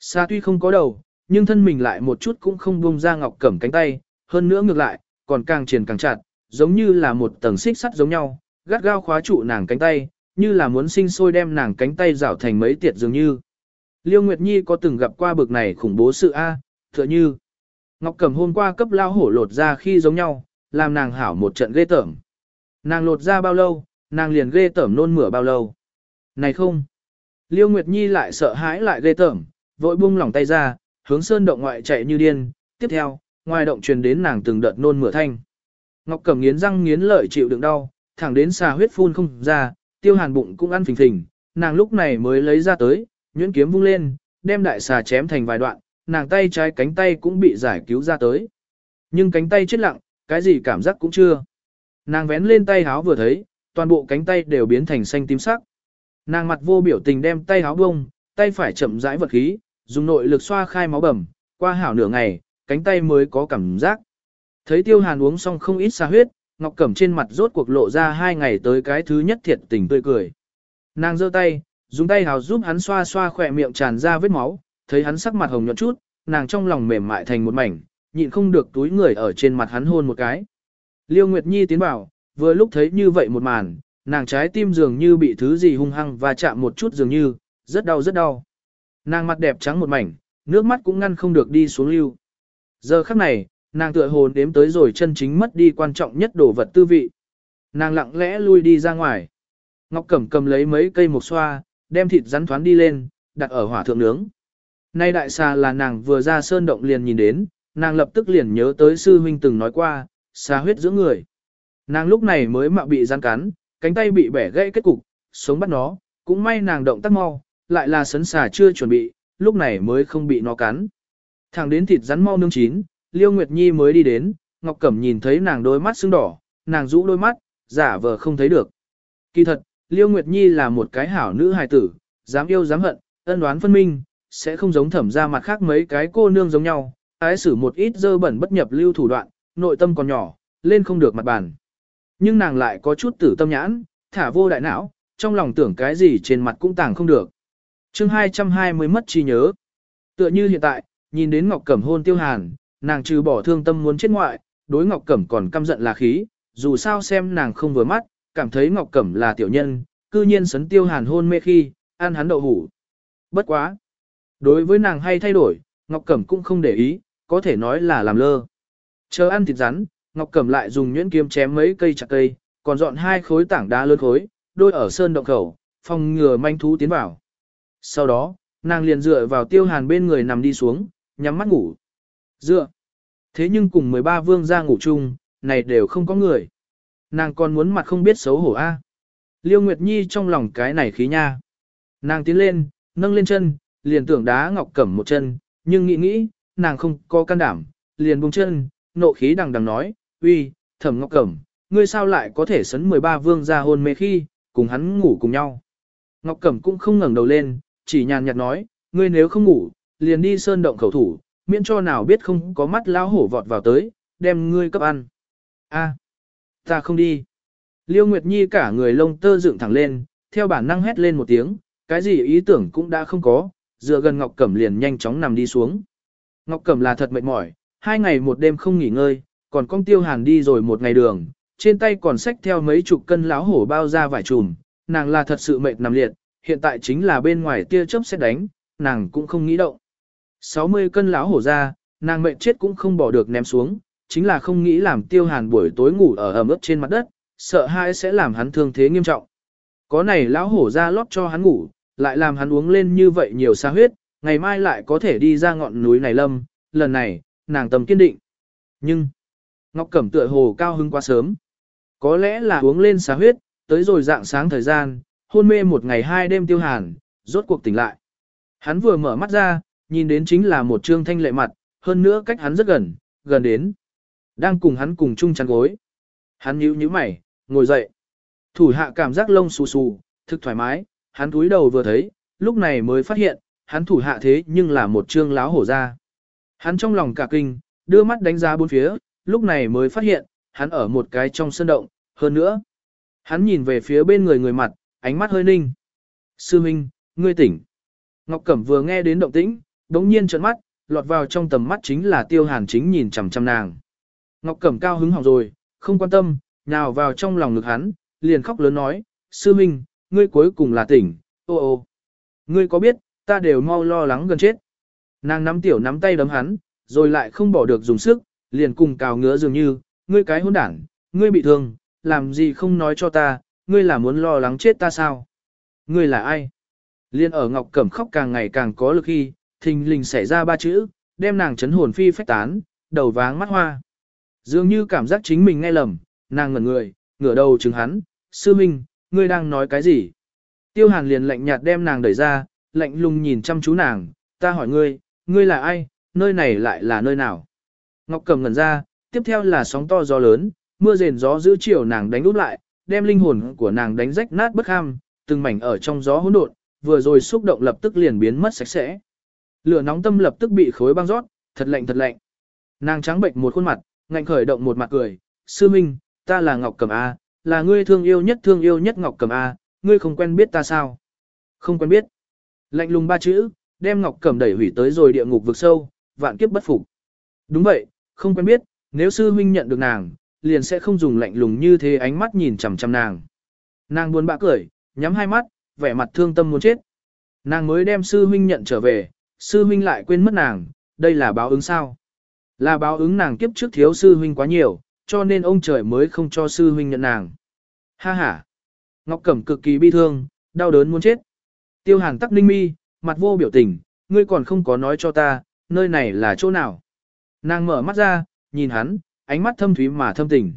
Xa tuy không có đầu, nhưng thân mình lại một chút cũng không buông ra ngọc cẩm cánh tay, hơn nữa ngược lại, còn càng triển càng chặt, giống như là một tầng xích sắt giống nhau, gắt gao khóa trụ nàng cánh tay, như là muốn sinh sôi đem nàng cánh tay rảo thành mấy tiệt dường như. Liêu Nguyệt Nhi có từng gặp qua bực này khủng bố sự a, à, tựa như Ngọc Cẩm hôm qua cấp lao hổ lột ra khi giống nhau, làm nàng hảo một trận ghê tởm. Nàng lột ra bao lâu, nàng liền ghê tởm nôn mửa bao lâu. Này không, Liêu Nguyệt Nhi lại sợ hãi lại ghê tởm, vội buông lỏng tay ra, hướng sơn động ngoại chạy như điên, tiếp theo, ngoài động truyền đến nàng từng đợt nôn mửa thanh. Ngọc Cẩm nghiến răng nghiến lợi chịu đựng đau, thẳng đến xà huyết phun không ra, tiêu hàn bụng cũng ăn phình phình, nàng lúc này mới lấy ra tới, nhuyễn kiếm vung lên, đem đại xà chém thành vài đoạn, nàng tay trái cánh tay cũng bị giải cứu ra tới. Nhưng cánh tay chết lặng, cái gì cảm giác cũng chưa. Nàng vén lên tay háo vừa thấy, toàn bộ cánh tay đều biến thành xanh tím sắc. Nàng mặt vô biểu tình đem tay háo bông, tay phải chậm rãi vật khí, dùng nội lực xoa khai máu bầm, qua hảo nửa ngày, cánh tay mới có cảm giác. Thấy tiêu hàn uống xong không ít xa huyết, Ngọc Cẩm trên mặt rốt cuộc lộ ra hai ngày tới cái thứ nhất thiệt tình tươi cười. Nàng giơ tay, dùng tay hào giúp hắn xoa xoa khỏe miệng tràn ra vết máu, thấy hắn sắc mặt hồng nhuận chút, nàng trong lòng mềm mại thành một mảnh, nhịn không được túi người ở trên mặt hắn hôn một cái. Liêu Nguyệt Nhi tiến bảo, vừa lúc thấy như vậy một màn, nàng trái tim dường như bị thứ gì hung hăng và chạm một chút dường như, rất đau rất đau. Nàng mặt đẹp trắng một mảnh, nước mắt cũng ngăn không được đi xuống lưu. Giờ khắc này, nàng tựa hồn đếm tới rồi chân chính mất đi quan trọng nhất đồ vật tư vị. Nàng lặng lẽ lui đi ra ngoài. Ngọc Cẩm cầm lấy mấy cây mộc xoa, đem thịt rắn thoán đi lên, đặt ở hỏa thượng nướng. Nay đại xà là nàng vừa ra sơn động liền nhìn đến, nàng lập tức liền nhớ tới sư huynh từng nói qua, xà huyết giữa người. Nàng lúc này mới mạo bị rắn cắn, cánh tay bị bẻ gãy kết cục, sống bắt nó, cũng may nàng động tác mau, lại là sấn xà chưa chuẩn bị, lúc này mới không bị nó cắn. Thẳng đến thịt rắn mau nương chín, Liêu Nguyệt Nhi mới đi đến, Ngọc Cẩm nhìn thấy nàng đôi mắt sưng đỏ, nàng rũ đôi mắt, giả vờ không thấy được. Kỳ thật, Liêu Nguyệt Nhi là một cái hảo nữ hài tử, dám yêu dám hận, ân đoán phân minh, sẽ không giống thẩm ra mặt khác mấy cái cô nương giống nhau, ái xử một ít dơ bẩn bất nhập lưu thủ đoạn, nội tâm còn nhỏ, lên không được mặt bàn. Nhưng nàng lại có chút tử tâm nhãn, thả vô đại não, trong lòng tưởng cái gì trên mặt cũng tàng không được chương 220 mất trí nhớ. Tựa như hiện tại, nhìn đến Ngọc Cẩm hôn tiêu hàn, nàng trừ bỏ thương tâm muốn chết ngoại, đối Ngọc Cẩm còn căm giận là khí, dù sao xem nàng không vừa mắt, cảm thấy Ngọc Cẩm là tiểu nhân, cư nhiên sấn tiêu hàn hôn mê khi, ăn hắn đậu hủ. Bất quá. Đối với nàng hay thay đổi, Ngọc Cẩm cũng không để ý, có thể nói là làm lơ. Chờ ăn thịt rắn, Ngọc Cẩm lại dùng nhuyễn kiếm chém mấy cây chặt cây, còn dọn hai khối tảng đá lớn khối, đôi ở sơn động khẩu, phòng ngừa manh thú tiến vào. Sau đó, nàng liền dựa vào tiêu hàn bên người nằm đi xuống, nhắm mắt ngủ. Dựa. Thế nhưng cùng 13 vương ra ngủ chung, này đều không có người. Nàng còn muốn mặt không biết xấu hổ a. Liêu Nguyệt Nhi trong lòng cái này khí nha. Nàng tiến lên, nâng lên chân, liền tưởng đá ngọc cẩm một chân, nhưng nghĩ nghĩ, nàng không có can đảm, liền buông chân, nộ khí đằng đằng nói, uy, thẩm ngọc cẩm, ngươi sao lại có thể sấn 13 vương ra hôn mê khi, cùng hắn ngủ cùng nhau. Ngọc cẩm cũng không ngẩng đầu lên, chỉ nhàn nhạt nói, ngươi nếu không ngủ, liền đi sơn động khẩu thủ, miễn cho nào biết không có mắt lão hổ vọt vào tới, đem ngươi cấp ăn. A, ta không đi. Liêu Nguyệt Nhi cả người lông tơ dựng thẳng lên, theo bản năng hét lên một tiếng, cái gì ý tưởng cũng đã không có, dựa gần Ngọc Cẩm liền nhanh chóng nằm đi xuống. Ngọc Cẩm là thật mệt mỏi, hai ngày một đêm không nghỉ ngơi, còn công tiêu hàn đi rồi một ngày đường, trên tay còn xách theo mấy chục cân lão hổ bao ra vải trùm, nàng là thật sự mệt nằm liệt, hiện tại chính là bên ngoài tia chớp sẽ đánh, nàng cũng không nghĩ động. 60 cân lão hổ ra, nàng mệnh chết cũng không bỏ được ném xuống, chính là không nghĩ làm tiêu hàn buổi tối ngủ ở ẩm ướt trên mặt đất, sợ hai sẽ làm hắn thương thế nghiêm trọng. Có này lão hổ ra lót cho hắn ngủ, lại làm hắn uống lên như vậy nhiều xa huyết, ngày mai lại có thể đi ra ngọn núi này lâm, lần này, nàng tầm kiên định. Nhưng, Ngọc Cẩm tựa hồ cao hưng quá sớm. Có lẽ là uống lên xa huyết, tới rồi dạng sáng thời gian, hôn mê một ngày hai đêm tiêu hàn, rốt cuộc tỉnh lại. Hắn vừa mở mắt ra, nhìn đến chính là một trương thanh lệ mặt, hơn nữa cách hắn rất gần, gần đến. Đang cùng hắn cùng chung chăn gối. Hắn nhíu nhíu mày, ngồi dậy. Thủ hạ cảm giác lông xù xù, thực thoải mái, hắn túi đầu vừa thấy, lúc này mới phát hiện, hắn thủ hạ thế nhưng là một trương láo hổ ra. Hắn trong lòng cả kinh, đưa mắt đánh giá bốn phía, lúc này mới phát hiện, hắn ở một cái trong sân động, hơn nữa. Hắn nhìn về phía bên người người mặt, ánh mắt hơi ninh. Sư Minh, ngươi tỉnh. Ngọc Cẩm vừa nghe đến động tĩnh, đống nhiên trợn mắt, lọt vào trong tầm mắt chính là tiêu hàn chính nhìn chằm chằm nàng. Ngọc Cẩm cao hứng hỏng rồi, không quan tâm, nhào vào trong lòng ngực hắn, liền khóc lớn nói, Sư Minh, ngươi cuối cùng là tỉnh, ô ô. Ngươi có biết, ta đều mau lo lắng gần chết. Nàng nắm tiểu nắm tay đấm hắn, rồi lại không bỏ được dùng sức, liền cùng cào ngứa dường như, ngươi cái hôn đảng, ngươi bị thương, làm gì không nói cho ta, ngươi là muốn lo lắng chết ta sao? Ngươi là ai? Liên ở Ngọc Cẩm khóc càng ngày càng có lực khi, thình lình xảy ra ba chữ, đem nàng chấn hồn phi phách tán, đầu váng mắt hoa. Dường như cảm giác chính mình nghe lầm, nàng ngẩn người, ngửa đầu chứng hắn, sư minh, ngươi đang nói cái gì? Tiêu hàn liền lạnh nhạt đem nàng đẩy ra, lạnh lùng nhìn chăm chú nàng, ta hỏi ngươi, ngươi là ai, nơi này lại là nơi nào? Ngọc Cẩm ngẩn ra, tiếp theo là sóng to gió lớn, mưa rền gió giữ chiều nàng đánh úp lại, đem linh hồn của nàng đánh rách nát bất ham, từng mảnh ở trong gió hỗn độn, vừa rồi xúc động lập tức liền biến mất sạch sẽ. Lửa nóng tâm lập tức bị khối băng rót, thật lạnh thật lạnh. Nàng trắng bệnh một khuôn mặt, ngạnh khởi động một mặt cười, "Sư Minh, ta là Ngọc cẩm a, là ngươi thương yêu nhất thương yêu nhất Ngọc cẩm a, ngươi không quen biết ta sao?" "Không quen biết." Lạnh lùng ba chữ, đem Ngọc cẩm đẩy hủy tới rồi địa ngục vực sâu, vạn kiếp bất phục. "Đúng vậy, không quen biết, nếu sư huynh nhận được nàng, liền sẽ không dùng lạnh lùng như thế ánh mắt nhìn chằm chằm nàng. Nàng buồn bã cười, nhắm hai mắt, vẻ mặt thương tâm muốn chết. Nàng mới đem sư huynh nhận trở về, sư huynh lại quên mất nàng, đây là báo ứng sao? Là báo ứng nàng kiếp trước thiếu sư huynh quá nhiều, cho nên ông trời mới không cho sư huynh nhận nàng. Ha ha! Ngọc Cẩm cực kỳ bi thương, đau đớn muốn chết. Tiêu hàng tắc ninh mi, mặt vô biểu tình, ngươi còn không có nói cho ta, nơi này là chỗ nào. Nàng mở mắt ra, nhìn hắn, ánh mắt thâm thúy mà thâm tình.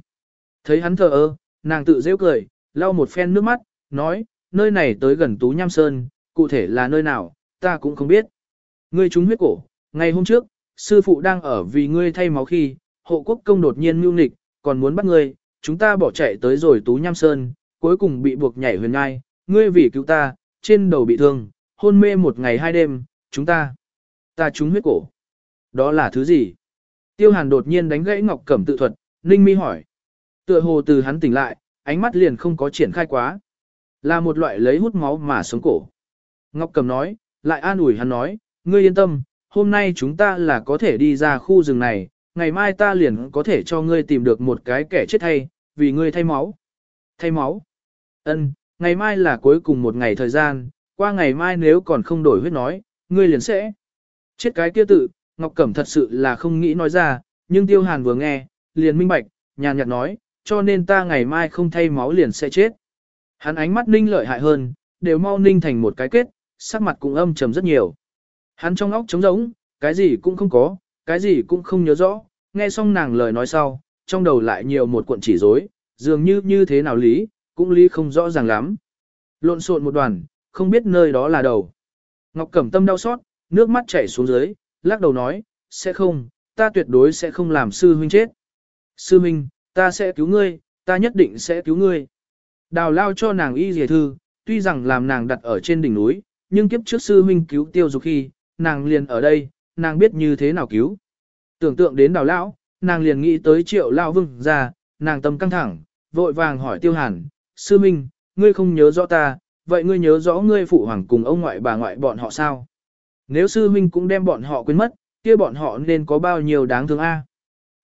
Thấy hắn thờ ơ, nàng tự dễ cười, lau một phen nước mắt, nói, nơi này tới gần Tú Nham Sơn, cụ thể là nơi nào, ta cũng không biết. Ngươi trúng huyết cổ, ngày hôm trước, sư phụ đang ở vì ngươi thay máu khi, hộ quốc công đột nhiên mưu nghịch, còn muốn bắt ngươi, chúng ta bỏ chạy tới rồi Tú Nham Sơn, cuối cùng bị buộc nhảy huyền ngai, ngươi vì cứu ta, trên đầu bị thương, hôn mê một ngày hai đêm, chúng ta, ta trúng huyết cổ. Đó là thứ gì? Tiêu Hàn đột nhiên đánh gãy Ngọc Cẩm tự thuật, Ninh Mi hỏi. Tựa hồ từ hắn tỉnh lại, ánh mắt liền không có triển khai quá. Là một loại lấy hút máu mà sống cổ. Ngọc Cẩm nói, lại an ủi hắn nói, ngươi yên tâm, hôm nay chúng ta là có thể đi ra khu rừng này, ngày mai ta liền có thể cho ngươi tìm được một cái kẻ chết thay, vì ngươi thay máu. Thay máu? Ân, ngày mai là cuối cùng một ngày thời gian, qua ngày mai nếu còn không đổi huyết nói, ngươi liền sẽ chết cái kia tự, Ngọc Cẩm thật sự là không nghĩ nói ra, nhưng Tiêu Hàn vừa nghe, liền minh bạch, nhàn nhạt nói, cho nên ta ngày mai không thay máu liền sẽ chết. Hắn ánh mắt ninh lợi hại hơn, đều mau ninh thành một cái kết, sắc mặt cũng âm trầm rất nhiều. Hắn trong óc trống rỗng, cái gì cũng không có, cái gì cũng không nhớ rõ, nghe xong nàng lời nói sau, trong đầu lại nhiều một cuộn chỉ rối, dường như như thế nào lý, cũng lý không rõ ràng lắm. Lộn xộn một đoàn, không biết nơi đó là đầu. Ngọc Cẩm Tâm đau xót, nước mắt chảy xuống dưới, lắc đầu nói, sẽ không, ta tuyệt đối sẽ không làm sư huynh chết. Sư huynh, ta sẽ cứu ngươi, ta nhất định sẽ cứu ngươi. Đào lao cho nàng y dề thư, tuy rằng làm nàng đặt ở trên đỉnh núi, nhưng kiếp trước sư huynh cứu tiêu dục khi, nàng liền ở đây, nàng biết như thế nào cứu. Tưởng tượng đến đào lão, nàng liền nghĩ tới triệu lao vương ra, nàng tâm căng thẳng, vội vàng hỏi tiêu hàn, sư huynh ngươi không nhớ rõ ta, vậy ngươi nhớ rõ ngươi phụ hoàng cùng ông ngoại bà ngoại bọn họ sao? nếu sư huynh cũng đem bọn họ quên mất, kia bọn họ nên có bao nhiêu đáng thương a?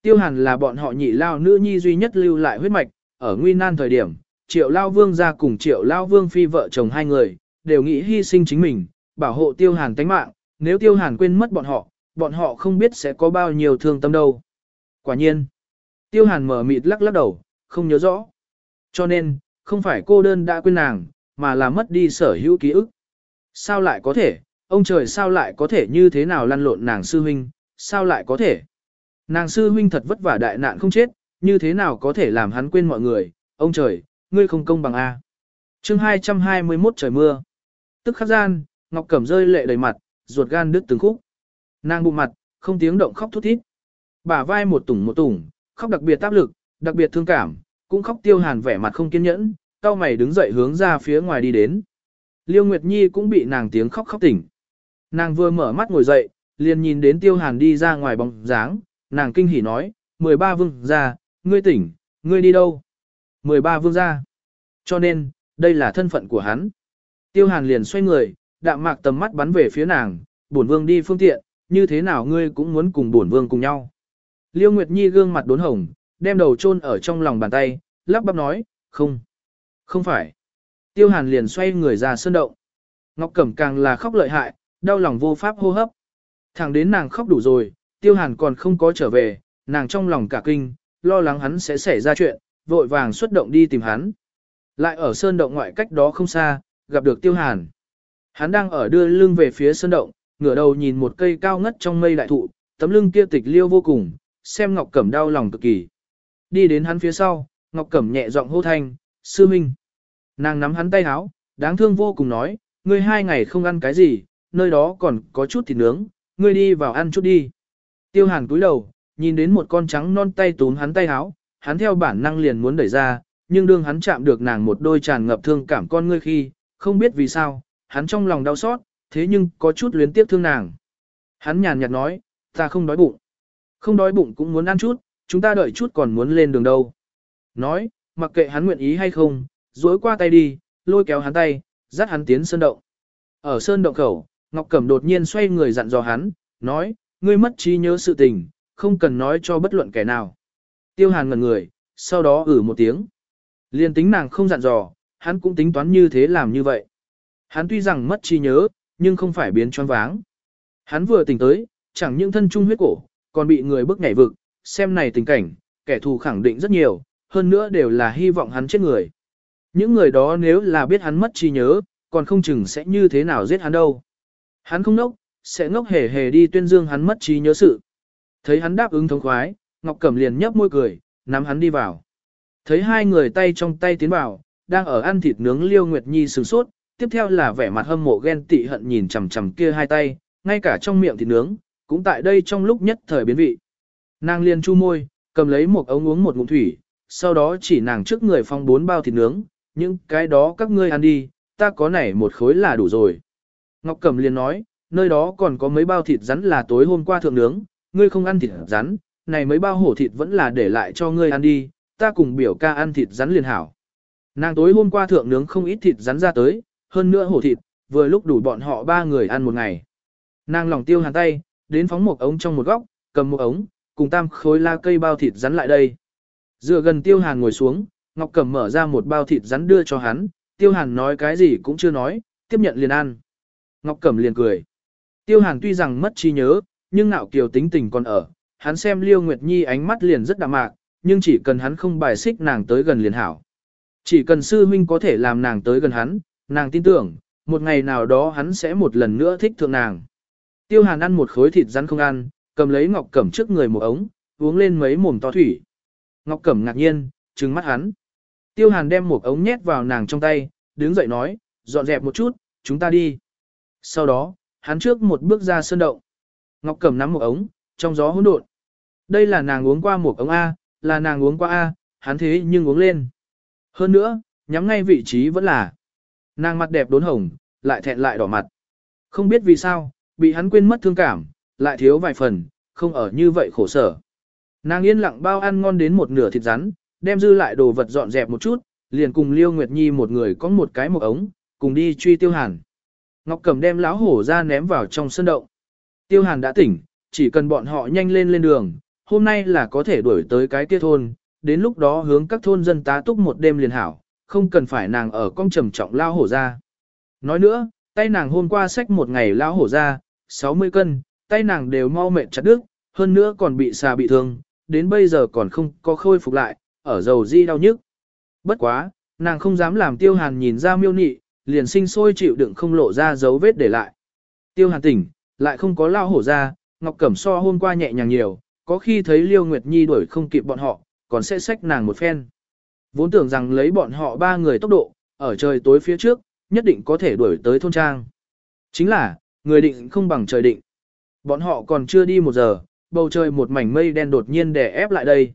Tiêu Hàn là bọn họ nhị lao nữ nhi duy nhất lưu lại huyết mạch, ở nguy nan thời điểm, Triệu Lao Vương gia cùng Triệu Lao Vương phi vợ chồng hai người, đều nghĩ hy sinh chính mình, bảo hộ Tiêu Hàn tánh mạng, nếu Tiêu Hàn quên mất bọn họ, bọn họ không biết sẽ có bao nhiêu thương tâm đâu. Quả nhiên, Tiêu Hàn mở mịt lắc lắc đầu, không nhớ rõ. Cho nên, không phải cô đơn đã quên nàng, mà là mất đi sở hữu ký ức. Sao lại có thể, ông trời sao lại có thể như thế nào lăn lộn nàng sư huynh, sao lại có thể. Nàng sư huynh thật vất vả đại nạn không chết, như thế nào có thể làm hắn quên mọi người, ông trời, ngươi không công bằng A. chương 221 trời mưa. Tức khắc gian, Ngọc Cẩm rơi lệ đầy mặt, ruột gan đứt từng khúc. Nàng bụng mặt, không tiếng động khóc thút thít. Bả vai một tủng một tủng, khóc đặc biệt tác lực, đặc biệt thương cảm, cũng khóc tiêu hàn vẻ mặt không kiên nhẫn, cao mày đứng dậy hướng ra phía ngoài đi đến. Liêu Nguyệt Nhi cũng bị nàng tiếng khóc khóc tỉnh. Nàng vừa mở mắt ngồi dậy, liền nhìn đến tiêu hàn đi ra ngoài bóng dáng, nàng kinh hỉ nói, 13 vương ra, ngươi tỉnh, ngươi đi đâu? 13 vương ra. Cho nên, đây là thân phận của hắn. Tiêu hàn liền xoay người, đạm mạc tầm mắt bắn về phía nàng, bổn vương đi phương tiện, như thế nào ngươi cũng muốn cùng bổn vương cùng nhau. Liêu Nguyệt Nhi gương mặt đốn hồng, đem đầu chôn ở trong lòng bàn tay, lắp bắp nói, không, không phải. Tiêu hàn liền xoay người ra sơn động. Ngọc Cẩm càng là khóc lợi hại, đau lòng vô pháp hô hấp. Thẳng đến nàng khóc đủ rồi, tiêu hàn còn không có trở về, nàng trong lòng cả kinh, lo lắng hắn sẽ xảy ra chuyện, vội vàng xuất động đi tìm hắn. Lại ở sơn động ngoại cách đó không xa, gặp được tiêu hàn. Hắn đang ở đưa lưng về phía sơn động, ngửa đầu nhìn một cây cao ngất trong mây đại thụ, tấm lưng kia tịch liêu vô cùng, xem Ngọc Cẩm đau lòng cực kỳ. Đi đến hắn phía sau, Ngọc Cẩm nhẹ giọng hô thanh, sư minh. Nàng nắm hắn tay háo, đáng thương vô cùng nói, ngươi hai ngày không ăn cái gì, nơi đó còn có chút thịt nướng, ngươi đi vào ăn chút đi. Tiêu hàn cúi đầu, nhìn đến một con trắng non tay túm hắn tay háo, hắn theo bản năng liền muốn đẩy ra, nhưng đương hắn chạm được nàng một đôi tràn ngập thương cảm con ngươi khi, không biết vì sao, hắn trong lòng đau xót, thế nhưng có chút luyến tiếc thương nàng. Hắn nhàn nhạt nói, ta không đói bụng. Không đói bụng cũng muốn ăn chút, chúng ta đợi chút còn muốn lên đường đâu. Nói, mặc kệ hắn nguyện ý hay không, duỗi qua tay đi, lôi kéo hắn tay, dắt hắn tiến sơn động. Ở sơn động khẩu, Ngọc Cẩm đột nhiên xoay người dặn dò hắn, nói, ngươi mất trí nhớ sự tình, không cần nói cho bất luận kẻ nào. Tiêu Hàn ngẩn người, sau đó ử một tiếng. Liên tính nàng không dặn dò, hắn cũng tính toán như thế làm như vậy. Hắn tuy rằng mất trí nhớ, nhưng không phải biến tròn váng. Hắn vừa tỉnh tới, chẳng những thân chung huyết cổ, còn bị người bức nhảy vực, xem này tình cảnh, kẻ thù khẳng định rất nhiều, hơn nữa đều là hy vọng hắn chết người. Những người đó nếu là biết hắn mất trí nhớ, còn không chừng sẽ như thế nào giết hắn đâu. Hắn không nốc, sẽ ngốc hề hề đi tuyên dương hắn mất trí nhớ sự. Thấy hắn đáp ứng thống khoái, Ngọc Cẩm liền nhấp môi cười, nắm hắn đi vào. Thấy hai người tay trong tay tiến vào, đang ở ăn thịt nướng Liêu Nguyệt Nhi sửng sốt, tiếp theo là vẻ mặt hâm mộ ghen tị hận nhìn chằm chằm kia hai tay, ngay cả trong miệng thịt nướng, cũng tại đây trong lúc nhất thời biến vị. Nàng liền chu môi, cầm lấy một ống uống một ngụm thủy, sau đó chỉ nàng trước người phong bốn bao thịt nướng, những cái đó các ngươi ăn đi, ta có này một khối là đủ rồi. Ngọc Cẩm liền nói, nơi đó còn có mấy bao thịt rắn là tối hôm qua thượng nướng, ngươi không ăn thịt rắn, này mấy bao hổ thịt vẫn là để lại cho ngươi ăn đi, ta cùng biểu ca ăn thịt rắn liền hảo. Nàng tối hôm qua thượng nướng không ít thịt rắn ra tới, hơn nữa hổ thịt, vừa lúc đủ bọn họ ba người ăn một ngày. Nàng lòng tiêu hàn tay, đến phóng một ống trong một góc, cầm một ống, cùng tam khối la cây bao thịt rắn lại đây. Dựa gần tiêu hàn ngồi xuống, Ngọc Cẩm mở ra một bao thịt rắn đưa cho hắn, tiêu hàn nói cái gì cũng chưa nói, tiếp nhận liền ăn. Ngọc Cẩm liền cười. Tiêu Hàn tuy rằng mất trí nhớ, nhưng nạo kiều tính tình còn ở, hắn xem Liêu Nguyệt Nhi ánh mắt liền rất đạm mạc, nhưng chỉ cần hắn không bài xích nàng tới gần liền hảo. Chỉ cần sư huynh có thể làm nàng tới gần hắn, nàng tin tưởng, một ngày nào đó hắn sẽ một lần nữa thích thượng nàng. Tiêu Hàn ăn một khối thịt rắn không ăn, cầm lấy Ngọc Cẩm trước người một ống, uống lên mấy mồm to thủy. Ngọc Cẩm ngạc nhiên, trừng mắt hắn. Tiêu Hàn đem một ống nhét vào nàng trong tay, đứng dậy nói, dọn dẹp một chút, chúng ta đi. Sau đó, hắn trước một bước ra sơn động. Ngọc Cẩm nắm một ống, trong gió hỗn độn. Đây là nàng uống qua một ống A, là nàng uống qua A, hắn thế nhưng uống lên. Hơn nữa, nhắm ngay vị trí vẫn là. Nàng mặt đẹp đốn hồng, lại thẹn lại đỏ mặt. Không biết vì sao, bị hắn quên mất thương cảm, lại thiếu vài phần, không ở như vậy khổ sở. Nàng yên lặng bao ăn ngon đến một nửa thịt rắn, đem dư lại đồ vật dọn dẹp một chút, liền cùng Liêu Nguyệt Nhi một người có một cái một ống, cùng đi truy tiêu hàn. Ngọc Cẩm đem lão hổ ra ném vào trong sân động. Tiêu Hàn đã tỉnh, chỉ cần bọn họ nhanh lên lên đường, hôm nay là có thể đuổi tới cái kia thôn, đến lúc đó hướng các thôn dân tá túc một đêm liền hảo, không cần phải nàng ở con trầm trọng lao hổ ra. Nói nữa, tay nàng hôm qua xách một ngày lao hổ ra, 60 cân, tay nàng đều mau mệt chặt đứt, hơn nữa còn bị xà bị thương, đến bây giờ còn không có khôi phục lại, ở dầu di đau nhức. Bất quá, nàng không dám làm tiêu hàn nhìn ra miêu nị, liền sinh sôi chịu đựng không lộ ra dấu vết để lại. Tiêu hàn tỉnh, lại không có lao hổ ra, Ngọc Cẩm so hôm qua nhẹ nhàng nhiều, có khi thấy Liêu Nguyệt Nhi đuổi không kịp bọn họ, còn sẽ xách nàng một phen. Vốn tưởng rằng lấy bọn họ ba người tốc độ, ở trời tối phía trước, nhất định có thể đuổi tới thôn trang. Chính là, người định không bằng trời định. Bọn họ còn chưa đi một giờ, bầu trời một mảnh mây đen đột nhiên đè ép lại đây.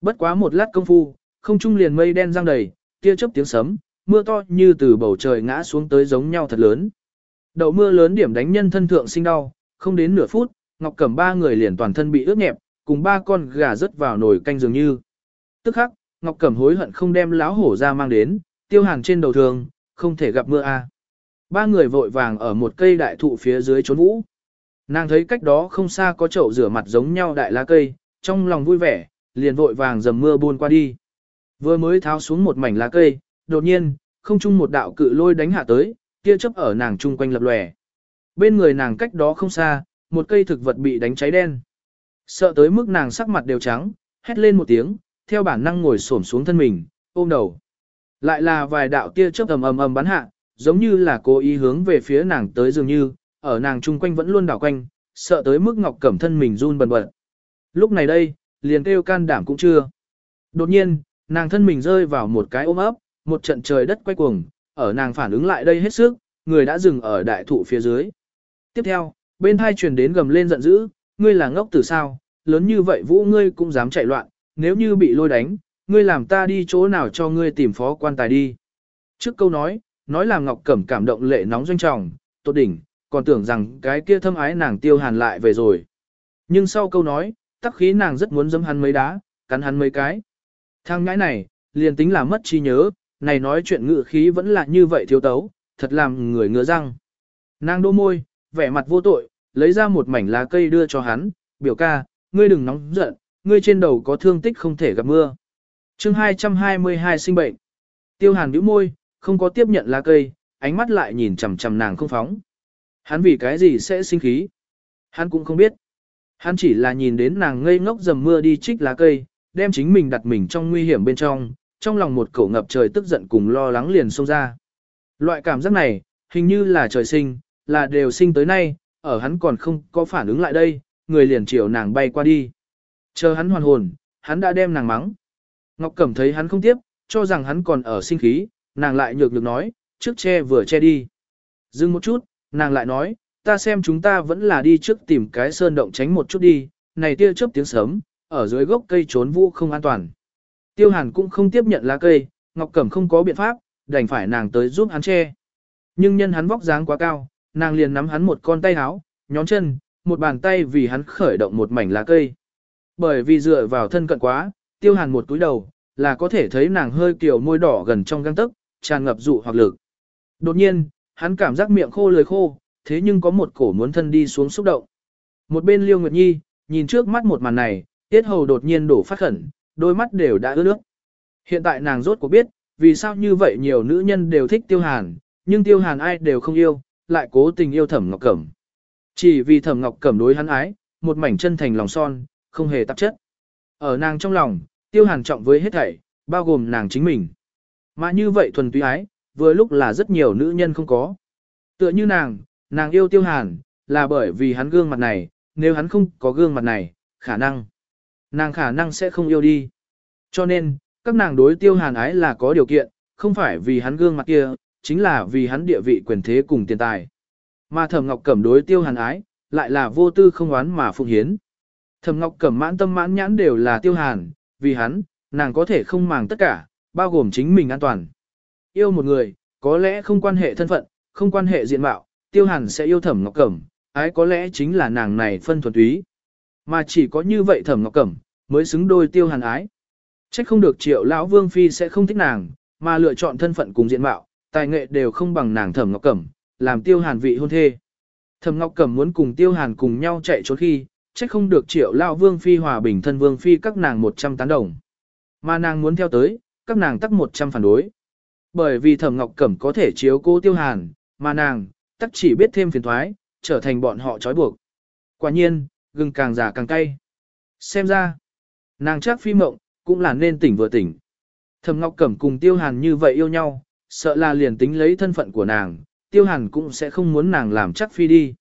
Bất quá một lát công phu, không trung liền mây đen răng đầy, tia chớp tiếng sấm, mưa to như từ bầu trời ngã xuống tới giống nhau thật lớn. Đậu mưa lớn điểm đánh nhân thân thượng sinh đau, không đến nửa phút, Ngọc Cẩm ba người liền toàn thân bị ướt nhẹp, cùng ba con gà rớt vào nồi canh dường như. Tức khắc, Ngọc Cẩm hối hận không đem láo hổ ra mang đến, tiêu hàng trên đầu thường, không thể gặp mưa a. À. Ba người vội vàng ở một cây đại thụ phía dưới trốn vũ. Nàng thấy cách đó không xa có chậu rửa mặt giống nhau đại lá cây, trong lòng vui vẻ, liền vội vàng dầm mưa buôn qua đi. Vừa mới tháo xuống một mảnh lá cây, đột nhiên, không chung một đạo cự lôi đánh hạ tới, tia chớp ở nàng chung quanh lập lòe. Bên người nàng cách đó không xa, một cây thực vật bị đánh cháy đen. Sợ tới mức nàng sắc mặt đều trắng, hét lên một tiếng, theo bản năng ngồi xổm xuống thân mình, ôm đầu. Lại là vài đạo tia chớp ầm ầm ầm bắn hạ, giống như là cố ý hướng về phía nàng tới dường như, ở nàng chung quanh vẫn luôn đảo quanh, sợ tới mức Ngọc Cẩm thân mình run bần bật. Lúc này đây, liền kêu can đảm cũng chưa. Đột nhiên, nàng thân mình rơi vào một cái ôm ấp, một trận trời đất quay cuồng, ở nàng phản ứng lại đây hết sức, người đã dừng ở đại thụ phía dưới. Tiếp theo, bên hai truyền đến gầm lên giận dữ, ngươi là ngốc từ sao, lớn như vậy vũ ngươi cũng dám chạy loạn, nếu như bị lôi đánh, ngươi làm ta đi chỗ nào cho ngươi tìm phó quan tài đi. Trước câu nói, nói làm Ngọc Cẩm cảm động lệ nóng doanh trọng, tốt đỉnh, còn tưởng rằng cái kia thâm ái nàng tiêu hàn lại về rồi. Nhưng sau câu nói, tắc khí nàng rất muốn giấm hắn mấy đá, cắn hắn mấy cái. Thằng ngãi này, liền tính là mất trí nhớ, này nói chuyện ngự khí vẫn là như vậy thiếu tấu, thật làm người ngứa răng. Nàng đô môi, vẻ mặt vô tội, lấy ra một mảnh lá cây đưa cho hắn, biểu ca, ngươi đừng nóng giận, ngươi trên đầu có thương tích không thể gặp mưa. chương 222 sinh bệnh. Tiêu hàn bĩu môi, không có tiếp nhận lá cây, ánh mắt lại nhìn chằm chằm nàng không phóng. Hắn vì cái gì sẽ sinh khí? Hắn cũng không biết. Hắn chỉ là nhìn đến nàng ngây ngốc dầm mưa đi trích lá cây, đem chính mình đặt mình trong nguy hiểm bên trong, trong lòng một cổ ngập trời tức giận cùng lo lắng liền xông ra. Loại cảm giác này, hình như là trời sinh, là đều sinh tới nay, ở hắn còn không có phản ứng lại đây, người liền chiều nàng bay qua đi. Chờ hắn hoàn hồn, hắn đã đem nàng mắng. Ngọc Cẩm thấy hắn không tiếp, cho rằng hắn còn ở sinh khí, nàng lại nhược được nói, trước che vừa che đi. Dừng một chút, nàng lại nói, ta xem chúng ta vẫn là đi trước tìm cái sơn động tránh một chút đi, này tia chớp tiếng sớm, ở dưới gốc cây trốn vũ không an toàn. Tiêu hàn cũng không tiếp nhận lá cây, Ngọc Cẩm không có biện pháp, đành phải nàng tới giúp hắn che. Nhưng nhân hắn vóc dáng quá cao, nàng liền nắm hắn một con tay háo, nhón chân, một bàn tay vì hắn khởi động một mảnh lá cây. Bởi vì dựa vào thân cận quá, tiêu hàn một túi đầu, là có thể thấy nàng hơi kiểu môi đỏ gần trong găng tức, tràn ngập dụ hoặc lực. Đột nhiên, hắn cảm giác miệng khô lưỡi khô, thế nhưng có một cổ muốn thân đi xuống xúc động. Một bên Liêu Nguyệt Nhi, nhìn trước mắt một màn này, tiết hầu đột nhiên đổ phát khẩn, đôi mắt đều đã ướt nước. Hiện tại nàng rốt cuộc biết, vì sao như vậy nhiều nữ nhân đều thích tiêu hàn, nhưng tiêu hàn ai đều không yêu, lại cố tình yêu thẩm ngọc cẩm. Chỉ vì thẩm ngọc cẩm đối hắn ái, một mảnh chân thành lòng son, không hề tạp chất. Ở nàng trong lòng, tiêu hàn trọng với hết thảy, bao gồm nàng chính mình. Mà như vậy thuần túy ái, vừa lúc là rất nhiều nữ nhân không có. Tựa như nàng, nàng yêu tiêu hàn, là bởi vì hắn gương mặt này, nếu hắn không có gương mặt này, khả năng nàng khả năng sẽ không yêu đi. Cho nên, các nàng đối tiêu hàn ái là có điều kiện, không phải vì hắn gương mặt kia, chính là vì hắn địa vị quyền thế cùng tiền tài. Mà thẩm ngọc cẩm đối tiêu hàn ái, lại là vô tư không oán mà phụng hiến. Thẩm ngọc cẩm mãn tâm mãn nhãn đều là tiêu hàn, vì hắn, nàng có thể không màng tất cả, bao gồm chính mình an toàn. Yêu một người, có lẽ không quan hệ thân phận, không quan hệ diện mạo, tiêu hàn sẽ yêu thẩm ngọc cẩm, ái có lẽ chính là nàng này phân thuần túy. Mà chỉ có như vậy thẩm ngọc cẩm, mới xứng đôi tiêu hàn ái. Trách không được triệu lão vương phi sẽ không thích nàng, mà lựa chọn thân phận cùng diện mạo, tài nghệ đều không bằng nàng thẩm ngọc cẩm, làm tiêu hàn vị hôn thê. Thẩm ngọc cẩm muốn cùng tiêu hàn cùng nhau chạy trốn khi, trách không được triệu lão vương phi hòa bình thân vương phi các nàng 100 tán đồng. Mà nàng muốn theo tới, các nàng tất một trăm phản đối. Bởi vì thẩm ngọc cẩm có thể chiếu cô tiêu hàn, mà nàng, tắc chỉ biết thêm phiền thoái, trở thành bọn họ trói buộc. Quả nhiên, gừng càng già càng cay. Xem ra, nàng chắc phi mộng, cũng là nên tỉnh vừa tỉnh. Thẩm Ngọc Cẩm cùng Tiêu Hàn như vậy yêu nhau, sợ là liền tính lấy thân phận của nàng, Tiêu Hàn cũng sẽ không muốn nàng làm chắc phi đi.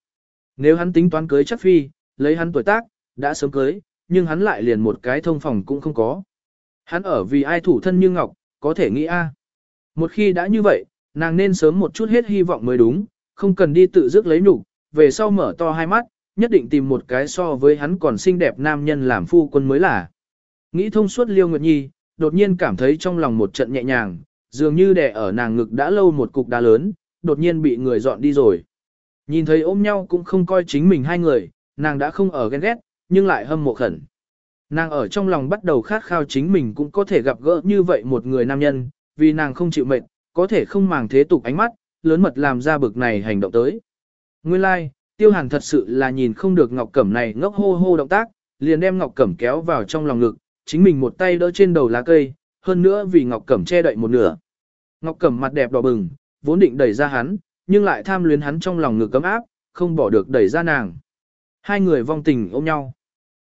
Nếu hắn tính toán cưới chắc phi, lấy hắn tuổi tác, đã sớm cưới, nhưng hắn lại liền một cái thông phòng cũng không có. Hắn ở vì ai thủ thân như Ngọc, có thể nghĩ a. Một khi đã như vậy, nàng nên sớm một chút hết hy vọng mới đúng, không cần đi tự dứt lấy nhục, về sau mở to hai mắt, nhất định tìm một cái so với hắn còn xinh đẹp nam nhân làm phu quân mới là. Nghĩ thông suốt Liêu Nguyệt Nhi, đột nhiên cảm thấy trong lòng một trận nhẹ nhàng, dường như đè ở nàng ngực đã lâu một cục đá lớn, đột nhiên bị người dọn đi rồi. Nhìn thấy ôm nhau cũng không coi chính mình hai người, nàng đã không ở ghen ghét, nhưng lại hâm mộ khẩn. Nàng ở trong lòng bắt đầu khát khao chính mình cũng có thể gặp gỡ như vậy một người nam nhân, vì nàng không chịu mệt, có thể không màng thế tục ánh mắt, lớn mật làm ra bực này hành động tới. Nguyên lai, like, tiêu hàn thật sự là nhìn không được ngọc cẩm này ngốc hô hô động tác, liền đem ngọc cẩm kéo vào trong lòng ngực, chính mình một tay đỡ trên đầu lá cây, hơn nữa vì ngọc cẩm che đậy một nửa. Ngọc cẩm mặt đẹp đỏ bừng, vốn định đẩy ra hắn, nhưng lại tham luyến hắn trong lòng ngực cấm áp, không bỏ được đẩy ra nàng. Hai người vong tình ôm nhau.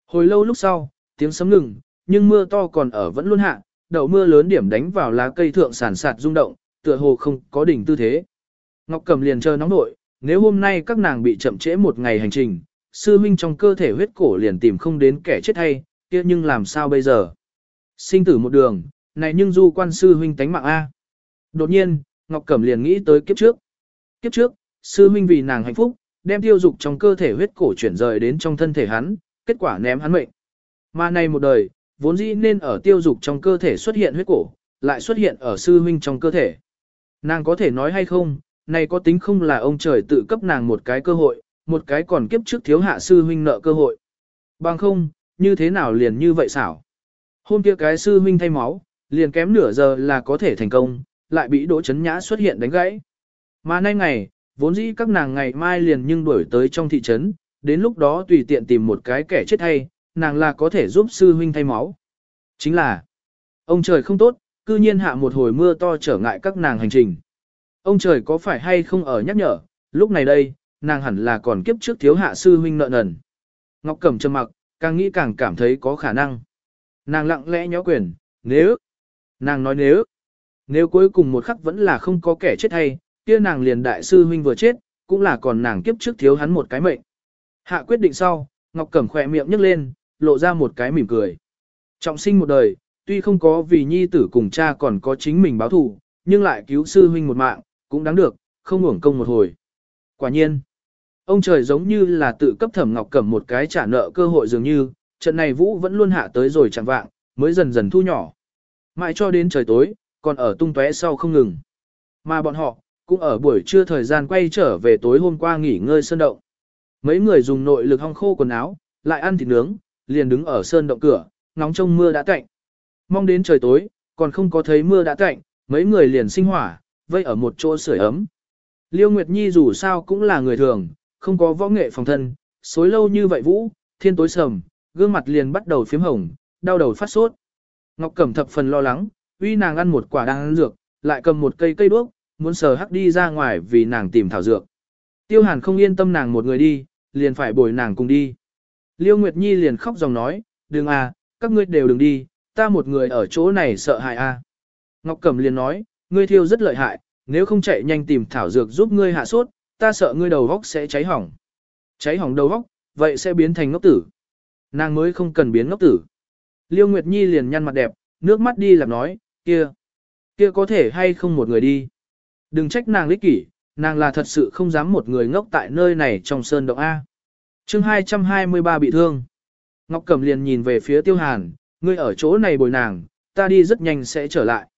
Hồi lâu lúc sau, tiếng sấm ngừng, nhưng mưa to còn ở vẫn luôn hạ, đậu mưa lớn điểm đánh vào lá cây thượng sản sạt rung động, tựa hồ không có đỉnh tư thế. Ngọc Cẩm liền chờ nóng nội, nếu hôm nay các nàng bị chậm trễ một ngày hành trình, sư huynh trong cơ thể huyết cổ liền tìm không đến kẻ chết hay, kia nhưng làm sao bây giờ? Sinh tử một đường, này nhưng du quan sư huynh tánh mạng A. Đột nhiên, Ngọc Cẩm liền nghĩ tới kiếp trước. Kiếp trước, sư huynh vì nàng hạnh phúc, đem tiêu dục trong cơ thể huyết cổ chuyển rời đến trong thân thể hắn, kết quả ném hắn mệnh. Mà này một đời, vốn dĩ nên ở tiêu dục trong cơ thể xuất hiện huyết cổ, lại xuất hiện ở sư huynh trong cơ thể. Nàng có thể nói hay không, này có tính không là ông trời tự cấp nàng một cái cơ hội, một cái còn kiếp trước thiếu hạ sư huynh nợ cơ hội. Bằng không, như thế nào liền như vậy xảo. Hôm kia cái sư huynh thay máu, liền kém nửa giờ là có thể thành công, lại bị đỗ chấn nhã xuất hiện đánh gãy. Mà nay ngày, vốn dĩ các nàng ngày mai liền nhưng đuổi tới trong thị trấn, đến lúc đó tùy tiện tìm một cái kẻ chết thay, nàng là có thể giúp sư huynh thay máu. Chính là, ông trời không tốt, cư nhiên hạ một hồi mưa to trở ngại các nàng hành trình. Ông trời có phải hay không ở nhắc nhở, lúc này đây, nàng hẳn là còn kiếp trước thiếu hạ sư huynh nợ nần. Ngọc Cẩm trầm mặc, càng nghĩ càng cảm thấy có khả năng. Nàng lặng lẽ nhó quyền, nếu, nàng nói nếu, nếu cuối cùng một khắc vẫn là không có kẻ chết hay, kia nàng liền đại sư huynh vừa chết, cũng là còn nàng kiếp trước thiếu hắn một cái mệnh. Hạ quyết định sau, Ngọc Cẩm khỏe miệng nhấc lên, lộ ra một cái mỉm cười. Trọng sinh một đời, tuy không có vì nhi tử cùng cha còn có chính mình báo thủ, nhưng lại cứu sư huynh một mạng, cũng đáng được, không uổng công một hồi. Quả nhiên, ông trời giống như là tự cấp thẩm ngọc cẩm một cái trả nợ cơ hội dường như, trận này vũ vẫn luôn hạ tới rồi chẳng vạng, mới dần dần thu nhỏ. Mãi cho đến trời tối, còn ở tung tóe sau không ngừng. Mà bọn họ, cũng ở buổi trưa thời gian quay trở về tối hôm qua nghỉ ngơi sơn động. Mấy người dùng nội lực hong khô quần áo, lại ăn thịt nướng, liền đứng ở sơn động cửa, ngóng trông mưa đã tạnh. Mong đến trời tối, còn không có thấy mưa đã tạnh, mấy người liền sinh hỏa, vây ở một chỗ sưởi ấm. Liêu Nguyệt Nhi dù sao cũng là người thường, không có võ nghệ phòng thân, xối lâu như vậy vũ, thiên tối sầm, gương mặt liền bắt đầu phím hồng, đau đầu phát sốt. Ngọc Cẩm thập phần lo lắng, uy nàng ăn một quả đang dược, lại cầm một cây cây đuốc, muốn sờ hắc đi ra ngoài vì nàng tìm thảo dược. Tiêu Hàn không yên tâm nàng một người đi, liền phải bồi nàng cùng đi. Liêu Nguyệt Nhi liền khóc dòng nói, đừng à, các ngươi đều đừng đi, ta một người ở chỗ này sợ hại a Ngọc Cẩm liền nói, ngươi thiêu rất lợi hại, nếu không chạy nhanh tìm thảo dược giúp ngươi hạ sốt, ta sợ ngươi đầu góc sẽ cháy hỏng. Cháy hỏng đầu góc, vậy sẽ biến thành ngốc tử. Nàng mới không cần biến ngốc tử. Liêu Nguyệt Nhi liền nhăn mặt đẹp, nước mắt đi làm nói, kia, kia có thể hay không một người đi. Đừng trách nàng lý kỷ, nàng là thật sự không dám một người ngốc tại nơi này trong sơn động A. chương 223 bị thương. Ngọc Cẩm liền nhìn về phía Tiêu Hàn, ngươi ở chỗ này bồi nàng, ta đi rất nhanh sẽ trở lại.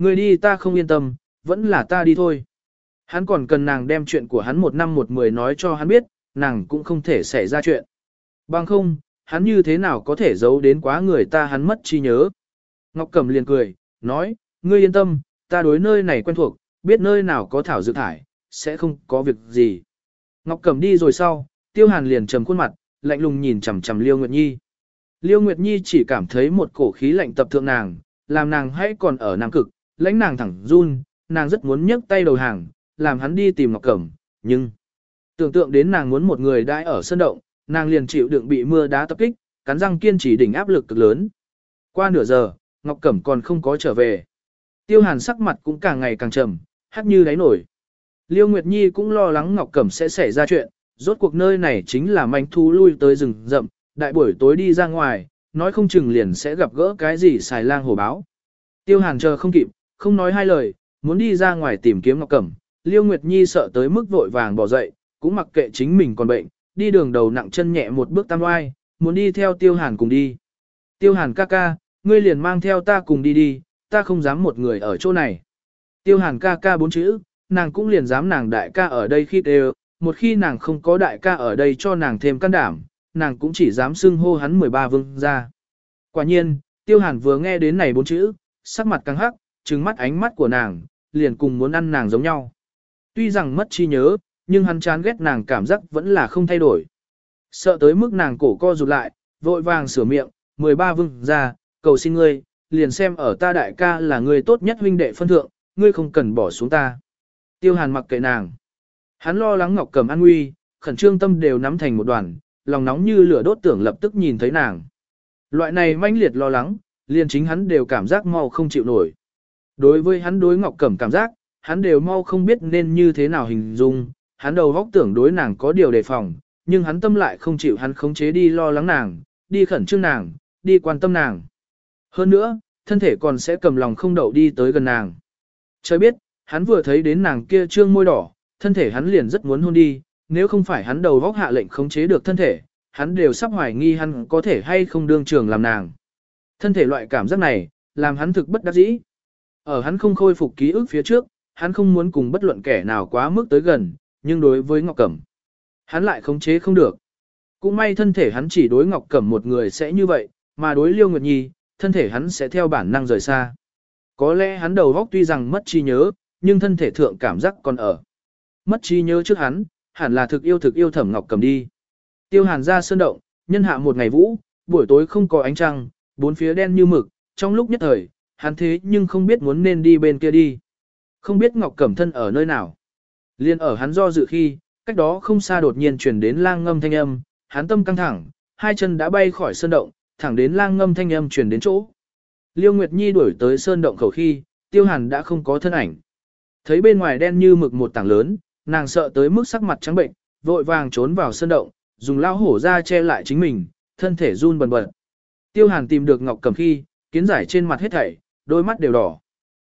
Người đi ta không yên tâm, vẫn là ta đi thôi. Hắn còn cần nàng đem chuyện của hắn một năm một mười nói cho hắn biết, nàng cũng không thể xảy ra chuyện. Bằng không, hắn như thế nào có thể giấu đến quá người ta hắn mất trí nhớ. Ngọc Cẩm liền cười, nói, ngươi yên tâm, ta đối nơi này quen thuộc, biết nơi nào có thảo dược thải, sẽ không có việc gì. Ngọc Cẩm đi rồi sau, Tiêu Hàn liền trầm khuôn mặt, lạnh lùng nhìn chằm chằm Liêu Nguyệt Nhi. Liêu Nguyệt Nhi chỉ cảm thấy một cổ khí lạnh tập thượng nàng, làm nàng hãy còn ở nam cực, lãnh nàng thẳng run, nàng rất muốn nhấc tay đầu hàng, làm hắn đi tìm Ngọc Cẩm, nhưng tưởng tượng đến nàng muốn một người đãi ở sân động, nàng liền chịu đựng bị mưa đá tập kích, cắn răng kiên trì đỉnh áp lực cực lớn. Qua nửa giờ, Ngọc Cẩm còn không có trở về. Tiêu Hàn sắc mặt cũng càng ngày càng trầm, hắc như đáy nổi. Liêu Nguyệt Nhi cũng lo lắng Ngọc Cẩm sẽ xảy ra chuyện, rốt cuộc nơi này chính là manh thú lui tới rừng rậm, đại buổi tối đi ra ngoài, nói không chừng liền sẽ gặp gỡ cái gì xài lang hổ báo. Tiêu Hàn chờ không kịp, không nói hai lời, muốn đi ra ngoài tìm kiếm Ngọc Cẩm, Liêu Nguyệt Nhi sợ tới mức vội vàng bỏ dậy, cũng mặc kệ chính mình còn bệnh, đi đường đầu nặng chân nhẹ một bước tam oai, muốn đi theo Tiêu Hàn cùng đi. Tiêu Hàn ca ca, ngươi liền mang theo ta cùng đi đi, ta không dám một người ở chỗ này. Tiêu Hàn ca ca bốn chữ, nàng cũng liền dám nàng đại ca ở đây khi đều, một khi nàng không có đại ca ở đây cho nàng thêm can đảm, nàng cũng chỉ dám xưng hô hắn 13 vương ra. Quả nhiên, Tiêu Hàn vừa nghe đến này bốn chữ, sắc mặt căng hắc, trừng mắt ánh mắt của nàng, liền cùng muốn ăn nàng giống nhau. Tuy rằng mất chi nhớ, nhưng hắn chán ghét nàng cảm giác vẫn là không thay đổi. Sợ tới mức nàng cổ co rụt lại, vội vàng sửa miệng, 13 vương ra, cầu xin ngươi, liền xem ở ta đại ca là người tốt nhất huynh đệ phân thượng, ngươi không cần bỏ xuống ta. Tiêu hàn mặc kệ nàng. Hắn lo lắng ngọc cầm an nguy, khẩn trương tâm đều nắm thành một đoàn, lòng nóng như lửa đốt tưởng lập tức nhìn thấy nàng. Loại này manh liệt lo lắng, liền chính hắn đều cảm giác mau không chịu nổi. Đối với hắn đối Ngọc Cẩm cảm giác, hắn đều mau không biết nên như thế nào hình dung, hắn đầu góc tưởng đối nàng có điều đề phòng, nhưng hắn tâm lại không chịu hắn khống chế đi lo lắng nàng, đi khẩn trương nàng, đi quan tâm nàng. Hơn nữa, thân thể còn sẽ cầm lòng không đậu đi tới gần nàng. Trời biết, hắn vừa thấy đến nàng kia trương môi đỏ, thân thể hắn liền rất muốn hôn đi, nếu không phải hắn đầu góc hạ lệnh khống chế được thân thể, hắn đều sắp hoài nghi hắn có thể hay không đương trường làm nàng. Thân thể loại cảm giác này, làm hắn thực bất đắc dĩ. Ở hắn không khôi phục ký ức phía trước, hắn không muốn cùng bất luận kẻ nào quá mức tới gần, nhưng đối với Ngọc Cẩm, hắn lại khống chế không được. Cũng may thân thể hắn chỉ đối Ngọc Cẩm một người sẽ như vậy, mà đối Liêu Nguyệt Nhi, thân thể hắn sẽ theo bản năng rời xa. Có lẽ hắn đầu góc tuy rằng mất trí nhớ, nhưng thân thể thượng cảm giác còn ở. Mất trí nhớ trước hắn, hẳn là thực yêu thực yêu thẩm Ngọc Cẩm đi. Tiêu Hàn ra sơn động, nhân hạ một ngày vũ, buổi tối không có ánh trăng, bốn phía đen như mực, trong lúc nhất thời, hắn thế nhưng không biết muốn nên đi bên kia đi. Không biết Ngọc Cẩm Thân ở nơi nào. Liên ở hắn do dự khi, cách đó không xa đột nhiên chuyển đến lang ngâm thanh âm, hắn tâm căng thẳng, hai chân đã bay khỏi sơn động, thẳng đến lang ngâm thanh âm chuyển đến chỗ. Liêu Nguyệt Nhi đuổi tới sơn động khẩu khi, tiêu hàn đã không có thân ảnh. Thấy bên ngoài đen như mực một tảng lớn, nàng sợ tới mức sắc mặt trắng bệnh, vội vàng trốn vào sơn động, dùng lao hổ ra che lại chính mình, thân thể run bần bật. Tiêu hàn tìm được Ngọc Cẩm khi, kiến giải trên mặt hết thảy, đôi mắt đều đỏ.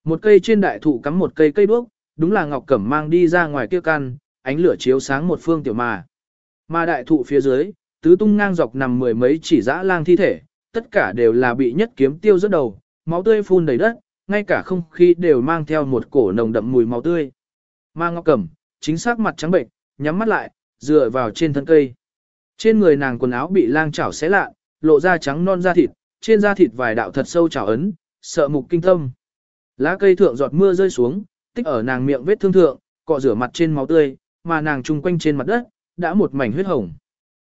Một cây trên đại thụ cắm một cây cây đuốc, đúng là Ngọc Cẩm mang đi ra ngoài kia căn, ánh lửa chiếu sáng một phương tiểu mà. Mà đại thụ phía dưới, tứ tung ngang dọc nằm mười mấy chỉ dã lang thi thể, tất cả đều là bị nhất kiếm tiêu rớt đầu, máu tươi phun đầy đất, ngay cả không khí đều mang theo một cổ nồng đậm mùi máu tươi. Ma Ngọc Cẩm, chính xác mặt trắng bệnh, nhắm mắt lại, dựa vào trên thân cây. Trên người nàng quần áo bị lang chảo xé lạ, lộ ra trắng non da thịt, trên da thịt vài đạo thật sâu chảo ấn, sợ mục kinh tâm. Lá cây thượng giọt mưa rơi xuống, tích ở nàng miệng vết thương thượng, cọ rửa mặt trên máu tươi, mà nàng trung quanh trên mặt đất, đã một mảnh huyết hồng.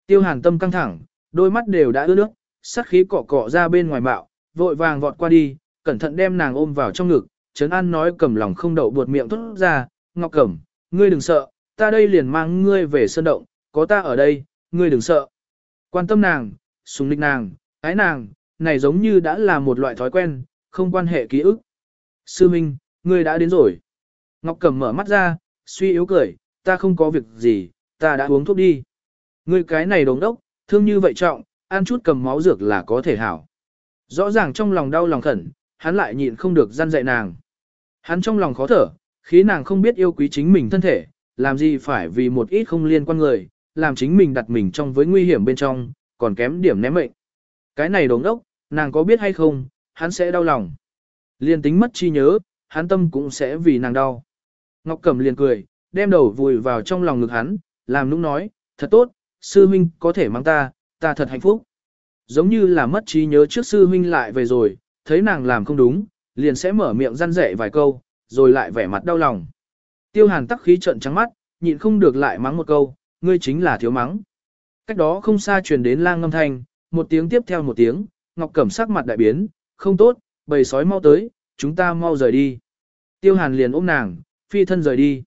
Tiêu hàn tâm căng thẳng, đôi mắt đều đã ướt nước, sát khí cọ cọ ra bên ngoài bạo, vội vàng vọt qua đi, cẩn thận đem nàng ôm vào trong ngực, Trấn An nói cầm lòng không đậu buột miệng thốt ra, Ngọc Cẩm, ngươi đừng sợ, ta đây liền mang ngươi về sơn động, có ta ở đây, ngươi đừng sợ. Quan tâm nàng, súng lịch nàng, ái nàng, này giống như đã là một loại thói quen, không quan hệ ký ức. Sư Minh, ngươi đã đến rồi. Ngọc Cẩm mở mắt ra, suy yếu cười, ta không có việc gì, ta đã uống thuốc đi. Ngươi cái này đồng đốc, thương như vậy trọng, ăn chút cầm máu dược là có thể hảo. Rõ ràng trong lòng đau lòng khẩn, hắn lại nhịn không được gian dạy nàng. Hắn trong lòng khó thở, khí nàng không biết yêu quý chính mình thân thể, làm gì phải vì một ít không liên quan người, làm chính mình đặt mình trong với nguy hiểm bên trong, còn kém điểm ném mệnh. Cái này đồng đốc, nàng có biết hay không, hắn sẽ đau lòng. Liền tính mất chi nhớ, hắn tâm cũng sẽ vì nàng đau. Ngọc Cẩm liền cười, đem đầu vùi vào trong lòng ngực hắn, làm nũng nói, thật tốt, sư huynh có thể mang ta, ta thật hạnh phúc. Giống như là mất trí nhớ trước sư huynh lại về rồi, thấy nàng làm không đúng, liền sẽ mở miệng răn rẻ vài câu, rồi lại vẻ mặt đau lòng. Tiêu hàn tắc khí trận trắng mắt, nhịn không được lại mắng một câu, ngươi chính là thiếu mắng. Cách đó không xa truyền đến lang ngâm thanh, một tiếng tiếp theo một tiếng, Ngọc Cẩm sắc mặt đại biến, không tốt, bầy sói mau tới, chúng ta mau rời đi. Tiêu hàn liền ôm nàng, phi thân rời đi.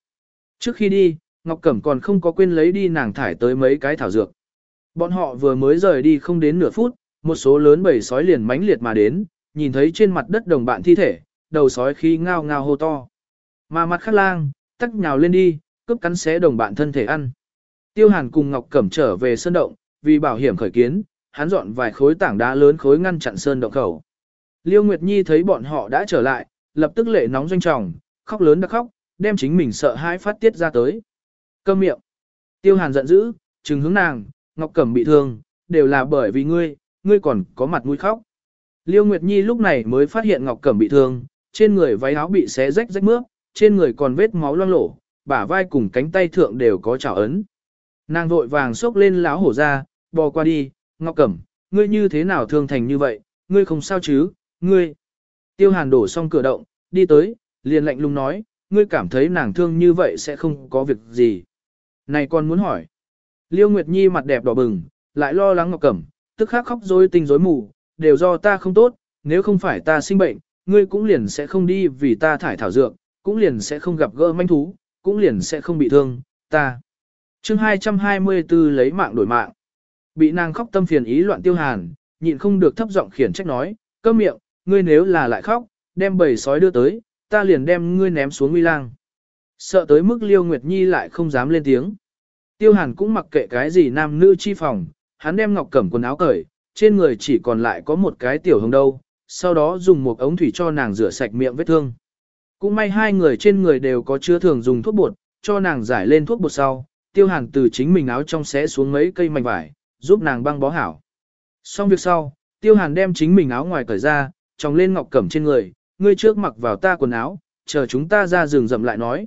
Trước khi đi, Ngọc Cẩm còn không có quên lấy đi nàng thải tới mấy cái thảo dược. Bọn họ vừa mới rời đi không đến nửa phút, một số lớn bầy sói liền mãnh liệt mà đến, nhìn thấy trên mặt đất đồng bạn thi thể, đầu sói khi ngao ngao hô to. Mà mặt khắc lang, tắc nhào lên đi, cướp cắn xé đồng bạn thân thể ăn. Tiêu Hàn cùng Ngọc Cẩm trở về sơn động, vì bảo hiểm khởi kiến, hắn dọn vài khối tảng đá lớn khối ngăn chặn sơn động khẩu. Liêu Nguyệt Nhi thấy bọn họ đã trở lại, lập tức lệ nóng doanh trọng, khóc lớn đã khóc, đem chính mình sợ hãi phát tiết ra tới. Câm miệng. Tiêu Hàn giận dữ, trừng hướng nàng, Ngọc Cẩm bị thương, đều là bởi vì ngươi, ngươi còn có mặt mũi khóc. Liêu Nguyệt Nhi lúc này mới phát hiện Ngọc Cẩm bị thương, trên người váy áo bị xé rách rách mướp, trên người còn vết máu loang lổ, bả vai cùng cánh tay thượng đều có trào ấn. Nàng vội vàng xốc lên láo hổ ra, bò qua đi, Ngọc Cẩm, ngươi như thế nào thương thành như vậy, ngươi không sao chứ, ngươi. Tiêu hàn đổ xong cửa động, đi tới, liền lạnh lùng nói, ngươi cảm thấy nàng thương như vậy sẽ không có việc gì. Này con muốn hỏi. Liêu Nguyệt Nhi mặt đẹp đỏ bừng, lại lo lắng ngọc cẩm, tức khắc khóc rối tinh rối mù, đều do ta không tốt, nếu không phải ta sinh bệnh, ngươi cũng liền sẽ không đi vì ta thải thảo dược, cũng liền sẽ không gặp gỡ manh thú, cũng liền sẽ không bị thương, ta. chương 224 lấy mạng đổi mạng. Bị nàng khóc tâm phiền ý loạn tiêu hàn, nhịn không được thấp giọng khiển trách nói, cơm miệng, ngươi nếu là lại khóc, đem bầy sói đưa tới, ta liền đem ngươi ném xuống nguy lang. Sợ tới mức Liêu Nguyệt Nhi lại không dám lên tiếng. Tiêu Hàn cũng mặc kệ cái gì nam nữ chi phòng, hắn đem ngọc cẩm quần áo cởi, trên người chỉ còn lại có một cái tiểu hồng đâu, sau đó dùng một ống thủy cho nàng rửa sạch miệng vết thương. Cũng may hai người trên người đều có chưa thường dùng thuốc bột, cho nàng giải lên thuốc bột sau, Tiêu Hàn từ chính mình áo trong xé xuống mấy cây mảnh vải, giúp nàng băng bó hảo. Xong việc sau, Tiêu Hàn đem chính mình áo ngoài cởi ra, tròng lên ngọc cẩm trên người, ngươi trước mặc vào ta quần áo, chờ chúng ta ra rừng rậm lại nói.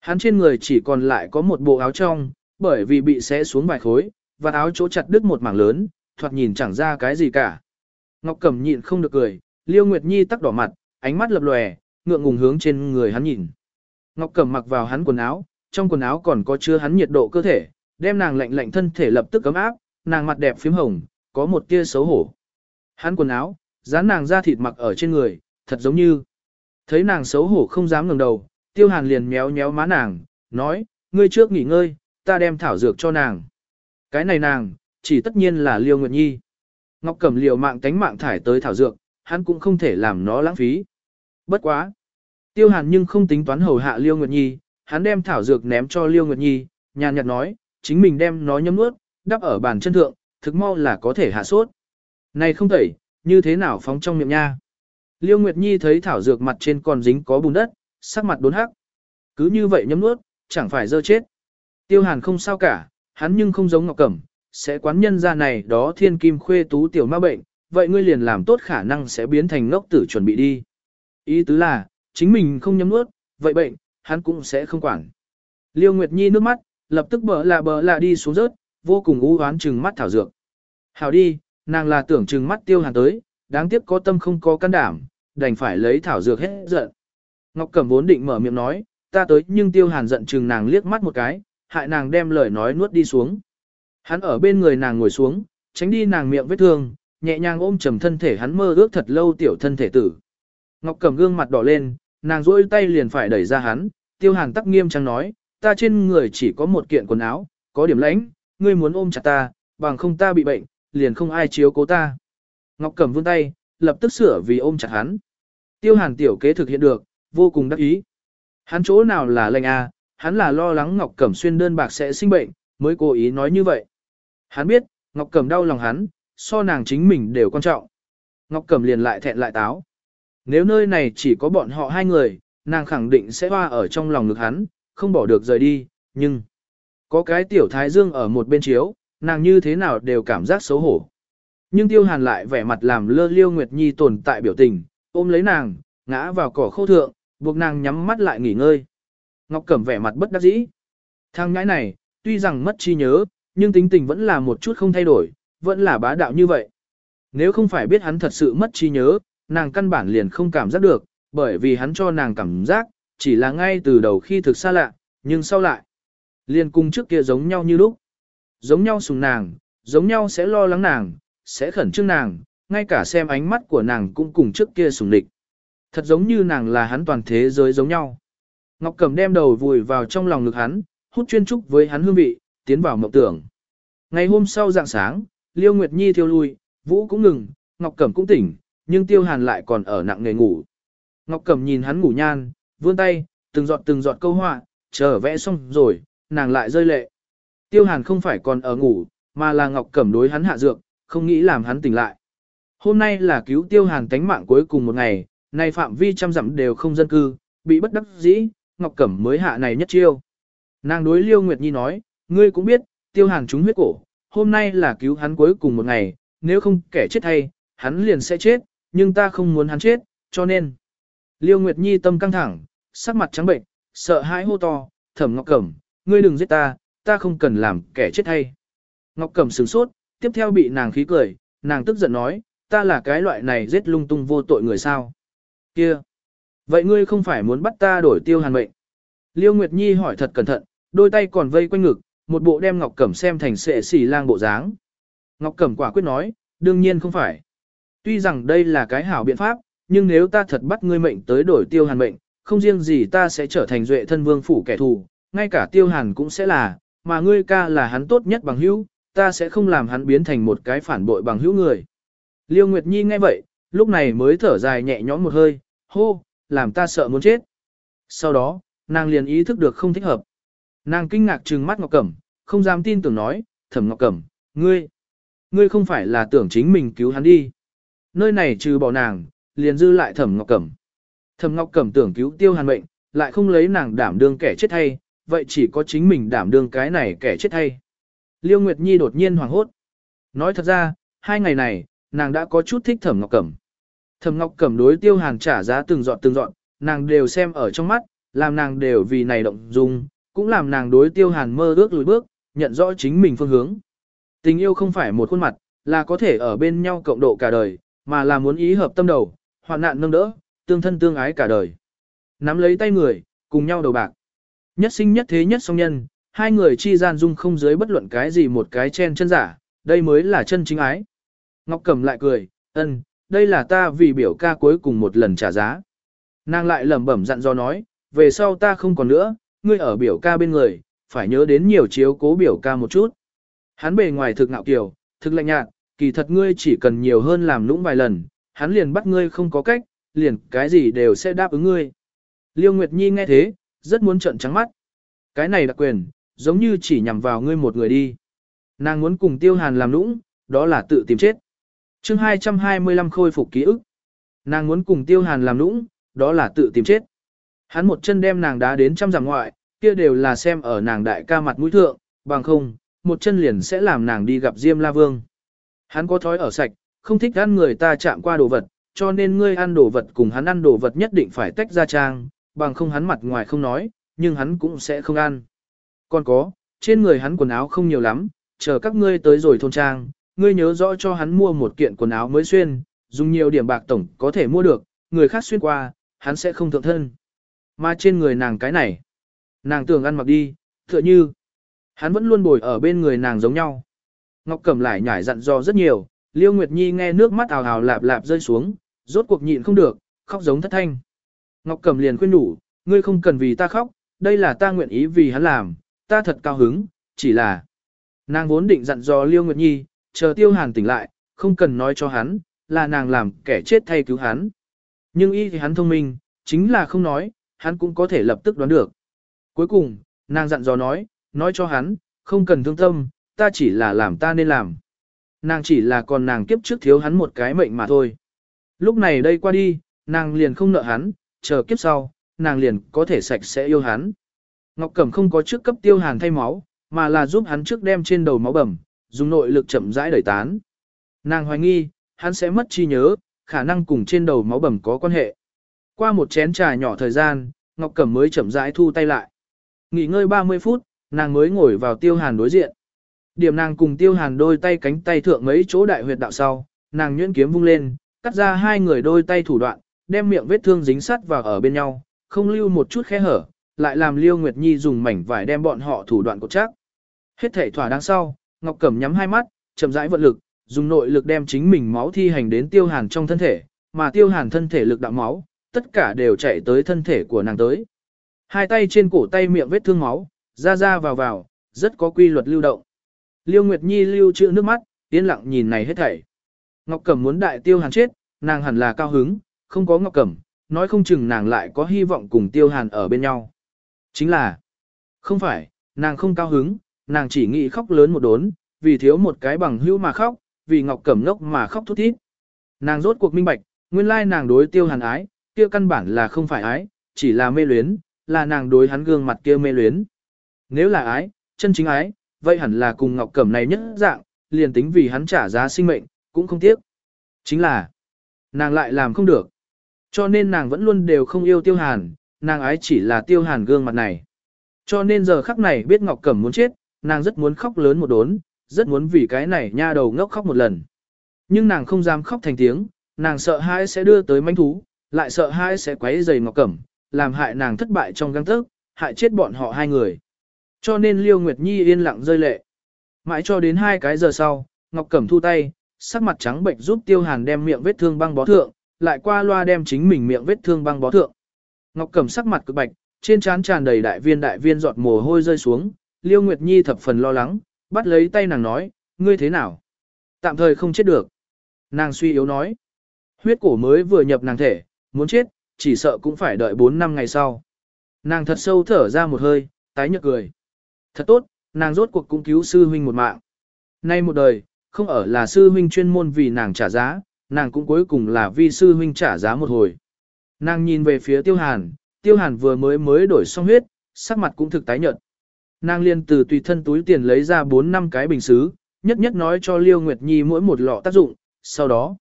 Hắn trên người chỉ còn lại có một bộ áo trong, bởi vì bị xé xuống vài khối, và áo chỗ chặt đứt một mảng lớn, thoạt nhìn chẳng ra cái gì cả. Ngọc Cẩm nhịn không được cười, Liêu Nguyệt Nhi tắc đỏ mặt, ánh mắt lập lòe, ngượng ngùng hướng trên người hắn nhìn. Ngọc Cẩm mặc vào hắn quần áo, trong quần áo còn có chứa hắn nhiệt độ cơ thể, đem nàng lạnh lạnh thân thể lập tức cấm áp, nàng mặt đẹp phím hồng, có một tia xấu hổ. Hắn quần áo, dán nàng ra thịt mặc ở trên người, thật giống như. Thấy nàng xấu hổ không dám ngẩng đầu, tiêu hàn liền méo méo má nàng, nói, ngươi trước nghỉ ngơi, ta đem thảo dược cho nàng. Cái này nàng, chỉ tất nhiên là Liêu Nguyệt Nhi. Ngọc Cẩm liều mạng tánh mạng thải tới thảo dược, hắn cũng không thể làm nó lãng phí. Bất quá. Tiêu hàn nhưng không tính toán hầu hạ Liêu Nguyệt Nhi, hắn đem thảo dược ném cho Liêu Nguyệt Nhi, nhàn nhạt nói, chính mình đem nó nhấm nuốt, đắp ở bàn chân thượng, thực mau là có thể hạ sốt. Này không thể, như thế nào phóng trong miệng nha. Liêu Nguyệt Nhi thấy thảo dược mặt trên còn dính có bùn đất, sắc mặt đốn hắc. Cứ như vậy nhấm nuốt, chẳng phải dơ chết. Tiêu Hàn không sao cả, hắn nhưng không giống Ngọc Cẩm, sẽ quán nhân ra này đó thiên kim khuê tú tiểu ma bệnh, vậy ngươi liền làm tốt khả năng sẽ biến thành ngốc tử chuẩn bị đi. Ý tứ là, chính mình không nhấm nuốt, vậy bệnh, hắn cũng sẽ không quản. Liêu Nguyệt Nhi nước mắt, lập tức bờ lạ bờ lạ đi xuống rớt, vô cùng u hoán trừng mắt thảo dược. Hảo đi, Nàng là tưởng chừng mắt tiêu hàn tới, đáng tiếc có tâm không có can đảm, đành phải lấy thảo dược hết giận. Ngọc Cẩm vốn định mở miệng nói, ta tới nhưng tiêu hàn giận chừng nàng liếc mắt một cái, hại nàng đem lời nói nuốt đi xuống. Hắn ở bên người nàng ngồi xuống, tránh đi nàng miệng vết thương, nhẹ nhàng ôm trầm thân thể hắn mơ ước thật lâu tiểu thân thể tử. Ngọc Cẩm gương mặt đỏ lên, nàng rỗi tay liền phải đẩy ra hắn, tiêu hàn tắc nghiêm trang nói, ta trên người chỉ có một kiện quần áo, có điểm lãnh, ngươi muốn ôm chặt ta, bằng không ta bị bệnh, liền không ai chiếu cố ta. Ngọc Cẩm vươn tay, lập tức sửa vì ôm chặt hắn. Tiêu Hàn tiểu kế thực hiện được, vô cùng đắc ý. Hắn chỗ nào là lành à, hắn là lo lắng Ngọc Cẩm xuyên đơn bạc sẽ sinh bệnh, mới cố ý nói như vậy. Hắn biết, Ngọc Cẩm đau lòng hắn, so nàng chính mình đều quan trọng. Ngọc Cẩm liền lại thẹn lại táo. Nếu nơi này chỉ có bọn họ hai người, nàng khẳng định sẽ hoa ở trong lòng ngực hắn, không bỏ được rời đi, nhưng... Có cái tiểu thái dương ở một bên chiếu, nàng như thế nào đều cảm giác xấu hổ. Nhưng tiêu hàn lại vẻ mặt làm lơ liêu Nguyệt Nhi tồn tại biểu tình, ôm lấy nàng, ngã vào cỏ khô thượng, buộc nàng nhắm mắt lại nghỉ ngơi. Ngọc Cẩm vẻ mặt bất đắc dĩ. Thằng nhãi này, tuy rằng mất trí nhớ, nhưng tính tình vẫn là một chút không thay đổi, vẫn là bá đạo như vậy. Nếu không phải biết hắn thật sự mất trí nhớ, nàng căn bản liền không cảm giác được, bởi vì hắn cho nàng cảm giác, chỉ là ngay từ đầu khi thực xa lạ, nhưng sau lại. Liền cùng trước kia giống nhau như lúc giống nhau sùng nàng, giống nhau sẽ lo lắng nàng, sẽ khẩn trương nàng, ngay cả xem ánh mắt của nàng cũng cùng trước kia sùng địch. Thật giống như nàng là hắn toàn thế giới giống nhau. Ngọc Cẩm đem đầu vùi vào trong lòng ngực hắn, hút chuyên trúc với hắn hương vị, tiến vào mộng tưởng. Ngày hôm sau rạng sáng, Liêu Nguyệt Nhi thiêu lui, Vũ cũng ngừng, Ngọc Cẩm cũng tỉnh, nhưng Tiêu Hàn lại còn ở nặng nghề ngủ. Ngọc Cẩm nhìn hắn ngủ nhan, vươn tay, từng giọt từng giọt câu họa, chờ vẽ xong rồi, nàng lại rơi lệ. Tiêu Hàn không phải còn ở ngủ, mà là Ngọc Cẩm đối hắn hạ dược, không nghĩ làm hắn tỉnh lại. Hôm nay là cứu Tiêu Hàn tánh mạng cuối cùng một ngày, nay phạm vi trăm dặm đều không dân cư, bị bất đắc dĩ, Ngọc Cẩm mới hạ này nhất chiêu. Nàng đối Liêu Nguyệt Nhi nói, ngươi cũng biết, Tiêu Hàn trúng huyết cổ, hôm nay là cứu hắn cuối cùng một ngày, nếu không kẻ chết thay, hắn liền sẽ chết, nhưng ta không muốn hắn chết, cho nên. Liêu Nguyệt Nhi tâm căng thẳng, sắc mặt trắng bệnh, sợ hãi hô to, thẩm Ngọc Cẩm, ngươi đừng giết ta, ta không cần làm kẻ chết hay. Ngọc Cẩm sửng sốt, tiếp theo bị nàng khí cười, nàng tức giận nói, ta là cái loại này giết lung tung vô tội người sao. Kia! Vậy ngươi không phải muốn bắt ta đổi tiêu hàn mệnh? Liêu Nguyệt Nhi hỏi thật cẩn thận, đôi tay còn vây quanh ngực, một bộ đem Ngọc Cẩm xem thành sệ xỉ lang bộ dáng. Ngọc Cẩm quả quyết nói, đương nhiên không phải. Tuy rằng đây là cái hảo biện pháp, nhưng nếu ta thật bắt ngươi mệnh tới đổi tiêu hàn mệnh, không riêng gì ta sẽ trở thành duệ thân vương phủ kẻ thù, ngay cả tiêu hàn cũng sẽ là, mà ngươi ca là hắn tốt nhất bằng hữu, ta sẽ không làm hắn biến thành một cái phản bội bằng hữu người. Liêu Nguyệt Nhi nghe vậy, lúc này mới thở dài nhẹ nhõm một hơi, hô, làm ta sợ muốn chết. Sau đó, nàng liền ý thức được không thích hợp. Nàng kinh ngạc trừng mắt Ngọc Cẩm, không dám tin tưởng nói, thẩm Ngọc Cẩm, ngươi, ngươi không phải là tưởng chính mình cứu hắn đi. Nơi này trừ bỏ nàng, liền dư lại thẩm Ngọc Cẩm. Thẩm Ngọc Cẩm tưởng cứu tiêu hàn mệnh, lại không lấy nàng đảm đương kẻ chết thay vậy chỉ có chính mình đảm đương cái này kẻ chết thay. Liêu Nguyệt Nhi đột nhiên hoảng hốt. Nói thật ra, hai ngày này, nàng đã có chút thích Thẩm Ngọc Cẩm. Thẩm Ngọc Cẩm đối Tiêu Hàn trả giá từng dọn từng dọn, nàng đều xem ở trong mắt, làm nàng đều vì này động dung, cũng làm nàng đối Tiêu Hàn mơ ước lùi bước, nhận rõ chính mình phương hướng. Tình yêu không phải một khuôn mặt, là có thể ở bên nhau cộng độ cả đời, mà là muốn ý hợp tâm đầu, hoạn nạn nâng đỡ, tương thân tương ái cả đời. Nắm lấy tay người, cùng nhau đầu bạc. Nhất sinh nhất thế nhất song nhân, hai người chi gian dung không dưới bất luận cái gì một cái chen chân giả, đây mới là chân chính ái. Ngọc Cẩm lại cười, ân, đây là ta vì biểu ca cuối cùng một lần trả giá. Nàng lại lẩm bẩm dặn do nói, về sau ta không còn nữa, ngươi ở biểu ca bên người, phải nhớ đến nhiều chiếu cố biểu ca một chút. Hắn bề ngoài thực ngạo kiều, thực lạnh nhạt, kỳ thật ngươi chỉ cần nhiều hơn làm lũng vài lần, hắn liền bắt ngươi không có cách, liền cái gì đều sẽ đáp ứng ngươi. Liêu Nguyệt Nhi nghe thế, rất muốn trợn trắng mắt. Cái này đặc quyền, giống như chỉ nhằm vào ngươi một người đi. Nàng muốn cùng tiêu hàn làm lũng, đó là tự tìm chết. chương 225 khôi phục ký ức. Nàng muốn cùng tiêu hàn làm lũng, đó là tự tìm chết. Hắn một chân đem nàng đá đến trăm giảm ngoại, kia đều là xem ở nàng đại ca mặt mũi thượng, bằng không, một chân liền sẽ làm nàng đi gặp Diêm La Vương. Hắn có thói ở sạch, không thích ăn người ta chạm qua đồ vật, cho nên ngươi ăn đồ vật cùng hắn ăn đồ vật nhất định phải tách ra trang, bằng không hắn mặt ngoài không nói, nhưng hắn cũng sẽ không ăn. Còn có, trên người hắn quần áo không nhiều lắm, chờ các ngươi tới rồi thôn trang, ngươi nhớ rõ cho hắn mua một kiện quần áo mới xuyên, dùng nhiều điểm bạc tổng có thể mua được, người khác xuyên qua, hắn sẽ không thượng thân. Mà trên người nàng cái này, nàng tưởng ăn mặc đi, tựa như, hắn vẫn luôn bồi ở bên người nàng giống nhau. Ngọc Cẩm lại nhảy dặn dò rất nhiều, Liêu Nguyệt Nhi nghe nước mắt ào ào lạp lạp rơi xuống, rốt cuộc nhịn không được, khóc giống thất thanh. Ngọc Cẩm liền khuyên đủ, ngươi không cần vì ta khóc, đây là ta nguyện ý vì hắn làm, ta thật cao hứng, chỉ là... Nàng vốn định dặn dò Liêu Nguyệt Nhi, chờ Tiêu Hàn tỉnh lại, không cần nói cho hắn, là nàng làm kẻ chết thay cứu hắn. Nhưng y thì hắn thông minh, chính là không nói, hắn cũng có thể lập tức đoán được. Cuối cùng, nàng dặn dò nói, nói cho hắn, không cần thương tâm, ta chỉ là làm ta nên làm. Nàng chỉ là còn nàng kiếp trước thiếu hắn một cái mệnh mà thôi. Lúc này đây qua đi, nàng liền không nợ hắn, chờ kiếp sau, nàng liền có thể sạch sẽ yêu hắn. Ngọc Cẩm không có trước cấp tiêu hàn thay máu, mà là giúp hắn trước đem trên đầu máu bầm, dùng nội lực chậm rãi đẩy tán. Nàng hoài nghi, hắn sẽ mất trí nhớ, khả năng cùng trên đầu máu bầm có quan hệ. Qua một chén trà nhỏ thời gian, Ngọc Cẩm mới chậm rãi thu tay lại. Nghỉ ngơi 30 phút, nàng mới ngồi vào tiêu hàn đối diện. Điểm nàng cùng tiêu hàn đôi tay cánh tay thượng mấy chỗ đại huyệt đạo sau, nàng nhuyễn kiếm vung lên, cắt ra hai người đôi tay thủ đoạn, đem miệng vết thương dính sắt vào ở bên nhau, không lưu một chút khe hở, lại làm Liêu Nguyệt Nhi dùng mảnh vải đem bọn họ thủ đoạn cột chắc. Hết thể thỏa đáng sau, Ngọc Cẩm nhắm hai mắt, chậm rãi vận lực, dùng nội lực đem chính mình máu thi hành đến Tiêu Hàn trong thân thể, mà Tiêu Hàn thân thể lực đạo máu, tất cả đều chạy tới thân thể của nàng tới. Hai tay trên cổ tay miệng vết thương máu, ra ra vào vào, rất có quy luật lưu động. Liêu Nguyệt Nhi lưu trữ nước mắt, yên lặng nhìn này hết thảy. Ngọc Cẩm muốn đại Tiêu Hàn chết, nàng hẳn là cao hứng, không có Ngọc Cẩm, nói không chừng nàng lại có hy vọng cùng Tiêu Hàn ở bên nhau. Chính là, không phải, nàng không cao hứng, nàng chỉ nghĩ khóc lớn một đốn, vì thiếu một cái bằng hữu mà khóc, vì Ngọc Cẩm nốc mà khóc thút thít. Nàng rốt cuộc minh bạch, nguyên lai nàng đối Tiêu Hàn ái, kia căn bản là không phải ái, chỉ là mê luyến, là nàng đối hắn gương mặt kia mê luyến. Nếu là ái, chân chính ái, vậy hẳn là cùng Ngọc Cẩm này nhất dạng, liền tính vì hắn trả giá sinh mệnh, cũng không tiếc. Chính là, nàng lại làm không được. Cho nên nàng vẫn luôn đều không yêu tiêu hàn, nàng ái chỉ là tiêu hàn gương mặt này. Cho nên giờ khắc này biết Ngọc Cẩm muốn chết, nàng rất muốn khóc lớn một đốn, rất muốn vì cái này nha đầu ngốc khóc một lần. Nhưng nàng không dám khóc thành tiếng, nàng sợ hãi sẽ đưa tới manh thú, lại sợ hãi sẽ quấy rầy Ngọc Cẩm, làm hại nàng thất bại trong găng tức, hại chết bọn họ hai người. Cho nên Liêu Nguyệt Nhi yên lặng rơi lệ. Mãi cho đến hai cái giờ sau, Ngọc Cẩm thu tay, sắc mặt trắng bệnh giúp Tiêu Hàn đem miệng vết thương băng bó thượng, lại qua loa đem chính mình miệng vết thương băng bó thượng. Ngọc Cẩm sắc mặt cực bạch, trên trán tràn đầy đại viên đại viên giọt mồ hôi rơi xuống, Liêu Nguyệt Nhi thập phần lo lắng, bắt lấy tay nàng nói, ngươi thế nào? Tạm thời không chết được. Nàng suy yếu nói, huyết cổ mới vừa nhập nàng thể, muốn chết, chỉ sợ cũng phải đợi 4 năm ngày sau. Nàng thật sâu thở ra một hơi, tái nhợt cười. Thật tốt, nàng rốt cuộc cũng cứu sư huynh một mạng. Nay một đời, không ở là sư huynh chuyên môn vì nàng trả giá, nàng cũng cuối cùng là vi sư huynh trả giá một hồi. Nàng nhìn về phía tiêu hàn, tiêu hàn vừa mới mới đổi xong huyết, sắc mặt cũng thực tái nhợt. Nàng liền từ tùy thân túi tiền lấy ra 4 năm cái bình xứ, nhất nhất nói cho Liêu Nguyệt Nhi mỗi một lọ tác dụng, sau đó.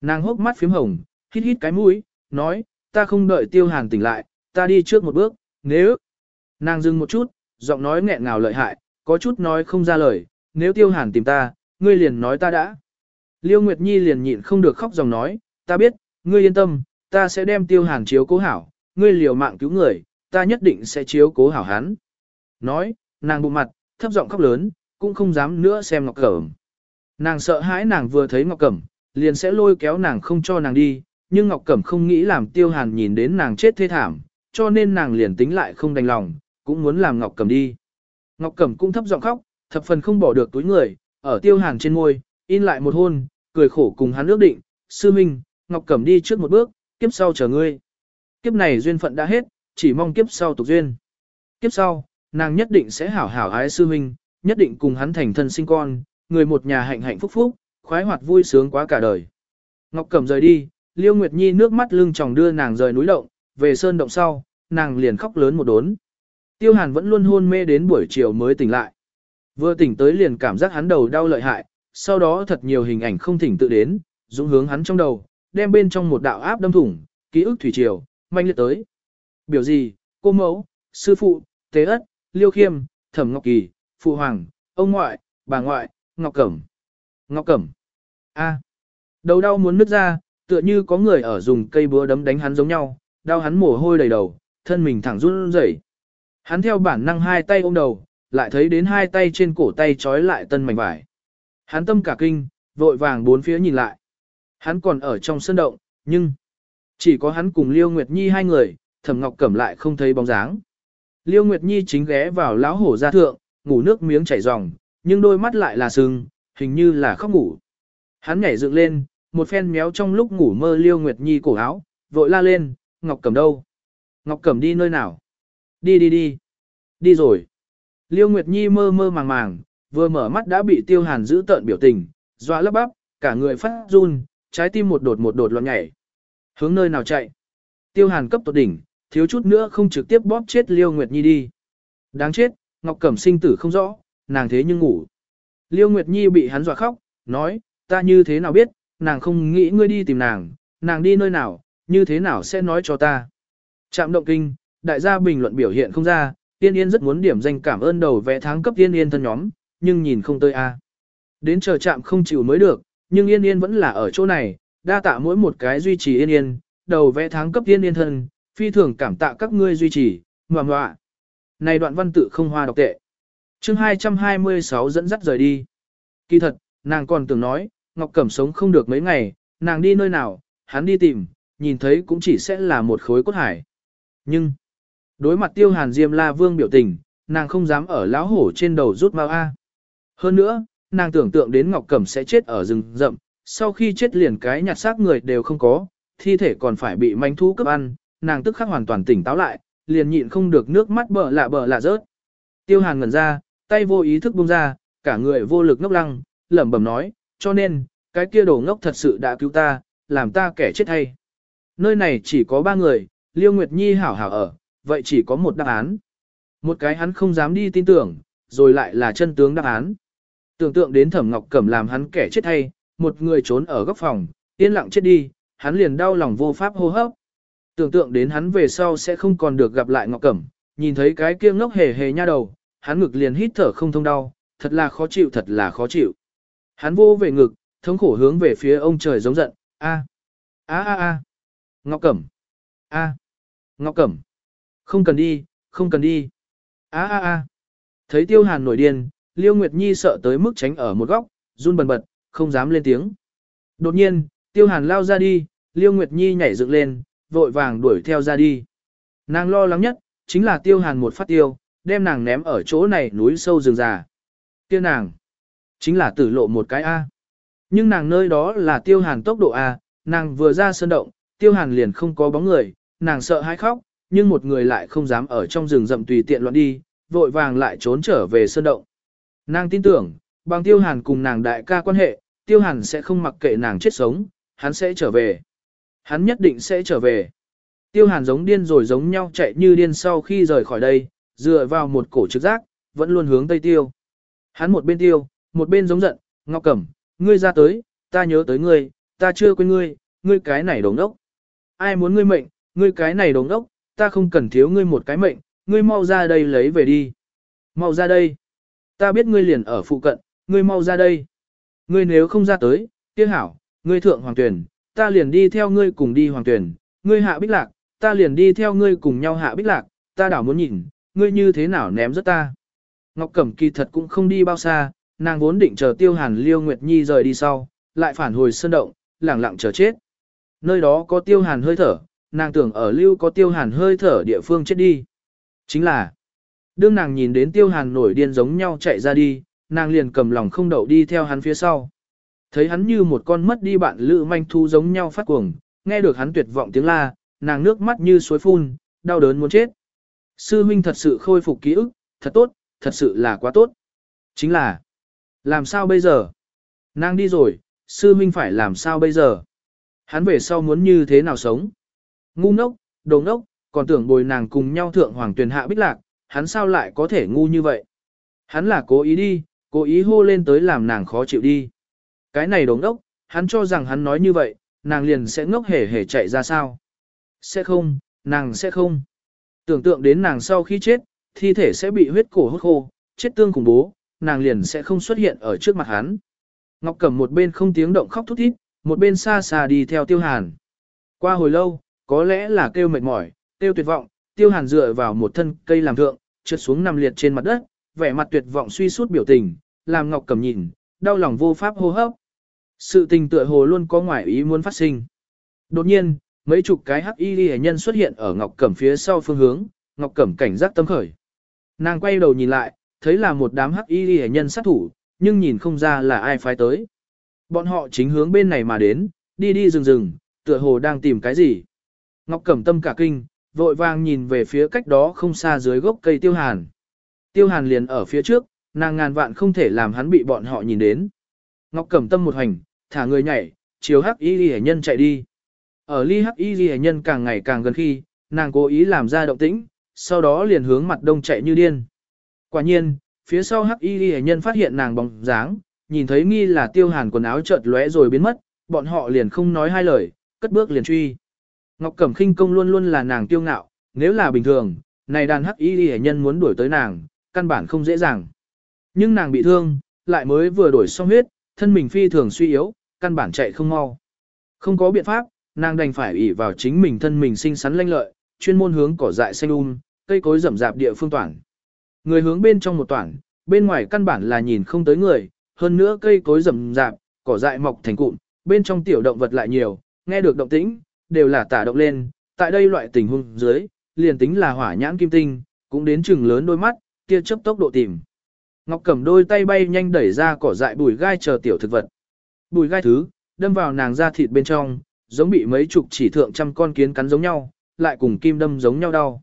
Nàng hốc mắt phím hồng, hít hít cái mũi, nói, ta không đợi tiêu hàn tỉnh lại, ta đi trước một bước, nếu. Nàng dừng một chút, giọng nói nghẹn ngào lợi hại, có chút nói không ra lời, nếu tiêu hàn tìm ta, ngươi liền nói ta đã. Liêu Nguyệt Nhi liền nhịn không được khóc dòng nói, ta biết, ngươi yên tâm, ta sẽ đem tiêu hàn chiếu cố hảo, ngươi liều mạng cứu người, ta nhất định sẽ chiếu cố hảo hắn. Nói, nàng bụng mặt, thấp giọng khóc lớn, cũng không dám nữa xem Ngọc Cẩm. Nàng sợ hãi nàng vừa thấy Ngọc Cẩm, liền sẽ lôi kéo nàng không cho nàng đi, nhưng Ngọc Cẩm không nghĩ làm tiêu hàn nhìn đến nàng chết thê thảm, cho nên nàng liền tính lại không đành lòng, cũng muốn làm Ngọc Cẩm đi. Ngọc Cẩm cũng thấp giọng khóc, thập phần không bỏ được túi người, ở tiêu hàn trên môi, in lại một hôn, cười khổ cùng hắn ước định, sư minh, Ngọc Cẩm đi trước một bước, kiếp sau chờ ngươi. Kiếp này duyên phận đã hết, chỉ mong kiếp sau tục duyên. Kiếp sau, nàng nhất định sẽ hảo hảo ái sư minh, nhất định cùng hắn thành thân sinh con, người một nhà hạnh hạnh phúc phúc, khoái hoạt vui sướng quá cả đời. Ngọc Cẩm rời đi, Liêu Nguyệt Nhi nước mắt lưng tròng đưa nàng rời núi động, về sơn động sau, nàng liền khóc lớn một đốn. Tiêu Hàn vẫn luôn hôn mê đến buổi chiều mới tỉnh lại. Vừa tỉnh tới liền cảm giác hắn đầu đau lợi hại, sau đó thật nhiều hình ảnh không thỉnh tự đến, dũng hướng hắn trong đầu, đem bên trong một đạo áp đâm thủng, ký ức thủy triều, manh liệt tới. Biểu gì, cô mẫu, sư phụ, tế ất, liêu khiêm, thẩm ngọc kỳ, phụ hoàng, ông ngoại, bà ngoại, ngọc cẩm. Ngọc cẩm. a. Đầu đau muốn nứt ra, tựa như có người ở dùng cây búa đấm đánh hắn giống nhau, đau hắn mồ hôi đầy đầu, thân mình thẳng run rẩy. Hắn theo bản năng hai tay ôm đầu, lại thấy đến hai tay trên cổ tay trói lại tân mảnh vải. Hắn tâm cả kinh, vội vàng bốn phía nhìn lại. Hắn còn ở trong sân động, nhưng chỉ có hắn cùng Liêu Nguyệt Nhi hai người, Thẩm Ngọc Cẩm lại không thấy bóng dáng. Liêu Nguyệt Nhi chính ghé vào lão hổ gia thượng, ngủ nước miếng chảy ròng, nhưng đôi mắt lại là sưng, hình như là khóc ngủ. Hắn nhảy dựng lên, một phen méo trong lúc ngủ mơ Liêu Nguyệt Nhi cổ áo, vội la lên, Ngọc Cẩm đâu? Ngọc Cẩm đi nơi nào? Đi đi đi. Đi rồi. Liêu Nguyệt Nhi mơ mơ màng màng, vừa mở mắt đã bị tiêu hàn giữ tợn biểu tình, dọa lấp bắp, cả người phát run, trái tim một đột một đột loạn nhảy. Hướng nơi nào chạy? Tiêu hàn cấp tột đỉnh, thiếu chút nữa không trực tiếp bóp chết Liêu Nguyệt Nhi đi. Đáng chết, Ngọc Cẩm sinh tử không rõ, nàng thế nhưng ngủ. Liêu Nguyệt Nhi bị hắn dọa khóc, nói, ta như thế nào biết, nàng không nghĩ ngươi đi tìm nàng, nàng đi nơi nào, như thế nào sẽ nói cho ta. chạm động kinh, đại gia bình luận biểu hiện không ra, tiên yên rất muốn điểm danh cảm ơn đầu vẽ tháng cấp tiên yên thân nhóm, nhưng nhìn không tới a. Đến chờ chạm không chịu mới được, nhưng yên yên vẫn là ở chỗ này, đa tạ mỗi một cái duy trì yên yên, đầu vẽ tháng cấp yên yên thân, phi thường cảm tạ các ngươi duy trì, ngoạm ngoạ. Này đoạn văn tự không hoa đọc tệ. chương 226 dẫn dắt rời đi. Kỳ thật, nàng còn tưởng nói, Ngọc Cẩm sống không được mấy ngày, nàng đi nơi nào, hắn đi tìm, nhìn thấy cũng chỉ sẽ là một khối cốt hải. Nhưng, đối mặt tiêu hàn diêm la vương biểu tình, nàng không dám ở lão hổ trên đầu rút mau A. Hơn nữa, nàng tưởng tượng đến Ngọc Cẩm sẽ chết ở rừng rậm, sau khi chết liền cái nhặt xác người đều không có, thi thể còn phải bị manh thú cướp ăn, nàng tức khắc hoàn toàn tỉnh táo lại, liền nhịn không được nước mắt bờ lạ bờ lạ rớt. Tiêu Hàn ngẩn ra, tay vô ý thức buông ra, cả người vô lực ngốc lăng, lẩm bẩm nói, cho nên, cái kia đồ ngốc thật sự đã cứu ta, làm ta kẻ chết hay. Nơi này chỉ có ba người, Liêu Nguyệt Nhi hảo hảo ở, vậy chỉ có một đáp án. Một cái hắn không dám đi tin tưởng, rồi lại là chân tướng đáp án. Tưởng tượng đến Thẩm Ngọc Cẩm làm hắn kẻ chết thay, một người trốn ở góc phòng, yên lặng chết đi, hắn liền đau lòng vô pháp hô hấp. Tưởng tượng đến hắn về sau sẽ không còn được gặp lại Ngọc Cẩm, nhìn thấy cái kia ngốc hề hề nha đầu, hắn ngực liền hít thở không thông đau, thật là khó chịu thật là khó chịu. Hắn vô về ngực, thống khổ hướng về phía ông trời giống giận, a a a a Ngọc Cẩm, a. Ngọc Cẩm, không cần đi, không cần đi, a a a Thấy Tiêu Hàn nổi điên, Liêu Nguyệt Nhi sợ tới mức tránh ở một góc, run bần bật, không dám lên tiếng. Đột nhiên, Tiêu Hàn lao ra đi, Liêu Nguyệt Nhi nhảy dựng lên, vội vàng đuổi theo ra đi. Nàng lo lắng nhất, chính là Tiêu Hàn một phát tiêu, đem nàng ném ở chỗ này núi sâu rừng già. Tiêu nàng, chính là tử lộ một cái A. Nhưng nàng nơi đó là Tiêu Hàn tốc độ A, nàng vừa ra sơn động, Tiêu Hàn liền không có bóng người, nàng sợ hãi khóc, nhưng một người lại không dám ở trong rừng rậm tùy tiện loạn đi, vội vàng lại trốn trở về sơn động. Nàng tin tưởng, bằng tiêu hàn cùng nàng đại ca quan hệ, tiêu hàn sẽ không mặc kệ nàng chết sống, hắn sẽ trở về. Hắn nhất định sẽ trở về. Tiêu hàn giống điên rồi giống nhau chạy như điên sau khi rời khỏi đây, dựa vào một cổ trực giác, vẫn luôn hướng tây tiêu. Hắn một bên tiêu, một bên giống giận, ngọc cẩm, ngươi ra tới, ta nhớ tới ngươi, ta chưa quên ngươi, ngươi cái này đồng đốc. Ai muốn ngươi mệnh, ngươi cái này đồng đốc, ta không cần thiếu ngươi một cái mệnh, ngươi mau ra đây lấy về đi. Mau ra đây. Ta biết ngươi liền ở phụ cận, ngươi mau ra đây. Ngươi nếu không ra tới, kia hảo, ngươi thượng hoàng tuyển, ta liền đi theo ngươi cùng đi hoàng tuyển, ngươi hạ bích lạc, ta liền đi theo ngươi cùng nhau hạ bích lạc, ta đảo muốn nhìn, ngươi như thế nào ném rất ta. Ngọc Cẩm kỳ thật cũng không đi bao xa, nàng vốn định chờ tiêu hàn liêu Nguyệt Nhi rời đi sau, lại phản hồi sơn động, lẳng lặng chờ chết. Nơi đó có tiêu hàn hơi thở, nàng tưởng ở lưu có tiêu hàn hơi thở địa phương chết đi. Chính là, Đương nàng nhìn đến tiêu hàn nổi điên giống nhau chạy ra đi, nàng liền cầm lòng không đậu đi theo hắn phía sau. Thấy hắn như một con mất đi bạn lữ manh thu giống nhau phát cuồng, nghe được hắn tuyệt vọng tiếng la, nàng nước mắt như suối phun, đau đớn muốn chết. Sư huynh thật sự khôi phục ký ức, thật tốt, thật sự là quá tốt. Chính là, làm sao bây giờ? Nàng đi rồi, sư huynh phải làm sao bây giờ? Hắn về sau muốn như thế nào sống? Ngu ngốc, đồ ngốc, còn tưởng bồi nàng cùng nhau thượng hoàng tuyển hạ bích lạc, hắn sao lại có thể ngu như vậy? Hắn là cố ý đi, cố ý hô lên tới làm nàng khó chịu đi. Cái này đống đốc, hắn cho rằng hắn nói như vậy, nàng liền sẽ ngốc hề hề chạy ra sao. Sẽ không, nàng sẽ không. Tưởng tượng đến nàng sau khi chết, thi thể sẽ bị huyết cổ hút khô, chết tương cùng bố, nàng liền sẽ không xuất hiện ở trước mặt hắn. Ngọc Cẩm một bên không tiếng động khóc thút thít, một bên xa xa đi theo tiêu hàn. Qua hồi lâu, có lẽ là kêu mệt mỏi, kêu tuyệt vọng, tiêu hàn dựa vào một thân cây làm thượng, trượt xuống nằm liệt trên mặt đất, vẻ mặt tuyệt vọng suy sút biểu tình, làm ngọc cầm nhìn, đau lòng vô pháp hô hấp. Sự tình tựa hồ luôn có ngoại ý muốn phát sinh. Đột nhiên, mấy chục cái hắc y hệ nhân xuất hiện ở ngọc cẩm phía sau phương hướng, ngọc cẩm cảnh giác tâm khởi. Nàng quay đầu nhìn lại, thấy là một đám hắc y hệ nhân sát thủ, nhưng nhìn không ra là ai phái tới. Bọn họ chính hướng bên này mà đến, đi đi rừng rừng, tựa hồ đang tìm cái gì. Ngọc cẩm tâm cả kinh, vội vàng nhìn về phía cách đó không xa dưới gốc cây tiêu hàn. Tiêu hàn liền ở phía trước, nàng ngàn vạn không thể làm hắn bị bọn họ nhìn đến. Ngọc cẩm tâm một hành, thả người nhảy, chiếu hắc y ghi nhân chạy đi. Ở ly hắc y ghi nhân càng ngày càng gần khi, nàng cố ý làm ra động tĩnh, sau đó liền hướng mặt đông chạy như điên. Quả nhiên, phía sau hắc y ghi nhân phát hiện nàng bóng dáng, nhìn thấy nghi là tiêu hàn quần áo chợt lóe rồi biến mất, bọn họ liền không nói hai lời, cất bước liền truy. Ngọc Cẩm Khinh công luôn luôn là nàng tiêu ngạo, nếu là bình thường, này đàn hắc y hệ nhân muốn đuổi tới nàng, căn bản không dễ dàng. Nhưng nàng bị thương, lại mới vừa đổi xong huyết, thân mình phi thường suy yếu, căn bản chạy không mau. Không có biện pháp, nàng đành phải ỷ vào chính mình thân mình sinh sắn lanh lợi, chuyên môn hướng cỏ dại xanh um, cây cối rậm rạp địa phương toàn. Người hướng bên trong một toàn, bên ngoài căn bản là nhìn không tới người, hơn nữa cây cối rậm rạp, cỏ dại mọc thành cụm, bên trong tiểu động vật lại nhiều, nghe được động tĩnh, đều là tả động lên, tại đây loại tình huống dưới, liền tính là hỏa nhãn kim tinh, cũng đến chừng lớn đôi mắt, kia chớp tốc độ tìm. Ngọc Cẩm đôi tay bay nhanh đẩy ra cỏ dại bùi gai chờ tiểu thực vật. Bùi gai thứ, đâm vào nàng da thịt bên trong, giống bị mấy chục chỉ thượng trăm con kiến cắn giống nhau, lại cùng kim đâm giống nhau đau.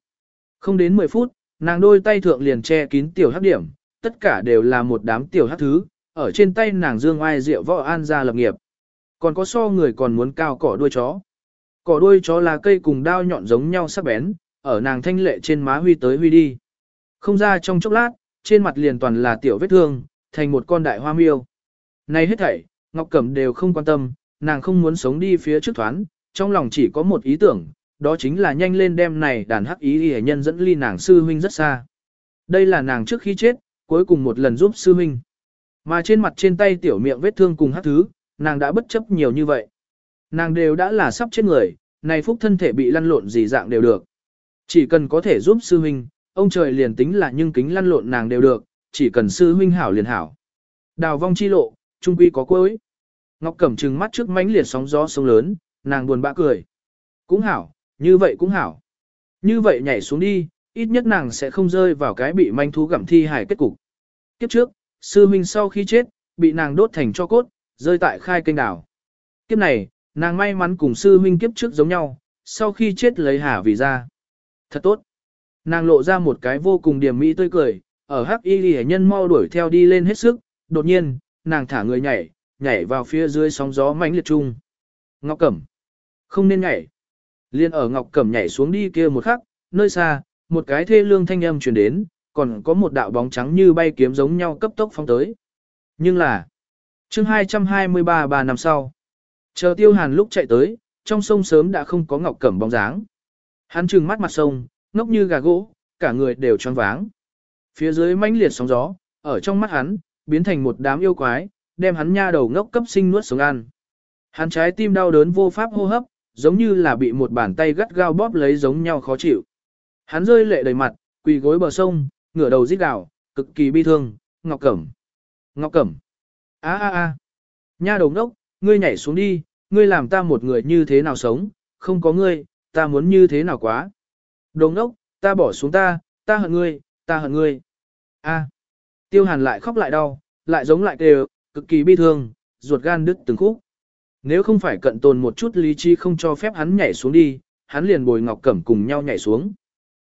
Không đến 10 phút, nàng đôi tay thượng liền che kín tiểu hắc điểm, tất cả đều là một đám tiểu hắc thứ, ở trên tay nàng dương ai rượu võ an ra lập nghiệp. Còn có so người còn muốn cao cỏ đuôi chó. Cỏ đuôi chó là cây cùng đao nhọn giống nhau sắc bén, ở nàng thanh lệ trên má huy tới huy đi. Không ra trong chốc lát, trên mặt liền toàn là tiểu vết thương, thành một con đại hoa miêu. Này hết thảy, Ngọc Cẩm đều không quan tâm, nàng không muốn sống đi phía trước thoán, trong lòng chỉ có một ý tưởng, đó chính là nhanh lên đem này đàn hắc ý y nhân dẫn ly nàng sư huynh rất xa. Đây là nàng trước khi chết, cuối cùng một lần giúp sư huynh. Mà trên mặt trên tay tiểu miệng vết thương cùng hắc thứ, nàng đã bất chấp nhiều như vậy. Nàng đều đã là sắp chết người, này phúc thân thể bị lăn lộn gì dạng đều được. Chỉ cần có thể giúp sư huynh, ông trời liền tính là nhưng kính lăn lộn nàng đều được, chỉ cần sư huynh hảo liền hảo. Đào vong chi lộ, trung quy có cô cuối. Ngọc Cẩm trừng mắt trước mãnh liệt sóng gió sông lớn, nàng buồn bã cười. Cũng hảo, như vậy cũng hảo. Như vậy nhảy xuống đi, ít nhất nàng sẽ không rơi vào cái bị manh thú gặm thi hải kết cục. Kiếp trước, sư huynh sau khi chết, bị nàng đốt thành cho cốt, rơi tại khai kênh đảo. Kiếp này, nàng may mắn cùng sư huynh kiếp trước giống nhau, sau khi chết lấy hả vì ra. Thật tốt. Nàng lộ ra một cái vô cùng điểm mỹ tươi cười, ở hắc y ghi nhân mau đuổi theo đi lên hết sức, đột nhiên, nàng thả người nhảy, nhảy vào phía dưới sóng gió mãnh liệt chung. Ngọc Cẩm. Không nên nhảy. Liên ở Ngọc Cẩm nhảy xuống đi kia một khắc, nơi xa, một cái thê lương thanh âm truyền đến, còn có một đạo bóng trắng như bay kiếm giống nhau cấp tốc phong tới. Nhưng là, chương 223 ba năm sau, Chờ tiêu hàn lúc chạy tới, trong sông sớm đã không có ngọc cẩm bóng dáng. Hắn trừng mắt mặt sông, ngốc như gà gỗ, cả người đều tròn váng. Phía dưới mãnh liệt sóng gió, ở trong mắt hắn, biến thành một đám yêu quái, đem hắn nha đầu ngốc cấp sinh nuốt sống ăn. Hắn trái tim đau đớn vô pháp hô hấp, giống như là bị một bàn tay gắt gao bóp lấy giống nhau khó chịu. Hắn rơi lệ đầy mặt, quỳ gối bờ sông, ngửa đầu rít gào, cực kỳ bi thương, "Ngọc Cẩm! Ngọc Cẩm! A a a!" Nha đầu ngốc, ngươi nhảy xuống đi, ngươi làm ta một người như thế nào sống, không có ngươi, ta muốn như thế nào quá. Đồ ngốc, ta bỏ xuống ta, ta hận ngươi, ta hận ngươi. A. Tiêu Hàn lại khóc lại đau, lại giống lại đều, cực kỳ bi thương, ruột gan đứt từng khúc. Nếu không phải cận tồn một chút lý trí không cho phép hắn nhảy xuống đi, hắn liền bồi Ngọc Cẩm cùng nhau nhảy xuống.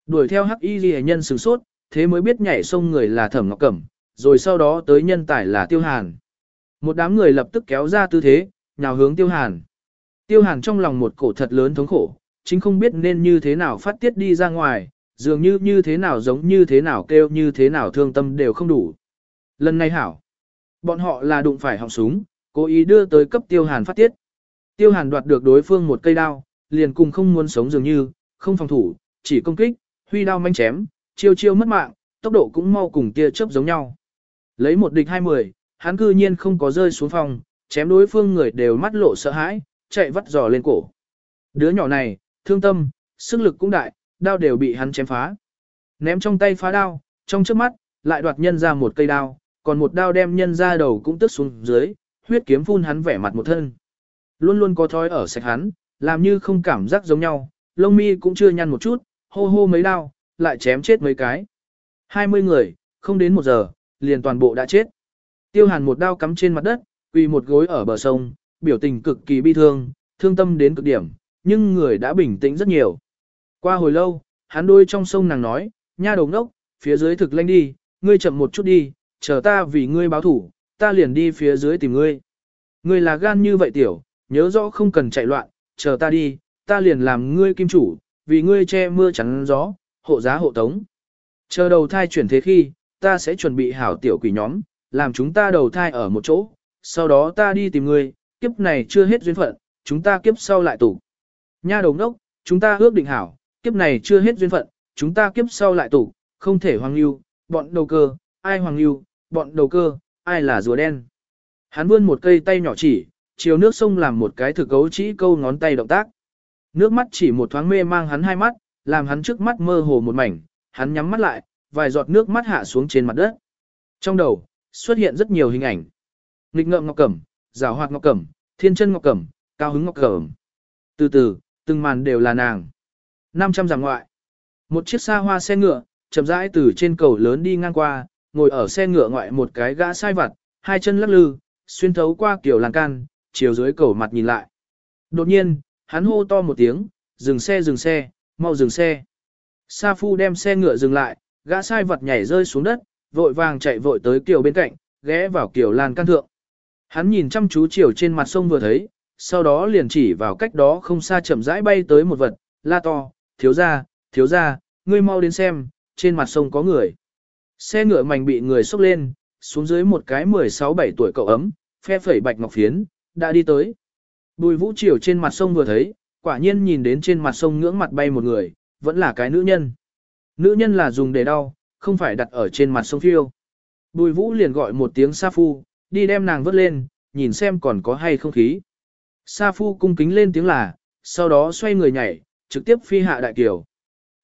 Đuổi theo Hắc Y Liễu nhân sửng sốt, thế mới biết nhảy sông người là Thẩm Ngọc Cẩm, rồi sau đó tới nhân tài là Tiêu Hàn. Một đám người lập tức kéo ra tư thế, nhào hướng tiêu hàn. Tiêu hàn trong lòng một cổ thật lớn thống khổ, chính không biết nên như thế nào phát tiết đi ra ngoài, dường như như thế nào giống như thế nào kêu như thế nào thương tâm đều không đủ. Lần này hảo, bọn họ là đụng phải họng súng, cố ý đưa tới cấp tiêu hàn phát tiết. Tiêu hàn đoạt được đối phương một cây đao, liền cùng không muốn sống dường như, không phòng thủ, chỉ công kích, huy đao manh chém, chiêu chiêu mất mạng, tốc độ cũng mau cùng tia chớp giống nhau. Lấy một địch hai mười, hắn cư nhiên không có rơi xuống phòng, chém đối phương người đều mắt lộ sợ hãi, chạy vắt giò lên cổ. Đứa nhỏ này, thương tâm, sức lực cũng đại, đao đều bị hắn chém phá. Ném trong tay phá đao, trong trước mắt, lại đoạt nhân ra một cây đao, còn một đao đem nhân ra đầu cũng tức xuống dưới, huyết kiếm phun hắn vẻ mặt một thân. Luôn luôn có thói ở sạch hắn, làm như không cảm giác giống nhau, lông mi cũng chưa nhăn một chút, hô hô mấy đao, lại chém chết mấy cái. 20 người, không đến một giờ, liền toàn bộ đã chết. Tiêu hàn một đao cắm trên mặt đất, quỳ một gối ở bờ sông, biểu tình cực kỳ bi thương, thương tâm đến cực điểm, nhưng người đã bình tĩnh rất nhiều. Qua hồi lâu, hắn đôi trong sông nàng nói, nha đồng đốc, phía dưới thực lanh đi, ngươi chậm một chút đi, chờ ta vì ngươi báo thủ, ta liền đi phía dưới tìm ngươi. Ngươi là gan như vậy tiểu, nhớ rõ không cần chạy loạn, chờ ta đi, ta liền làm ngươi kim chủ, vì ngươi che mưa chắn gió, hộ giá hộ tống. Chờ đầu thai chuyển thế khi, ta sẽ chuẩn bị hảo tiểu quỷ nhóm, làm chúng ta đầu thai ở một chỗ, sau đó ta đi tìm ngươi, kiếp này chưa hết duyên phận, chúng ta kiếp sau lại tụ. Nha đồng đốc, chúng ta ước định hảo, kiếp này chưa hết duyên phận, chúng ta kiếp sau lại tụ, không thể hoàng lưu, bọn đầu cơ, ai hoàng lưu, bọn đầu cơ, ai là rùa đen. Hắn vươn một cây tay nhỏ chỉ, chiều nước sông làm một cái thực gấu chỉ câu ngón tay động tác. Nước mắt chỉ một thoáng mê mang hắn hai mắt, làm hắn trước mắt mơ hồ một mảnh, hắn nhắm mắt lại, vài giọt nước mắt hạ xuống trên mặt đất. Trong đầu, xuất hiện rất nhiều hình ảnh. Nghịch ngợm ngọc cẩm, giảo hoạt ngọc cẩm, thiên chân ngọc cẩm, cao hứng ngọc cẩm. Từ từ, từng màn đều là nàng. 500 giảm ngoại. Một chiếc xa hoa xe ngựa, chậm rãi từ trên cầu lớn đi ngang qua, ngồi ở xe ngựa ngoại một cái gã sai vặt, hai chân lắc lư, xuyên thấu qua kiểu làng can, chiều dưới cầu mặt nhìn lại. Đột nhiên, hắn hô to một tiếng, dừng xe dừng xe, mau dừng xe. Sa phu đem xe ngựa dừng lại, gã sai vật nhảy rơi xuống đất, vội vàng chạy vội tới Kiều bên cạnh, ghé vào Kiều lan can thượng. Hắn nhìn chăm chú chiều trên mặt sông vừa thấy, sau đó liền chỉ vào cách đó không xa chậm rãi bay tới một vật, la to, thiếu ra, thiếu ra, ngươi mau đến xem, trên mặt sông có người. Xe ngựa mảnh bị người xốc lên, xuống dưới một cái 16-17 tuổi cậu ấm, phe phẩy bạch ngọc phiến, đã đi tới. Bùi vũ chiều trên mặt sông vừa thấy, quả nhiên nhìn đến trên mặt sông ngưỡng mặt bay một người, vẫn là cái nữ nhân. Nữ nhân là dùng để đau, không phải đặt ở trên mặt sông phiêu. Bùi vũ liền gọi một tiếng sa phu, đi đem nàng vớt lên, nhìn xem còn có hay không khí. Sa phu cung kính lên tiếng là, sau đó xoay người nhảy, trực tiếp phi hạ đại kiều.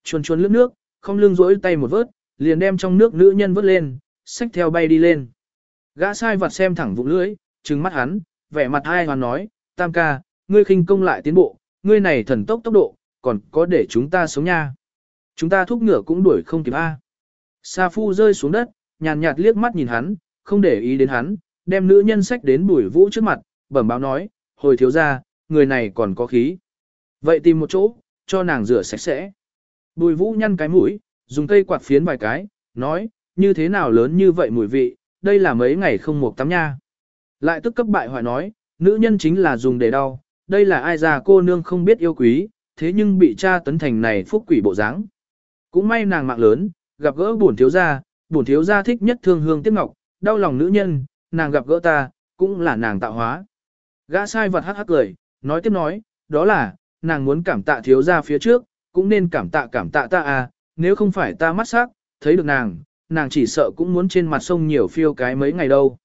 Chuồn chuồn lướt nước, không lưng rỗi tay một vớt, liền đem trong nước nữ nhân vớt lên, xách theo bay đi lên. Gã sai vặt xem thẳng vụng lưỡi, trừng mắt hắn, vẻ mặt hai hoàn nói, tam ca, ngươi khinh công lại tiến bộ, ngươi này thần tốc tốc độ, còn có để chúng ta sống nha. Chúng ta thúc ngựa cũng đuổi không kịp A. Sa Phu rơi xuống đất, nhàn nhạt liếc mắt nhìn hắn, không để ý đến hắn, đem nữ nhân sách đến bùi vũ trước mặt, bẩm báo nói, hồi thiếu ra, người này còn có khí. Vậy tìm một chỗ, cho nàng rửa sạch sẽ. Bùi vũ nhăn cái mũi, dùng cây quạt phiến vài cái, nói, như thế nào lớn như vậy mùi vị, đây là mấy ngày không một tắm nha. Lại tức cấp bại hoại nói, nữ nhân chính là dùng để đau, đây là ai già cô nương không biết yêu quý, thế nhưng bị cha tấn thành này phúc quỷ bộ dáng. Cũng may nàng mạng lớn, gặp gỡ bổn thiếu gia, bổn thiếu gia thích nhất thương hương tiếc ngọc, đau lòng nữ nhân, nàng gặp gỡ ta, cũng là nàng tạo hóa. Gã sai vật hắc hắc cười, nói tiếp nói, đó là, nàng muốn cảm tạ thiếu gia phía trước, cũng nên cảm tạ cảm tạ ta à, nếu không phải ta mắt sắc, thấy được nàng, nàng chỉ sợ cũng muốn trên mặt sông nhiều phiêu cái mấy ngày đâu.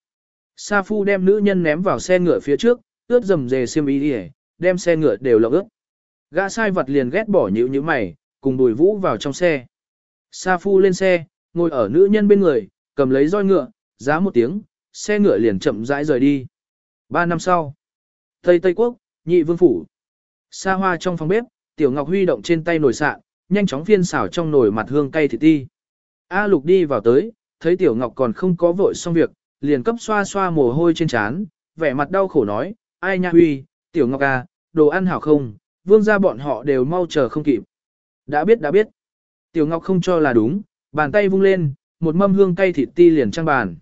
Sa Phu đem nữ nhân ném vào xe ngựa phía trước, ướt dầm dề xiêm y đi đem xe ngựa đều lộng ướt. Gã sai vật liền ghét bỏ nhữ như mày, cùng đùi vũ vào trong xe. Sa Phu lên xe, ngồi ở nữ nhân bên người, cầm lấy roi ngựa, giá một tiếng, xe ngựa liền chậm rãi rời đi. Ba năm sau, Tây Tây Quốc, Nhị Vương Phủ. Sa Hoa trong phòng bếp, Tiểu Ngọc huy động trên tay nồi sạn, nhanh chóng phiên xảo trong nồi mặt hương cay thịt ti. A Lục đi vào tới, thấy Tiểu Ngọc còn không có vội xong việc, liền cấp xoa xoa mồ hôi trên trán, vẻ mặt đau khổ nói, ai nha huy, Tiểu Ngọc à, đồ ăn hảo không, vương gia bọn họ đều mau chờ không kịp. Đã biết đã biết. Tiểu Ngọc không cho là đúng, bàn tay vung lên, một mâm hương cay thịt ti liền trang bàn.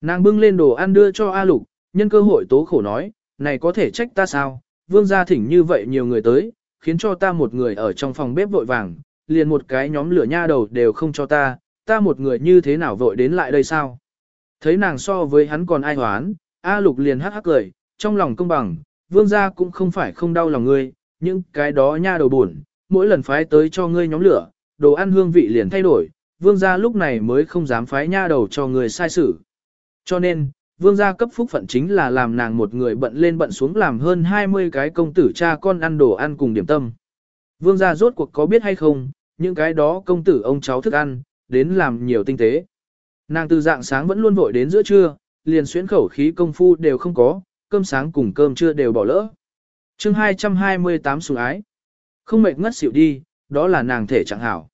Nàng bưng lên đồ ăn đưa cho A Lục, nhân cơ hội tố khổ nói, này có thể trách ta sao, vương gia thỉnh như vậy nhiều người tới, khiến cho ta một người ở trong phòng bếp vội vàng, liền một cái nhóm lửa nha đầu đều không cho ta, ta một người như thế nào vội đến lại đây sao. Thấy nàng so với hắn còn ai hoán, A Lục liền hắc hắc cười, trong lòng công bằng, vương gia cũng không phải không đau lòng ngươi, những cái đó nha đầu buồn, mỗi lần phái tới cho ngươi nhóm lửa, đồ ăn hương vị liền thay đổi, vương gia lúc này mới không dám phái nha đầu cho người sai xử. Cho nên, vương gia cấp phúc phận chính là làm nàng một người bận lên bận xuống làm hơn 20 cái công tử cha con ăn đồ ăn cùng điểm tâm. Vương gia rốt cuộc có biết hay không, những cái đó công tử ông cháu thức ăn, đến làm nhiều tinh tế. Nàng từ dạng sáng vẫn luôn vội đến giữa trưa, liền xuyến khẩu khí công phu đều không có, cơm sáng cùng cơm trưa đều bỏ lỡ. chương 228 sủng ái. Không mệt ngất xỉu đi, đó là nàng thể chẳng hảo.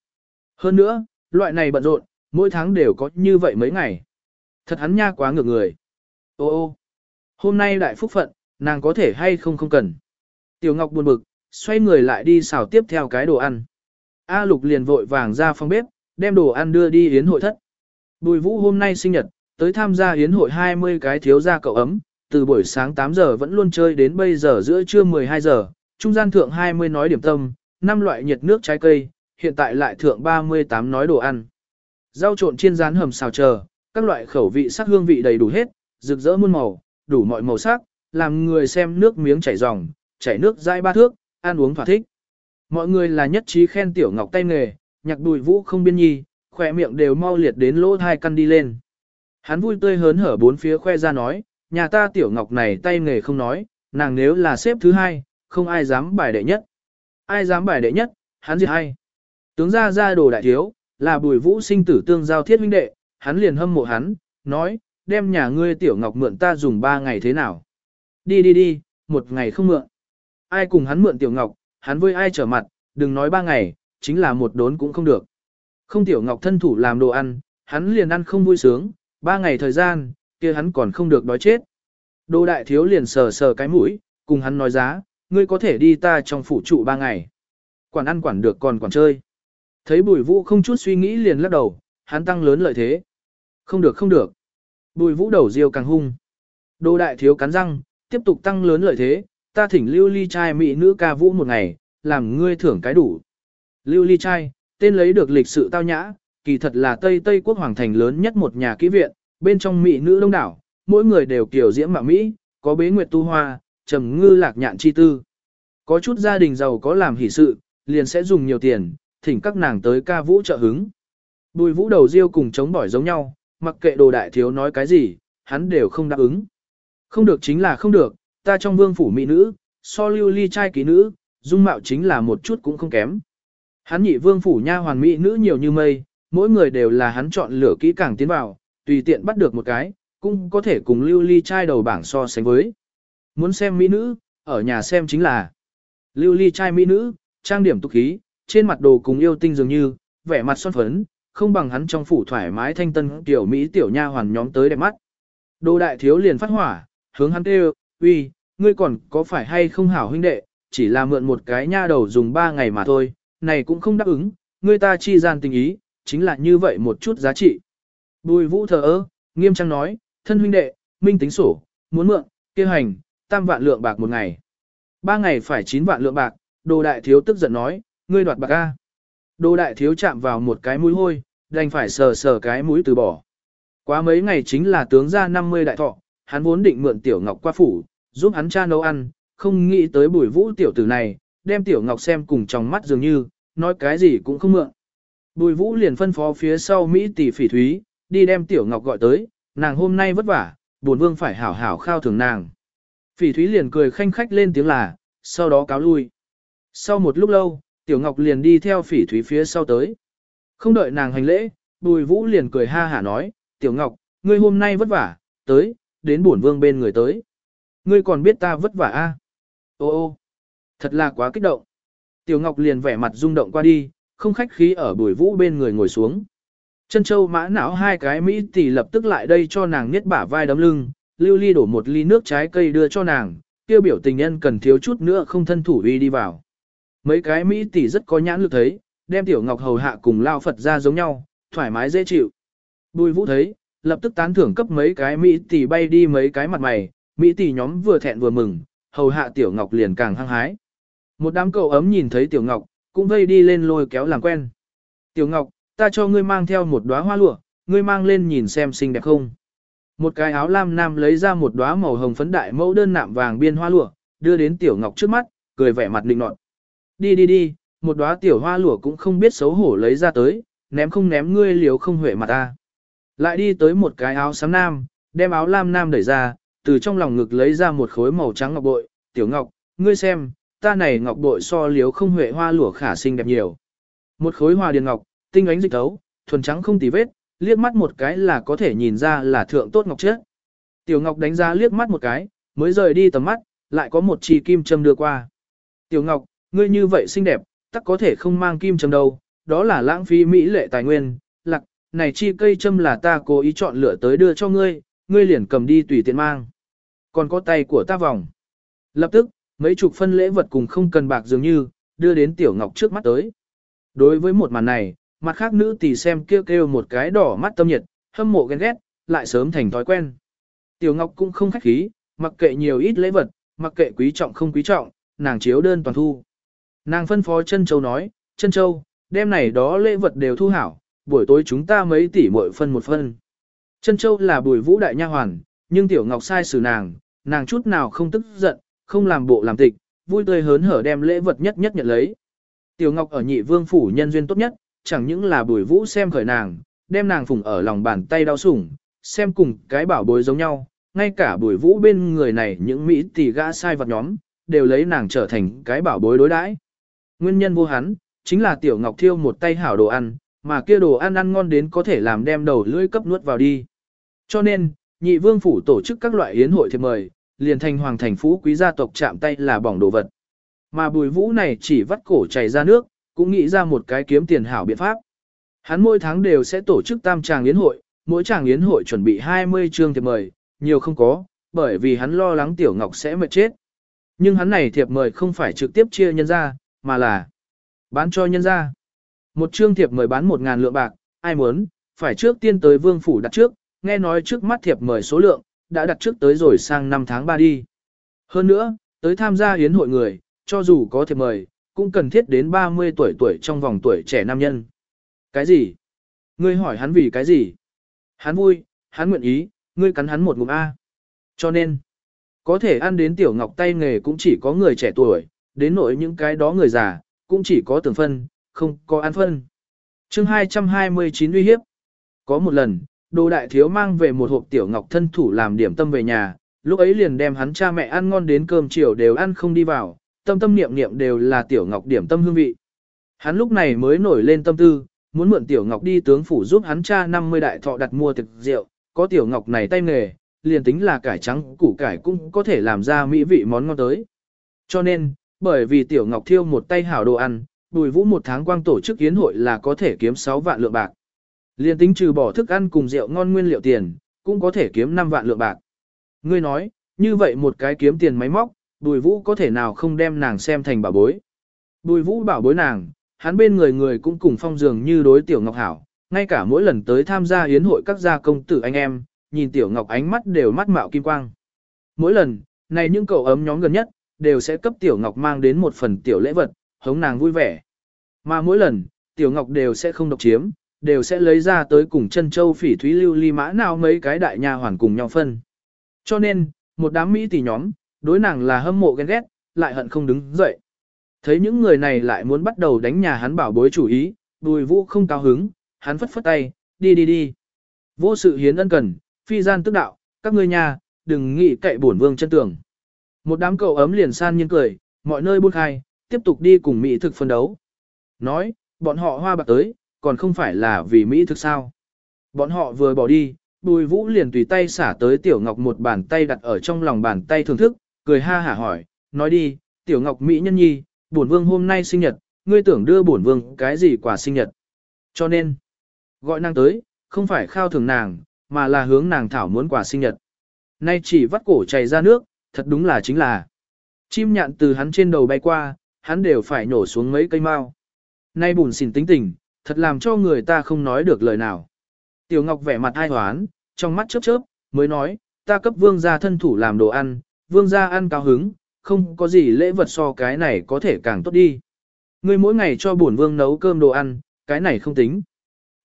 Hơn nữa, loại này bận rộn, mỗi tháng đều có như vậy mấy ngày. Thật hắn nha quá ngược người. Ô ô, hôm nay đại phúc phận, nàng có thể hay không không cần. Tiểu Ngọc buồn bực, xoay người lại đi xào tiếp theo cái đồ ăn. A Lục liền vội vàng ra phòng bếp, đem đồ ăn đưa đi yến hội thất. Bùi Vũ hôm nay sinh nhật, tới tham gia yến hội 20 cái thiếu gia cậu ấm, từ buổi sáng 8 giờ vẫn luôn chơi đến bây giờ giữa trưa 12 giờ, trung gian thượng 20 nói điểm tâm, năm loại nhiệt nước trái cây, hiện tại lại thượng 38 nói đồ ăn. Rau trộn chiên rán hầm xào chờ, các loại khẩu vị sắc hương vị đầy đủ hết, rực rỡ muôn màu, đủ mọi màu sắc, làm người xem nước miếng chảy ròng, chảy nước dai ba thước, ăn uống thỏa thích. Mọi người là nhất trí khen tiểu ngọc tay nghề, nhạc đùi vũ không biên nhi, khỏe miệng đều mau liệt đến lỗ hai căn đi lên. Hắn vui tươi hớn hở bốn phía khoe ra nói, nhà ta tiểu ngọc này tay nghề không nói, nàng nếu là xếp thứ hai, không ai dám bài đệ nhất. Ai dám bài đệ nhất, hắn gì hay. Tướng gia ra đồ đại thiếu, là bùi vũ sinh tử tương giao thiết huynh đệ, hắn liền hâm mộ hắn, nói, đem nhà ngươi tiểu ngọc mượn ta dùng 3 ngày thế nào. Đi đi đi, một ngày không mượn. Ai cùng hắn mượn tiểu ngọc, hắn với ai trở mặt, đừng nói 3 ngày, chính là một đốn cũng không được. Không tiểu ngọc thân thủ làm đồ ăn, hắn liền ăn không vui sướng, 3 ngày thời gian, kia hắn còn không được đói chết. Đồ đại thiếu liền sờ sờ cái mũi, cùng hắn nói giá, ngươi có thể đi ta trong phủ trụ 3 ngày. Quản ăn quản được còn quản chơi. Thấy bùi vũ không chút suy nghĩ liền lắc đầu, hắn tăng lớn lợi thế. Không được không được. Bùi vũ đầu riêu càng hung. Đô đại thiếu cắn răng, tiếp tục tăng lớn lợi thế, ta thỉnh lưu ly trai mỹ nữ ca vũ một ngày, làm ngươi thưởng cái đủ. Lưu ly trai, tên lấy được lịch sự tao nhã, kỳ thật là Tây Tây quốc hoàng thành lớn nhất một nhà kỹ viện, bên trong mỹ nữ đông đảo, mỗi người đều kiểu diễm mạo mỹ, có bế nguyệt tu hoa, trầm ngư lạc nhạn chi tư. Có chút gia đình giàu có làm hỷ sự, liền sẽ dùng nhiều tiền, thỉnh các nàng tới ca vũ trợ hứng. Bùi vũ đầu riêu cùng chống bỏi giống nhau, mặc kệ đồ đại thiếu nói cái gì, hắn đều không đáp ứng. Không được chính là không được, ta trong vương phủ mỹ nữ, so lưu ly trai ký nữ, dung mạo chính là một chút cũng không kém. Hắn nhị vương phủ nha hoàn mỹ nữ nhiều như mây, mỗi người đều là hắn chọn lựa kỹ càng tiến vào, tùy tiện bắt được một cái, cũng có thể cùng lưu ly trai đầu bảng so sánh với. Muốn xem mỹ nữ, ở nhà xem chính là lưu ly trai mỹ nữ, trang điểm tục khí, trên mặt đồ cùng yêu tinh dường như, vẻ mặt son phấn, không bằng hắn trong phủ thoải mái thanh tân tiểu mỹ tiểu nha hoàn nhóm tới đẹp mắt. Đồ đại thiếu liền phát hỏa, hướng hắn kêu, uy, ngươi còn có phải hay không hảo huynh đệ, chỉ là mượn một cái nha đầu dùng ba ngày mà thôi, này cũng không đáp ứng, ngươi ta chi gian tình ý, chính là như vậy một chút giá trị. Bùi vũ thờ ơ, nghiêm trang nói, thân huynh đệ, minh tính sổ, muốn mượn, kêu hành, tam vạn lượng bạc một ngày. Ba ngày phải chín vạn lượng bạc, đồ đại thiếu tức giận nói, ngươi đoạt bạc A. Đô đại thiếu chạm vào một cái mũi hôi, đành phải sờ sờ cái mũi từ bỏ. Quá mấy ngày chính là tướng ra 50 đại thọ, hắn vốn định mượn tiểu ngọc qua phủ, giúp hắn cha nấu ăn, không nghĩ tới bùi vũ tiểu tử này, đem tiểu ngọc xem cùng trong mắt dường như, nói cái gì cũng không mượn. Bùi vũ liền phân phó phía sau Mỹ tỷ phỉ thúy, đi đem tiểu ngọc gọi tới, nàng hôm nay vất vả, buồn vương phải hảo hảo khao thường nàng. Phỉ thúy liền cười khanh khách lên tiếng là, sau đó cáo lui. Sau một lúc lâu, Tiểu Ngọc liền đi theo phỉ thúy phía sau tới. Không đợi nàng hành lễ, bùi vũ liền cười ha hả nói, Tiểu Ngọc, ngươi hôm nay vất vả, tới, đến bổn vương bên người tới. Ngươi còn biết ta vất vả a? À? Ô ô, thật là quá kích động. Tiểu Ngọc liền vẻ mặt rung động qua đi, không khách khí ở bùi vũ bên người ngồi xuống. Chân châu mã não hai cái Mỹ tỷ lập tức lại đây cho nàng nghiết bả vai đấm lưng, lưu ly đổ một ly nước trái cây đưa cho nàng, kêu biểu tình nhân cần thiếu chút nữa không thân thủ đi đi vào. Mấy cái Mỹ tỷ rất có nhãn lực thấy, đem tiểu ngọc hầu hạ cùng lao Phật ra giống nhau, thoải mái dễ chịu. Bùi vũ thấy, lập tức tán thưởng cấp mấy cái Mỹ tỷ bay đi mấy cái mặt mày, Mỹ tỷ nhóm vừa thẹn vừa mừng, hầu hạ tiểu ngọc liền càng hăng hái. Một đám cậu ấm nhìn thấy tiểu ngọc, cũng vây đi lên lôi kéo làm quen. Tiểu ngọc, ta cho ngươi mang theo một đóa hoa lụa, ngươi mang lên nhìn xem xinh đẹp không. Một cái áo lam nam lấy ra một đóa màu hồng phấn đại mẫu đơn nạm vàng biên hoa lụa, đưa đến tiểu ngọc trước mắt, cười vẻ mặt linh nọt. Đi đi đi, một đóa tiểu hoa lửa cũng không biết xấu hổ lấy ra tới, ném không ném ngươi liếu không huệ mặt ta. Lại đi tới một cái áo xám nam, đem áo lam nam đẩy ra, từ trong lòng ngực lấy ra một khối màu trắng ngọc bội, tiểu ngọc, ngươi xem, ta này ngọc bội so liếu không huệ hoa lửa khả xinh đẹp nhiều. Một khối hoa điền ngọc, tinh ánh dịch thấu, thuần trắng không tì vết, liếc mắt một cái là có thể nhìn ra là thượng tốt ngọc chết. Tiểu ngọc đánh ra liếc mắt một cái, mới rời đi tầm mắt, lại có một chi kim châm đưa qua. Tiểu ngọc, ngươi như vậy xinh đẹp, tắc có thể không mang kim châm đâu, đó là lãng phí mỹ lệ tài nguyên, lạc, này chi cây châm là ta cố ý chọn lựa tới đưa cho ngươi, ngươi liền cầm đi tùy tiện mang. Còn có tay của ta vòng. Lập tức, mấy chục phân lễ vật cùng không cần bạc dường như, đưa đến tiểu ngọc trước mắt tới. Đối với một màn này, mặt khác nữ tỷ xem kêu kêu một cái đỏ mắt tâm nhiệt, hâm mộ ghen ghét, lại sớm thành thói quen. Tiểu ngọc cũng không khách khí, mặc kệ nhiều ít lễ vật, mặc kệ quý trọng không quý trọng, nàng chiếu đơn toàn thu. Nàng phân phó chân châu nói, chân châu, đêm này đó lễ vật đều thu hảo, buổi tối chúng ta mấy tỷ muội phân một phân. Chân châu là bùi vũ đại nha hoàn, nhưng tiểu ngọc sai xử nàng, nàng chút nào không tức giận, không làm bộ làm tịch, vui tươi hớn hở đem lễ vật nhất nhất nhận lấy. Tiểu ngọc ở nhị vương phủ nhân duyên tốt nhất, chẳng những là bùi vũ xem khởi nàng, đem nàng phùng ở lòng bàn tay đau sủng, xem cùng cái bảo bối giống nhau, ngay cả bùi vũ bên người này những mỹ tỷ gã sai vật nhóm, đều lấy nàng trở thành cái bảo bối đối đãi. Nguyên nhân vô hắn, chính là Tiểu Ngọc thiêu một tay hảo đồ ăn, mà kia đồ ăn ăn ngon đến có thể làm đem đầu lưỡi cấp nuốt vào đi. Cho nên, nhị vương phủ tổ chức các loại yến hội thiệp mời, liền thành hoàng thành phú quý gia tộc chạm tay là bỏng đồ vật. Mà bùi vũ này chỉ vắt cổ chảy ra nước, cũng nghĩ ra một cái kiếm tiền hảo biện pháp. Hắn mỗi tháng đều sẽ tổ chức tam tràng yến hội, mỗi tràng yến hội chuẩn bị 20 chương thiệp mời, nhiều không có, bởi vì hắn lo lắng Tiểu Ngọc sẽ mệt chết. Nhưng hắn này thiệp mời không phải trực tiếp chia nhân ra, mà là bán cho nhân gia. Một trương thiệp mời bán 1.000 lượng bạc, ai muốn, phải trước tiên tới vương phủ đặt trước, nghe nói trước mắt thiệp mời số lượng, đã đặt trước tới rồi sang năm tháng 3 đi. Hơn nữa, tới tham gia hiến hội người, cho dù có thiệp mời, cũng cần thiết đến 30 tuổi tuổi trong vòng tuổi trẻ nam nhân. Cái gì? Ngươi hỏi hắn vì cái gì? Hắn vui, hắn nguyện ý, ngươi cắn hắn một ngụm A. Cho nên, có thể ăn đến tiểu ngọc tay nghề cũng chỉ có người trẻ tuổi, đến nỗi những cái đó người già, cũng chỉ có tưởng phân, không có ăn phân. chương 229 uy hiếp. Có một lần, đồ đại thiếu mang về một hộp tiểu ngọc thân thủ làm điểm tâm về nhà, lúc ấy liền đem hắn cha mẹ ăn ngon đến cơm chiều đều ăn không đi vào, tâm tâm niệm niệm đều là tiểu ngọc điểm tâm hương vị. Hắn lúc này mới nổi lên tâm tư, muốn mượn tiểu ngọc đi tướng phủ giúp hắn cha 50 đại thọ đặt mua thực rượu, có tiểu ngọc này tay nghề, liền tính là cải trắng củ cải cũng có thể làm ra mỹ vị món ngon tới. Cho nên, bởi vì Tiểu Ngọc thiêu một tay hảo đồ ăn, Bùi Vũ một tháng quang tổ chức yến hội là có thể kiếm 6 vạn lượng bạc. liền tính trừ bỏ thức ăn cùng rượu ngon nguyên liệu tiền, cũng có thể kiếm 5 vạn lượng bạc. Ngươi nói, như vậy một cái kiếm tiền máy móc, Bùi Vũ có thể nào không đem nàng xem thành bảo bối. Bùi Vũ bảo bối nàng, hắn bên người người cũng cùng phong dường như đối Tiểu Ngọc hảo, ngay cả mỗi lần tới tham gia yến hội các gia công tử anh em, nhìn Tiểu Ngọc ánh mắt đều mắt mạo kim quang. Mỗi lần, này những cậu ấm nhóm gần nhất, đều sẽ cấp Tiểu Ngọc mang đến một phần tiểu lễ vật, hống nàng vui vẻ. Mà mỗi lần, Tiểu Ngọc đều sẽ không độc chiếm, đều sẽ lấy ra tới cùng chân châu phỉ thúy lưu ly mã nào mấy cái đại nha hoàn cùng nhau phân. Cho nên, một đám Mỹ tỷ nhóm, đối nàng là hâm mộ ghen ghét, lại hận không đứng dậy. Thấy những người này lại muốn bắt đầu đánh nhà hắn bảo bối chủ ý, bùi vũ không cao hứng, hắn phất phất tay, đi đi đi. Vô sự hiến ân cần, phi gian tức đạo, các ngươi nhà, đừng nghĩ cậy bổn vương chân tường. Một đám cậu ấm liền san nhiên cười, mọi nơi buôn khai, tiếp tục đi cùng Mỹ thực phân đấu. Nói, bọn họ hoa bạc tới, còn không phải là vì Mỹ thực sao. Bọn họ vừa bỏ đi, bùi vũ liền tùy tay xả tới Tiểu Ngọc một bàn tay đặt ở trong lòng bàn tay thưởng thức, cười ha hả hỏi, nói đi, Tiểu Ngọc Mỹ nhân nhi, bổn vương hôm nay sinh nhật, ngươi tưởng đưa bổn vương cái gì quà sinh nhật. Cho nên, gọi nàng tới, không phải khao thưởng nàng, mà là hướng nàng thảo muốn quà sinh nhật. Nay chỉ vắt cổ chảy ra nước, thật đúng là chính là. Chim nhạn từ hắn trên đầu bay qua, hắn đều phải nổ xuống mấy cây mao. Nay bùn xỉn tính tình, thật làm cho người ta không nói được lời nào. Tiểu Ngọc vẻ mặt ai hoán, trong mắt chớp chớp, mới nói, ta cấp vương gia thân thủ làm đồ ăn, vương gia ăn cao hứng, không có gì lễ vật so cái này có thể càng tốt đi. Ngươi mỗi ngày cho bổn vương nấu cơm đồ ăn, cái này không tính.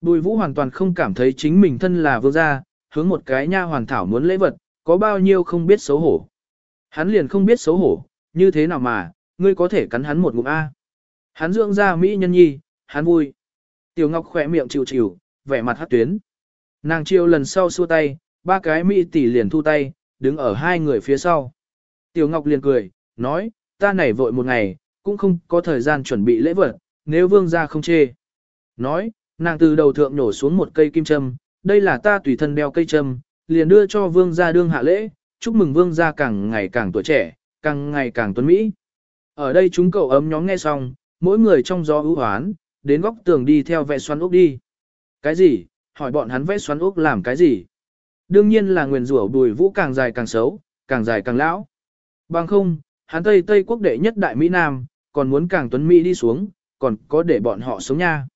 Bùi vũ hoàn toàn không cảm thấy chính mình thân là vương gia, hướng một cái nha hoàn thảo muốn lễ vật, có bao nhiêu không biết xấu hổ. Hắn liền không biết xấu hổ, như thế nào mà, ngươi có thể cắn hắn một ngụm A. Hắn dưỡng ra Mỹ nhân nhi, hắn vui. Tiểu Ngọc khỏe miệng chịu chịu, vẻ mặt hát tuyến. Nàng chiêu lần sau xua tay, ba cái Mỹ tỷ liền thu tay, đứng ở hai người phía sau. Tiểu Ngọc liền cười, nói, ta nảy vội một ngày, cũng không có thời gian chuẩn bị lễ vật, nếu vương gia không chê. Nói, nàng từ đầu thượng nổ xuống một cây kim châm, đây là ta tùy thân đeo cây châm, liền đưa cho vương gia đương hạ lễ, chúc mừng vương gia càng ngày càng tuổi trẻ, càng ngày càng tuấn mỹ. Ở đây chúng cậu ấm nhóm nghe xong, mỗi người trong gió ưu hoán, đến góc tường đi theo vẽ xoắn ốc đi. Cái gì? Hỏi bọn hắn vẽ xoắn ốc làm cái gì? Đương nhiên là nguyền rủa đùi vũ càng dài càng xấu, càng dài càng lão. Bằng không, hắn Tây Tây quốc đệ nhất đại Mỹ Nam, còn muốn càng tuấn Mỹ đi xuống, còn có để bọn họ sống nha.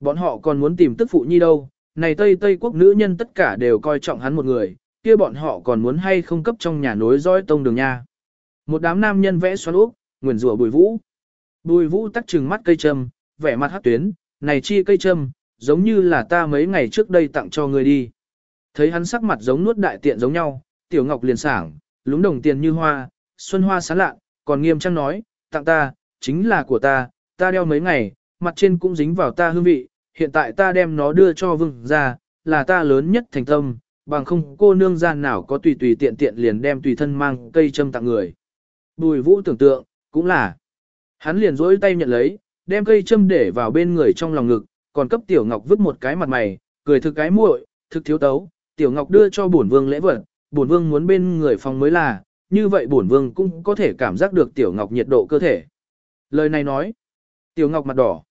Bọn họ còn muốn tìm tức phụ nhi đâu, này Tây Tây quốc nữ nhân tất cả đều coi trọng hắn một người, kia bọn họ còn muốn hay không cấp trong nhà nối dõi tông đường nha. Một đám nam nhân vẽ xoắn úp, nguyền rủa bùi vũ. Bùi vũ tắc trừng mắt cây trâm, vẻ mặt hát tuyến, này chi cây trâm, giống như là ta mấy ngày trước đây tặng cho người đi. Thấy hắn sắc mặt giống nuốt đại tiện giống nhau, tiểu ngọc liền sảng, lúng đồng tiền như hoa, xuân hoa sáng lạ, còn nghiêm trang nói, tặng ta, chính là của ta, ta đeo mấy ngày, mặt trên cũng dính vào ta hương vị, hiện tại ta đem nó đưa cho Vừng ra, là ta lớn nhất thành tâm, bằng không cô nương gian nào có tùy tùy tiện tiện liền đem tùy thân mang cây châm tặng người. Bùi vũ tưởng tượng, cũng là. Hắn liền rỗi tay nhận lấy, đem cây châm để vào bên người trong lòng ngực, còn cấp tiểu ngọc vứt một cái mặt mày, cười thực cái muội, thực thiếu tấu, tiểu ngọc đưa cho bổn vương lễ vật, bổn vương muốn bên người phòng mới là, như vậy bổn vương cũng có thể cảm giác được tiểu ngọc nhiệt độ cơ thể. Lời này nói, tiểu ngọc mặt đỏ,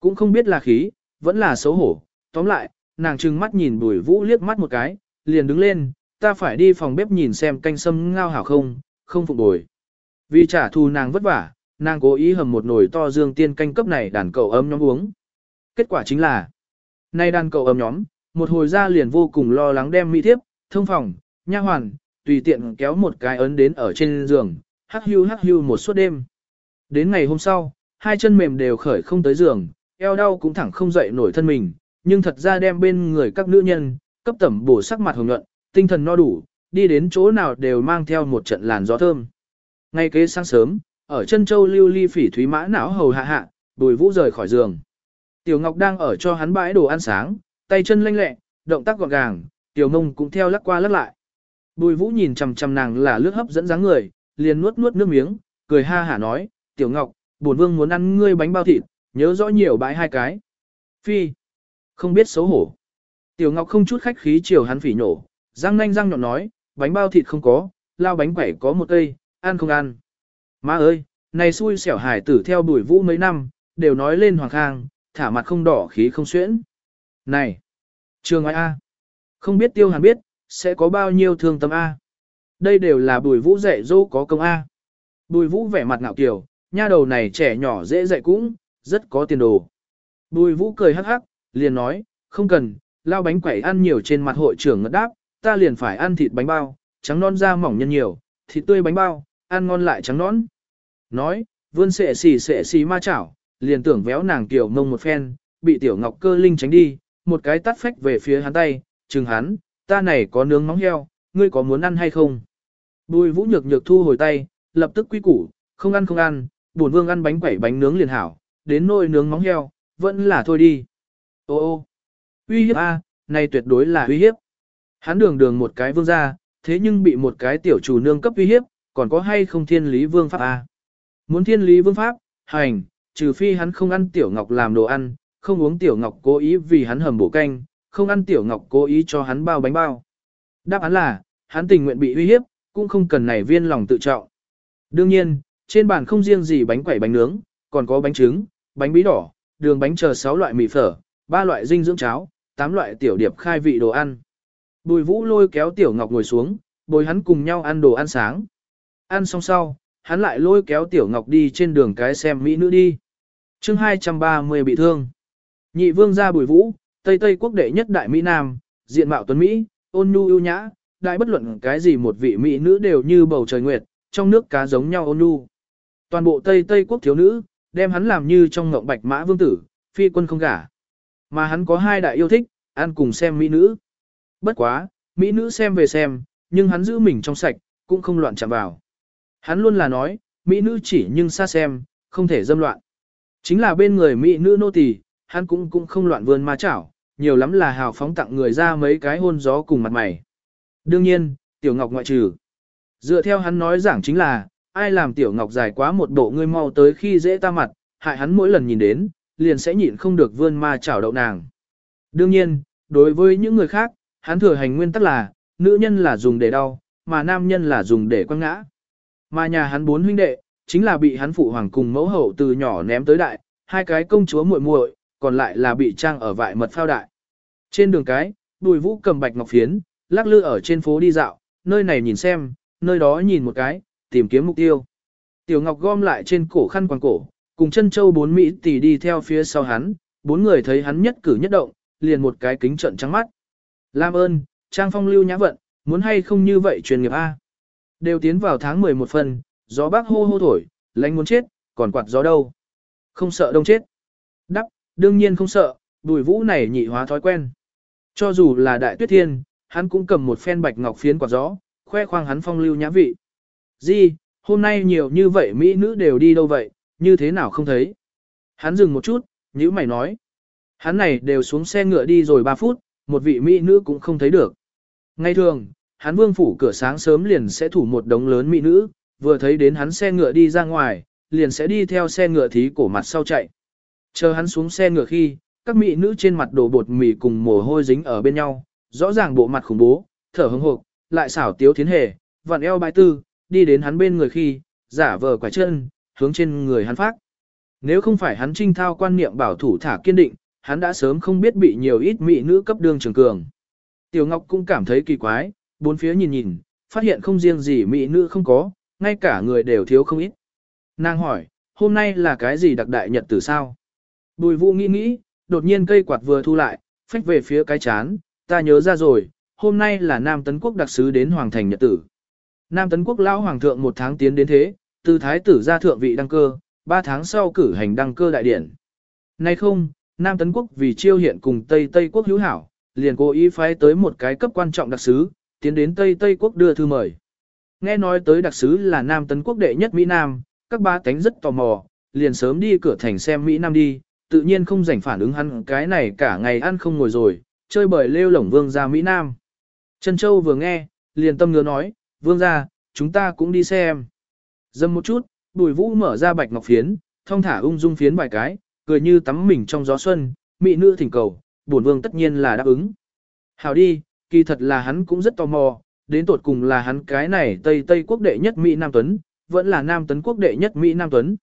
cũng không biết là khí, vẫn là xấu hổ, tóm lại, nàng trừng mắt nhìn bùi vũ liếc mắt một cái, liền đứng lên, ta phải đi phòng bếp nhìn xem canh sâm ngao hảo không, không phục bồi. Vì trả thù nàng vất vả, nàng cố ý hầm một nồi to dương tiên canh cấp này đàn cậu ấm nhóm uống. Kết quả chính là, nay đàn cậu ấm nhóm, một hồi ra liền vô cùng lo lắng đem mỹ thiếp, thông phòng, nha hoàn, tùy tiện kéo một cái ấn đến ở trên giường, hắc hưu hắc hưu một suốt đêm. Đến ngày hôm sau, hai chân mềm đều khởi không tới giường, eo đau cũng thẳng không dậy nổi thân mình, nhưng thật ra đem bên người các nữ nhân, cấp tẩm bổ sắc mặt hồng nhuận, tinh thần no đủ, đi đến chỗ nào đều mang theo một trận làn gió thơm. Ngay kế sáng sớm, ở chân châu lưu ly phỉ thúy mã não hầu hạ hạ, đùi vũ rời khỏi giường. Tiểu Ngọc đang ở cho hắn bãi đồ ăn sáng, tay chân lanh lẹ, động tác gọn gàng, tiểu mông cũng theo lắc qua lắc lại. Bùi vũ nhìn chằm chằm nàng là lướt hấp dẫn dáng người, liền nuốt nuốt nước miếng, cười ha hả nói, tiểu Ngọc, bổn vương muốn ăn ngươi bánh bao thịt, nhớ rõ nhiều bãi hai cái. Phi, không biết xấu hổ. Tiểu Ngọc không chút khách khí chiều hắn phỉ nhổ. răng nanh răng nhọn nói, bánh bao thịt không có, lao bánh quẩy có một cây, ăn không ăn. Má ơi, này xui xẻo hải tử theo đuổi vũ mấy năm, đều nói lên hoàng khang, thả mặt không đỏ khí không xuyễn. Này, trường ai A, không biết tiêu hàn biết, sẽ có bao nhiêu thương tâm A. Đây đều là bùi vũ dạy dỗ có công A. Bùi vũ vẻ mặt ngạo kiểu, nha đầu này trẻ nhỏ dễ dạy cũng, rất có tiền đồ. Bùi vũ cười hắc hắc, liền nói, không cần, lao bánh quẩy ăn nhiều trên mặt hội trưởng ngất đáp, ta liền phải ăn thịt bánh bao, trắng non da mỏng nhân nhiều, thịt tươi bánh bao, ăn ngon lại trắng non. Nói, vươn sệ xì sệ xì ma chảo, liền tưởng véo nàng tiểu ngông một phen, bị tiểu ngọc cơ linh tránh đi, một cái tắt phách về phía hắn tay, chừng hắn, ta này có nướng móng heo, ngươi có muốn ăn hay không? Bùi vũ nhược nhược thu hồi tay, lập tức quy củ, không ăn không ăn, buồn vương ăn bánh quẩy bánh nướng liền hảo, đến nồi nướng móng heo, vẫn là thôi đi. Ô ô. Uy hiếp A, à, này tuyệt đối là uy hiếp. Hắn đường đường một cái vương gia, thế nhưng bị một cái tiểu chủ nương cấp uy hiếp, còn có hay không thiên lý vương pháp A. À? Muốn thiên lý vương pháp, hành, trừ phi hắn không ăn tiểu ngọc làm đồ ăn, không uống tiểu ngọc cố ý vì hắn hầm bổ canh, không ăn tiểu ngọc cố ý cho hắn bao bánh bao. Đáp án là, hắn tình nguyện bị uy hiếp, cũng không cần nảy viên lòng tự trọng. Đương nhiên, trên bàn không riêng gì bánh quẩy bánh nướng, còn có bánh trứng, bánh bí đỏ, đường bánh chờ sáu loại mì phở, ba loại dinh dưỡng cháo, tám loại tiểu điệp khai vị đồ ăn. Bùi vũ lôi kéo tiểu ngọc ngồi xuống, bồi hắn cùng nhau ăn đồ ăn sáng. Ăn xong sau, hắn lại lôi kéo tiểu ngọc đi trên đường cái xem mỹ nữ đi. chương 230 bị thương. Nhị vương gia bùi vũ, Tây Tây quốc đệ nhất đại Mỹ Nam, diện mạo tuấn Mỹ, ôn nhu ưu nhã, đại bất luận cái gì một vị Mỹ nữ đều như bầu trời nguyệt, trong nước cá giống nhau ôn nhu. Toàn bộ Tây Tây quốc thiếu nữ, đem hắn làm như trong ngộng bạch mã vương tử, phi quân không gả. Mà hắn có hai đại yêu thích, ăn cùng xem mỹ nữ. Bất quá, mỹ nữ xem về xem, nhưng hắn giữ mình trong sạch, cũng không loạn chạm vào. Hắn luôn là nói, mỹ nữ chỉ nhưng xa xem, không thể dâm loạn. Chính là bên người mỹ nữ nô tỳ, hắn cũng cũng không loạn vươn ma chảo, nhiều lắm là hào phóng tặng người ra mấy cái hôn gió cùng mặt mày. Đương nhiên, Tiểu Ngọc ngoại trừ. Dựa theo hắn nói giảng chính là, ai làm Tiểu Ngọc dài quá một độ ngươi mau tới khi dễ ta mặt, hại hắn mỗi lần nhìn đến, liền sẽ nhịn không được vươn ma chảo đậu nàng. Đương nhiên, đối với những người khác, hắn thừa hành nguyên tắc là, nữ nhân là dùng để đau, mà nam nhân là dùng để quăng ngã. Mà nhà hắn bốn huynh đệ, chính là bị hắn phụ hoàng cùng mẫu hậu từ nhỏ ném tới đại, hai cái công chúa muội muội, còn lại là bị trang ở vại mật phao đại. Trên đường cái, đùi Vũ cầm bạch ngọc phiến, lắc lư ở trên phố đi dạo, nơi này nhìn xem, nơi đó nhìn một cái, tìm kiếm mục tiêu. Tiểu Ngọc gom lại trên cổ khăn quàng cổ, Cùng chân châu bốn Mỹ tỷ đi theo phía sau hắn, bốn người thấy hắn nhất cử nhất động, liền một cái kính trận trắng mắt. Lam ơn, Trang Phong lưu nhã vận, muốn hay không như vậy truyền nghiệp A. Đều tiến vào tháng 11 phần, gió bác hô hô thổi, lạnh muốn chết, còn quạt gió đâu. Không sợ đông chết. Đắp, đương nhiên không sợ, bùi vũ này nhị hóa thói quen. Cho dù là đại tuyết thiên, hắn cũng cầm một phen bạch ngọc phiến quạt gió, khoe khoang hắn phong lưu nhã vị. Di, hôm nay nhiều như vậy mỹ nữ đều đi đâu vậy, như thế nào không thấy. Hắn dừng một chút, nhữ mày nói. Hắn này đều xuống xe ngựa đi rồi 3 phút, một vị mỹ nữ cũng không thấy được. Ngay thường, hắn vương phủ cửa sáng sớm liền sẽ thủ một đống lớn mỹ nữ, vừa thấy đến hắn xe ngựa đi ra ngoài, liền sẽ đi theo xe ngựa thí cổ mặt sau chạy. Chờ hắn xuống xe ngựa khi, các mỹ nữ trên mặt đổ bột mì cùng mồ hôi dính ở bên nhau, rõ ràng bộ mặt khủng bố, thở hững hộp, lại xảo tiếu thiến hề, vặn eo bài tư, đi đến hắn bên người khi, giả vờ quả chân, hướng trên người hắn phát. Nếu không phải hắn trinh thao quan niệm bảo thủ thả kiên định, hắn đã sớm không biết bị nhiều ít mỹ nữ cấp đương trường cường. Tiểu Ngọc cũng cảm thấy kỳ quái, bốn phía nhìn nhìn, phát hiện không riêng gì mỹ nữ không có, ngay cả người đều thiếu không ít. Nàng hỏi, hôm nay là cái gì đặc đại nhật từ sao? Bùi vũ nghĩ nghĩ, đột nhiên cây quạt vừa thu lại, phách về phía cái chán, ta nhớ ra rồi, hôm nay là Nam Tấn Quốc đặc sứ đến Hoàng Thành nhật tử. Nam Tấn Quốc lão Hoàng thượng một tháng tiến đến thế, từ thái tử ra thượng vị đăng cơ, 3 tháng sau cử hành đăng cơ đại điển. Nay không, Nam Tấn Quốc vì chiêu hiện cùng Tây Tây Quốc hữu hảo, liền cố ý phái tới một cái cấp quan trọng đặc sứ, tiến đến Tây Tây Quốc đưa thư mời. Nghe nói tới đặc sứ là Nam Tấn Quốc đệ nhất Mỹ Nam, các ba tánh rất tò mò, liền sớm đi cửa thành xem Mỹ Nam đi, tự nhiên không rảnh phản ứng hắn cái này cả ngày ăn không ngồi rồi, chơi bời lêu lổng vương gia Mỹ Nam. Trân Châu vừa nghe, liền tâm ngứa nói, vương gia, chúng ta cũng đi xem. Dâm một chút, Bùi Vũ mở ra bạch ngọc phiến, thong thả ung dung phiến vài cái, cười như tắm mình trong gió xuân, mỹ nữ thỉnh cầu, bổn vương tất nhiên là đáp ứng. hào đi, kỳ thật là hắn cũng rất tò mò, đến tột cùng là hắn cái này Tây Tây quốc đệ nhất Mỹ Nam Tuấn, vẫn là Nam Tấn quốc đệ nhất Mỹ Nam Tuấn.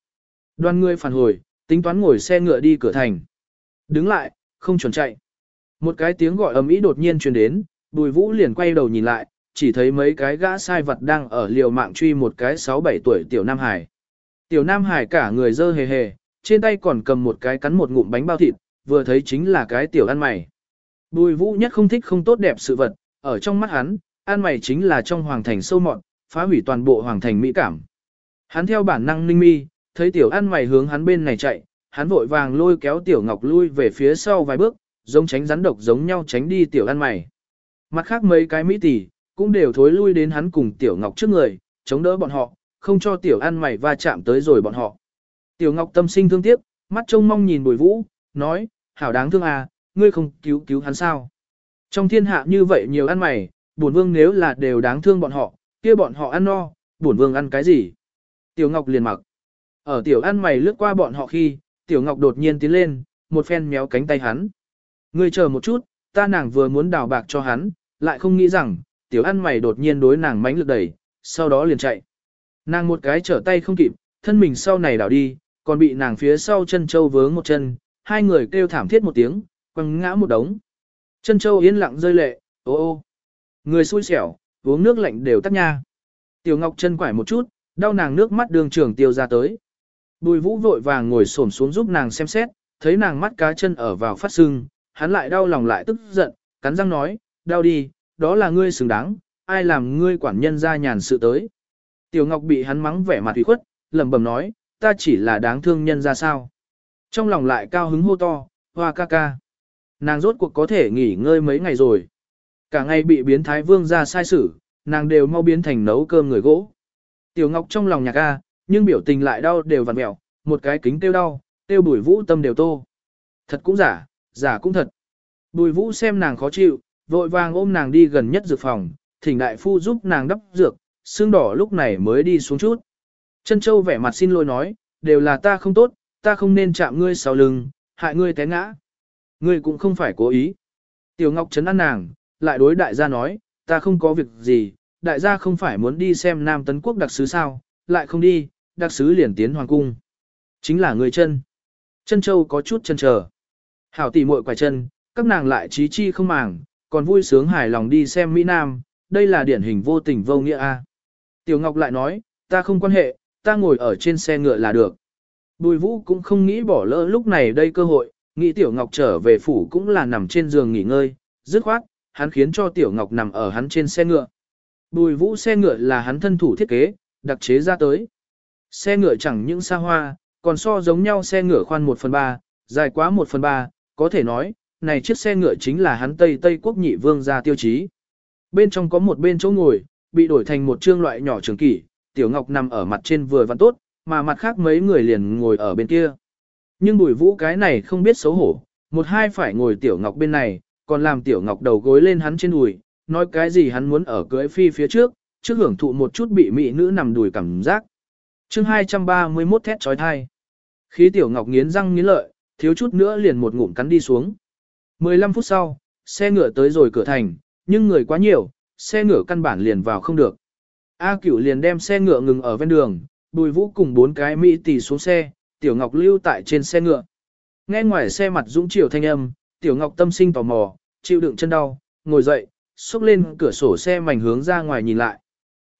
Đoàn người phản hồi, tính toán ngồi xe ngựa đi cửa thành. Đứng lại, không chuẩn chạy. Một cái tiếng gọi ầm ĩ đột nhiên truyền đến, Bùi Vũ liền quay đầu nhìn lại, chỉ thấy mấy cái gã sai vật đang ở liều mạng truy một cái 6-7 tuổi tiểu Nam Hải. Tiểu Nam Hải cả người dơ hề hề, trên tay còn cầm một cái cắn một ngụm bánh bao thịt, vừa thấy chính là cái tiểu ăn mày. Bùi vũ nhất không thích không tốt đẹp sự vật, ở trong mắt hắn, ăn mày chính là trong hoàng thành sâu mọn, phá hủy toàn bộ hoàng thành mỹ cảm. Hắn theo bản năng ninh mi, thấy tiểu ăn mày hướng hắn bên này chạy, hắn vội vàng lôi kéo tiểu ngọc lui về phía sau vài bước, giống tránh rắn độc giống nhau tránh đi tiểu ăn mày. Mặt khác mấy cái mỹ tỷ, cũng đều thối lui đến hắn cùng Tiểu Ngọc trước người, chống đỡ bọn họ, không cho Tiểu An mày va chạm tới rồi bọn họ. Tiểu Ngọc tâm sinh thương tiếc, mắt trông mong nhìn Bùi Vũ, nói, hảo đáng thương à, ngươi không cứu cứu hắn sao? Trong thiên hạ như vậy nhiều ăn mày, bổn vương nếu là đều đáng thương bọn họ, kia bọn họ ăn no, bổn vương ăn cái gì? Tiểu Ngọc liền mặc. Ở tiểu An mày lướt qua bọn họ khi, tiểu Ngọc đột nhiên tiến lên, một phen méo cánh tay hắn. Ngươi chờ một chút, ta nàng vừa muốn đào bạc cho hắn, lại không nghĩ rằng, tiểu ăn mày đột nhiên đối nàng mãnh lực đẩy, sau đó liền chạy. Nàng một cái trở tay không kịp, thân mình sau này đảo đi, còn bị nàng phía sau chân châu vướng một chân, hai người kêu thảm thiết một tiếng, quăng ngã một đống. Chân châu yên lặng rơi lệ, ô ô. Người xui xẻo, uống nước lạnh đều tắt nha. Tiểu Ngọc chân quải một chút, đau nàng nước mắt đường trường tiêu ra tới. Bùi vũ vội vàng ngồi xổm xuống giúp nàng xem xét, thấy nàng mắt cá chân ở vào phát sưng, hắn lại đau lòng lại tức giận, cắn răng nói, đau đi, đó là ngươi xứng đáng, ai làm ngươi quản nhân ra nhàn sự tới. Tiểu Ngọc bị hắn mắng vẻ mặt ủy khuất, lẩm bẩm nói, ta chỉ là đáng thương nhân ra sao. Trong lòng lại cao hứng hô to, hoa ca ca. Nàng rốt cuộc có thể nghỉ ngơi mấy ngày rồi. Cả ngày bị biến thái vương ra sai xử, nàng đều mau biến thành nấu cơm người gỗ. Tiểu Ngọc trong lòng nhạc ca, nhưng biểu tình lại đau đều vặn mẹo, một cái kính tiêu đau, tiêu bùi vũ tâm đều tô. Thật cũng giả, giả cũng thật. Bùi vũ xem nàng khó chịu, vội vàng ôm nàng đi gần nhất dược phòng, thỉnh đại phu giúp nàng đắp dược, xương đỏ lúc này mới đi xuống chút. Trân Châu vẻ mặt xin lỗi nói, đều là ta không tốt, ta không nên chạm ngươi sau lưng, hại ngươi té ngã. Ngươi cũng không phải cố ý. Tiểu Ngọc trấn an nàng, lại đối đại gia nói, ta không có việc gì, đại gia không phải muốn đi xem Nam Tấn Quốc đặc sứ sao, lại không đi, đặc sứ liền tiến hoàng cung. Chính là người chân. Chân châu có chút chân chờ. Hảo tỷ muội quải chân, các nàng lại trí chi không màng, còn vui sướng hài lòng đi xem Mỹ Nam, đây là điển hình vô tình vô nghĩa a. Tiểu Ngọc lại nói, ta không quan hệ, ta ngồi ở trên xe ngựa là được. Bùi Vũ cũng không nghĩ bỏ lỡ lúc này đây cơ hội, nghĩ Tiểu Ngọc trở về phủ cũng là nằm trên giường nghỉ ngơi, dứt khoát, hắn khiến cho Tiểu Ngọc nằm ở hắn trên xe ngựa. Bùi Vũ xe ngựa là hắn thân thủ thiết kế, đặc chế ra tới. Xe ngựa chẳng những xa hoa, còn so giống nhau xe ngựa khoan 1 phần 3, dài quá 1 phần 3, có thể nói, này chiếc xe ngựa chính là hắn Tây Tây quốc nhị vương gia tiêu chí. Bên trong có một bên chỗ ngồi, bị đổi thành một trương loại nhỏ trường kỷ, Tiểu Ngọc nằm ở mặt trên vừa văn tốt, mà mặt khác mấy người liền ngồi ở bên kia. Nhưng bùi vũ cái này không biết xấu hổ, một hai phải ngồi Tiểu Ngọc bên này, còn làm Tiểu Ngọc đầu gối lên hắn trên đùi, nói cái gì hắn muốn ở cưỡi phi phía trước, trước hưởng thụ một chút bị mỹ nữ nằm đùi cảm giác. chương 231 thét trói thai. Khí Tiểu Ngọc nghiến răng nghiến lợi, thiếu chút nữa liền một ngụm cắn đi xuống. 15 phút sau, xe ngựa tới rồi cửa thành, nhưng người quá nhiều, xe ngựa căn bản liền vào không được. A Cửu liền đem xe ngựa ngừng ở ven đường, Bùi Vũ cùng bốn cái mỹ tỷ xuống xe, Tiểu Ngọc lưu tại trên xe ngựa. Nghe ngoài xe mặt dũng chiều thanh âm, Tiểu Ngọc tâm sinh tò mò, chịu đựng chân đau, ngồi dậy, xúc lên cửa sổ xe mảnh hướng ra ngoài nhìn lại.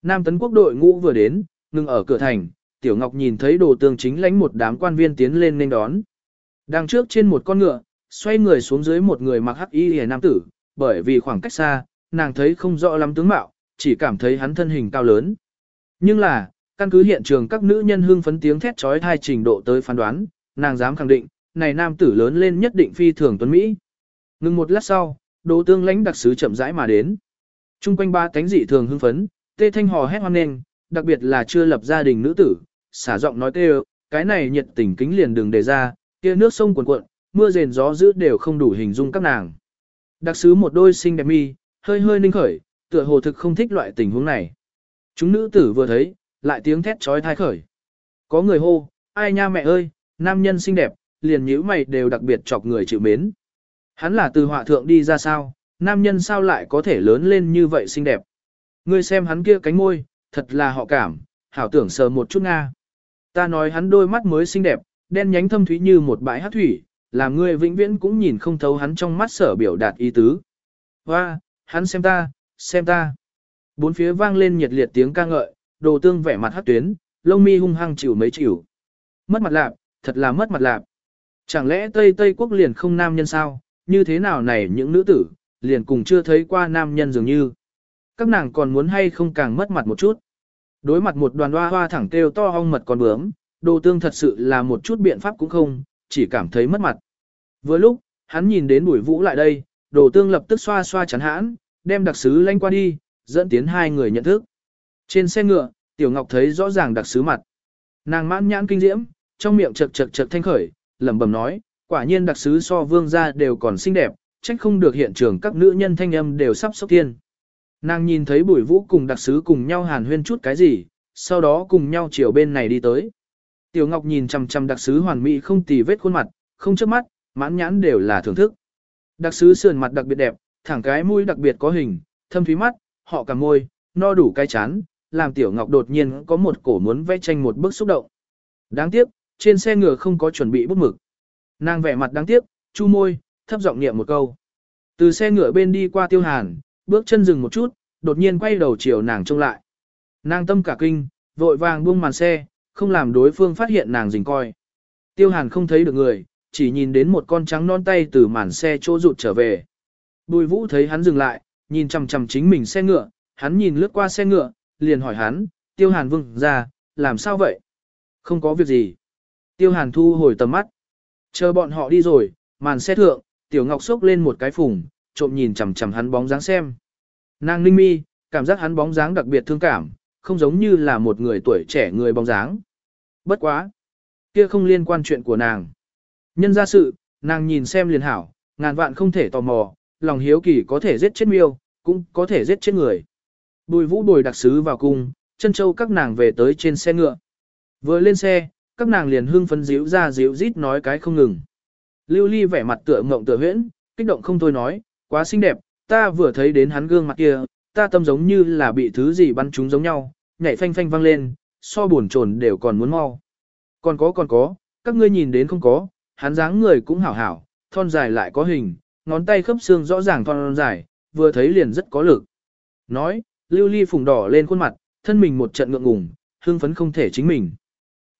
Nam tấn quốc đội ngũ vừa đến, ngừng ở cửa thành, Tiểu Ngọc nhìn thấy đồ tường chính lãnh một đám quan viên tiến lên nên đón. Đằng trước trên một con ngựa, xoay người xuống dưới một người mặc hắc y hề nam tử, bởi vì khoảng cách xa, nàng thấy không rõ lắm tướng mạo, chỉ cảm thấy hắn thân hình cao lớn. Nhưng là, căn cứ hiện trường các nữ nhân hưng phấn tiếng thét trói thai trình độ tới phán đoán, nàng dám khẳng định, này nam tử lớn lên nhất định phi thường tuấn Mỹ. Ngừng một lát sau, đồ tương lãnh đặc sứ chậm rãi mà đến. Trung quanh ba tánh dị thường hưng phấn, tê thanh hò hét hoan nghênh, đặc biệt là chưa lập gia đình nữ tử, xả giọng nói tê, cái này nhiệt tình kính liền đường đề ra, kia nước sông cuồn cuộn, mưa rền gió dữ đều không đủ hình dung các nàng. Đặc sứ một đôi xinh đẹp mi, hơi hơi ninh khởi, tựa hồ thực không thích loại tình huống này. Chúng nữ tử vừa thấy, lại tiếng thét trói thai khởi. Có người hô, ai nha mẹ ơi, nam nhân xinh đẹp, liền nhíu mày đều đặc biệt chọc người chịu mến. Hắn là từ họa thượng đi ra sao, nam nhân sao lại có thể lớn lên như vậy xinh đẹp. Ngươi xem hắn kia cánh môi, thật là họ cảm, hảo tưởng sờ một chút Nga. Ta nói hắn đôi mắt mới xinh đẹp, đen nhánh thâm thúy như một bãi hát thủy, làm ngươi vĩnh viễn cũng nhìn không thấu hắn trong mắt sở biểu đạt ý tứ. Hoa, hắn xem ta, xem ta. Bốn phía vang lên nhiệt liệt tiếng ca ngợi, đồ tương vẻ mặt hát tuyến, lông mi hung hăng chịu mấy chịu. Mất mặt lạp, thật là mất mặt lạp. Chẳng lẽ Tây Tây quốc liền không nam nhân sao, như thế nào này những nữ tử, liền cùng chưa thấy qua nam nhân dường như. Các nàng còn muốn hay không càng mất mặt một chút. Đối mặt một đoàn hoa hoa thẳng kêu to hong mật còn bướm, đồ tương thật sự là một chút biện pháp cũng không, chỉ cảm thấy mất mặt. Vừa lúc, hắn nhìn đến bùi vũ lại đây, đồ tương lập tức xoa xoa chắn hãn, đem đặc sứ lanh qua đi, dẫn tiến hai người nhận thức. Trên xe ngựa, Tiểu Ngọc thấy rõ ràng đặc sứ mặt. Nàng mãn nhãn kinh diễm, trong miệng chật chật chật thanh khởi, lẩm bẩm nói, quả nhiên đặc sứ so vương gia đều còn xinh đẹp, trách không được hiện trường các nữ nhân thanh âm đều sắp sốc tiên. Nàng nhìn thấy bùi vũ cùng đặc sứ cùng nhau hàn huyên chút cái gì, sau đó cùng nhau chiều bên này đi tới. Tiểu Ngọc nhìn chằm chằm đặc sứ hoàn mỹ không tì vết khuôn mặt, không chớp mắt, mãn nhãn đều là thưởng thức. Đặc sứ sườn mặt đặc biệt đẹp, thẳng cái mũi đặc biệt có hình, thâm thúy mắt, họ cả môi, no đủ cái chán, làm Tiểu Ngọc đột nhiên có một cổ muốn vẽ tranh một bức xúc động. Đáng tiếc, trên xe ngựa không có chuẩn bị bút mực. Nàng vẻ mặt đáng tiếc, chu môi, thấp giọng niệm một câu. Từ xe ngựa bên đi qua Tiêu Hàn, bước chân dừng một chút, đột nhiên quay đầu chiều nàng trông lại. Nàng tâm cả kinh, vội vàng buông màn xe, không làm đối phương phát hiện nàng dình coi. Tiêu hàn không thấy được người, chỉ nhìn đến một con trắng non tay từ màn xe chỗ rụt trở về. Bùi vũ thấy hắn dừng lại, nhìn chằm chằm chính mình xe ngựa, hắn nhìn lướt qua xe ngựa, liền hỏi hắn, tiêu hàn vừng ra, làm sao vậy? Không có việc gì. Tiêu hàn thu hồi tầm mắt. Chờ bọn họ đi rồi, màn xe thượng, tiểu ngọc xốc lên một cái phủng, trộm nhìn chằm chằm hắn bóng dáng xem. Nàng ninh mi, cảm giác hắn bóng dáng đặc biệt thương cảm, không giống như là một người tuổi trẻ người bóng dáng. Bất quá. Kia không liên quan chuyện của nàng. Nhân ra sự, nàng nhìn xem liền hảo, ngàn vạn không thể tò mò, lòng hiếu kỳ có thể giết chết miêu, cũng có thể giết chết người. Bùi vũ bồi đặc sứ vào cung, chân châu các nàng về tới trên xe ngựa. Vừa lên xe, các nàng liền hưng phấn díu ra díu rít nói cái không ngừng. Lưu Ly vẻ mặt tựa mộng tựa huyễn, kích động không thôi nói, quá xinh đẹp, ta vừa thấy đến hắn gương mặt kia, ta tâm giống như là bị thứ gì bắn trúng giống nhau, nhảy phanh phanh vang lên, so buồn trồn đều còn muốn mau. Còn có còn có, các ngươi nhìn đến không có, hắn dáng người cũng hảo hảo, thon dài lại có hình, ngón tay khớp xương rõ ràng thon dài, vừa thấy liền rất có lực. Nói, lưu ly phùng đỏ lên khuôn mặt, thân mình một trận ngượng ngùng, hương phấn không thể chính mình.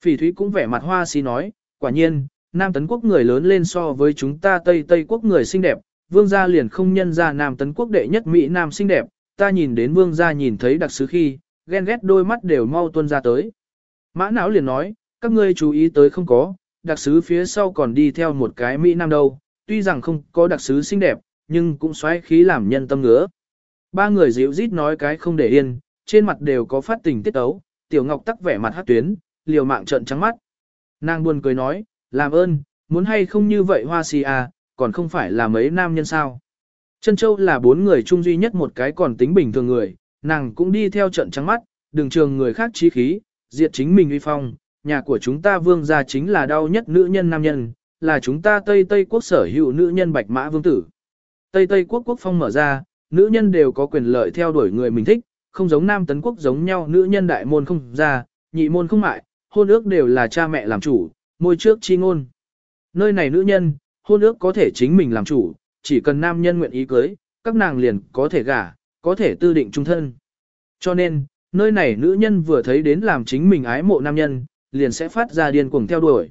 Phỉ thúy cũng vẻ mặt hoa si nói, quả nhiên, Nam Tấn Quốc người lớn lên so với chúng ta Tây Tây Quốc người xinh đẹp, vương gia liền không nhân ra Nam Tấn Quốc đệ nhất Mỹ Nam xinh đẹp, ta nhìn đến vương gia nhìn thấy đặc sứ khi, ghen ghét đôi mắt đều mau tuôn ra tới. Mã não liền nói, các ngươi chú ý tới không có, đặc sứ phía sau còn đi theo một cái Mỹ Nam đâu, tuy rằng không có đặc sứ xinh đẹp, nhưng cũng xoáy khí làm nhân tâm ngứa. Ba người dịu rít nói cái không để yên, trên mặt đều có phát tình tiết ấu, tiểu ngọc tắc vẻ mặt hát tuyến, liều mạng trợn trắng mắt. Nàng buồn cười nói, làm ơn, muốn hay không như vậy hoa si à, còn không phải là mấy nam nhân sao. Trân Châu là bốn người chung duy nhất một cái còn tính bình thường người, nàng cũng đi theo trận trắng mắt, đường trường người khác trí khí, diệt chính mình uy phong, nhà của chúng ta vương gia chính là đau nhất nữ nhân nam nhân, là chúng ta Tây Tây quốc sở hữu nữ nhân bạch mã vương tử. Tây Tây quốc quốc phong mở ra, nữ nhân đều có quyền lợi theo đuổi người mình thích, không giống nam tấn quốc giống nhau nữ nhân đại môn không ra, nhị môn không mại, hôn ước đều là cha mẹ làm chủ, môi trước chi ngôn. Nơi này nữ nhân, hôn ước có thể chính mình làm chủ, chỉ cần nam nhân nguyện ý cưới, các nàng liền có thể gả, có thể tư định trung thân. Cho nên, nơi này nữ nhân vừa thấy đến làm chính mình ái mộ nam nhân, liền sẽ phát ra điên cuồng theo đuổi.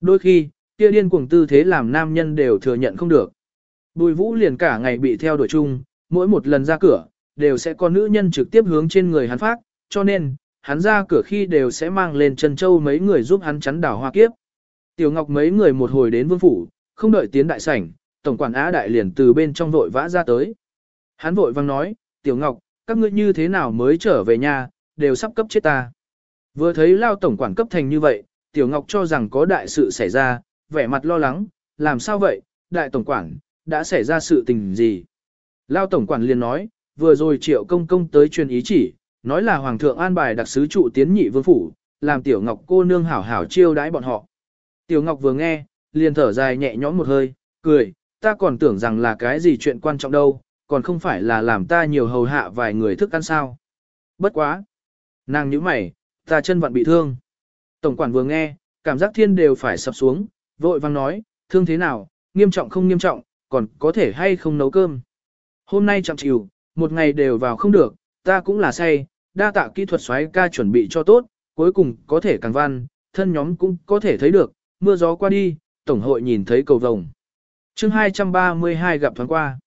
Đôi khi, kia điên cuồng tư thế làm nam nhân đều thừa nhận không được. Bùi vũ liền cả ngày bị theo đuổi chung, mỗi một lần ra cửa, đều sẽ có nữ nhân trực tiếp hướng trên người hắn phát, cho nên, hắn ra cửa khi đều sẽ mang lên chân châu mấy người giúp hắn chắn đảo hoa kiếp. Tiểu Ngọc mấy người một hồi đến vương phủ, không đợi tiến đại sảnh, tổng quản Á Đại liền từ bên trong vội vã ra tới. Hắn vội vang nói, Tiểu Ngọc, các ngươi như thế nào mới trở về nhà, đều sắp cấp chết ta. Vừa thấy lao tổng quản cấp thành như vậy, Tiểu Ngọc cho rằng có đại sự xảy ra, vẻ mặt lo lắng, làm sao vậy, đại tổng quản, đã xảy ra sự tình gì? Lao tổng quản liền nói, vừa rồi triệu công công tới truyền ý chỉ, nói là hoàng thượng an bài đặc sứ trụ tiến nhị vương phủ, làm Tiểu Ngọc cô nương hảo hảo chiêu đãi bọn họ. Tiểu Ngọc vừa nghe, liền thở dài nhẹ nhõm một hơi, cười, ta còn tưởng rằng là cái gì chuyện quan trọng đâu, còn không phải là làm ta nhiều hầu hạ vài người thức ăn sao. Bất quá. Nàng nhíu mày, ta chân vặn bị thương. Tổng quản vừa nghe, cảm giác thiên đều phải sập xuống, vội vang nói, thương thế nào, nghiêm trọng không nghiêm trọng, còn có thể hay không nấu cơm. Hôm nay chẳng chịu, một ngày đều vào không được, ta cũng là say, đa tạ kỹ thuật xoáy ca chuẩn bị cho tốt, cuối cùng có thể càng văn, thân nhóm cũng có thể thấy được, mưa gió qua đi, tổng hội nhìn thấy cầu vồng chương 232 gặp thoáng qua.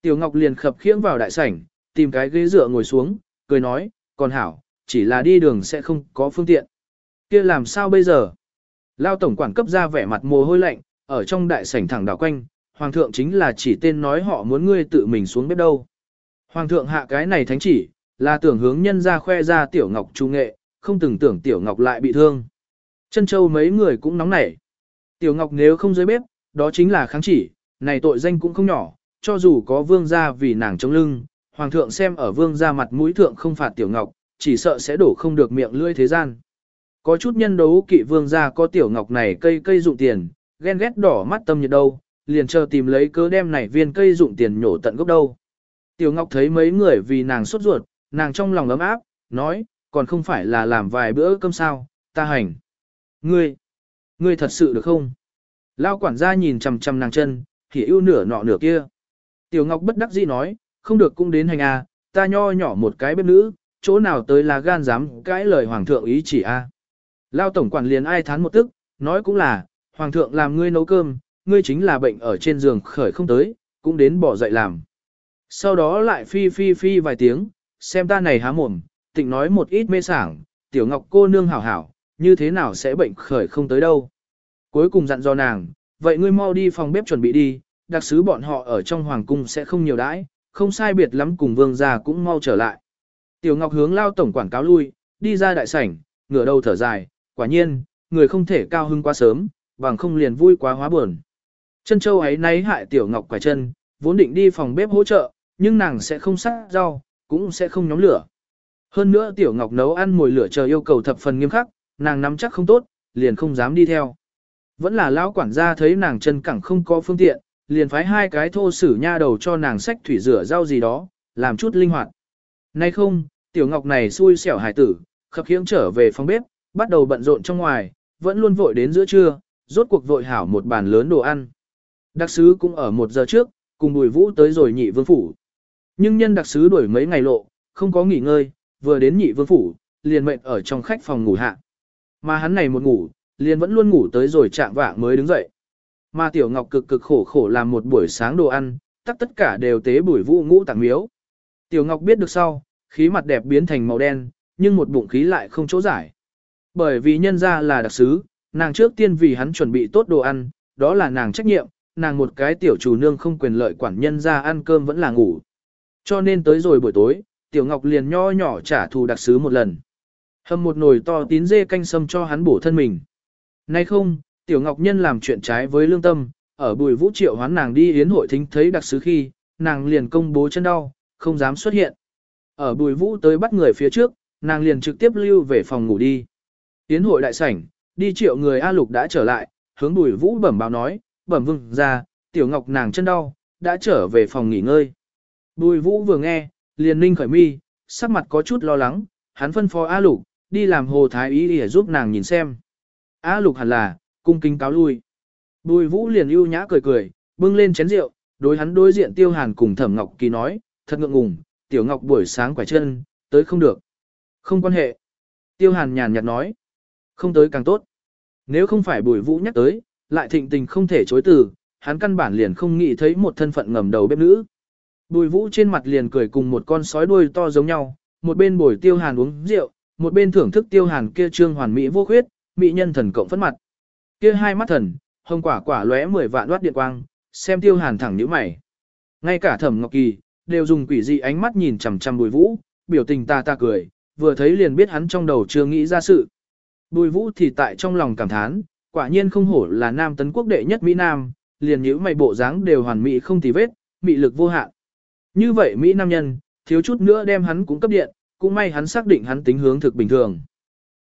Tiểu Ngọc liền khập khiễng vào đại sảnh, tìm cái ghế dựa ngồi xuống, cười nói, còn hảo, chỉ là đi đường sẽ không có phương tiện. kia làm sao bây giờ? Lao tổng quản cấp ra vẻ mặt mồ hôi lạnh, ở trong đại sảnh thẳng đảo quanh, hoàng thượng chính là chỉ tên nói họ muốn ngươi tự mình xuống bếp đâu. Hoàng thượng hạ cái này thánh chỉ, là tưởng hướng nhân ra khoe ra tiểu ngọc trung nghệ, không từng tưởng tiểu ngọc lại bị thương. Chân châu mấy người cũng nóng nảy. Tiểu ngọc nếu không dưới bếp, đó chính là kháng chỉ, này tội danh cũng không nhỏ, cho dù có vương gia vì nàng chống lưng, hoàng thượng xem ở vương gia mặt mũi thượng không phạt tiểu ngọc, chỉ sợ sẽ đổ không được miệng lưỡi thế gian. Có chút nhân đấu kỵ vương gia có tiểu ngọc này cây cây dụng tiền, ghen ghét đỏ mắt tâm nhiệt đâu, liền chờ tìm lấy cớ đem này viên cây dụng tiền nhổ tận gốc đâu. Tiểu ngọc thấy mấy người vì nàng sốt ruột, nàng trong lòng ấm áp, nói, còn không phải là làm vài bữa cơm sao, ta hành. Ngươi, ngươi thật sự được không? Lao quản gia nhìn chằm chằm nàng chân, thì ưu nửa nọ nửa kia. Tiểu Ngọc bất đắc dĩ nói, không được cũng đến hành a, ta nho nhỏ một cái bếp nữ, chỗ nào tới là gan dám cãi lời hoàng thượng ý chỉ a. À. Lao tổng quản liền ai thán một tức, nói cũng là, hoàng thượng làm ngươi nấu cơm, ngươi chính là bệnh ở trên giường khởi không tới, cũng đến bỏ dậy làm. Sau đó lại phi phi phi vài tiếng, xem ta này há mồm, tịnh nói một ít mê sảng, tiểu ngọc cô nương hảo hảo, như thế nào sẽ bệnh khởi không tới đâu. Cuối cùng dặn dò nàng, vậy ngươi mau đi phòng bếp chuẩn bị đi, đặc sứ bọn họ ở trong hoàng cung sẽ không nhiều đãi, không sai biệt lắm cùng vương gia cũng mau trở lại. Tiểu Ngọc hướng lao tổng quảng cáo lui, đi ra đại sảnh, ngửa đầu thở dài, quả nhiên, người không thể cao hưng quá sớm, bằng không liền vui quá hóa buồn. Chân châu ấy náy hại Tiểu Ngọc quải chân, vốn định đi phòng bếp hỗ trợ, nhưng nàng sẽ không sát rau, cũng sẽ không nhóm lửa. Hơn nữa Tiểu Ngọc nấu ăn mồi lửa chờ yêu cầu thập phần nghiêm khắc, nàng nắm chắc không tốt, liền không dám đi theo. Vẫn là lão quản gia thấy nàng chân cẳng không có phương tiện, liền phái hai cái thô sử nha đầu cho nàng sách thủy rửa rau gì đó, làm chút linh hoạt. Nay không, tiểu ngọc này xui xẻo hài tử, khập khiễng trở về phòng bếp, bắt đầu bận rộn trong ngoài, vẫn luôn vội đến giữa trưa, rốt cuộc vội hảo một bàn lớn đồ ăn. Đặc sứ cũng ở một giờ trước, cùng bùi vũ tới rồi nhị vương phủ. Nhưng nhân đặc sứ đuổi mấy ngày lộ, không có nghỉ ngơi, vừa đến nhị vương phủ, liền mệnh ở trong khách phòng ngủ hạ. Mà hắn này một ngủ, liền vẫn luôn ngủ tới rồi chạm vạng mới đứng dậy. Mà Tiểu Ngọc cực cực khổ khổ làm một buổi sáng đồ ăn, tất tất cả đều tế buổi vũ ngũ tặng miếu. Tiểu Ngọc biết được sau, khí mặt đẹp biến thành màu đen, nhưng một bụng khí lại không chỗ giải. Bởi vì nhân ra là đặc sứ, nàng trước tiên vì hắn chuẩn bị tốt đồ ăn, đó là nàng trách nhiệm, nàng một cái tiểu chủ nương không quyền lợi quản nhân ra ăn cơm vẫn là ngủ. Cho nên tới rồi buổi tối, Tiểu Ngọc liền nho nhỏ trả thù đặc sứ một lần. Hâm một nồi to tín dê canh sâm cho hắn bổ thân mình. Nay không, Tiểu Ngọc Nhân làm chuyện trái với lương tâm, ở bùi vũ triệu hoán nàng đi yến hội thính thấy đặc sứ khi, nàng liền công bố chân đau, không dám xuất hiện. Ở bùi vũ tới bắt người phía trước, nàng liền trực tiếp lưu về phòng ngủ đi. Yến hội đại sảnh, đi triệu người A Lục đã trở lại, hướng bùi vũ bẩm báo nói, bẩm vương ra, Tiểu Ngọc nàng chân đau, đã trở về phòng nghỉ ngơi. Bùi vũ vừa nghe, liền ninh khởi mi, sắc mặt có chút lo lắng, hắn phân phó A Lục, đi làm hồ thái ý để giúp nàng nhìn xem. A lục hẳn là, cung kính cáo lui. Bùi vũ liền ưu nhã cười cười, bưng lên chén rượu, đối hắn đối diện tiêu hàn cùng thẩm ngọc kỳ nói, thật ngượng ngùng, tiểu ngọc buổi sáng quải chân, tới không được. Không quan hệ. Tiêu hàn nhàn nhạt nói, không tới càng tốt. Nếu không phải bùi vũ nhắc tới, lại thịnh tình không thể chối từ, hắn căn bản liền không nghĩ thấy một thân phận ngầm đầu bếp nữ. Bùi vũ trên mặt liền cười cùng một con sói đuôi to giống nhau, một bên bồi tiêu hàn uống rượu, một bên thưởng thức tiêu hàn kia trương hoàn mỹ vô khuyết, mỹ nhân thần cộng phấn mặt. Kia hai mắt thần, hồng quả quả lóe 10 vạn đoát điện quang, xem Tiêu Hàn thẳng nhíu mày. Ngay cả Thẩm Ngọc Kỳ đều dùng quỷ dị ánh mắt nhìn chằm chằm Bùi Vũ, biểu tình ta ta cười, vừa thấy liền biết hắn trong đầu chưa nghĩ ra sự. Bùi Vũ thì tại trong lòng cảm thán, quả nhiên không hổ là nam tấn quốc đệ nhất mỹ nam, liền nhíu mày bộ dáng đều hoàn mỹ không tì vết, mỹ lực vô hạn. Như vậy mỹ nam nhân, thiếu chút nữa đem hắn cũng cấp điện, cũng may hắn xác định hắn tính hướng thực bình thường.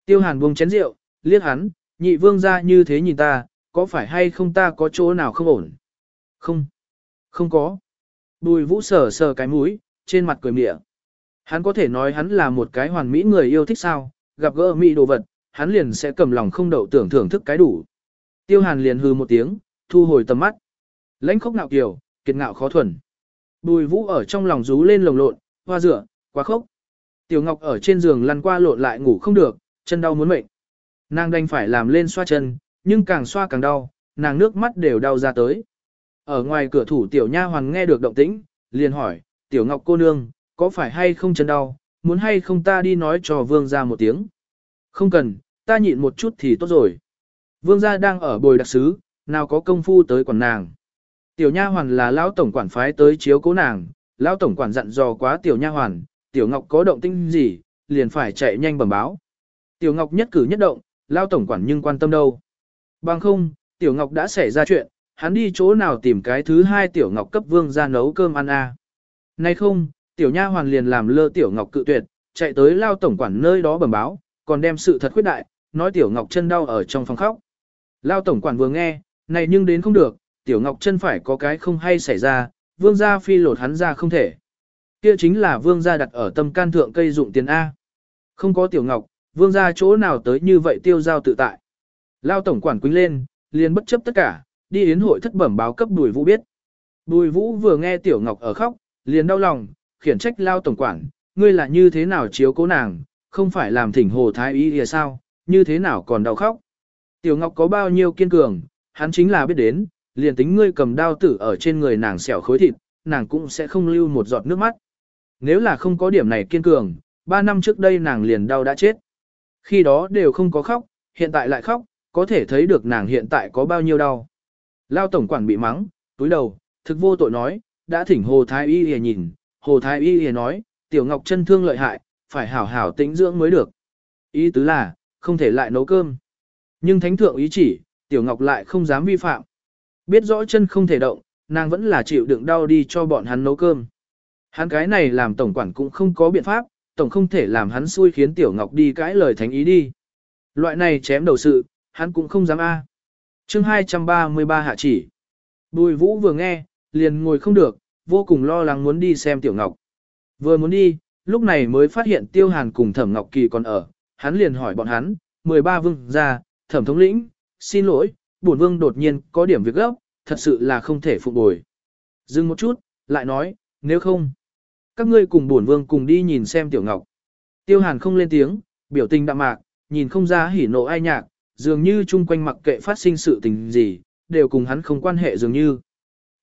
Tiêu Hàn buông chén rượu, liếc hắn, nhị vương ra như thế nhìn ta, có phải hay không ta có chỗ nào không ổn? Không, không có. Bùi vũ sờ sờ cái mũi, trên mặt cười mỉa. Hắn có thể nói hắn là một cái hoàn mỹ người yêu thích sao, gặp gỡ mỹ đồ vật, hắn liền sẽ cầm lòng không đậu tưởng thưởng thức cái đủ. Tiêu hàn liền hư một tiếng, thu hồi tầm mắt. Lãnh khốc ngạo kiều, kiệt ngạo khó thuần. Bùi vũ ở trong lòng rú lên lồng lộn, hoa rửa, quá khốc. Tiểu Ngọc ở trên giường lăn qua lộn lại ngủ không được, chân đau muốn mệnh. Nàng đành phải làm lên xoa chân, nhưng càng xoa càng đau, nàng nước mắt đều đau ra tới. Ở ngoài cửa thủ tiểu nha hoàng nghe được động tĩnh, liền hỏi, tiểu ngọc cô nương, có phải hay không chân đau, muốn hay không ta đi nói cho vương ra một tiếng. Không cần, ta nhịn một chút thì tốt rồi. Vương gia đang ở bồi đặc sứ, nào có công phu tới quản nàng. Tiểu nha hoàn là lão tổng quản phái tới chiếu cố nàng, lão tổng quản dặn dò quá tiểu nha hoàn, tiểu ngọc có động tĩnh gì, liền phải chạy nhanh bẩm báo. Tiểu ngọc nhất cử nhất động, lao tổng quản nhưng quan tâm đâu. Bằng không, Tiểu Ngọc đã xảy ra chuyện, hắn đi chỗ nào tìm cái thứ hai Tiểu Ngọc cấp vương ra nấu cơm ăn à. Nay không, Tiểu Nha hoàn liền làm lơ Tiểu Ngọc cự tuyệt, chạy tới lao tổng quản nơi đó bẩm báo, còn đem sự thật khuyết đại, nói Tiểu Ngọc chân đau ở trong phòng khóc. Lao tổng quản vừa nghe, này nhưng đến không được, Tiểu Ngọc chân phải có cái không hay xảy ra, vương gia phi lột hắn ra không thể. Kia chính là vương gia đặt ở tâm can thượng cây dụng tiền A. Không có Tiểu Ngọc, vương ra chỗ nào tới như vậy tiêu giao tự tại. Lao tổng quản quýnh lên, liền bất chấp tất cả, đi yến hội thất bẩm báo cấp Bùi Vũ biết. Bùi Vũ vừa nghe Tiểu Ngọc ở khóc, liền đau lòng, khiển trách Lao tổng quản, ngươi là như thế nào chiếu cố nàng, không phải làm thỉnh hồ thái y thì sao, như thế nào còn đau khóc. Tiểu Ngọc có bao nhiêu kiên cường, hắn chính là biết đến, liền tính ngươi cầm đao tử ở trên người nàng xẻo khối thịt, nàng cũng sẽ không lưu một giọt nước mắt. Nếu là không có điểm này kiên cường, ba năm trước đây nàng liền đau đã chết. Khi đó đều không có khóc, hiện tại lại khóc, có thể thấy được nàng hiện tại có bao nhiêu đau. Lao tổng quản bị mắng, túi đầu, thực vô tội nói, đã thỉnh Hồ Thái Y lìa nhìn, Hồ Thái Y lìa nói, Tiểu Ngọc chân thương lợi hại, phải hảo hảo tĩnh dưỡng mới được. Ý tứ là, không thể lại nấu cơm. Nhưng thánh thượng ý chỉ, Tiểu Ngọc lại không dám vi phạm. Biết rõ chân không thể động, nàng vẫn là chịu đựng đau đi cho bọn hắn nấu cơm. Hắn cái này làm tổng quản cũng không có biện pháp, tổng không thể làm hắn xui khiến Tiểu Ngọc đi cãi lời thánh ý đi. Loại này chém đầu sự, hắn cũng không dám a. À. Chương 233 hạ chỉ. Bùi Vũ vừa nghe, liền ngồi không được, vô cùng lo lắng muốn đi xem Tiểu Ngọc. Vừa muốn đi, lúc này mới phát hiện Tiêu Hàn cùng Thẩm Ngọc Kỳ còn ở, hắn liền hỏi bọn hắn, 13 vương gia, Thẩm thống lĩnh, xin lỗi, bổn vương đột nhiên có điểm việc gấp, thật sự là không thể phục bồi. Dừng một chút, lại nói, nếu không các ngươi cùng bổn vương cùng đi nhìn xem tiểu ngọc. Tiêu hàn không lên tiếng, biểu tình đạm mạc, nhìn không ra hỉ nộ ai nhạc, dường như chung quanh mặc kệ phát sinh sự tình gì, đều cùng hắn không quan hệ dường như.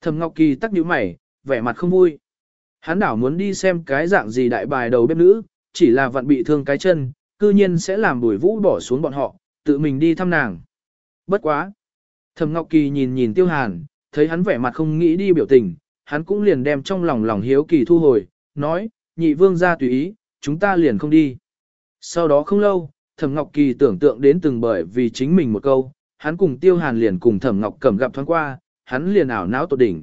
Thẩm Ngọc Kỳ tắc nhíu mày, vẻ mặt không vui. Hắn đảo muốn đi xem cái dạng gì đại bài đầu bếp nữ, chỉ là vặn bị thương cái chân, cư nhiên sẽ làm bùi vũ bỏ xuống bọn họ, tự mình đi thăm nàng. Bất quá. Thẩm Ngọc Kỳ nhìn nhìn Tiêu Hàn, thấy hắn vẻ mặt không nghĩ đi biểu tình, hắn cũng liền đem trong lòng lòng hiếu kỳ thu hồi, nói, nhị vương ra tùy ý, chúng ta liền không đi. Sau đó không lâu, Thẩm Ngọc Kỳ tưởng tượng đến từng bởi vì chính mình một câu, hắn cùng Tiêu Hàn liền cùng Thẩm Ngọc Cẩm gặp thoáng qua, hắn liền ảo não tột đỉnh.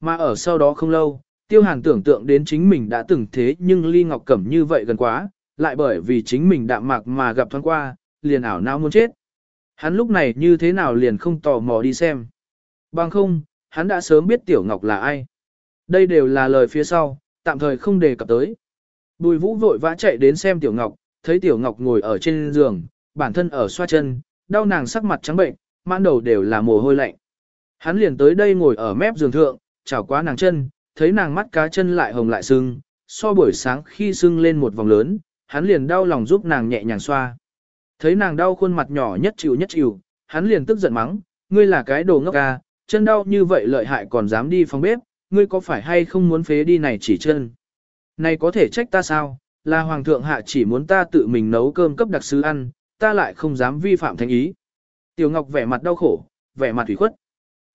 Mà ở sau đó không lâu, Tiêu Hàn tưởng tượng đến chính mình đã từng thế nhưng Ly Ngọc Cẩm như vậy gần quá, lại bởi vì chính mình đạm mạc mà gặp thoáng qua, liền ảo não muốn chết. Hắn lúc này như thế nào liền không tò mò đi xem. Bằng không, hắn đã sớm biết Tiểu Ngọc là ai. Đây đều là lời phía sau, tạm thời không đề cập tới. Bùi vũ vội vã chạy đến xem Tiểu Ngọc, thấy Tiểu Ngọc ngồi ở trên giường, bản thân ở xoa chân, đau nàng sắc mặt trắng bệnh, mãn đầu đều là mồ hôi lạnh. Hắn liền tới đây ngồi ở mép giường thượng, chảo quá nàng chân, thấy nàng mắt cá chân lại hồng lại sưng, so buổi sáng khi sưng lên một vòng lớn, hắn liền đau lòng giúp nàng nhẹ nhàng xoa. Thấy nàng đau khuôn mặt nhỏ nhất chịu nhất chịu, hắn liền tức giận mắng, ngươi là cái đồ ngốc à, chân đau như vậy lợi hại còn dám đi phòng bếp, ngươi có phải hay không muốn phế đi này chỉ chân? Này có thể trách ta sao? Là hoàng thượng hạ chỉ muốn ta tự mình nấu cơm cấp đặc sứ ăn, ta lại không dám vi phạm thánh ý. Tiểu Ngọc vẻ mặt đau khổ, vẻ mặt thủy khuất.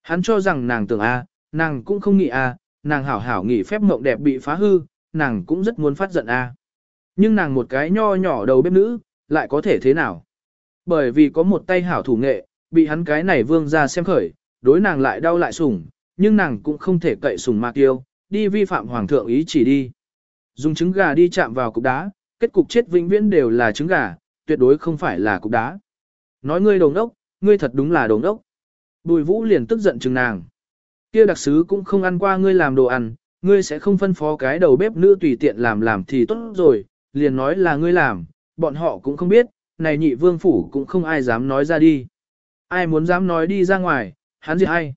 Hắn cho rằng nàng tưởng a, nàng cũng không nghĩ a, nàng hảo hảo nghĩ phép mộng đẹp bị phá hư, nàng cũng rất muốn phát giận a. Nhưng nàng một cái nho nhỏ đầu bếp nữ, lại có thể thế nào? Bởi vì có một tay hảo thủ nghệ, bị hắn cái này vương ra xem khởi, đối nàng lại đau lại sủng, nhưng nàng cũng không thể cậy sùng ma tiêu, đi vi phạm hoàng thượng ý chỉ đi. Dùng trứng gà đi chạm vào cục đá, kết cục chết vĩnh viễn đều là trứng gà, tuyệt đối không phải là cục đá. Nói ngươi đồng đốc, ngươi thật đúng là đồng đốc. Bùi vũ liền tức giận chừng nàng. Kia đặc sứ cũng không ăn qua ngươi làm đồ ăn, ngươi sẽ không phân phó cái đầu bếp nữ tùy tiện làm làm thì tốt rồi, liền nói là ngươi làm, bọn họ cũng không biết, này nhị vương phủ cũng không ai dám nói ra đi. Ai muốn dám nói đi ra ngoài, hắn gì hay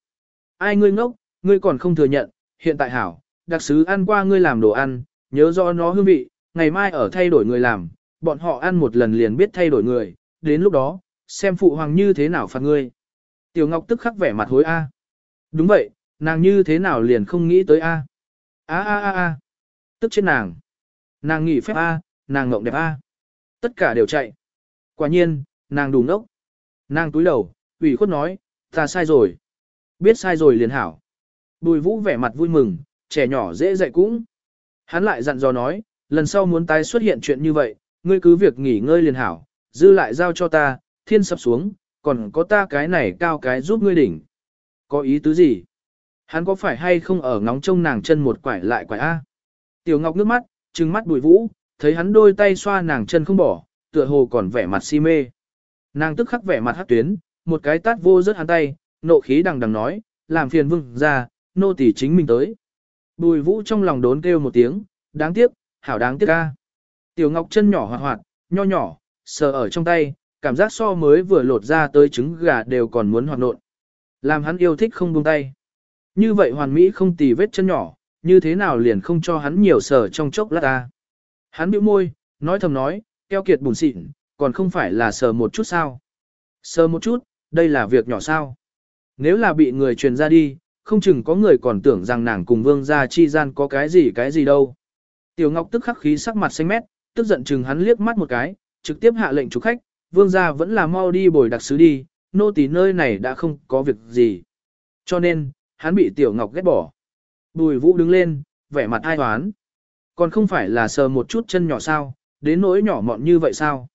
ai ngươi ngốc, ngươi còn không thừa nhận, hiện tại hảo, đặc sứ ăn qua ngươi làm đồ ăn, nhớ rõ nó hương vị, ngày mai ở thay đổi người làm, bọn họ ăn một lần liền biết thay đổi người, đến lúc đó, xem phụ hoàng như thế nào phạt ngươi. Tiểu Ngọc tức khắc vẻ mặt hối a. Đúng vậy, nàng như thế nào liền không nghĩ tới a. A a a a. Tức trên nàng. Nàng nghỉ phép a, nàng ngộng đẹp a. Tất cả đều chạy. Quả nhiên, nàng đủ ngốc. Nàng túi đầu, ủy khuất nói, ta sai rồi. Biết sai rồi liền hảo. Bùi vũ vẻ mặt vui mừng, trẻ nhỏ dễ dạy cũng. Hắn lại dặn dò nói, lần sau muốn tái xuất hiện chuyện như vậy, ngươi cứ việc nghỉ ngơi liền hảo, dư lại giao cho ta, thiên sập xuống, còn có ta cái này cao cái giúp ngươi đỉnh. Có ý tứ gì? Hắn có phải hay không ở ngóng trông nàng chân một quải lại quải A? Tiểu Ngọc nước mắt, trừng mắt bùi vũ, thấy hắn đôi tay xoa nàng chân không bỏ, tựa hồ còn vẻ mặt si mê. Nàng tức khắc vẻ mặt hát tuyến, một cái tát vô rớt hắn tay, nộ khí đằng đằng nói, làm phiền vương ra, nô tỳ chính mình tới. Bùi vũ trong lòng đốn kêu một tiếng, đáng tiếc, hảo đáng tiếc ca. Tiểu ngọc chân nhỏ hoạt hoạt, nho nhỏ, sờ ở trong tay, cảm giác so mới vừa lột ra tới trứng gà đều còn muốn hoạt nộn. Làm hắn yêu thích không buông tay. Như vậy hoàn mỹ không tì vết chân nhỏ, như thế nào liền không cho hắn nhiều sờ trong chốc lát ta. Hắn bĩu môi, nói thầm nói, keo kiệt bùn xịn, còn không phải là sờ một chút sao. Sờ một chút, đây là việc nhỏ sao. Nếu là bị người truyền ra đi, không chừng có người còn tưởng rằng nàng cùng vương gia chi gian có cái gì cái gì đâu. Tiểu Ngọc tức khắc khí sắc mặt xanh mét, tức giận chừng hắn liếc mắt một cái, trực tiếp hạ lệnh chủ khách, vương gia vẫn là mau đi bồi đặc sứ đi, nô tỳ nơi này đã không có việc gì. Cho nên, hắn bị Tiểu Ngọc ghét bỏ. Bùi Vũ đứng lên, vẻ mặt ai hoán. Còn không phải là sờ một chút chân nhỏ sao, đến nỗi nhỏ mọn như vậy sao.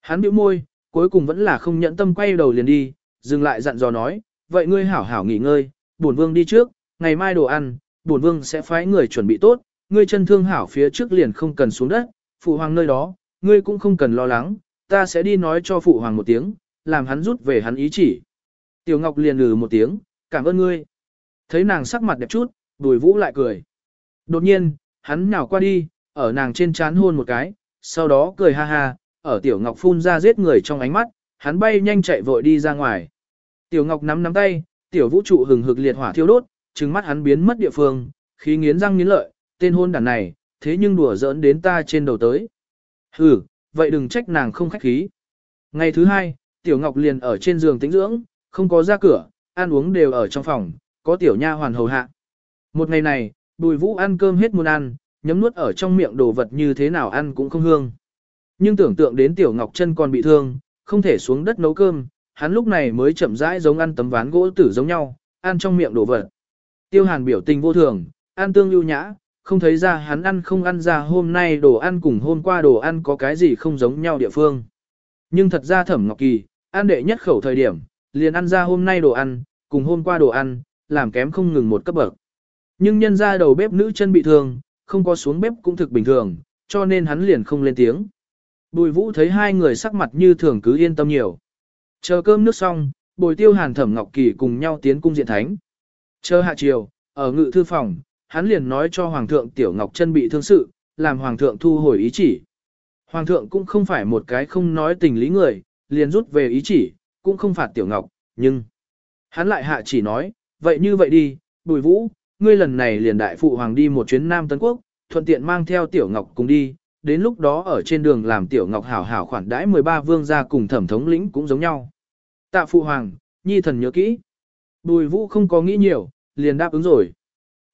Hắn bĩu môi, cuối cùng vẫn là không nhẫn tâm quay đầu liền đi, dừng lại dặn dò nói, vậy ngươi hảo hảo nghỉ ngơi, bổn vương đi trước, ngày mai đồ ăn, bổn vương sẽ phái người chuẩn bị tốt, ngươi chân thương hảo phía trước liền không cần xuống đất, phụ hoàng nơi đó, ngươi cũng không cần lo lắng, ta sẽ đi nói cho phụ hoàng một tiếng, làm hắn rút về hắn ý chỉ. Tiểu Ngọc liền lừ một tiếng, cảm ơn ngươi. Thấy nàng sắc mặt đẹp chút, đùi vũ lại cười. Đột nhiên, hắn nào qua đi, ở nàng trên chán hôn một cái, sau đó cười ha ha, ở Tiểu Ngọc phun ra giết người trong ánh mắt, hắn bay nhanh chạy vội đi ra ngoài. Tiểu Ngọc nắm nắm tay, tiểu vũ trụ hừng hực liệt hỏa thiêu đốt, trừng mắt hắn biến mất địa phương, khí nghiến răng nghiến lợi, tên hôn đàn này, thế nhưng đùa giỡn đến ta trên đầu tới. Hừ, vậy đừng trách nàng không khách khí. Ngày thứ hai, tiểu Ngọc liền ở trên giường tĩnh dưỡng, không có ra cửa, ăn uống đều ở trong phòng, có tiểu nha hoàn hầu hạ. Một ngày này, Bùi Vũ ăn cơm hết muốn ăn, nhấm nuốt ở trong miệng đồ vật như thế nào ăn cũng không hương. Nhưng tưởng tượng đến tiểu Ngọc chân còn bị thương, không thể xuống đất nấu cơm, hắn lúc này mới chậm rãi giống ăn tấm ván gỗ tử giống nhau, ăn trong miệng đổ vật. Tiêu hàn biểu tình vô thường, ăn tương lưu nhã, không thấy ra hắn ăn không ăn ra hôm nay đồ ăn cùng hôm qua đồ ăn có cái gì không giống nhau địa phương. Nhưng thật ra thẩm ngọc kỳ, ăn đệ nhất khẩu thời điểm, liền ăn ra hôm nay đồ ăn, cùng hôm qua đồ ăn, làm kém không ngừng một cấp bậc. Nhưng nhân ra đầu bếp nữ chân bị thương, không có xuống bếp cũng thực bình thường, cho nên hắn liền không lên tiếng. Bùi vũ thấy hai người sắc mặt như thường cứ yên tâm nhiều. Chờ cơm nước xong, bồi tiêu hàn thẩm Ngọc Kỳ cùng nhau tiến cung diện thánh. Chờ hạ chiều, ở ngự thư phòng, hắn liền nói cho Hoàng thượng Tiểu Ngọc chân bị thương sự, làm Hoàng thượng thu hồi ý chỉ. Hoàng thượng cũng không phải một cái không nói tình lý người, liền rút về ý chỉ, cũng không phạt Tiểu Ngọc, nhưng... Hắn lại hạ chỉ nói, vậy như vậy đi, bùi vũ, ngươi lần này liền đại phụ Hoàng đi một chuyến Nam Tân Quốc, thuận tiện mang theo Tiểu Ngọc cùng đi, đến lúc đó ở trên đường làm tiểu ngọc hảo hảo khoản đãi 13 vương gia cùng thẩm thống lĩnh cũng giống nhau. Tạ phụ hoàng, nhi thần nhớ kỹ. Bùi vũ không có nghĩ nhiều, liền đáp ứng rồi.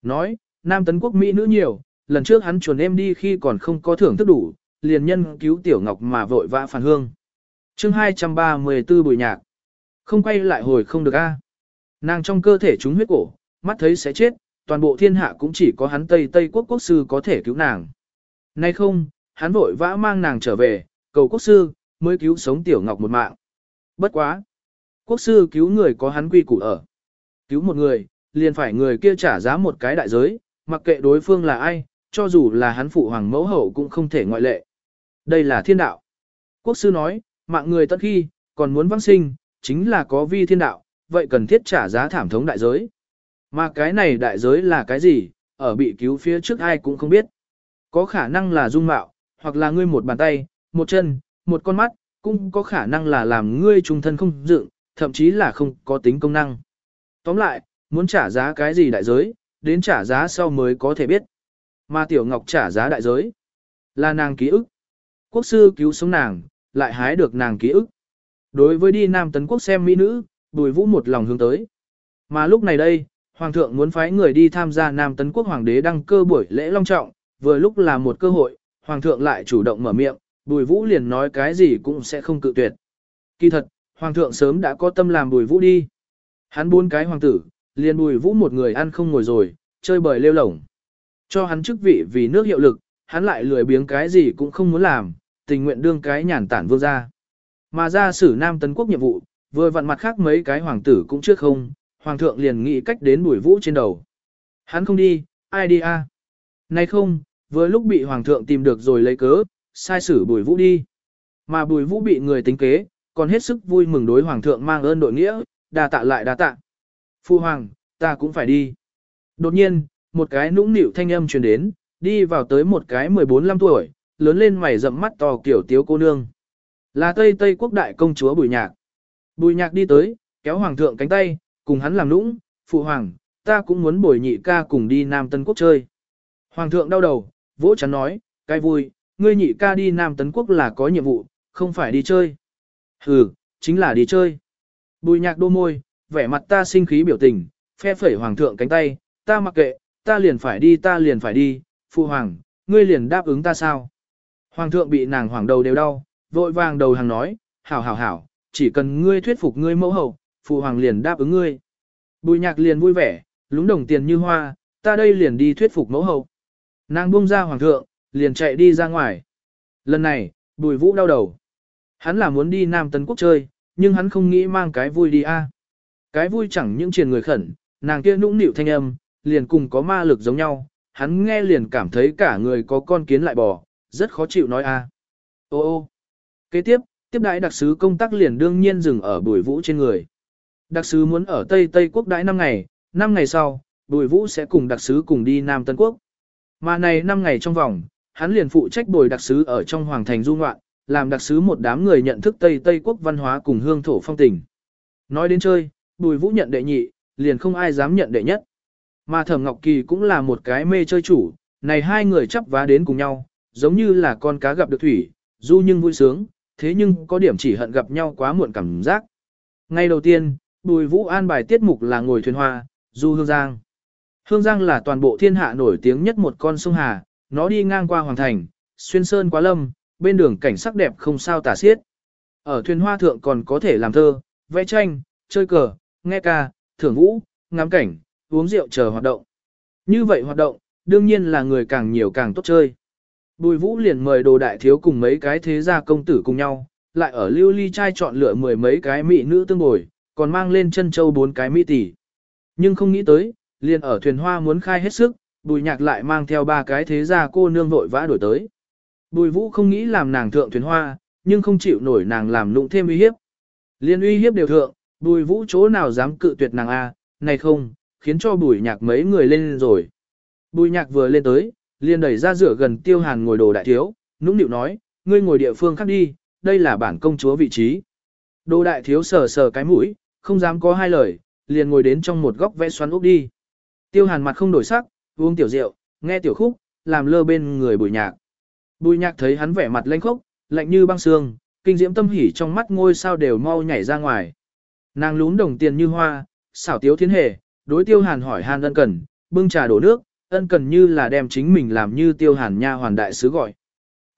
Nói, nam tấn quốc Mỹ nữ nhiều, lần trước hắn chuồn em đi khi còn không có thưởng thức đủ, liền nhân cứu tiểu ngọc mà vội vã phản hương. chương 234 bùi nhạc. Không quay lại hồi không được a. Nàng trong cơ thể trúng huyết cổ, mắt thấy sẽ chết, toàn bộ thiên hạ cũng chỉ có hắn Tây Tây quốc quốc sư có thể cứu nàng. Nay không, hắn vội vã mang nàng trở về, cầu quốc sư, mới cứu sống tiểu ngọc một mạng. Bất quá. Quốc sư cứu người có hắn quy củ ở. Cứu một người, liền phải người kia trả giá một cái đại giới, mặc kệ đối phương là ai, cho dù là hắn phụ hoàng mẫu hậu cũng không thể ngoại lệ. Đây là thiên đạo. Quốc sư nói, mạng người tất khi, còn muốn vãng sinh, chính là có vi thiên đạo, vậy cần thiết trả giá thảm thống đại giới. Mà cái này đại giới là cái gì, ở bị cứu phía trước ai cũng không biết có khả năng là dung mạo, hoặc là ngươi một bàn tay, một chân, một con mắt, cũng có khả năng là làm ngươi trung thân không dựng, thậm chí là không có tính công năng. Tóm lại, muốn trả giá cái gì đại giới, đến trả giá sau mới có thể biết. Mà Tiểu Ngọc trả giá đại giới là nàng ký ức. Quốc sư cứu sống nàng, lại hái được nàng ký ức. Đối với đi Nam Tấn Quốc xem mỹ nữ, đùi Vũ một lòng hướng tới. Mà lúc này đây, Hoàng thượng muốn phái người đi tham gia Nam Tấn Quốc Hoàng đế đăng cơ buổi lễ long trọng, vừa lúc là một cơ hội, hoàng thượng lại chủ động mở miệng, bùi vũ liền nói cái gì cũng sẽ không cự tuyệt. Kỳ thật, hoàng thượng sớm đã có tâm làm bùi vũ đi. Hắn buôn cái hoàng tử, liền bùi vũ một người ăn không ngồi rồi, chơi bời lêu lổng. Cho hắn chức vị vì nước hiệu lực, hắn lại lười biếng cái gì cũng không muốn làm, tình nguyện đương cái nhàn tản vương gia. Mà ra sử Nam Tấn Quốc nhiệm vụ, vừa vặn mặt khác mấy cái hoàng tử cũng trước không, hoàng thượng liền nghĩ cách đến bùi vũ trên đầu. Hắn không đi, ai đi a? À? Này không, vừa lúc bị hoàng thượng tìm được rồi lấy cớ, sai xử bùi vũ đi. Mà bùi vũ bị người tính kế, còn hết sức vui mừng đối hoàng thượng mang ơn đội nghĩa, đà tạ lại đà tạ. Phu hoàng, ta cũng phải đi. Đột nhiên, một cái nũng nịu thanh âm truyền đến, đi vào tới một cái 14-15 tuổi, lớn lên mày rậm mắt to kiểu tiếu cô nương. Là Tây Tây quốc đại công chúa Bùi Nhạc. Bùi Nhạc đi tới, kéo hoàng thượng cánh tay, cùng hắn làm nũng, phụ hoàng, ta cũng muốn bồi nhị ca cùng đi Nam Tân Quốc chơi. Hoàng thượng đau đầu, vỗ chắn nói, cái vui, ngươi nhị ca đi Nam Tấn Quốc là có nhiệm vụ, không phải đi chơi. Ừ, chính là đi chơi. Bùi nhạc đô môi, vẻ mặt ta sinh khí biểu tình, phe phẩy hoàng thượng cánh tay, ta mặc kệ, ta liền phải đi ta liền phải đi, phụ hoàng, ngươi liền đáp ứng ta sao. Hoàng thượng bị nàng hoàng đầu đều đau, vội vàng đầu hàng nói, hảo hảo hảo, chỉ cần ngươi thuyết phục ngươi mẫu hậu, phụ hoàng liền đáp ứng ngươi. Bùi nhạc liền vui vẻ, lúng đồng tiền như hoa, ta đây liền đi thuyết phục mẫu hậu. Nàng buông ra hoàng thượng, liền chạy đi ra ngoài. Lần này, bùi vũ đau đầu. Hắn là muốn đi Nam Tấn Quốc chơi, nhưng hắn không nghĩ mang cái vui đi a. À. Cái vui chẳng những truyền người khẩn, nàng kia nũng nịu thanh âm, liền cùng có ma lực giống nhau, hắn nghe liền cảm thấy cả người có con kiến lại bò, rất khó chịu nói a. À. Ô ô. Kế tiếp, tiếp đại đặc sứ công tác liền đương nhiên dừng ở bùi vũ trên người. Đặc sứ muốn ở Tây Tây Quốc đãi 5 ngày, 5 ngày sau, bùi vũ sẽ cùng đặc sứ cùng đi Nam Tân Quốc. Mà này 5 ngày trong vòng, hắn liền phụ trách bồi đặc sứ ở trong hoàng thành du ngoạn, làm đặc sứ một đám người nhận thức Tây Tây quốc văn hóa cùng hương thổ phong tình. Nói đến chơi, Bùi Vũ nhận đệ nhị, liền không ai dám nhận đệ nhất. Mà Thẩm Ngọc Kỳ cũng là một cái mê chơi chủ, này hai người chắp vá đến cùng nhau, giống như là con cá gặp được thủy, du nhưng vui sướng, thế nhưng có điểm chỉ hận gặp nhau quá muộn cảm giác. Ngay đầu tiên, Bùi Vũ an bài tiết mục là ngồi thuyền hoa, du hương giang. Hương Giang là toàn bộ thiên hạ nổi tiếng nhất một con sông Hà, nó đi ngang qua Hoàng Thành, xuyên sơn qua lâm, bên đường cảnh sắc đẹp không sao tả xiết. Ở thuyền hoa thượng còn có thể làm thơ, vẽ tranh, chơi cờ, nghe ca, thưởng vũ, ngắm cảnh, uống rượu chờ hoạt động. Như vậy hoạt động, đương nhiên là người càng nhiều càng tốt chơi. Bùi vũ liền mời đồ đại thiếu cùng mấy cái thế gia công tử cùng nhau, lại ở lưu ly trai chọn lựa mười mấy cái mỹ nữ tương bồi, còn mang lên chân châu bốn cái mỹ tỷ. Nhưng không nghĩ tới, Liên ở thuyền hoa muốn khai hết sức, bùi nhạc lại mang theo ba cái thế gia cô nương vội vã đổi tới. Bùi vũ không nghĩ làm nàng thượng thuyền hoa, nhưng không chịu nổi nàng làm lụng thêm uy hiếp. Liên uy hiếp đều thượng, bùi vũ chỗ nào dám cự tuyệt nàng a này không, khiến cho bùi nhạc mấy người lên rồi. Bùi nhạc vừa lên tới, liền đẩy ra rửa gần tiêu hàn ngồi đồ đại thiếu, nũng nịu nói, ngươi ngồi địa phương khác đi, đây là bản công chúa vị trí. Đồ đại thiếu sờ sờ cái mũi, không dám có hai lời, liền ngồi đến trong một góc vẽ xoắn úp đi. Tiêu hàn mặt không đổi sắc, uống tiểu rượu, nghe tiểu khúc, làm lơ bên người bùi nhạc. Bùi nhạc thấy hắn vẻ mặt lanh khốc, lạnh như băng xương, kinh diễm tâm hỉ trong mắt ngôi sao đều mau nhảy ra ngoài. Nàng lún đồng tiền như hoa, xảo tiếu thiên hề, đối tiêu hàn hỏi hàn ân cần, bưng trà đổ nước, ân cần như là đem chính mình làm như tiêu hàn nha hoàn đại sứ gọi.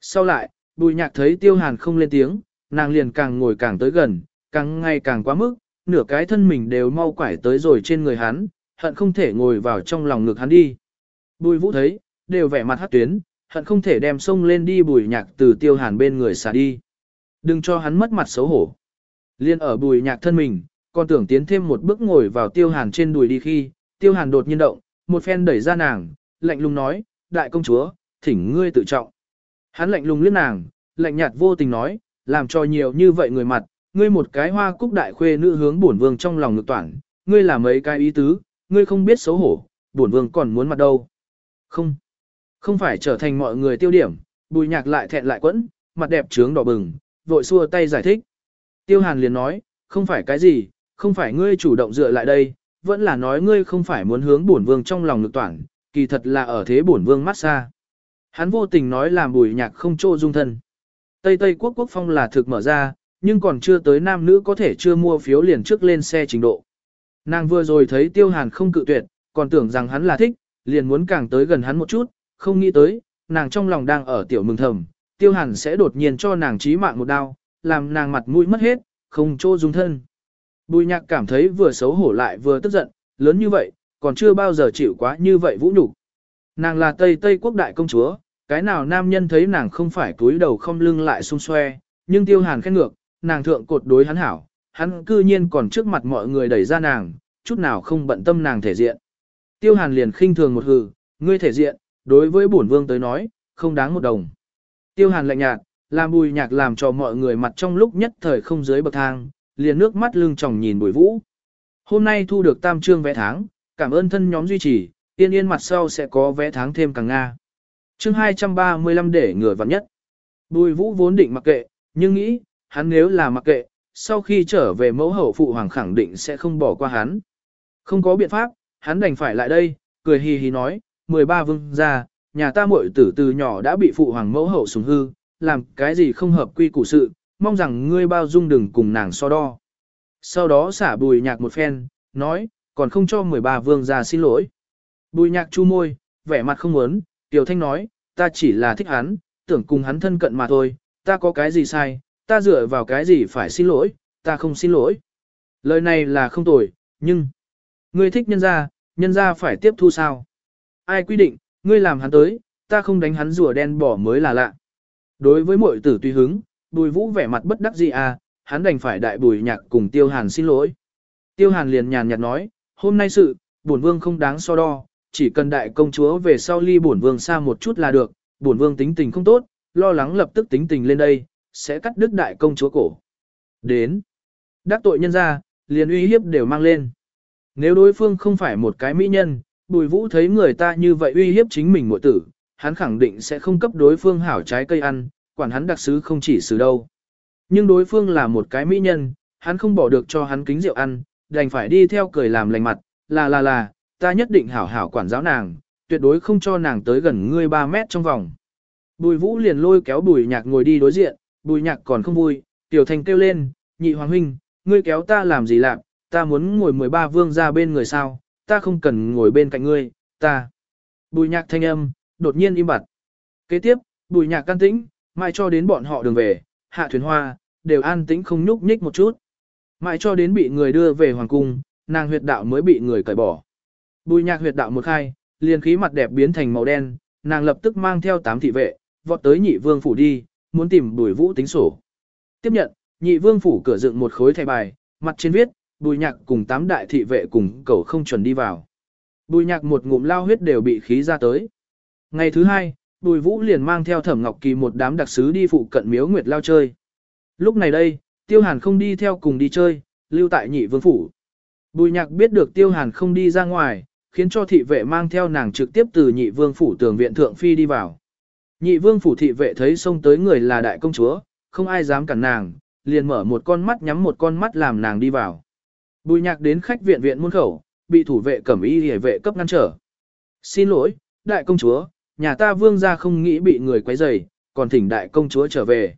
Sau lại, bùi nhạc thấy tiêu hàn không lên tiếng, nàng liền càng ngồi càng tới gần, càng ngày càng quá mức, nửa cái thân mình đều mau quải tới rồi trên người hắn, hận không thể ngồi vào trong lòng ngực hắn đi. Bùi vũ thấy, đều vẻ mặt hát tuyến, hận không thể đem sông lên đi bùi nhạc từ tiêu hàn bên người xả đi. Đừng cho hắn mất mặt xấu hổ. Liên ở bùi nhạc thân mình, còn tưởng tiến thêm một bước ngồi vào tiêu hàn trên đùi đi khi, tiêu hàn đột nhiên động, một phen đẩy ra nàng, lạnh lùng nói, đại công chúa, thỉnh ngươi tự trọng. Hắn lạnh lùng liếc nàng, lạnh nhạt vô tình nói, làm cho nhiều như vậy người mặt, ngươi một cái hoa cúc đại khuê nữ hướng bổn vương trong lòng ngực toàn, ngươi là mấy cái ý tứ, ngươi không biết xấu hổ, bổn vương còn muốn mặt đâu. Không, không phải trở thành mọi người tiêu điểm, bùi nhạc lại thẹn lại quẫn, mặt đẹp trướng đỏ bừng, vội xua tay giải thích. Tiêu hàn liền nói, không phải cái gì, không phải ngươi chủ động dựa lại đây, vẫn là nói ngươi không phải muốn hướng bổn vương trong lòng lực toàn, kỳ thật là ở thế bổn vương mát xa. Hắn vô tình nói làm bùi nhạc không trô dung thân. Tây Tây quốc quốc phong là thực mở ra, nhưng còn chưa tới nam nữ có thể chưa mua phiếu liền trước lên xe trình độ. Nàng vừa rồi thấy tiêu hàn không cự tuyệt, còn tưởng rằng hắn là thích, liền muốn càng tới gần hắn một chút, không nghĩ tới, nàng trong lòng đang ở tiểu mừng thầm, tiêu hàn sẽ đột nhiên cho nàng chí mạng một đao, làm nàng mặt mũi mất hết, không chỗ dung thân. Bùi nhạc cảm thấy vừa xấu hổ lại vừa tức giận, lớn như vậy, còn chưa bao giờ chịu quá như vậy vũ nhục. Nàng là Tây Tây quốc đại công chúa, cái nào nam nhân thấy nàng không phải cúi đầu không lưng lại xung xoe, nhưng tiêu hàn khen ngược, nàng thượng cột đối hắn hảo, hắn cư nhiên còn trước mặt mọi người đẩy ra nàng, chút nào không bận tâm nàng thể diện. Tiêu hàn liền khinh thường một hừ, ngươi thể diện, đối với bổn vương tới nói, không đáng một đồng. Tiêu hàn lạnh nhạt, làm bùi nhạc làm cho mọi người mặt trong lúc nhất thời không dưới bậc thang, liền nước mắt lưng tròng nhìn bùi vũ. Hôm nay thu được tam trương vẽ tháng, cảm ơn thân nhóm duy trì, yên yên mặt sau sẽ có vẽ tháng thêm càng Nga. chương 235 để người vặn nhất. Bùi vũ vốn định mặc kệ, nhưng nghĩ, hắn nếu là mặc kệ, sau khi trở về mẫu hậu phụ hoàng khẳng định sẽ không bỏ qua hắn. Không có biện pháp, hắn đành phải lại đây, cười hì hì nói, 13 vương gia, nhà ta muội tử từ nhỏ đã bị phụ hoàng mẫu hậu sủng hư, làm cái gì không hợp quy củ sự, mong rằng ngươi bao dung đừng cùng nàng so đo. Sau đó xả bùi nhạc một phen, nói, còn không cho 13 vương gia xin lỗi. Bùi nhạc chu môi, vẻ mặt không muốn, Tiểu Thanh nói, ta chỉ là thích hắn, tưởng cùng hắn thân cận mà thôi, ta có cái gì sai, ta dựa vào cái gì phải xin lỗi, ta không xin lỗi. Lời này là không tồi, nhưng, ngươi thích nhân gia, nhân gia phải tiếp thu sao? Ai quy định, ngươi làm hắn tới, ta không đánh hắn rùa đen bỏ mới là lạ. Đối với mọi tử tùy hứng, bùi vũ vẻ mặt bất đắc dĩ à, hắn đành phải đại bùi nhạc cùng tiêu hàn xin lỗi. Tiêu hàn liền nhàn nhạt nói, hôm nay sự, bổn vương không đáng so đo, chỉ cần đại công chúa về sau ly bổn vương xa một chút là được, bổn vương tính tình không tốt, lo lắng lập tức tính tình lên đây, sẽ cắt đứt đại công chúa cổ. Đến, đắc tội nhân ra, liền uy hiếp đều mang lên. Nếu đối phương không phải một cái mỹ nhân, bùi vũ thấy người ta như vậy uy hiếp chính mình mội tử, hắn khẳng định sẽ không cấp đối phương hảo trái cây ăn, quản hắn đặc sứ không chỉ sứ đâu. Nhưng đối phương là một cái mỹ nhân, hắn không bỏ được cho hắn kính rượu ăn, đành phải đi theo cười làm lành mặt, là là là, ta nhất định hảo hảo quản giáo nàng, tuyệt đối không cho nàng tới gần ngươi 3 mét trong vòng. Bùi vũ liền lôi kéo bùi nhạc ngồi đi đối diện, Bùi nhạc còn không vui, tiểu thành kêu lên, nhị hoàng huynh, ngươi kéo ta làm gì lạc, ta muốn ngồi 13 vương ra bên người sao, ta không cần ngồi bên cạnh ngươi, ta. Bùi nhạc thanh âm, đột nhiên im bặt. Kế tiếp, bùi nhạc can tĩnh, mãi cho đến bọn họ đường về, hạ thuyền hoa, đều an tĩnh không nhúc nhích một chút. Mãi cho đến bị người đưa về hoàng cung, nàng huyệt đạo mới bị người cởi bỏ. Bùi nhạc huyệt đạo một khai, liền khí mặt đẹp biến thành màu đen, nàng lập tức mang theo tám thị vệ, vọt tới nhị vương phủ đi, muốn tìm Bùi Vũ tính sổ. Tiếp nhận, nhị vương phủ cửa dựng một khối thẻ bài, mặt trên viết, Bùi Nhạc cùng tám đại thị vệ cùng cậu không chuẩn đi vào. Bùi Nhạc một ngụm lao huyết đều bị khí ra tới. Ngày thứ hai, Bùi Vũ liền mang theo Thẩm Ngọc Kỳ một đám đặc sứ đi phụ cận Miếu Nguyệt lao chơi. Lúc này đây, Tiêu Hàn không đi theo cùng đi chơi, lưu tại nhị vương phủ. Bùi Nhạc biết được Tiêu Hàn không đi ra ngoài, khiến cho thị vệ mang theo nàng trực tiếp từ nhị vương phủ tường viện thượng phi đi vào. Nhị vương phủ thị vệ thấy xông tới người là đại công chúa, không ai dám cản nàng, liền mở một con mắt nhắm một con mắt làm nàng đi vào. Bùi nhạc đến khách viện viện muôn khẩu, bị thủ vệ cẩm y hề vệ cấp ngăn trở. Xin lỗi, đại công chúa, nhà ta vương gia không nghĩ bị người quấy rầy, còn thỉnh đại công chúa trở về.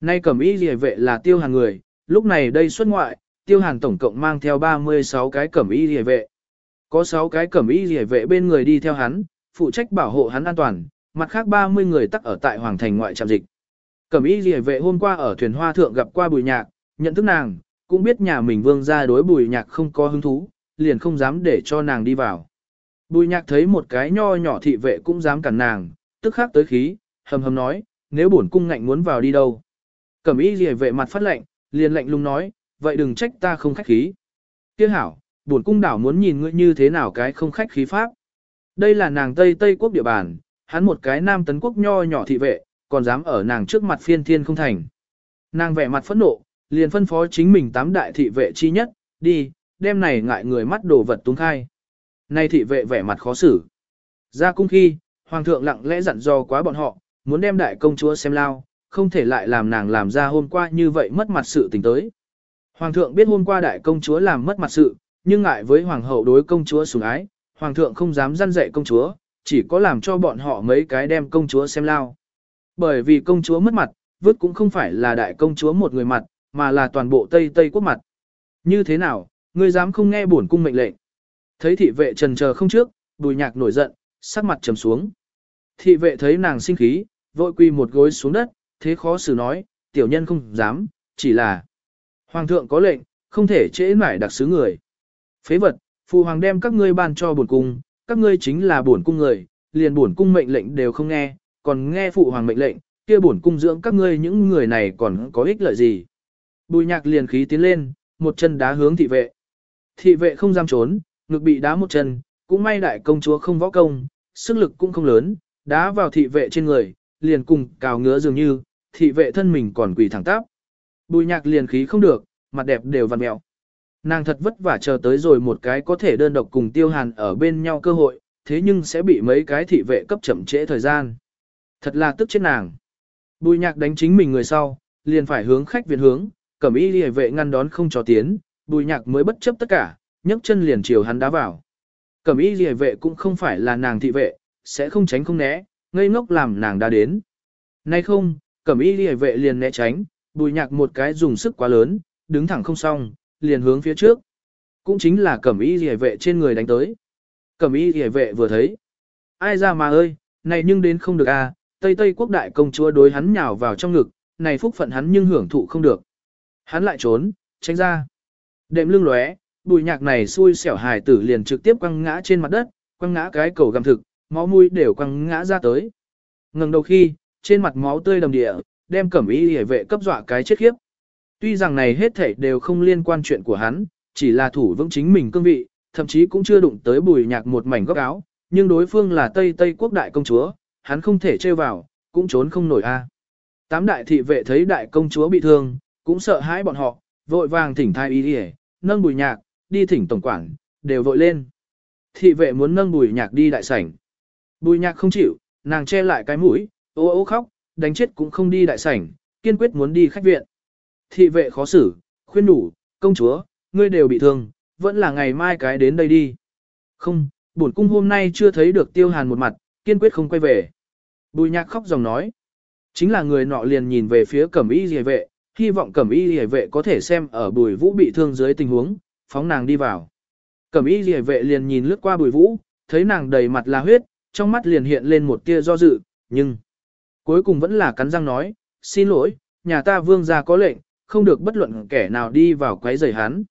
Nay cẩm y hề vệ là tiêu hàng người, lúc này đây xuất ngoại, tiêu hàng tổng cộng mang theo 36 cái cẩm y hề vệ. Có 6 cái cẩm y hề vệ bên người đi theo hắn, phụ trách bảo hộ hắn an toàn, mặt khác 30 người tắc ở tại Hoàng Thành ngoại trạm dịch. Cẩm y rìa vệ hôm qua ở thuyền hoa thượng gặp qua bùi nhạc, nhận thức nàng, cũng biết nhà mình vương gia đối bùi nhạc không có hứng thú, liền không dám để cho nàng đi vào. Bùi nhạc thấy một cái nho nhỏ thị vệ cũng dám cản nàng, tức khắc tới khí, hầm hầm nói, nếu bổn cung ngạnh muốn vào đi đâu. Cẩm y rìa vệ mặt phát lệnh, liền lạnh lùng nói, vậy đừng trách ta không khách khí. Tiếc hảo, bổn cung đảo muốn nhìn ngươi như thế nào cái không khách khí pháp. Đây là nàng Tây Tây quốc địa bàn, hắn một cái nam tấn quốc nho nhỏ thị vệ, còn dám ở nàng trước mặt phiên thiên không thành. Nàng vẻ mặt phẫn nộ, liền phân phó chính mình tám đại thị vệ chi nhất, đi, đêm này ngại người mắt đồ vật tung khai. Nay thị vệ vẻ mặt khó xử. Ra cung khi, hoàng thượng lặng lẽ dặn dò quá bọn họ, muốn đem đại công chúa xem lao, không thể lại làm nàng làm ra hôm qua như vậy mất mặt sự tình tới. Hoàng thượng biết hôm qua đại công chúa làm mất mặt sự, nhưng ngại với hoàng hậu đối công chúa sủng ái, hoàng thượng không dám răn dạy công chúa, chỉ có làm cho bọn họ mấy cái đem công chúa xem lao. Bởi vì công chúa mất mặt, vứt cũng không phải là đại công chúa một người mặt, mà là toàn bộ Tây Tây quốc mặt. Như thế nào, ngươi dám không nghe bổn cung mệnh lệnh? Thấy thị vệ trần chờ không trước, Bùi Nhạc nổi giận, sắc mặt trầm xuống. Thị vệ thấy nàng sinh khí, vội quỳ một gối xuống đất, thế khó xử nói, tiểu nhân không dám, chỉ là hoàng thượng có lệnh, không thể trễ nải đặc sứ người. Phế vật, phụ hoàng đem các ngươi ban cho bổn cung, các ngươi chính là bổn cung người, liền bổn cung mệnh lệnh đều không nghe, còn nghe phụ hoàng mệnh lệnh, kia bổn cung dưỡng các ngươi những người này còn có ích lợi gì. Bùi nhạc liền khí tiến lên, một chân đá hướng thị vệ. Thị vệ không dám trốn, ngực bị đá một chân, cũng may đại công chúa không võ công, sức lực cũng không lớn, đá vào thị vệ trên người, liền cùng cào ngứa dường như, thị vệ thân mình còn quỳ thẳng tắp. Bùi nhạc liền khí không được, mặt đẹp đều vằn mèo. Nàng thật vất vả chờ tới rồi một cái có thể đơn độc cùng tiêu hàn ở bên nhau cơ hội, thế nhưng sẽ bị mấy cái thị vệ cấp chậm trễ thời gian. Thật là tức chết nàng. Bùi nhạc đánh chính mình người sau, liền phải hướng khách viện hướng, cẩm y liề vệ ngăn đón không cho tiến, bùi nhạc mới bất chấp tất cả, nhấc chân liền chiều hắn đá vào. Cẩm y liề vệ cũng không phải là nàng thị vệ, sẽ không tránh không né, ngây ngốc làm nàng đã đến. Nay không, cẩm y liề vệ liền né tránh, bùi nhạc một cái dùng sức quá lớn, đứng thẳng không xong, liền hướng phía trước. Cũng chính là cẩm y rìa vệ trên người đánh tới. Cẩm y rìa vệ vừa thấy. Ai ra mà ơi, này nhưng đến không được a à, Tây Tây quốc đại công chúa đối hắn nhào vào trong ngực, này phúc phận hắn nhưng hưởng thụ không được. Hắn lại trốn, tránh ra. Đệm lưng lóe, bùi nhạc này xui xẻo hài tử liền trực tiếp quăng ngã trên mặt đất, quăng ngã cái cầu gầm thực, máu mũi đều quăng ngã ra tới. Ngừng đầu khi, trên mặt máu tươi đầm địa, đem cẩm y hề vệ cấp dọa cái chết khiếp. Tuy rằng này hết thảy đều không liên quan chuyện của hắn, chỉ là thủ vững chính mình cương vị, thậm chí cũng chưa đụng tới bùi nhạc một mảnh góc áo, nhưng đối phương là Tây Tây quốc đại công chúa, hắn không thể trêu vào, cũng trốn không nổi a. Tám đại thị vệ thấy đại công chúa bị thương, cũng sợ hãi bọn họ, vội vàng thỉnh thai y đi nâng bùi nhạc, đi thỉnh tổng quản, đều vội lên. Thị vệ muốn nâng bùi nhạc đi đại sảnh. Bùi nhạc không chịu, nàng che lại cái mũi, ô ô khóc, đánh chết cũng không đi đại sảnh, kiên quyết muốn đi khách viện thị vệ khó xử, khuyên đủ, công chúa, ngươi đều bị thương, vẫn là ngày mai cái đến đây đi. Không, bổn cung hôm nay chưa thấy được tiêu hàn một mặt, kiên quyết không quay về. Bùi nhạc khóc dòng nói. Chính là người nọ liền nhìn về phía cẩm y rìa vệ, hy vọng cẩm y rìa vệ có thể xem ở bùi vũ bị thương dưới tình huống, phóng nàng đi vào. Cẩm y rìa vệ liền nhìn lướt qua bùi vũ, thấy nàng đầy mặt là huyết, trong mắt liền hiện lên một tia do dự, nhưng... Cuối cùng vẫn là cắn răng nói, xin lỗi, nhà ta vương gia có lệnh, không được bất luận kẻ nào đi vào quấy rầy hắn.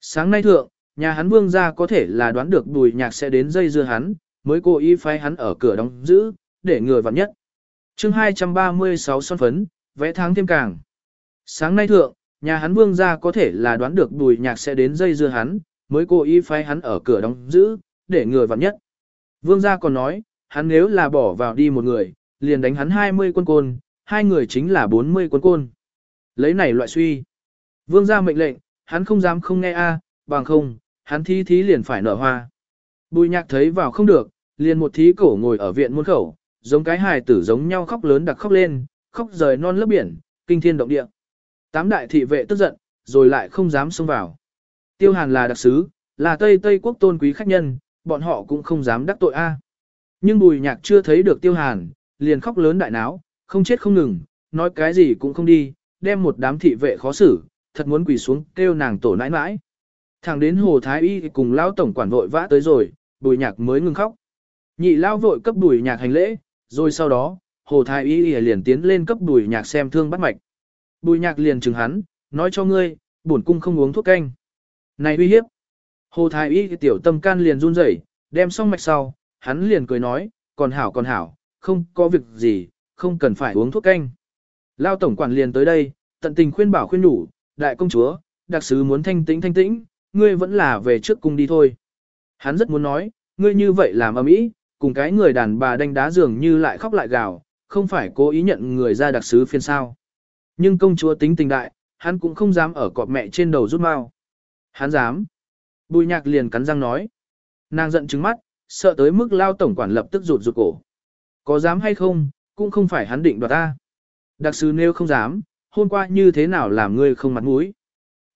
Sáng nay thượng, nhà hắn vương gia có thể là đoán được bùi nhạc sẽ đến dây dưa hắn, mới cố ý phái hắn ở cửa đóng giữ, để người vặn nhất. chương 236 son phấn, vẽ tháng thêm càng. Sáng nay thượng, nhà hắn vương gia có thể là đoán được bùi nhạc sẽ đến dây dưa hắn, mới cố ý phái hắn ở cửa đóng giữ, để người vặn nhất. Vương gia còn nói, hắn nếu là bỏ vào đi một người, liền đánh hắn 20 quân côn, hai người chính là 40 quân côn. Lấy này loại suy. Vương gia mệnh lệnh, hắn không dám không nghe a, bằng không, hắn thí thí liền phải nở hoa. Bùi nhạc thấy vào không được, liền một thí cổ ngồi ở viện muôn khẩu, giống cái hài tử giống nhau khóc lớn đặc khóc lên, khóc rời non lớp biển, kinh thiên động địa. Tám đại thị vệ tức giận, rồi lại không dám xông vào. Tiêu Hàn là đặc sứ, là Tây Tây quốc tôn quý khách nhân, bọn họ cũng không dám đắc tội a. Nhưng Bùi Nhạc chưa thấy được Tiêu Hàn, liền khóc lớn đại náo, không chết không ngừng, nói cái gì cũng không đi, đem một đám thị vệ khó xử, thật muốn quỳ xuống kêu nàng tổ nãi nãi. Thằng đến Hồ Thái Y cùng lão tổng quản vội vã tới rồi, bùi nhạc mới ngừng khóc. Nhị lao vội cấp bùi nhạc hành lễ, rồi sau đó, Hồ Thái Y liền tiến lên cấp bùi nhạc xem thương bắt mạch. Bùi nhạc liền chừng hắn, nói cho ngươi, bổn cung không uống thuốc canh. Này uy hiếp. Hồ Thái Y tiểu tâm can liền run rẩy, đem xong mạch sau, hắn liền cười nói, còn hảo còn hảo, không có việc gì, không cần phải uống thuốc canh. Lao tổng quản liền tới đây, tận tình khuyên bảo khuyên nhủ, đại công chúa, đặc sứ muốn thanh tĩnh thanh tĩnh, ngươi vẫn là về trước cung đi thôi. Hắn rất muốn nói, ngươi như vậy làm ầm ĩ, cùng cái người đàn bà đánh đá dường như lại khóc lại gào, không phải cố ý nhận người ra đặc sứ phiên sao. Nhưng công chúa tính tình đại, hắn cũng không dám ở cọp mẹ trên đầu rút mau. Hắn dám. Bùi nhạc liền cắn răng nói. Nàng giận trứng mắt, sợ tới mức lao tổng quản lập tức rụt rụt cổ. Có dám hay không, cũng không phải hắn định đoạt ta. Đặc sứ nêu không dám, hôm qua như thế nào làm ngươi không mặt mũi.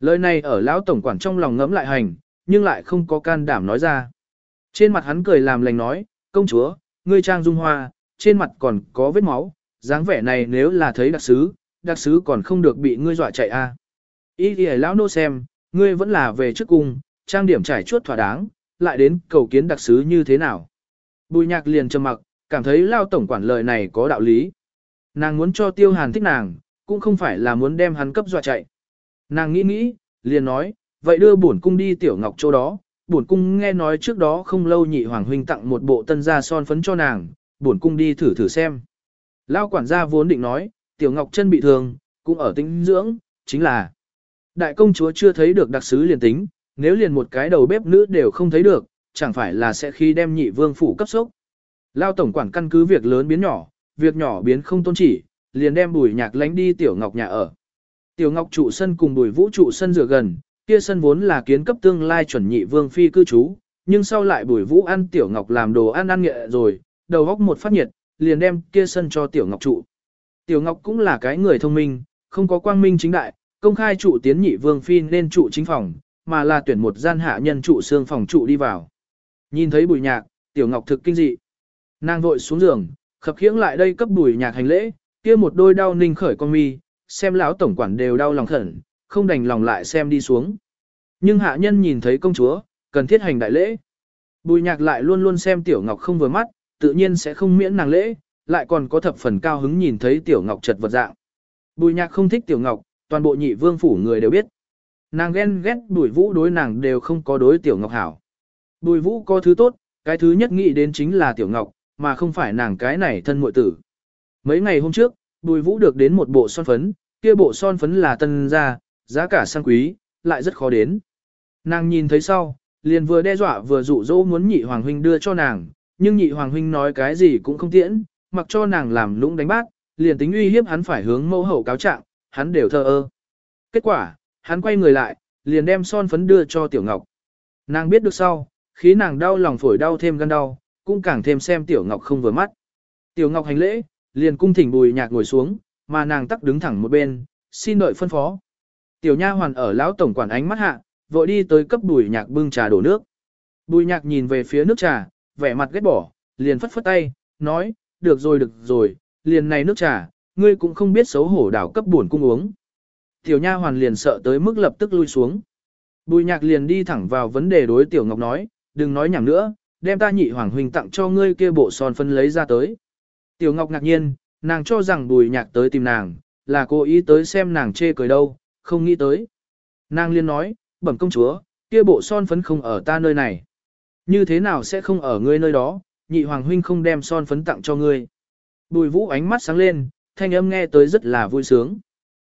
Lời này ở lão tổng quản trong lòng ngẫm lại hành, nhưng lại không có can đảm nói ra. Trên mặt hắn cười làm lành nói, công chúa, ngươi trang dung hoa, trên mặt còn có vết máu, dáng vẻ này nếu là thấy đặc sứ, đặc sứ còn không được bị ngươi dọa chạy. À. Ý thì lão nô xem, ngươi vẫn là về trước cung, trang điểm trải chuốt thỏa đáng, lại đến cầu kiến đặc sứ như thế nào. Bùi nhạc liền trầm mặc, cảm thấy lao tổng quản lời này có đạo lý. Nàng muốn cho tiêu hàn thích nàng, cũng không phải là muốn đem hắn cấp dọa chạy. Nàng nghĩ nghĩ, liền nói, vậy đưa bổn cung đi tiểu ngọc chỗ đó, bổn cung nghe nói trước đó không lâu nhị hoàng huynh tặng một bộ tân gia son phấn cho nàng, bổn cung đi thử thử xem. Lao quản gia vốn định nói, tiểu ngọc chân bị thương, cũng ở tính dưỡng, chính là đại công chúa chưa thấy được đặc sứ liền tính, nếu liền một cái đầu bếp nữ đều không thấy được, chẳng phải là sẽ khi đem nhị vương phủ cấp sốc. Lao tổng quản căn cứ việc lớn biến nhỏ, việc nhỏ biến không tôn chỉ, liền đem bùi nhạc lánh đi tiểu ngọc nhà ở. Tiểu ngọc trụ sân cùng bùi vũ trụ sân rửa gần, kia sân vốn là kiến cấp tương lai chuẩn nhị vương phi cư trú, nhưng sau lại bùi vũ ăn tiểu ngọc làm đồ ăn ăn nghệ rồi, đầu góc một phát nhiệt, liền đem kia sân cho tiểu ngọc trụ. Tiểu ngọc cũng là cái người thông minh, không có quang minh chính đại, công khai trụ tiến nhị vương phi nên trụ chính phòng, mà là tuyển một gian hạ nhân trụ xương phòng trụ đi vào. Nhìn thấy bùi nhạc, tiểu ngọc thực kinh dị. Nàng vội xuống giường, Khập khiễng lại đây cấp bùi nhạc hành lễ, kia một đôi đau ninh khởi con mi, xem lão tổng quản đều đau lòng thẩn không đành lòng lại xem đi xuống. Nhưng hạ nhân nhìn thấy công chúa, cần thiết hành đại lễ. Bùi nhạc lại luôn luôn xem tiểu ngọc không vừa mắt, tự nhiên sẽ không miễn nàng lễ, lại còn có thập phần cao hứng nhìn thấy tiểu ngọc chật vật dạng. Bùi nhạc không thích tiểu ngọc, toàn bộ nhị vương phủ người đều biết. Nàng ghen ghét bùi vũ đối nàng đều không có đối tiểu ngọc hảo. Bùi vũ có thứ tốt, cái thứ nhất nghĩ đến chính là tiểu ngọc, mà không phải nàng cái này thân muội tử. Mấy ngày hôm trước, Bùi Vũ được đến một bộ son phấn, kia bộ son phấn là tân gia, giá cả sang quý, lại rất khó đến. Nàng nhìn thấy sau, liền vừa đe dọa vừa dụ dỗ muốn nhị hoàng huynh đưa cho nàng, nhưng nhị hoàng huynh nói cái gì cũng không tiễn, mặc cho nàng làm lũng đánh bác, liền tính uy hiếp hắn phải hướng mâu hậu cáo trạng, hắn đều thờ ơ. Kết quả, hắn quay người lại, liền đem son phấn đưa cho Tiểu Ngọc. Nàng biết được sau, khí nàng đau lòng phổi đau thêm gan đau, cũng càng thêm xem Tiểu Ngọc không vừa mắt. Tiểu Ngọc hành lễ, liền cung thỉnh bùi nhạc ngồi xuống, mà nàng tắc đứng thẳng một bên, xin đợi phân phó. Tiểu Nha hoàn ở lão tổng quản ánh mắt hạ, vội đi tới cấp bùi nhạc bưng trà đổ nước. Bùi nhạc nhìn về phía nước trà, vẻ mặt ghét bỏ, liền phất phất tay, nói, được rồi được rồi, liền này nước trà, ngươi cũng không biết xấu hổ đảo cấp buồn cung uống. Tiểu Nha hoàn liền sợ tới mức lập tức lui xuống. Bùi nhạc liền đi thẳng vào vấn đề đối Tiểu Ngọc nói, đừng nói nhảm nữa, đem ta nhị hoàng huynh tặng cho ngươi kia bộ son phân lấy ra tới. Tiểu Ngọc ngạc nhiên, nàng cho rằng bùi nhạc tới tìm nàng, là cố ý tới xem nàng chê cười đâu, không nghĩ tới. Nàng liên nói, bẩm công chúa, kia bộ son phấn không ở ta nơi này. Như thế nào sẽ không ở ngươi nơi đó, nhị hoàng huynh không đem son phấn tặng cho ngươi. Bùi vũ ánh mắt sáng lên, thanh âm nghe tới rất là vui sướng.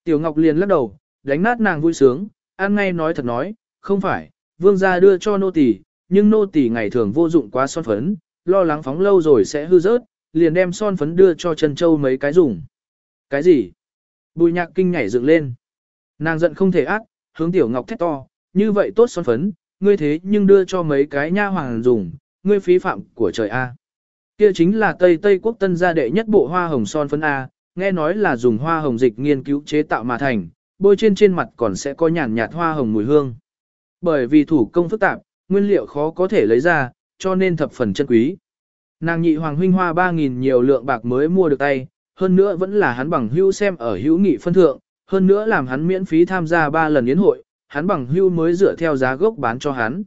Tiểu Ngọc liền lắc đầu, đánh nát nàng vui sướng, ăn ngay nói thật nói, không phải, vương gia đưa cho nô tỳ, nhưng nô tỳ ngày thường vô dụng quá son phấn, lo lắng phóng lâu rồi sẽ hư rớt, liền đem son phấn đưa cho Trần Châu mấy cái dùng. Cái gì? Bùi nhạc kinh nhảy dựng lên. Nàng giận không thể ác, hướng tiểu ngọc thét to, như vậy tốt son phấn, ngươi thế nhưng đưa cho mấy cái nha hoàng dùng, ngươi phí phạm của trời A. Kia chính là Tây Tây quốc tân gia đệ nhất bộ hoa hồng son phấn A, nghe nói là dùng hoa hồng dịch nghiên cứu chế tạo mà thành, bôi trên trên mặt còn sẽ có nhàn nhạt hoa hồng mùi hương. Bởi vì thủ công phức tạp, nguyên liệu khó có thể lấy ra, cho nên thập phần chân quý. Nàng nhị hoàng huynh hoa 3.000 nhiều lượng bạc mới mua được tay, hơn nữa vẫn là hắn bằng hưu xem ở hữu nghị phân thượng, hơn nữa làm hắn miễn phí tham gia 3 lần yến hội, hắn bằng hưu mới dựa theo giá gốc bán cho hắn.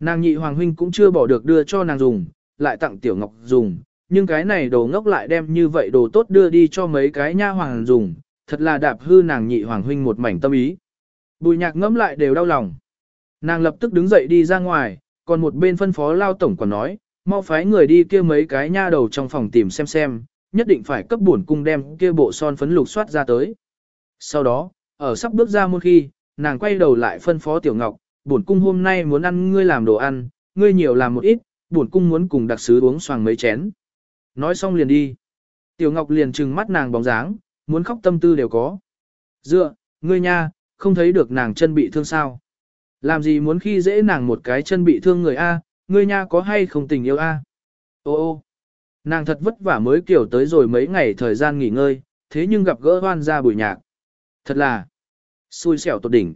Nàng nhị hoàng huynh cũng chưa bỏ được đưa cho nàng dùng, lại tặng tiểu ngọc dùng, nhưng cái này đồ ngốc lại đem như vậy đồ tốt đưa đi cho mấy cái nha hoàng dùng, thật là đạp hư nàng nhị hoàng huynh một mảnh tâm ý. Bùi nhạc ngẫm lại đều đau lòng. Nàng lập tức đứng dậy đi ra ngoài, còn một bên phân phó lao tổng còn nói, mau phái người đi kia mấy cái nha đầu trong phòng tìm xem xem, nhất định phải cấp bổn cung đem kia bộ son phấn lục soát ra tới. Sau đó, ở sắp bước ra một khi, nàng quay đầu lại phân phó tiểu ngọc, bổn cung hôm nay muốn ăn ngươi làm đồ ăn, ngươi nhiều làm một ít, bổn cung muốn cùng đặc sứ uống xoàng mấy chén. Nói xong liền đi. Tiểu ngọc liền trừng mắt nàng bóng dáng, muốn khóc tâm tư đều có. Dựa, ngươi nha, không thấy được nàng chân bị thương sao. Làm gì muốn khi dễ nàng một cái chân bị thương người A, người nha có hay không tình yêu A. Ô ô, nàng thật vất vả mới kiểu tới rồi mấy ngày thời gian nghỉ ngơi, thế nhưng gặp gỡ hoan ra bùi nhạc. Thật là, xui xẻo tột đỉnh.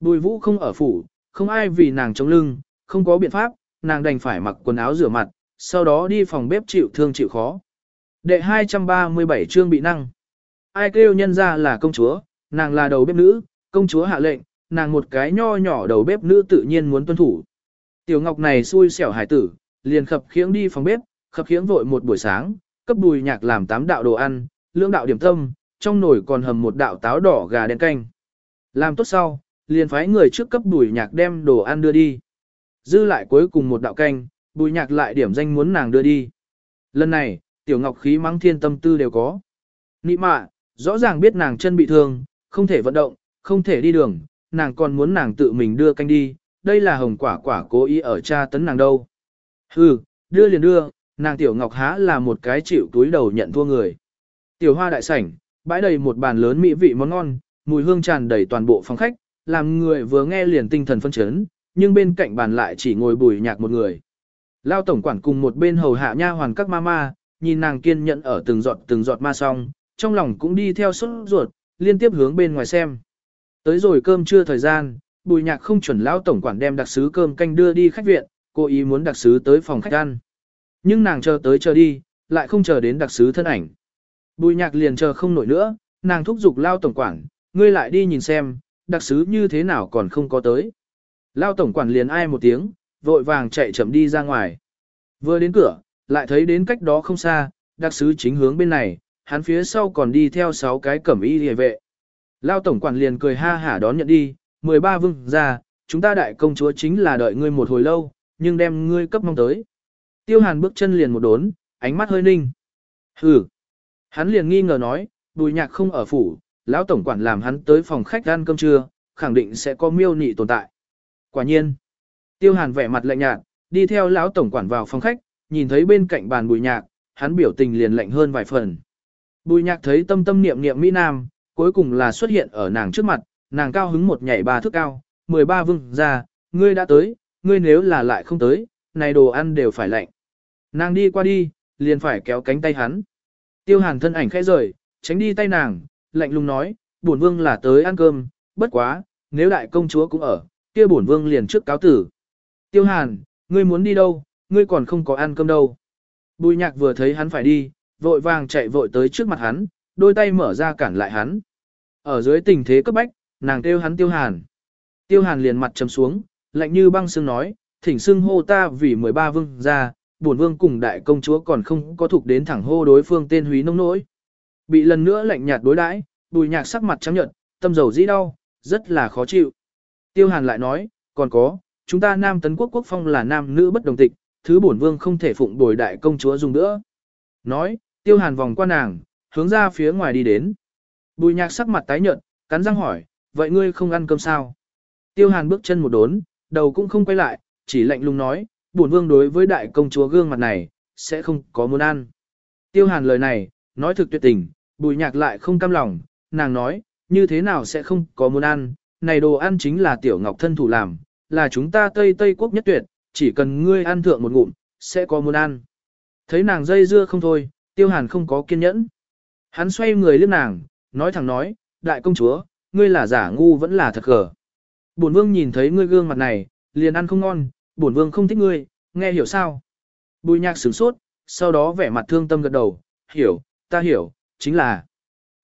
Bùi vũ không ở phủ, không ai vì nàng chống lưng, không có biện pháp, nàng đành phải mặc quần áo rửa mặt, sau đó đi phòng bếp chịu thương chịu khó. Đệ 237 chương bị năng. Ai kêu nhân ra là công chúa, nàng là đầu bếp nữ, công chúa hạ lệnh, nàng một cái nho nhỏ đầu bếp nữ tự nhiên muốn tuân thủ. Tiểu Ngọc này xui xẻo hải tử, liền khập khiễng đi phòng bếp, khập khiễng vội một buổi sáng, cấp bùi nhạc làm tám đạo đồ ăn, lưỡng đạo điểm tâm, trong nồi còn hầm một đạo táo đỏ gà đen canh. Làm tốt sau, liền phái người trước cấp bùi nhạc đem đồ ăn đưa đi. Dư lại cuối cùng một đạo canh, bùi nhạc lại điểm danh muốn nàng đưa đi. Lần này, tiểu ngọc khí mắng thiên tâm tư đều có. Nị mạ, rõ ràng biết nàng chân bị thương, không thể vận động, không thể đi đường, nàng còn muốn nàng tự mình đưa canh đi, đây là hồng quả quả cố ý ở cha tấn nàng đâu. Hừ, đưa liền đưa, nàng tiểu ngọc há là một cái chịu túi đầu nhận thua người. Tiểu hoa đại sảnh, bãi đầy một bàn lớn mỹ vị món ngon, mùi hương tràn đầy toàn bộ phòng khách, làm người vừa nghe liền tinh thần phân chấn, nhưng bên cạnh bàn lại chỉ ngồi bùi nhạc một người. Lao tổng quản cùng một bên hầu hạ nha hoàn các mama, nhìn nàng kiên nhẫn ở từng giọt từng giọt ma song, trong lòng cũng đi theo sốt ruột, liên tiếp hướng bên ngoài xem. Tới rồi cơm trưa thời gian, Bùi Nhạc không chuẩn lão tổng quản đem đặc sứ cơm canh đưa đi khách viện, cô ý muốn đặc sứ tới phòng khách ăn. Nhưng nàng chờ tới chờ đi, lại không chờ đến đặc sứ thân ảnh. Bùi Nhạc liền chờ không nổi nữa, nàng thúc giục lao tổng quản, ngươi lại đi nhìn xem, đặc sứ như thế nào còn không có tới. Lao tổng quản liền ai một tiếng, vội vàng chạy chậm đi ra ngoài. Vừa đến cửa, lại thấy đến cách đó không xa, đặc sứ chính hướng bên này, hắn phía sau còn đi theo sáu cái cẩm y liề vệ. Lao tổng quản liền cười ha hả đón nhận đi, 13 vương ra, chúng ta đại công chúa chính là đợi ngươi một hồi lâu, nhưng đem ngươi cấp mong tới. Tiêu hàn bước chân liền một đốn, ánh mắt hơi ninh. Hừ. Hắn liền nghi ngờ nói, bùi nhạc không ở phủ, lão tổng quản làm hắn tới phòng khách ăn cơm trưa, khẳng định sẽ có miêu nị tồn tại. Quả nhiên. Tiêu hàn vẻ mặt lạnh nhạt, đi theo lão tổng quản vào phòng khách, nhìn thấy bên cạnh bàn bùi nhạc, hắn biểu tình liền lạnh hơn vài phần. Bùi nhạc thấy tâm tâm niệm niệm Mỹ Nam, cuối cùng là xuất hiện ở nàng trước mặt, nàng cao hứng một nhảy ba thước cao, 13 vương ra, ngươi đã tới, ngươi nếu là lại không tới, này đồ ăn đều phải lạnh. Nàng đi qua đi, liền phải kéo cánh tay hắn. Tiêu hàn thân ảnh khẽ rời, tránh đi tay nàng, lạnh lùng nói, bổn vương là tới ăn cơm, bất quá, nếu đại công chúa cũng ở, kia bổn vương liền trước cáo tử. Tiêu hàn, ngươi muốn đi đâu, ngươi còn không có ăn cơm đâu. Bùi nhạc vừa thấy hắn phải đi, vội vàng chạy vội tới trước mặt hắn, đôi tay mở ra cản lại hắn. Ở dưới tình thế cấp bách, nàng kêu hắn tiêu hàn. Tiêu hàn liền mặt trầm xuống, lạnh như băng xương nói, thỉnh xưng hô ta vì 13 vương ra, bổn vương cùng đại công chúa còn không có thuộc đến thẳng hô đối phương tên húy nông nỗi. Bị lần nữa lạnh nhạt đối đãi, bùi nhạc sắc mặt trắng nhợt, tâm dầu dĩ đau, rất là khó chịu. Tiêu hàn lại nói, còn có, chúng ta nam tấn quốc quốc phong là nam nữ bất đồng tịch, thứ bổn vương không thể phụng bồi đại công chúa dùng nữa. Nói, tiêu hàn vòng qua nàng, hướng ra phía ngoài đi đến. Bùi nhạc sắc mặt tái nhợt, cắn răng hỏi, vậy ngươi không ăn cơm sao? Tiêu hàn bước chân một đốn, đầu cũng không quay lại, chỉ lạnh lùng nói, bổn vương đối với đại công chúa gương mặt này, sẽ không có muốn ăn. Tiêu hàn lời này, nói thực tuyệt tình, bùi nhạc lại không cam lòng, nàng nói, như thế nào sẽ không có muốn ăn, này đồ ăn chính là tiểu ngọc thân thủ làm, là chúng ta Tây Tây quốc nhất tuyệt, chỉ cần ngươi ăn thượng một ngụm, sẽ có muốn ăn. Thấy nàng dây dưa không thôi, tiêu hàn không có kiên nhẫn. Hắn xoay người liếc nàng, nói thẳng nói, đại công chúa, ngươi là giả ngu vẫn là thật gở. Bổn vương nhìn thấy ngươi gương mặt này, liền ăn không ngon, bổn vương không thích ngươi, nghe hiểu sao? Bùi nhạc sửng sốt, sau đó vẻ mặt thương tâm gật đầu, hiểu, ta hiểu, chính là.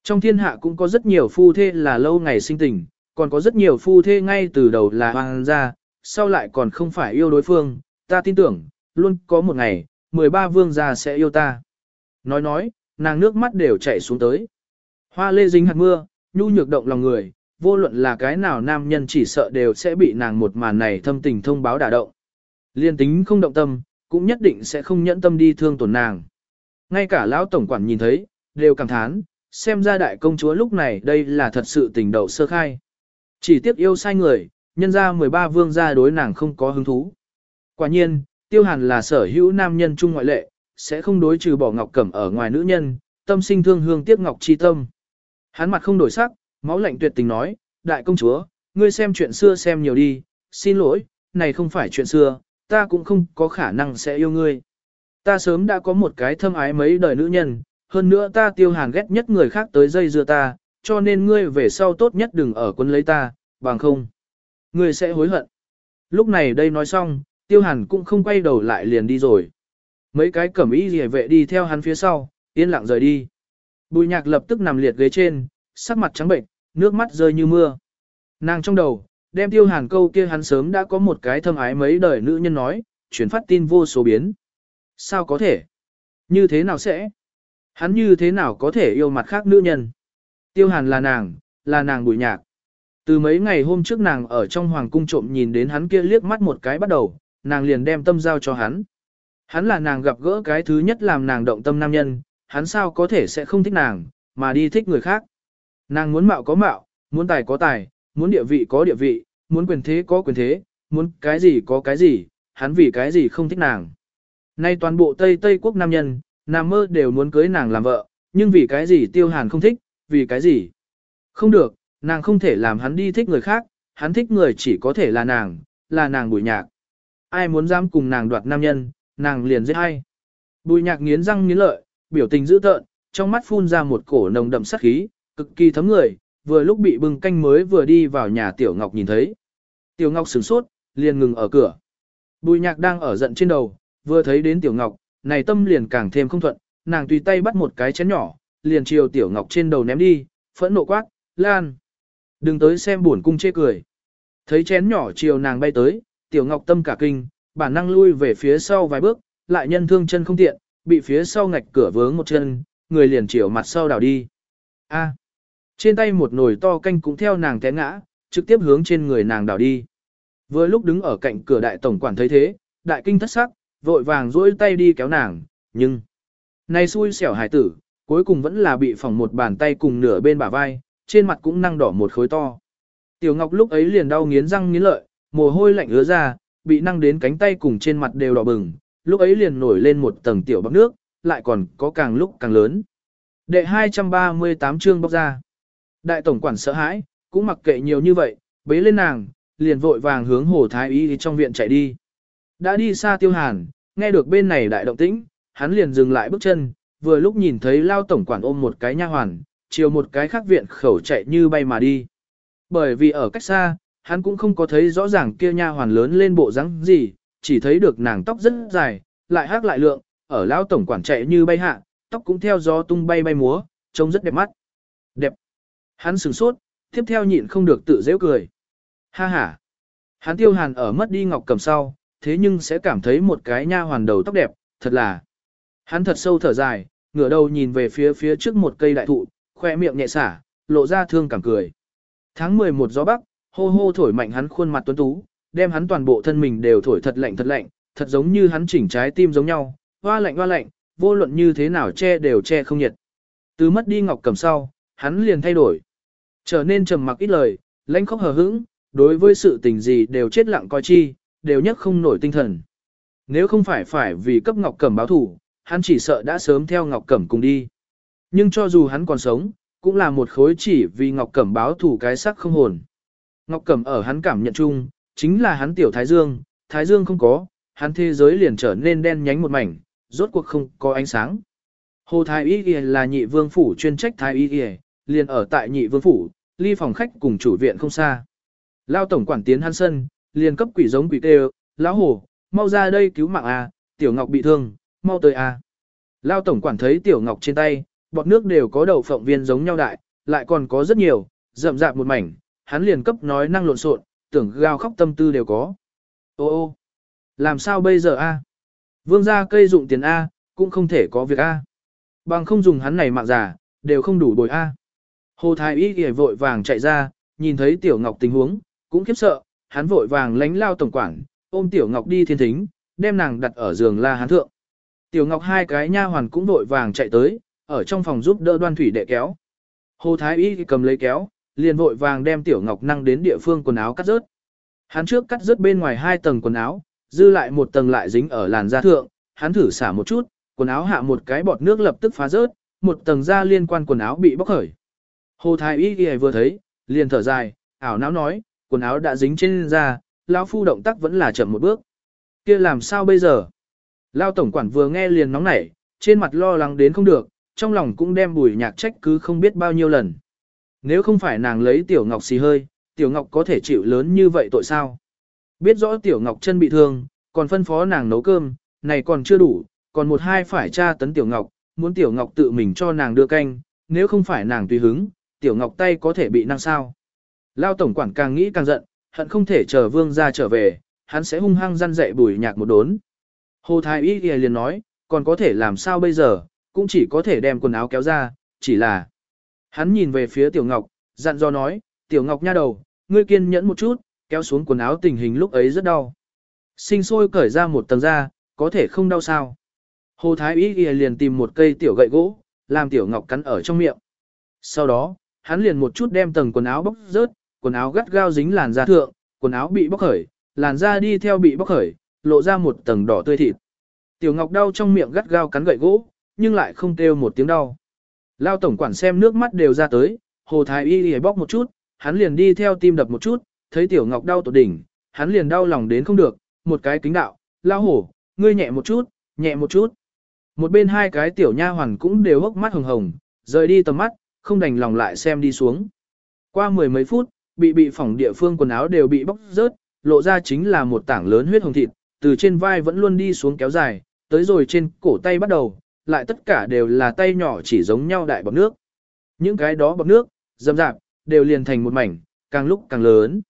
Trong thiên hạ cũng có rất nhiều phu thê là lâu ngày sinh tình, còn có rất nhiều phu thê ngay từ đầu là hoàng gia, sau lại còn không phải yêu đối phương, ta tin tưởng, luôn có một ngày, 13 vương gia sẽ yêu ta. Nói nói, nàng nước mắt đều chảy xuống tới. Hoa lê dính hạt mưa, nhu nhược động lòng người, vô luận là cái nào nam nhân chỉ sợ đều sẽ bị nàng một màn này thâm tình thông báo đả động. Liên tính không động tâm, cũng nhất định sẽ không nhẫn tâm đi thương tổn nàng. Ngay cả lão tổng quản nhìn thấy, đều cảm thán, xem ra đại công chúa lúc này đây là thật sự tình đầu sơ khai. Chỉ tiếc yêu sai người, nhân ra 13 vương gia đối nàng không có hứng thú. Quả nhiên, tiêu hàn là sở hữu nam nhân chung ngoại lệ, sẽ không đối trừ bỏ ngọc cẩm ở ngoài nữ nhân, tâm sinh thương hương tiếc ngọc chi tâm. Hắn mặt không đổi sắc, máu lạnh tuyệt tình nói, đại công chúa, ngươi xem chuyện xưa xem nhiều đi, xin lỗi, này không phải chuyện xưa, ta cũng không có khả năng sẽ yêu ngươi. Ta sớm đã có một cái thâm ái mấy đời nữ nhân, hơn nữa ta tiêu hàn ghét nhất người khác tới dây dưa ta, cho nên ngươi về sau tốt nhất đừng ở quân lấy ta, bằng không. Ngươi sẽ hối hận. Lúc này đây nói xong, tiêu hàn cũng không quay đầu lại liền đi rồi. Mấy cái cẩm ý gì vệ đi theo hắn phía sau, yên lặng rời đi. Bùi nhạc lập tức nằm liệt ghế trên, sắc mặt trắng bệnh, nước mắt rơi như mưa. Nàng trong đầu, đem tiêu hàn câu kia hắn sớm đã có một cái thâm ái mấy đời nữ nhân nói, chuyển phát tin vô số biến. Sao có thể? Như thế nào sẽ? Hắn như thế nào có thể yêu mặt khác nữ nhân? Tiêu hàn là nàng, là nàng bùi nhạc. Từ mấy ngày hôm trước nàng ở trong hoàng cung trộm nhìn đến hắn kia liếc mắt một cái bắt đầu, nàng liền đem tâm giao cho hắn. Hắn là nàng gặp gỡ cái thứ nhất làm nàng động tâm nam nhân, hắn sao có thể sẽ không thích nàng, mà đi thích người khác. Nàng muốn mạo có mạo, muốn tài có tài, muốn địa vị có địa vị, muốn quyền thế có quyền thế, muốn cái gì có cái gì, hắn vì cái gì không thích nàng. Nay toàn bộ Tây Tây quốc nam nhân, nam mơ đều muốn cưới nàng làm vợ, nhưng vì cái gì tiêu hàn không thích, vì cái gì. Không được, nàng không thể làm hắn đi thích người khác, hắn thích người chỉ có thể là nàng, là nàng bùi nhạc. Ai muốn dám cùng nàng đoạt nam nhân, nàng liền giết hay. Bùi nhạc nghiến răng nghiến lợi, biểu tình dữ tợn, trong mắt phun ra một cổ nồng đậm sát khí, cực kỳ thấm người, vừa lúc bị bưng canh mới vừa đi vào nhà Tiểu Ngọc nhìn thấy. Tiểu Ngọc sửng sốt, liền ngừng ở cửa. Bùi nhạc đang ở giận trên đầu, vừa thấy đến Tiểu Ngọc, này tâm liền càng thêm không thuận, nàng tùy tay bắt một cái chén nhỏ, liền chiều Tiểu Ngọc trên đầu ném đi, phẫn nộ quát, lan. Đừng tới xem buồn cung chê cười. Thấy chén nhỏ chiều nàng bay tới, Tiểu Ngọc tâm cả kinh, bản năng lui về phía sau vài bước, lại nhân thương chân không tiện, bị phía sau ngạch cửa vướng một chân, người liền chiều mặt sau đảo đi. A. Trên tay một nồi to canh cũng theo nàng té ngã, trực tiếp hướng trên người nàng đảo đi. Vừa lúc đứng ở cạnh cửa đại tổng quản thấy thế, đại kinh thất sắc, vội vàng duỗi tay đi kéo nàng, nhưng nay xui xẻo hải tử, cuối cùng vẫn là bị phỏng một bàn tay cùng nửa bên bả vai, trên mặt cũng năng đỏ một khối to. Tiểu Ngọc lúc ấy liền đau nghiến răng nghiến lợi, mồ hôi lạnh ứa ra, bị năng đến cánh tay cùng trên mặt đều đỏ bừng, lúc ấy liền nổi lên một tầng tiểu bọc nước, lại còn có càng lúc càng lớn. Đệ 238 chương bóc ra. Đại tổng quản sợ hãi, cũng mặc kệ nhiều như vậy, bế lên nàng, liền vội vàng hướng hồ thái y trong viện chạy đi. Đã đi xa tiêu hàn, nghe được bên này đại động tĩnh, hắn liền dừng lại bước chân, vừa lúc nhìn thấy lao tổng quản ôm một cái nha hoàn, chiều một cái khác viện khẩu chạy như bay mà đi. Bởi vì ở cách xa, hắn cũng không có thấy rõ ràng kia nha hoàn lớn lên bộ dáng gì, chỉ thấy được nàng tóc rất dài, lại hát lại lượng, ở lao tổng quản chạy như bay hạ, tóc cũng theo gió tung bay bay múa, trông rất đẹp mắt. Đẹp. Hắn sửng sốt, tiếp theo nhịn không được tự dễ cười. Ha ha. Hắn tiêu hàn ở mất đi ngọc cầm sau, thế nhưng sẽ cảm thấy một cái nha hoàn đầu tóc đẹp, thật là. Hắn thật sâu thở dài, ngửa đầu nhìn về phía phía trước một cây đại thụ, khoe miệng nhẹ xả, lộ ra thương cảm cười. Tháng 11 gió bắc, hô hô thổi mạnh hắn khuôn mặt tuấn tú, đem hắn toàn bộ thân mình đều thổi thật lạnh thật lạnh, thật giống như hắn chỉnh trái tim giống nhau, hoa lạnh hoa lạnh, vô luận như thế nào che đều che không nhiệt. Từ mất đi ngọc cầm sau, hắn liền thay đổi. Trở nên trầm mặc ít lời, lãnh khóc hờ hững, đối với sự tình gì đều chết lặng coi chi, đều nhất không nổi tinh thần. Nếu không phải phải vì cấp ngọc cẩm báo thủ, hắn chỉ sợ đã sớm theo ngọc cẩm cùng đi. Nhưng cho dù hắn còn sống, cũng là một khối chỉ vì ngọc cẩm báo thủ cái sắc không hồn. Ngọc cẩm ở hắn cảm nhận chung, chính là hắn tiểu thái dương, thái dương không có, hắn thế giới liền trở nên đen nhánh một mảnh, rốt cuộc không có ánh sáng. Hồ Thái Y là nhị vương phủ chuyên trách Thái Y liền ở tại nhị vương phủ, ly phòng khách cùng chủ viện không xa. Lao tổng quản tiến hắn sân, liền cấp quỷ giống quỷ kêu, lão hồ, mau ra đây cứu mạng a, tiểu ngọc bị thương, mau tới a. Lao tổng quản thấy tiểu ngọc trên tay, bọt nước đều có đầu phộng viên giống nhau đại, lại còn có rất nhiều, rậm rạp một mảnh, hắn liền cấp nói năng lộn xộn, tưởng gào khóc tâm tư đều có. Ô ô, làm sao bây giờ a? Vương gia cây dụng tiền a, cũng không thể có việc a. Bằng không dùng hắn này mạng giả, đều không đủ bồi a. Hồ Thái Y kia vội vàng chạy ra, nhìn thấy Tiểu Ngọc tình huống, cũng khiếp sợ, hắn vội vàng lánh lao tổng quản, ôm Tiểu Ngọc đi thiên thính, đem nàng đặt ở giường la hán thượng. Tiểu Ngọc hai cái nha hoàn cũng vội vàng chạy tới, ở trong phòng giúp đỡ đoan thủy đệ kéo. Hồ Thái Y cầm lấy kéo, liền vội vàng đem Tiểu Ngọc năng đến địa phương quần áo cắt rớt. Hắn trước cắt rớt bên ngoài hai tầng quần áo, dư lại một tầng lại dính ở làn da thượng, hắn thử xả một chút, quần áo hạ một cái bọt nước lập tức phá rớt, một tầng da liên quan quần áo bị bóc khởi. Hồ Thái Y Y vừa thấy, liền thở dài, ảo não nói, quần áo đã dính trên da, lão phu động tác vẫn là chậm một bước. Kia làm sao bây giờ? Lao tổng quản vừa nghe liền nóng nảy, trên mặt lo lắng đến không được, trong lòng cũng đem Bùi Nhạc trách cứ không biết bao nhiêu lần nếu không phải nàng lấy Tiểu Ngọc xì hơi, Tiểu Ngọc có thể chịu lớn như vậy tội sao? Biết rõ Tiểu Ngọc chân bị thương, còn phân phó nàng nấu cơm, này còn chưa đủ, còn một hai phải tra tấn Tiểu Ngọc, muốn Tiểu Ngọc tự mình cho nàng đưa canh, nếu không phải nàng tùy hứng, Tiểu Ngọc tay có thể bị năng sao. Lao tổng quản càng nghĩ càng giận, hận không thể chờ vương ra trở về, hắn sẽ hung hăng răn dạy bùi nhạc một đốn. Hồ Thái Y liền nói, còn có thể làm sao bây giờ, cũng chỉ có thể đem quần áo kéo ra, chỉ là Hắn nhìn về phía Tiểu Ngọc, dặn dò nói, Tiểu Ngọc nha đầu, ngươi kiên nhẫn một chút, kéo xuống quần áo tình hình lúc ấy rất đau. Sinh sôi cởi ra một tầng da, có thể không đau sao. Hồ Thái Ý liền tìm một cây tiểu gậy gỗ, làm Tiểu Ngọc cắn ở trong miệng. Sau đó, hắn liền một chút đem tầng quần áo bóc rớt, quần áo gắt gao dính làn da thượng, quần áo bị bóc khởi, làn da đi theo bị bóc khởi, lộ ra một tầng đỏ tươi thịt. Tiểu Ngọc đau trong miệng gắt gao cắn gậy gỗ, nhưng lại không kêu một tiếng đau. Lao tổng quản xem nước mắt đều ra tới, hồ thái y y bóc một chút, hắn liền đi theo tim đập một chút, thấy tiểu ngọc đau tột đỉnh, hắn liền đau lòng đến không được, một cái kính đạo, lao hổ, ngươi nhẹ một chút, nhẹ một chút. Một bên hai cái tiểu nha hoàn cũng đều hốc mắt hồng hồng, rời đi tầm mắt, không đành lòng lại xem đi xuống. Qua mười mấy phút, bị bị phỏng địa phương quần áo đều bị bóc rớt, lộ ra chính là một tảng lớn huyết hồng thịt, từ trên vai vẫn luôn đi xuống kéo dài, tới rồi trên cổ tay bắt đầu, lại tất cả đều là tay nhỏ chỉ giống nhau đại bọc nước. Những cái đó bọc nước, dầm dạp, đều liền thành một mảnh, càng lúc càng lớn.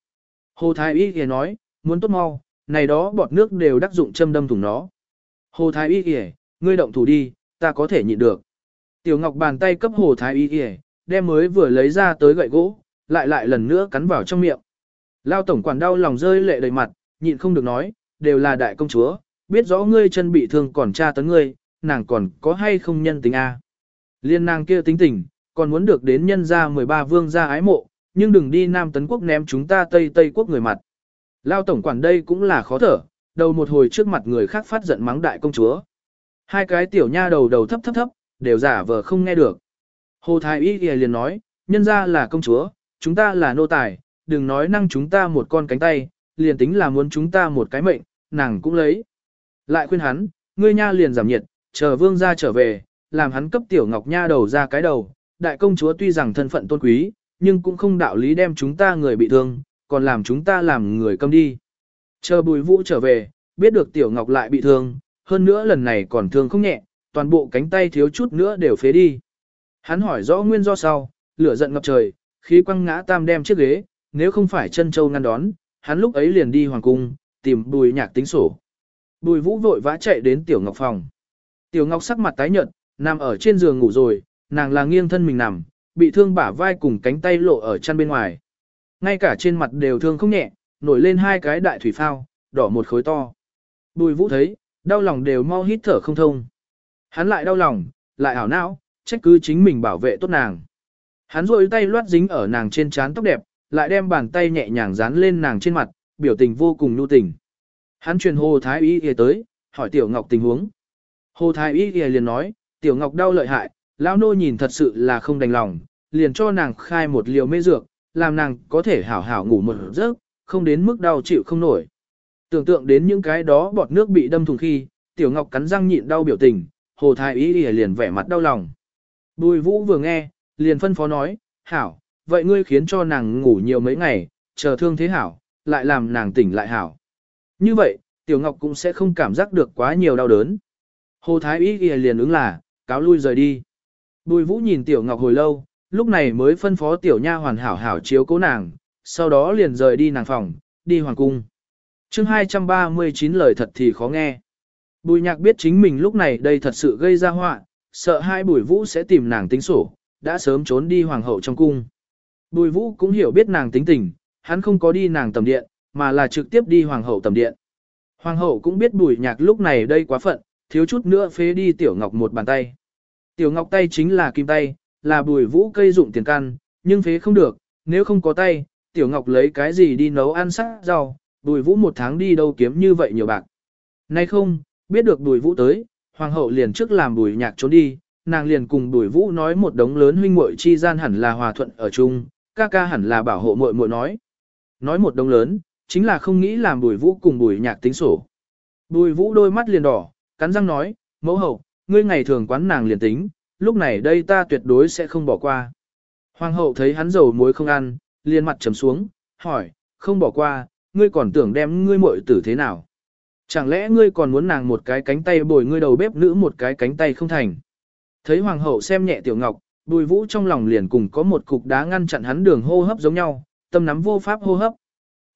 Hồ Thái Y kìa nói, muốn tốt mau, này đó bọt nước đều đắc dụng châm đâm thủng nó. Hồ Thái Y kìa, ngươi động thủ đi, ta có thể nhịn được. Tiểu Ngọc bàn tay cấp Hồ Thái Y kìa, đem mới vừa lấy ra tới gậy gỗ, lại lại lần nữa cắn vào trong miệng. Lao tổng quản đau lòng rơi lệ đầy mặt, nhịn không được nói, đều là đại công chúa, biết rõ ngươi chân bị thương còn tra tấn ngươi, nàng còn có hay không nhân tính A. Liên nàng kia tính tình, còn muốn được đến nhân gia 13 vương gia ái mộ, nhưng đừng đi Nam Tấn Quốc ném chúng ta Tây Tây Quốc người mặt. Lao tổng quản đây cũng là khó thở, đầu một hồi trước mặt người khác phát giận mắng đại công chúa. Hai cái tiểu nha đầu đầu thấp thấp thấp, đều giả vờ không nghe được. Hồ Thái Y liền nói, nhân gia là công chúa, chúng ta là nô tài, đừng nói năng chúng ta một con cánh tay, liền tính là muốn chúng ta một cái mệnh, nàng cũng lấy. Lại khuyên hắn, ngươi nha liền giảm nhiệt, chờ vương gia trở về, làm hắn cấp tiểu ngọc nha đầu ra cái đầu, đại công chúa tuy rằng thân phận tôn quý, nhưng cũng không đạo lý đem chúng ta người bị thương, còn làm chúng ta làm người câm đi. Chờ bùi vũ trở về, biết được tiểu ngọc lại bị thương, hơn nữa lần này còn thương không nhẹ, toàn bộ cánh tay thiếu chút nữa đều phế đi. Hắn hỏi rõ nguyên do sau, lửa giận ngập trời, khí quăng ngã tam đem chiếc ghế, nếu không phải chân châu ngăn đón, hắn lúc ấy liền đi hoàng cung, tìm bùi nhạc tính sổ. Bùi vũ vội vã chạy đến tiểu ngọc phòng. Tiểu Ngọc sắc mặt tái nhợt, nằm ở trên giường ngủ rồi, nàng là nghiêng thân mình nằm, bị thương bả vai cùng cánh tay lộ ở chân bên ngoài. Ngay cả trên mặt đều thương không nhẹ, nổi lên hai cái đại thủy phao, đỏ một khối to. Bùi Vũ thấy, đau lòng đều mau hít thở không thông. Hắn lại đau lòng, lại ảo não, trách cứ chính mình bảo vệ tốt nàng. Hắn rôi tay loát dính ở nàng trên trán tóc đẹp, lại đem bàn tay nhẹ nhàng dán lên nàng trên mặt, biểu tình vô cùng nhu tình. Hắn truyền hồ thái y y tới, hỏi Tiểu Ngọc tình huống. Hồ Thái Y liền nói, Tiểu Ngọc đau lợi hại, lão nô nhìn thật sự là không đành lòng, liền cho nàng khai một liều mê dược, làm nàng có thể hảo hảo ngủ một giấc, không đến mức đau chịu không nổi. Tưởng tượng đến những cái đó bọt nước bị đâm thùng khi, Tiểu Ngọc cắn răng nhịn đau biểu tình, Hồ Thái Y liền vẻ mặt đau lòng. Bùi Vũ vừa nghe, liền phân phó nói, hảo, vậy ngươi khiến cho nàng ngủ nhiều mấy ngày, chờ thương thế hảo, lại làm nàng tỉnh lại hảo. Như vậy, Tiểu Ngọc cũng sẽ không cảm giác được quá nhiều đau đớn. Hồ Thái Y ghi liền ứng là, cáo lui rời đi. Bùi Vũ nhìn Tiểu Ngọc hồi lâu, lúc này mới phân phó Tiểu Nha hoàn hảo hảo chiếu cố nàng, sau đó liền rời đi nàng phòng, đi hoàng cung. chương 239 lời thật thì khó nghe. Bùi nhạc biết chính mình lúc này đây thật sự gây ra họa, sợ hai bùi vũ sẽ tìm nàng tính sổ, đã sớm trốn đi hoàng hậu trong cung. Bùi vũ cũng hiểu biết nàng tính tình, hắn không có đi nàng tầm điện, mà là trực tiếp đi hoàng hậu tầm điện. Hoàng hậu cũng biết bùi nhạc lúc này đây quá phận, thiếu chút nữa phế đi Tiểu Ngọc một bàn tay. Tiểu Ngọc tay chính là kim tay, là bùi vũ cây dụng tiền căn, nhưng phế không được, nếu không có tay, Tiểu Ngọc lấy cái gì đi nấu ăn sắc rau, bùi vũ một tháng đi đâu kiếm như vậy nhiều bạc. Nay không, biết được bùi vũ tới, hoàng hậu liền trước làm bùi nhạc trốn đi, nàng liền cùng bùi vũ nói một đống lớn huynh muội chi gian hẳn là hòa thuận ở chung, ca ca hẳn là bảo hộ muội muội nói. Nói một đống lớn, chính là không nghĩ làm bùi vũ cùng bùi nhạc tính sổ. Bùi vũ đôi mắt liền đỏ, Cắn răng nói, mẫu hậu, ngươi ngày thường quán nàng liền tính, lúc này đây ta tuyệt đối sẽ không bỏ qua. Hoàng hậu thấy hắn dầu muối không ăn, liền mặt trầm xuống, hỏi, không bỏ qua, ngươi còn tưởng đem ngươi muội tử thế nào? Chẳng lẽ ngươi còn muốn nàng một cái cánh tay bồi ngươi đầu bếp nữ một cái cánh tay không thành? Thấy hoàng hậu xem nhẹ tiểu ngọc, bùi vũ trong lòng liền cùng có một cục đá ngăn chặn hắn đường hô hấp giống nhau, tâm nắm vô pháp hô hấp.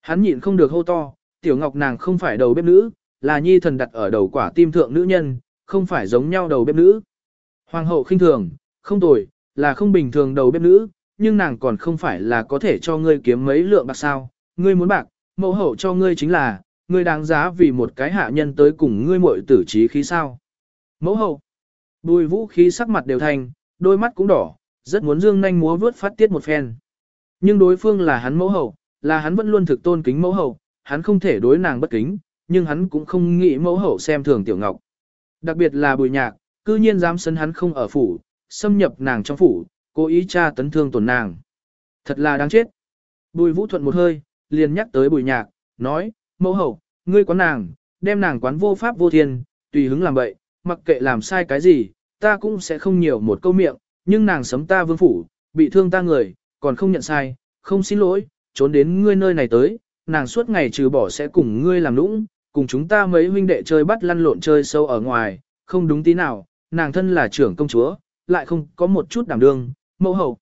Hắn nhịn không được hô to, tiểu ngọc nàng không phải đầu bếp nữ, là nhi thần đặt ở đầu quả tim thượng nữ nhân, không phải giống nhau đầu bếp nữ. Hoàng hậu khinh thường, không tồi, là không bình thường đầu bếp nữ, nhưng nàng còn không phải là có thể cho ngươi kiếm mấy lượng bạc sao, ngươi muốn bạc, mẫu hậu cho ngươi chính là, ngươi đáng giá vì một cái hạ nhân tới cùng ngươi muội tử trí khí sao. Mẫu hậu, bùi vũ khí sắc mặt đều thành, đôi mắt cũng đỏ, rất muốn dương nanh múa vướt phát tiết một phen. Nhưng đối phương là hắn mẫu hậu, là hắn vẫn luôn thực tôn kính mẫu hậu, hắn không thể đối nàng bất kính, nhưng hắn cũng không nghĩ mẫu hậu xem thường Tiểu Ngọc. Đặc biệt là bùi nhạc, cư nhiên dám sấn hắn không ở phủ, xâm nhập nàng trong phủ, cố ý tra tấn thương tổn nàng. Thật là đáng chết. Bùi vũ thuận một hơi, liền nhắc tới bùi nhạc, nói, mẫu hậu, ngươi quán nàng, đem nàng quán vô pháp vô thiên, tùy hứng làm vậy, mặc kệ làm sai cái gì, ta cũng sẽ không nhiều một câu miệng, nhưng nàng sấm ta vương phủ, bị thương ta người, còn không nhận sai, không xin lỗi, trốn đến ngươi nơi này tới, nàng suốt ngày trừ bỏ sẽ cùng ngươi làm lũng, cùng chúng ta mấy huynh đệ chơi bắt lăn lộn chơi sâu ở ngoài, không đúng tí nào, nàng thân là trưởng công chúa, lại không có một chút đảm đương, mẫu hậu.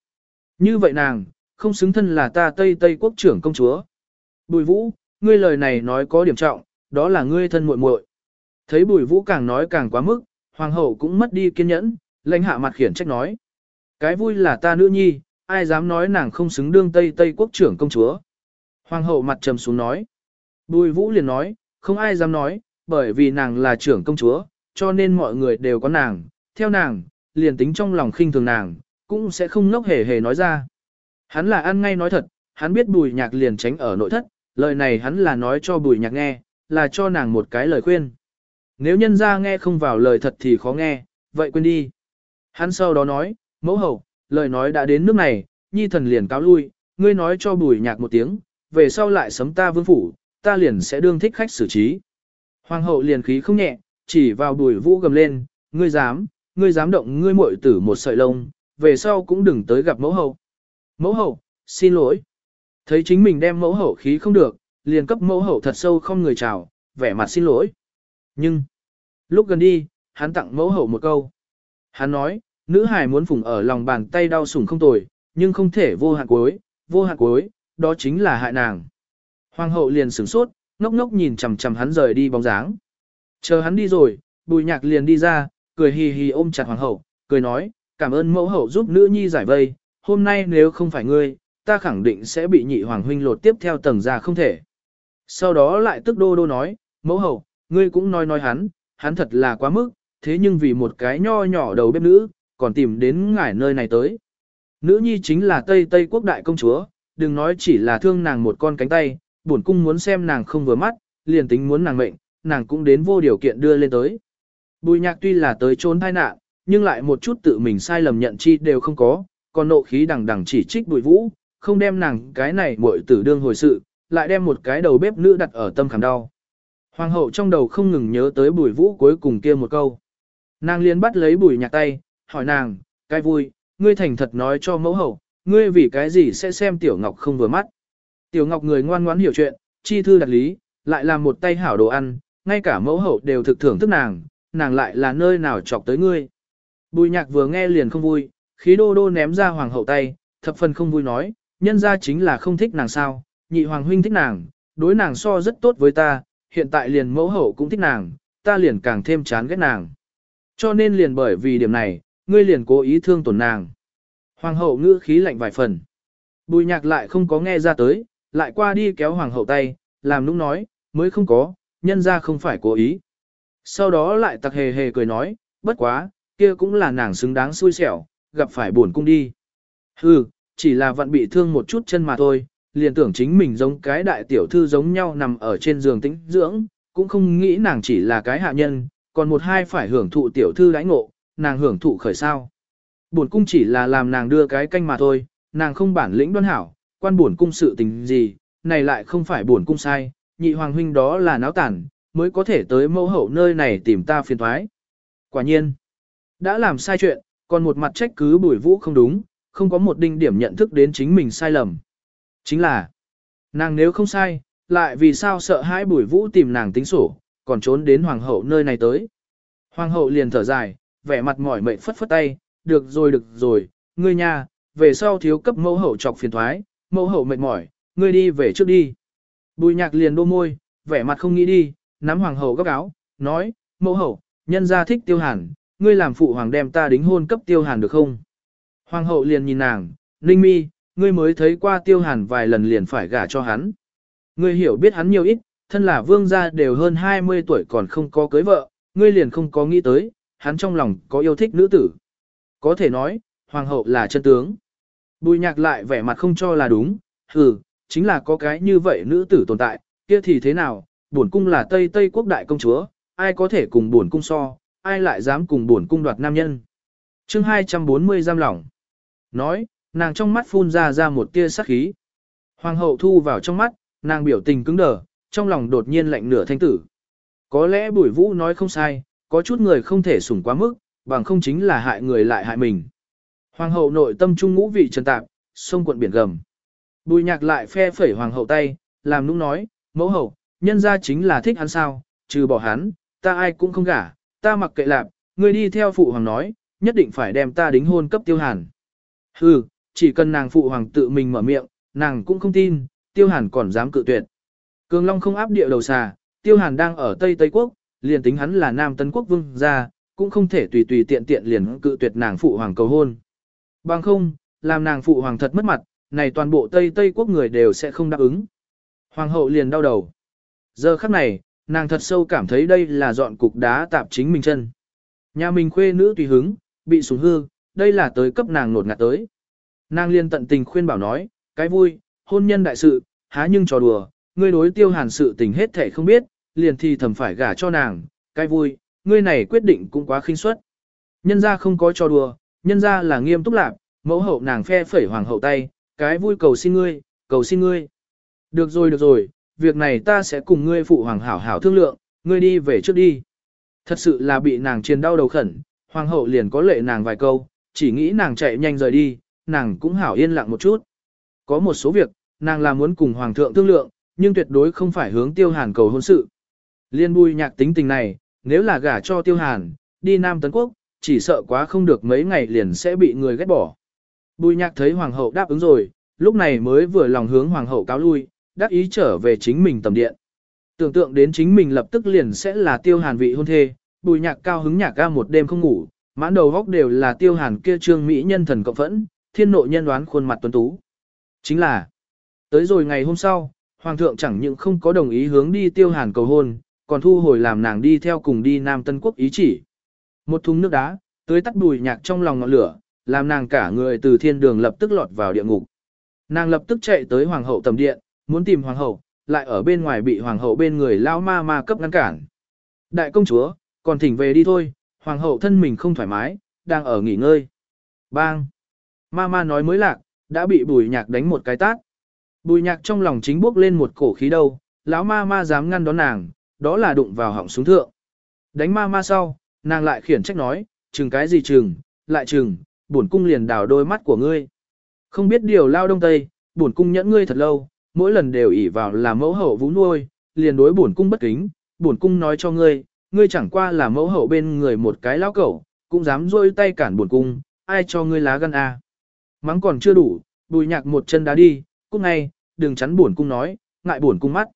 Như vậy nàng, không xứng thân là ta Tây Tây quốc trưởng công chúa. Bùi Vũ, ngươi lời này nói có điểm trọng, đó là ngươi thân muội muội. Thấy Bùi Vũ càng nói càng quá mức, hoàng hậu cũng mất đi kiên nhẫn, lãnh hạ mặt khiển trách nói: "Cái vui là ta nữ nhi, ai dám nói nàng không xứng đương Tây Tây quốc trưởng công chúa?" Hoàng hậu mặt trầm xuống nói. Bùi Vũ liền nói: không ai dám nói, bởi vì nàng là trưởng công chúa, cho nên mọi người đều có nàng, theo nàng, liền tính trong lòng khinh thường nàng, cũng sẽ không ngốc hề hề nói ra. Hắn là ăn ngay nói thật, hắn biết bùi nhạc liền tránh ở nội thất, lời này hắn là nói cho bùi nhạc nghe, là cho nàng một cái lời khuyên. Nếu nhân ra nghe không vào lời thật thì khó nghe, vậy quên đi. Hắn sau đó nói, mẫu hậu, lời nói đã đến nước này, nhi thần liền cáo lui, ngươi nói cho bùi nhạc một tiếng, về sau lại sấm ta vương phủ, ta liền sẽ đương thích khách xử trí. Hoàng hậu liền khí không nhẹ, chỉ vào đùi vũ gầm lên, ngươi dám, ngươi dám động ngươi muội tử một sợi lông, về sau cũng đừng tới gặp mẫu hậu. Mẫu hậu, xin lỗi. Thấy chính mình đem mẫu hậu khí không được, liền cấp mẫu hậu thật sâu không người chào, vẻ mặt xin lỗi. Nhưng, lúc gần đi, hắn tặng mẫu hậu một câu. Hắn nói, nữ hài muốn phùng ở lòng bàn tay đau sủng không tồi, nhưng không thể vô hạn cuối, vô hạn cuối, đó chính là hại nàng. Hoàng hậu liền sửng sốt, ngốc ngốc nhìn chằm chằm hắn rời đi bóng dáng. Chờ hắn đi rồi, bùi nhạc liền đi ra, cười hì hì ôm chặt hoàng hậu, cười nói, cảm ơn mẫu hậu giúp nữ nhi giải vây, hôm nay nếu không phải ngươi, ta khẳng định sẽ bị nhị hoàng huynh lột tiếp theo tầng ra không thể. Sau đó lại tức đô đô nói, mẫu hậu, ngươi cũng nói nói hắn, hắn thật là quá mức, thế nhưng vì một cái nho nhỏ đầu bếp nữ, còn tìm đến ngải nơi này tới. Nữ nhi chính là Tây Tây quốc đại công chúa, đừng nói chỉ là thương nàng một con cánh tay, bổn cung muốn xem nàng không vừa mắt, liền tính muốn nàng mệnh, nàng cũng đến vô điều kiện đưa lên tới. Bùi nhạc tuy là tới trốn tai nạn, nhưng lại một chút tự mình sai lầm nhận chi đều không có, còn nộ khí đằng đằng chỉ trích bùi vũ, không đem nàng cái này muội tử đương hồi sự, lại đem một cái đầu bếp nữ đặt ở tâm khảm đau. Hoàng hậu trong đầu không ngừng nhớ tới bùi vũ cuối cùng kia một câu. Nàng liền bắt lấy bùi nhạc tay, hỏi nàng, cái vui, ngươi thành thật nói cho mẫu hậu, ngươi vì cái gì sẽ xem tiểu ngọc không vừa mắt. Tiểu Ngọc người ngoan ngoãn hiểu chuyện, chi thư đặt lý, lại làm một tay hảo đồ ăn, ngay cả mẫu hậu đều thực thưởng thức nàng, nàng lại là nơi nào chọc tới ngươi. Bùi nhạc vừa nghe liền không vui, khí đô đô ném ra hoàng hậu tay, thập phần không vui nói, nhân ra chính là không thích nàng sao, nhị hoàng huynh thích nàng, đối nàng so rất tốt với ta, hiện tại liền mẫu hậu cũng thích nàng, ta liền càng thêm chán ghét nàng. Cho nên liền bởi vì điểm này, ngươi liền cố ý thương tổn nàng. Hoàng hậu ngữ khí lạnh vài phần. Bùi nhạc lại không có nghe ra tới, lại qua đi kéo hoàng hậu tay, làm nũng nói, mới không có, nhân ra không phải cố ý. Sau đó lại tặc hề hề cười nói, bất quá, kia cũng là nàng xứng đáng xui xẻo, gặp phải buồn cung đi. Hừ, chỉ là vận bị thương một chút chân mà thôi, liền tưởng chính mình giống cái đại tiểu thư giống nhau nằm ở trên giường tĩnh dưỡng, cũng không nghĩ nàng chỉ là cái hạ nhân, còn một hai phải hưởng thụ tiểu thư đãi ngộ, nàng hưởng thụ khởi sao. Buồn cung chỉ là làm nàng đưa cái canh mà thôi, nàng không bản lĩnh đoan hảo, quan buồn cung sự tình gì, này lại không phải buồn cung sai, nhị hoàng huynh đó là náo tản, mới có thể tới mẫu hậu nơi này tìm ta phiền thoái. Quả nhiên, đã làm sai chuyện, còn một mặt trách cứ bùi vũ không đúng, không có một đinh điểm nhận thức đến chính mình sai lầm. Chính là, nàng nếu không sai, lại vì sao sợ hãi bùi vũ tìm nàng tính sổ, còn trốn đến hoàng hậu nơi này tới. Hoàng hậu liền thở dài, vẻ mặt mỏi mệt phất phất tay, được rồi được rồi, ngươi nhà về sau thiếu cấp mẫu hậu chọc phiền thoái, mẫu hậu mệt mỏi, ngươi đi về trước đi. Bùi nhạc liền đô môi, vẻ mặt không nghĩ đi, nắm hoàng hậu góc áo, nói, mẫu hậu, nhân gia thích tiêu hàn, ngươi làm phụ hoàng đem ta đính hôn cấp tiêu hàn được không? Hoàng hậu liền nhìn nàng, ninh mi, ngươi mới thấy qua tiêu hàn vài lần liền phải gả cho hắn. Ngươi hiểu biết hắn nhiều ít, thân là vương gia đều hơn 20 tuổi còn không có cưới vợ, ngươi liền không có nghĩ tới, hắn trong lòng có yêu thích nữ tử. Có thể nói, hoàng hậu là chân tướng. Bùi nhạc lại vẻ mặt không cho là đúng, hừ, chính là có cái như vậy nữ tử tồn tại, kia thì thế nào, bổn cung là Tây Tây quốc đại công chúa, ai có thể cùng bổn cung so, ai lại dám cùng bổn cung đoạt nam nhân. Chương 240 giam lỏng. Nói, nàng trong mắt phun ra ra một tia sắc khí. Hoàng hậu thu vào trong mắt, nàng biểu tình cứng đờ, trong lòng đột nhiên lạnh nửa thanh tử. Có lẽ Bùi Vũ nói không sai, có chút người không thể sủng quá mức, bằng không chính là hại người lại hại mình. Hoàng hậu nội tâm trung ngũ vị trần tạp, sông quận biển gầm. Bùi nhạc lại phe phẩy hoàng hậu tay, làm nũng nói, mẫu hậu, nhân ra chính là thích hắn sao, trừ bỏ hắn, ta ai cũng không gả, ta mặc kệ lạp, người đi theo phụ hoàng nói, nhất định phải đem ta đính hôn cấp tiêu hàn. Hừ, chỉ cần nàng phụ hoàng tự mình mở miệng, nàng cũng không tin, tiêu hàn còn dám cự tuyệt. Cường Long không áp địa đầu xà, tiêu hàn đang ở Tây Tây Quốc, liền tính hắn là Nam Tân Quốc vương gia, cũng không thể tùy tùy tiện tiện liền cự tuyệt nàng phụ hoàng cầu hôn. Bằng không, làm nàng phụ hoàng thật mất mặt, này toàn bộ Tây Tây quốc người đều sẽ không đáp ứng. Hoàng hậu liền đau đầu. Giờ khắc này, nàng thật sâu cảm thấy đây là dọn cục đá tạp chính mình chân. Nhà mình khuê nữ tùy hứng, bị sủng hư, đây là tới cấp nàng nột ngạt tới. Nàng liền tận tình khuyên bảo nói, cái vui, hôn nhân đại sự, há nhưng trò đùa, ngươi đối tiêu hàn sự tình hết thể không biết, liền thì thầm phải gả cho nàng, cái vui, ngươi này quyết định cũng quá khinh suất. Nhân ra không có trò đùa, Nhân ra là nghiêm túc lạc, mẫu hậu nàng phe phẩy hoàng hậu tay, cái vui cầu xin ngươi, cầu xin ngươi. Được rồi được rồi, việc này ta sẽ cùng ngươi phụ hoàng hảo hảo thương lượng, ngươi đi về trước đi. Thật sự là bị nàng triền đau đầu khẩn, hoàng hậu liền có lệ nàng vài câu, chỉ nghĩ nàng chạy nhanh rời đi, nàng cũng hảo yên lặng một chút. Có một số việc, nàng là muốn cùng hoàng thượng thương lượng, nhưng tuyệt đối không phải hướng tiêu hàn cầu hôn sự. Liên bùi nhạc tính tình này, nếu là gả cho tiêu hàn, đi Nam Tấn Quốc, chỉ sợ quá không được mấy ngày liền sẽ bị người ghét bỏ. Bùi nhạc thấy hoàng hậu đáp ứng rồi, lúc này mới vừa lòng hướng hoàng hậu cáo lui, đáp ý trở về chính mình tầm điện. Tưởng tượng đến chính mình lập tức liền sẽ là tiêu hàn vị hôn thê, bùi nhạc cao hứng nhạc ca một đêm không ngủ, mãn đầu góc đều là tiêu hàn kia trương mỹ nhân thần cộng phẫn, thiên nội nhân đoán khuôn mặt tuấn tú. Chính là, tới rồi ngày hôm sau, hoàng thượng chẳng những không có đồng ý hướng đi tiêu hàn cầu hôn, còn thu hồi làm nàng đi theo cùng đi Nam Tân Quốc ý chỉ. Một thùng nước đá, tưới tắt bùi nhạc trong lòng ngọn lửa, làm nàng cả người từ thiên đường lập tức lọt vào địa ngục. Nàng lập tức chạy tới hoàng hậu tầm điện, muốn tìm hoàng hậu, lại ở bên ngoài bị hoàng hậu bên người lao ma ma cấp ngăn cản. Đại công chúa, còn thỉnh về đi thôi, hoàng hậu thân mình không thoải mái, đang ở nghỉ ngơi. Bang! Ma ma nói mới lạc, đã bị bùi nhạc đánh một cái tát. Bùi nhạc trong lòng chính bước lên một cổ khí đâu, lão ma ma dám ngăn đón nàng, đó là đụng vào họng súng thượng. Đánh ma ma sau, Nàng lại khiển trách nói, chừng cái gì chừng, lại chừng, bổn cung liền đảo đôi mắt của ngươi. Không biết điều lao đông tây, bổn cung nhẫn ngươi thật lâu, mỗi lần đều ỷ vào là mẫu hậu vũ nuôi, liền đối bổn cung bất kính, bổn cung nói cho ngươi, ngươi chẳng qua là mẫu hậu bên người một cái lao cẩu, cũng dám rôi tay cản bổn cung, ai cho ngươi lá gan à. Mắng còn chưa đủ, bùi nhạc một chân đá đi, cúc ngay, đừng chắn bổn cung nói, ngại bổn cung mắt.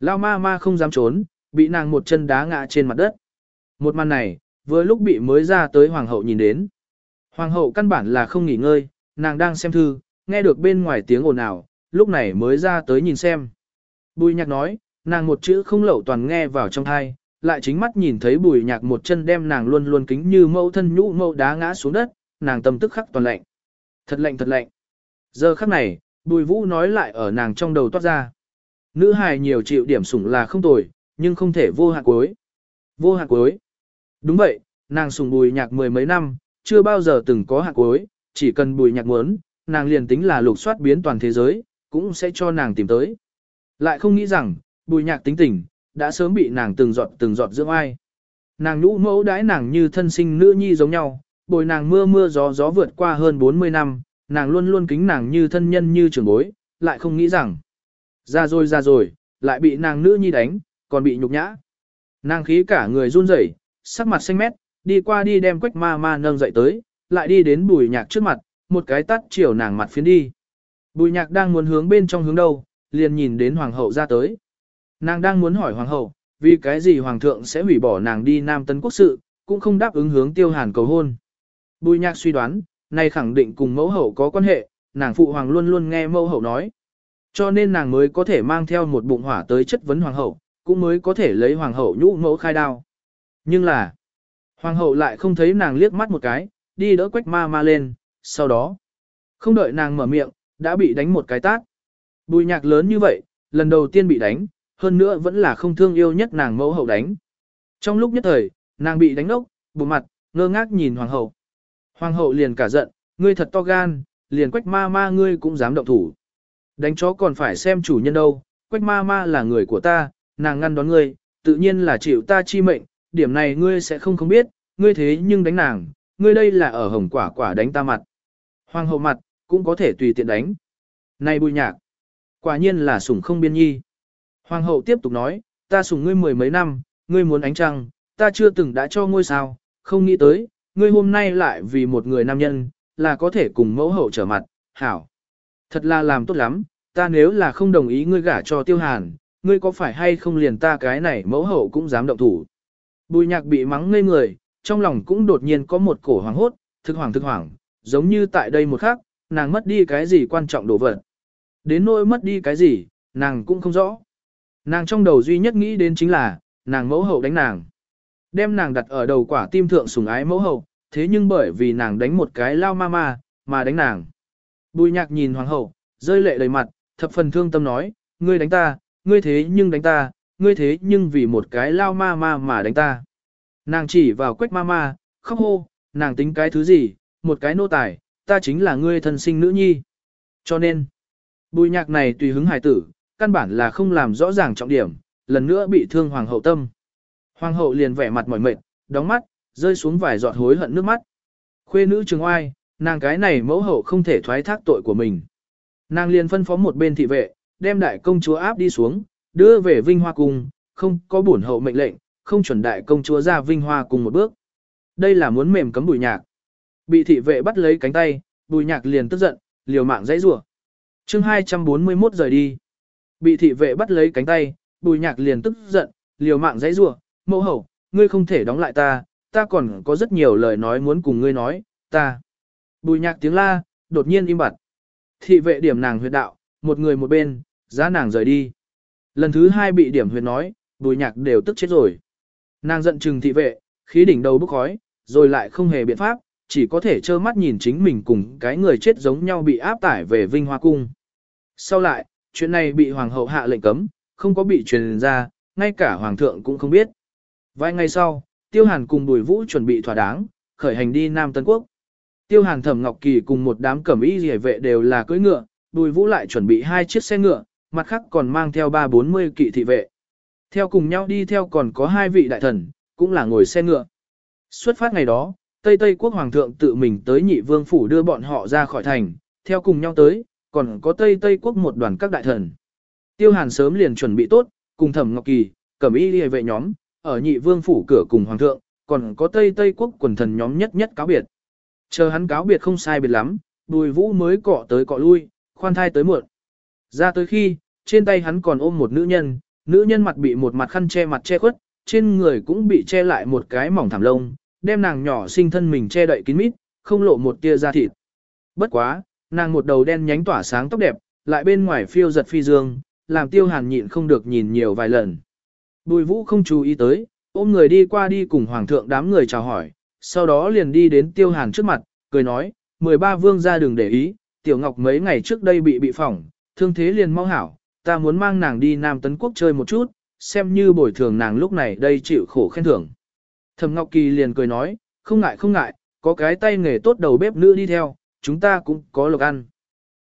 Lao ma ma không dám trốn, bị nàng một chân đá ngã trên mặt đất. Một màn này, vừa lúc bị mới ra tới hoàng hậu nhìn đến. Hoàng hậu căn bản là không nghỉ ngơi, nàng đang xem thư, nghe được bên ngoài tiếng ồn ào, lúc này mới ra tới nhìn xem. Bùi nhạc nói, nàng một chữ không lẩu toàn nghe vào trong thai, lại chính mắt nhìn thấy bùi nhạc một chân đem nàng luôn luôn kính như mẫu thân nhũ mẫu đá ngã xuống đất, nàng tâm tức khắc toàn lạnh. Thật lạnh thật lạnh. Giờ khắc này, bùi vũ nói lại ở nàng trong đầu toát ra. Nữ hài nhiều chịu điểm sủng là không tồi, nhưng không thể vô hạn cuối. Vô hạn cuối. Đúng vậy, nàng sùng bùi nhạc mười mấy năm, chưa bao giờ từng có hạ cuối, chỉ cần bùi nhạc muốn, nàng liền tính là lục soát biến toàn thế giới, cũng sẽ cho nàng tìm tới. Lại không nghĩ rằng, bùi nhạc tính tình, đã sớm bị nàng từng giọt từng giọt dưỡng ai. Nàng nhũ mẫu đãi nàng như thân sinh nữ nhi giống nhau, bồi nàng mưa mưa gió gió vượt qua hơn 40 năm, nàng luôn luôn kính nàng như thân nhân như trưởng bối, lại không nghĩ rằng. Ra rồi ra rồi, lại bị nàng nữ nhi đánh, còn bị nhục nhã. Nàng khí cả người run rẩy, sắc mặt xanh mét, đi qua đi đem quách ma ma nâng dậy tới, lại đi đến bùi nhạc trước mặt, một cái tắt chiều nàng mặt phiến đi. Bùi nhạc đang muốn hướng bên trong hướng đâu, liền nhìn đến hoàng hậu ra tới. Nàng đang muốn hỏi hoàng hậu, vì cái gì hoàng thượng sẽ hủy bỏ nàng đi Nam Tân Quốc sự, cũng không đáp ứng hướng tiêu hàn cầu hôn. Bùi nhạc suy đoán, này khẳng định cùng mẫu hậu có quan hệ, nàng phụ hoàng luôn luôn nghe mẫu hậu nói. Cho nên nàng mới có thể mang theo một bụng hỏa tới chất vấn hoàng hậu, cũng mới có thể lấy hoàng hậu nhũ mẫu khai đao. Nhưng là, hoàng hậu lại không thấy nàng liếc mắt một cái, đi đỡ quách ma ma lên, sau đó, không đợi nàng mở miệng, đã bị đánh một cái tát. Bùi nhạc lớn như vậy, lần đầu tiên bị đánh, hơn nữa vẫn là không thương yêu nhất nàng mẫu hậu đánh. Trong lúc nhất thời, nàng bị đánh đốc, bụng mặt, ngơ ngác nhìn hoàng hậu. Hoàng hậu liền cả giận, ngươi thật to gan, liền quách ma ma ngươi cũng dám động thủ. Đánh chó còn phải xem chủ nhân đâu, quách ma ma là người của ta, nàng ngăn đón ngươi, tự nhiên là chịu ta chi mệnh, điểm này ngươi sẽ không không biết, ngươi thế nhưng đánh nàng, ngươi đây là ở hồng quả quả đánh ta mặt. Hoàng hậu mặt, cũng có thể tùy tiện đánh. Này bùi nhạc, quả nhiên là sủng không biên nhi. Hoàng hậu tiếp tục nói, ta sủng ngươi mười mấy năm, ngươi muốn ánh trăng, ta chưa từng đã cho ngôi sao, không nghĩ tới, ngươi hôm nay lại vì một người nam nhân, là có thể cùng mẫu hậu trở mặt, hảo. Thật là làm tốt lắm, ta nếu là không đồng ý ngươi gả cho tiêu hàn, ngươi có phải hay không liền ta cái này mẫu hậu cũng dám động thủ. Bùi nhạc bị mắng ngây người, trong lòng cũng đột nhiên có một cổ hoàng hốt, thực hoàng thực hoàng, giống như tại đây một khắc, nàng mất đi cái gì quan trọng đồ vật. Đến nỗi mất đi cái gì, nàng cũng không rõ. Nàng trong đầu duy nhất nghĩ đến chính là, nàng mẫu hậu đánh nàng. Đem nàng đặt ở đầu quả tim thượng sùng ái mẫu hậu, thế nhưng bởi vì nàng đánh một cái lao ma ma, mà đánh nàng. Bùi nhạc nhìn hoàng hậu, rơi lệ đầy mặt, thập phần thương tâm nói, ngươi đánh ta, ngươi thế nhưng đánh ta, ngươi thế nhưng vì một cái lao ma ma mà đánh ta. Nàng chỉ vào quách ma ma, khóc hô, nàng tính cái thứ gì, một cái nô tài, ta chính là ngươi thân sinh nữ nhi. Cho nên, bùi nhạc này tùy hứng hài tử, căn bản là không làm rõ ràng trọng điểm, lần nữa bị thương hoàng hậu tâm. Hoàng hậu liền vẻ mặt mỏi mệt, đóng mắt, rơi xuống vài giọt hối hận nước mắt. Khuê nữ trường oai, nàng cái này mẫu hậu không thể thoái thác tội của mình. Nàng liền phân phó một bên thị vệ, đem đại công chúa áp đi xuống, đưa về Vinh Hoa Cung, không có bổn hậu mệnh lệnh, không chuẩn đại công chúa ra Vinh Hoa Cung một bước. Đây là muốn mềm cấm bùi nhạc. Bị thị vệ bắt lấy cánh tay, bùi nhạc liền tức giận, liều mạng dãy rủa. chương 241 rời đi. Bị thị vệ bắt lấy cánh tay, bùi nhạc liền tức giận, liều mạng dãy rủa, mẫu hậu, ngươi không thể đóng lại ta, ta còn có rất nhiều lời nói muốn cùng ngươi nói, ta. Bùi nhạc tiếng la, đột nhiên im bặt. Thị vệ điểm nàng huyệt đạo, một người một bên, giá nàng rời đi. Lần thứ hai bị điểm huyệt nói, bùi nhạc đều tức chết rồi. Nàng giận trừng thị vệ, khí đỉnh đầu bốc khói, rồi lại không hề biện pháp, chỉ có thể trơ mắt nhìn chính mình cùng cái người chết giống nhau bị áp tải về Vinh Hoa Cung. Sau lại, chuyện này bị hoàng hậu hạ lệnh cấm, không có bị truyền ra, ngay cả hoàng thượng cũng không biết. Vài ngày sau, Tiêu Hàn cùng Bùi Vũ chuẩn bị thỏa đáng, khởi hành đi Nam Tân Quốc. Tiêu Hàn Thẩm Ngọc Kỳ cùng một đám cẩm y rỉa vệ đều là cưỡi ngựa, Bùi Vũ lại chuẩn bị hai chiếc xe ngựa, mặt khác còn mang theo ba bốn mươi kỵ thị vệ. Theo cùng nhau đi theo còn có hai vị đại thần, cũng là ngồi xe ngựa. Xuất phát ngày đó, Tây Tây quốc hoàng thượng tự mình tới nhị vương phủ đưa bọn họ ra khỏi thành, theo cùng nhau tới, còn có Tây Tây quốc một đoàn các đại thần. Tiêu Hàn sớm liền chuẩn bị tốt, cùng Thẩm Ngọc Kỳ, Cẩm Y Liễu vệ nhóm, ở nhị vương phủ cửa cùng hoàng thượng, còn có Tây Tây quốc quần thần nhóm nhất nhất cáo biệt. Chờ hắn cáo biệt không sai biệt lắm, Bùi Vũ mới cọ tới cọ lui, khoan thai tới muộn. Ra tới khi, trên tay hắn còn ôm một nữ nhân, nữ nhân mặt bị một mặt khăn che mặt che khuất, trên người cũng bị che lại một cái mỏng thảm lông, đem nàng nhỏ sinh thân mình che đậy kín mít, không lộ một tia da thịt. Bất quá, nàng một đầu đen nhánh tỏa sáng tóc đẹp, lại bên ngoài phiêu giật phi dương, làm tiêu hàn nhịn không được nhìn nhiều vài lần. Bùi vũ không chú ý tới, ôm người đi qua đi cùng hoàng thượng đám người chào hỏi, sau đó liền đi đến tiêu hàn trước mặt, cười nói, 13 vương ra đừng để ý, tiểu ngọc mấy ngày trước đây bị bị phỏng, thương thế liền mau hảo, ta muốn mang nàng đi Nam Tấn Quốc chơi một chút, xem như bồi thường nàng lúc này đây chịu khổ khen thưởng. Thẩm Ngọc Kỳ liền cười nói, không ngại không ngại, có cái tay nghề tốt đầu bếp nữ đi theo, chúng ta cũng có lộc ăn.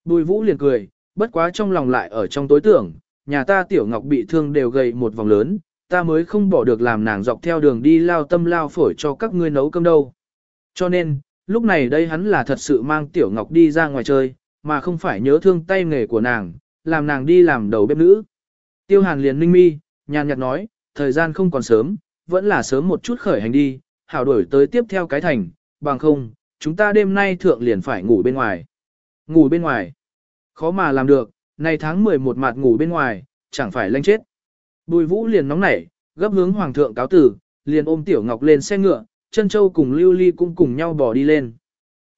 Bùi Vũ liền cười, bất quá trong lòng lại ở trong tối tưởng, nhà ta Tiểu Ngọc bị thương đều gầy một vòng lớn, ta mới không bỏ được làm nàng dọc theo đường đi lao tâm lao phổi cho các ngươi nấu cơm đâu. Cho nên, lúc này đây hắn là thật sự mang Tiểu Ngọc đi ra ngoài chơi, mà không phải nhớ thương tay nghề của nàng, làm nàng đi làm đầu bếp nữ. Tiêu hàn liền ninh mi, nhàn nhạt nói, thời gian không còn sớm, vẫn là sớm một chút khởi hành đi, hảo đổi tới tiếp theo cái thành, bằng không, chúng ta đêm nay thượng liền phải ngủ bên ngoài. Ngủ bên ngoài. Khó mà làm được, Nay tháng 11 mặt ngủ bên ngoài, chẳng phải lanh chết. Bùi vũ liền nóng nảy, gấp hướng hoàng thượng cáo tử, liền ôm tiểu ngọc lên xe ngựa, chân châu cùng lưu ly cũng cùng nhau bỏ đi lên.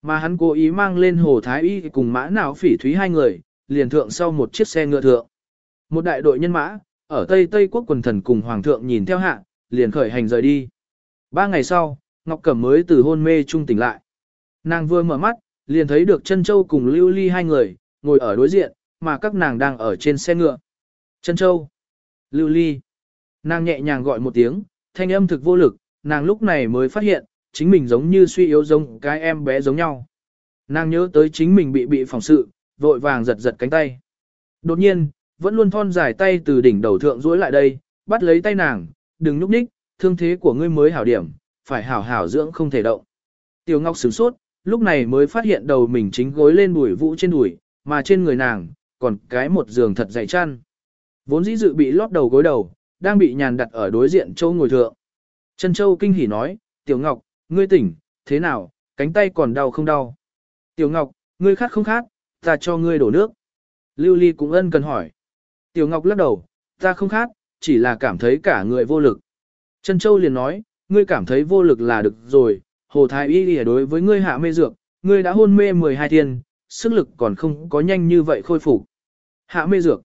Mà hắn cố ý mang lên hồ thái y cùng mã nào phỉ thúy hai người, liền thượng sau một chiếc xe ngựa thượng. Một đại đội nhân mã, ở Tây Tây quốc quần thần cùng hoàng thượng nhìn theo hạ, liền khởi hành rời đi. Ba ngày sau, Ngọc Cẩm mới từ hôn mê trung tỉnh lại. Nàng vừa mở mắt, liền thấy được Trân Châu cùng Lưu Ly hai người, ngồi ở đối diện, mà các nàng đang ở trên xe ngựa. Trân Châu, Lưu Ly, nàng nhẹ nhàng gọi một tiếng, thanh âm thực vô lực, nàng lúc này mới phát hiện, chính mình giống như suy yếu giống cái em bé giống nhau. Nàng nhớ tới chính mình bị bị phòng sự, vội vàng giật giật cánh tay. Đột nhiên, vẫn luôn thon dài tay từ đỉnh đầu thượng duỗi lại đây, bắt lấy tay nàng, đừng nhúc nhích, thương thế của ngươi mới hảo điểm, phải hảo hảo dưỡng không thể động. Tiểu Ngọc sửng sốt, lúc này mới phát hiện đầu mình chính gối lên bùi vũ trên đùi, mà trên người nàng, còn cái một giường thật dày chăn. Vốn dĩ dự bị lót đầu gối đầu, đang bị nhàn đặt ở đối diện châu ngồi thượng. Trân Châu kinh hỉ nói, Tiểu Ngọc, Ngươi tỉnh, thế nào, cánh tay còn đau không đau? Tiểu Ngọc, ngươi khát không khát, ta cho ngươi đổ nước. Lưu Ly cũng ân cần hỏi. Tiểu Ngọc lắc đầu, ta không khát, chỉ là cảm thấy cả người vô lực. Trân Châu liền nói, ngươi cảm thấy vô lực là được rồi, Hồ Thái Y lìa đối với ngươi hạ mê dược, ngươi đã hôn mê 12 thiên, sức lực còn không có nhanh như vậy khôi phục. Hạ mê dược.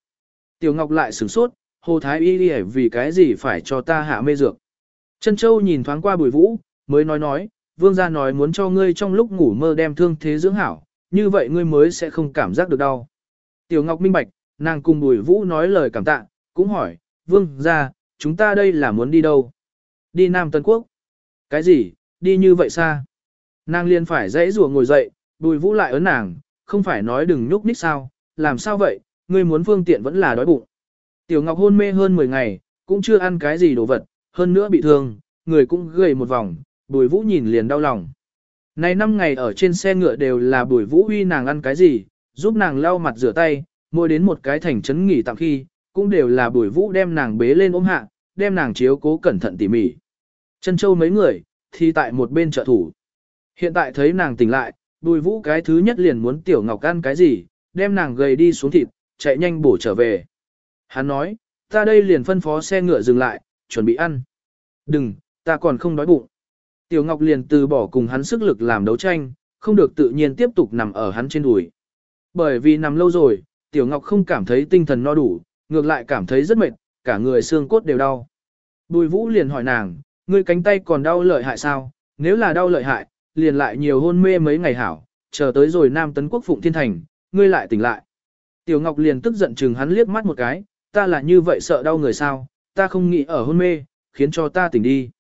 Tiểu Ngọc lại sửng sốt, Hồ Thái Y lìa vì cái gì phải cho ta hạ mê dược. Trân Châu nhìn thoáng qua bùi vũ, mới nói nói, vương gia nói muốn cho ngươi trong lúc ngủ mơ đem thương thế dưỡng hảo, như vậy ngươi mới sẽ không cảm giác được đau. Tiểu Ngọc minh bạch, nàng cùng Bùi Vũ nói lời cảm tạ, cũng hỏi, vương gia, chúng ta đây là muốn đi đâu? Đi Nam Tân Quốc. Cái gì, đi như vậy xa? Nàng liền phải dãy rùa ngồi dậy, Bùi Vũ lại ấn nàng, không phải nói đừng nhúc nhích sao, làm sao vậy, ngươi muốn phương tiện vẫn là đói bụng. Tiểu Ngọc hôn mê hơn 10 ngày, cũng chưa ăn cái gì đồ vật, hơn nữa bị thương, người cũng gầy một vòng, bùi vũ nhìn liền đau lòng. Này năm ngày ở trên xe ngựa đều là bùi vũ uy nàng ăn cái gì, giúp nàng lau mặt rửa tay, mua đến một cái thành trấn nghỉ tạm khi, cũng đều là bùi vũ đem nàng bế lên ôm hạ, đem nàng chiếu cố cẩn thận tỉ mỉ. Chân châu mấy người, thì tại một bên trợ thủ. Hiện tại thấy nàng tỉnh lại, bùi vũ cái thứ nhất liền muốn tiểu ngọc ăn cái gì, đem nàng gầy đi xuống thịt, chạy nhanh bổ trở về. Hắn nói, ta đây liền phân phó xe ngựa dừng lại, chuẩn bị ăn. Đừng, ta còn không đói bụng. Tiểu Ngọc liền từ bỏ cùng hắn sức lực làm đấu tranh, không được tự nhiên tiếp tục nằm ở hắn trên đùi. Bởi vì nằm lâu rồi, Tiểu Ngọc không cảm thấy tinh thần no đủ, ngược lại cảm thấy rất mệt, cả người xương cốt đều đau. Bùi Vũ liền hỏi nàng, ngươi cánh tay còn đau lợi hại sao? Nếu là đau lợi hại, liền lại nhiều hôn mê mấy ngày hảo, chờ tới rồi Nam Tấn Quốc Phụng Thiên Thành, ngươi lại tỉnh lại. Tiểu Ngọc liền tức giận chừng hắn liếc mắt một cái, ta là như vậy sợ đau người sao, ta không nghĩ ở hôn mê, khiến cho ta tỉnh đi.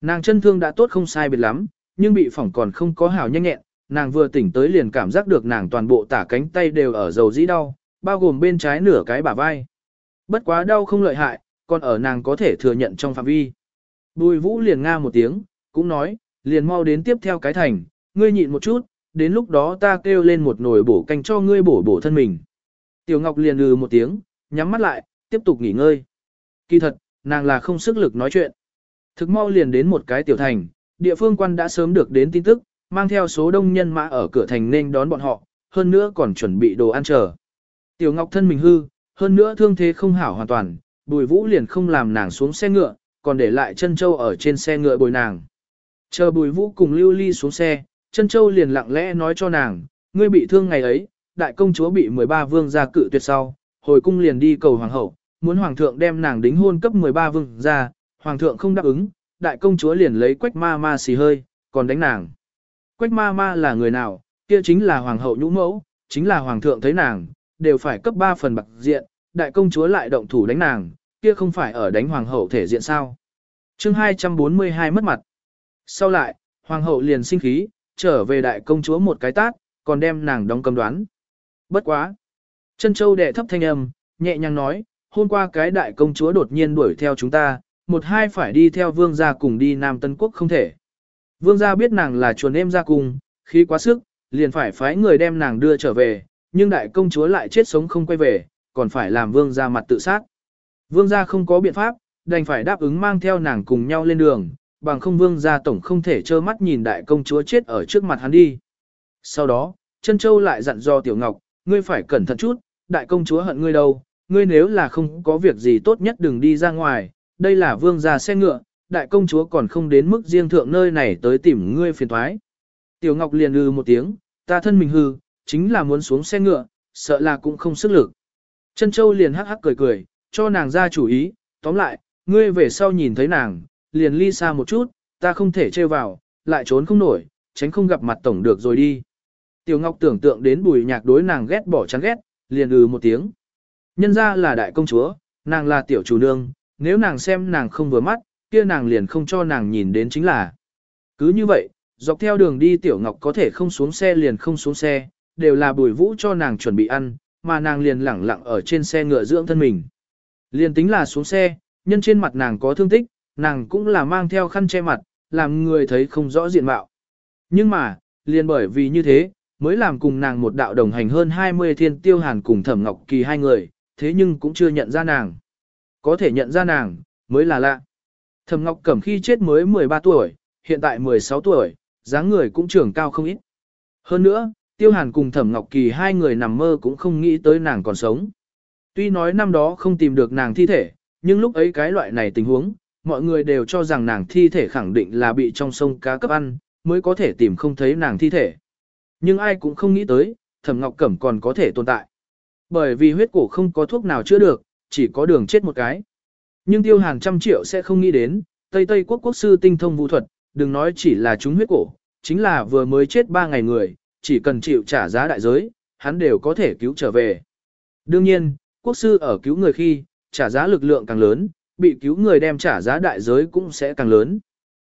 Nàng chân thương đã tốt không sai biệt lắm, nhưng bị phỏng còn không có hào nhanh nhẹn, nàng vừa tỉnh tới liền cảm giác được nàng toàn bộ tả cánh tay đều ở dầu dĩ đau, bao gồm bên trái nửa cái bả vai. Bất quá đau không lợi hại, còn ở nàng có thể thừa nhận trong phạm vi. Bùi vũ liền nga một tiếng, cũng nói, liền mau đến tiếp theo cái thành, ngươi nhịn một chút, đến lúc đó ta kêu lên một nồi bổ canh cho ngươi bổ bổ thân mình. Tiểu Ngọc liền lừ một tiếng, nhắm mắt lại, tiếp tục nghỉ ngơi. Kỳ thật, nàng là không sức lực nói chuyện thực mau liền đến một cái tiểu thành, địa phương quan đã sớm được đến tin tức, mang theo số đông nhân mã ở cửa thành nên đón bọn họ, hơn nữa còn chuẩn bị đồ ăn chờ. Tiểu Ngọc thân mình hư, hơn nữa thương thế không hảo hoàn toàn, Bùi Vũ liền không làm nàng xuống xe ngựa, còn để lại Chân Châu ở trên xe ngựa bồi nàng. Chờ Bùi Vũ cùng Lưu Ly xuống xe, Chân Châu liền lặng lẽ nói cho nàng, ngươi bị thương ngày ấy, đại công chúa bị 13 vương gia cự tuyệt sau, hồi cung liền đi cầu hoàng hậu, muốn hoàng thượng đem nàng đính hôn cấp 13 vương gia, hoàng thượng không đáp ứng, đại công chúa liền lấy quách ma ma xì hơi, còn đánh nàng. Quách ma ma là người nào, kia chính là hoàng hậu nhũ mẫu, chính là hoàng thượng thấy nàng, đều phải cấp 3 phần bạc diện, đại công chúa lại động thủ đánh nàng, kia không phải ở đánh hoàng hậu thể diện sao. chương 242 mất mặt. Sau lại, hoàng hậu liền sinh khí, trở về đại công chúa một cái tát, còn đem nàng đóng cầm đoán. Bất quá. Chân châu đệ thấp thanh âm, nhẹ nhàng nói, hôm qua cái đại công chúa đột nhiên đuổi theo chúng ta, một hai phải đi theo vương gia cùng đi Nam Tân Quốc không thể. Vương gia biết nàng là chuồn em ra cùng, khi quá sức, liền phải phái người đem nàng đưa trở về, nhưng đại công chúa lại chết sống không quay về, còn phải làm vương gia mặt tự sát. Vương gia không có biện pháp, đành phải đáp ứng mang theo nàng cùng nhau lên đường, bằng không vương gia tổng không thể trơ mắt nhìn đại công chúa chết ở trước mặt hắn đi. Sau đó, chân Châu lại dặn dò Tiểu Ngọc, ngươi phải cẩn thận chút, đại công chúa hận ngươi đâu, ngươi nếu là không có việc gì tốt nhất đừng đi ra ngoài, đây là vương gia xe ngựa, đại công chúa còn không đến mức riêng thượng nơi này tới tìm ngươi phiền thoái. Tiểu Ngọc liền hư một tiếng, ta thân mình hư, chính là muốn xuống xe ngựa, sợ là cũng không sức lực. Trân Châu liền hắc hắc cười cười, cho nàng ra chủ ý, tóm lại, ngươi về sau nhìn thấy nàng, liền ly xa một chút, ta không thể trêu vào, lại trốn không nổi, tránh không gặp mặt tổng được rồi đi. Tiểu Ngọc tưởng tượng đến bùi nhạc đối nàng ghét bỏ chán ghét, liền ừ một tiếng. Nhân ra là đại công chúa, nàng là tiểu chủ nương, nếu nàng xem nàng không vừa mắt, kia nàng liền không cho nàng nhìn đến chính là. Cứ như vậy, dọc theo đường đi Tiểu Ngọc có thể không xuống xe liền không xuống xe, đều là bùi vũ cho nàng chuẩn bị ăn, mà nàng liền lẳng lặng ở trên xe ngựa dưỡng thân mình. Liền tính là xuống xe, nhân trên mặt nàng có thương tích, nàng cũng là mang theo khăn che mặt, làm người thấy không rõ diện mạo. Nhưng mà, liền bởi vì như thế, mới làm cùng nàng một đạo đồng hành hơn 20 thiên tiêu hàn cùng thẩm ngọc kỳ hai người, thế nhưng cũng chưa nhận ra nàng có thể nhận ra nàng, mới là lạ. Thẩm Ngọc Cẩm khi chết mới 13 tuổi, hiện tại 16 tuổi, dáng người cũng trưởng cao không ít. Hơn nữa, Tiêu Hàn cùng Thẩm Ngọc Kỳ hai người nằm mơ cũng không nghĩ tới nàng còn sống. Tuy nói năm đó không tìm được nàng thi thể, nhưng lúc ấy cái loại này tình huống, mọi người đều cho rằng nàng thi thể khẳng định là bị trong sông cá cấp ăn, mới có thể tìm không thấy nàng thi thể. Nhưng ai cũng không nghĩ tới, Thẩm Ngọc Cẩm còn có thể tồn tại. Bởi vì huyết cổ không có thuốc nào chữa được, chỉ có đường chết một cái. Nhưng tiêu hàng trăm triệu sẽ không nghĩ đến, Tây Tây quốc quốc sư tinh thông vũ thuật, đừng nói chỉ là chúng huyết cổ, chính là vừa mới chết ba ngày người, chỉ cần chịu trả giá đại giới, hắn đều có thể cứu trở về. Đương nhiên, quốc sư ở cứu người khi, trả giá lực lượng càng lớn, bị cứu người đem trả giá đại giới cũng sẽ càng lớn.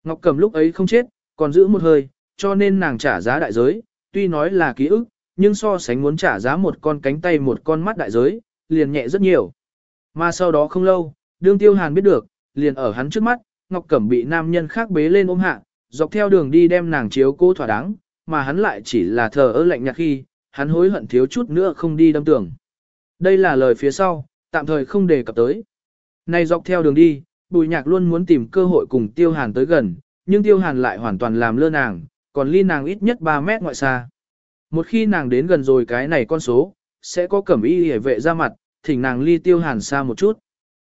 Ngọc Cầm lúc ấy không chết, còn giữ một hơi, cho nên nàng trả giá đại giới, tuy nói là ký ức, nhưng so sánh muốn trả giá một con cánh tay một con mắt đại giới, liền nhẹ rất nhiều. Mà sau đó không lâu, đương tiêu hàn biết được, liền ở hắn trước mắt, Ngọc Cẩm bị nam nhân khác bế lên ôm hạ, dọc theo đường đi đem nàng chiếu cố thỏa đáng, mà hắn lại chỉ là thờ ơ lạnh nhạt khi, hắn hối hận thiếu chút nữa không đi đâm tưởng. Đây là lời phía sau, tạm thời không đề cập tới. Nay dọc theo đường đi, Bùi Nhạc luôn muốn tìm cơ hội cùng Tiêu Hàn tới gần, nhưng Tiêu Hàn lại hoàn toàn làm lơ nàng, còn ly nàng ít nhất 3 mét ngoại xa. Một khi nàng đến gần rồi cái này con số, sẽ có cẩm y hề vệ ra mặt, thỉnh nàng ly tiêu hàn xa một chút.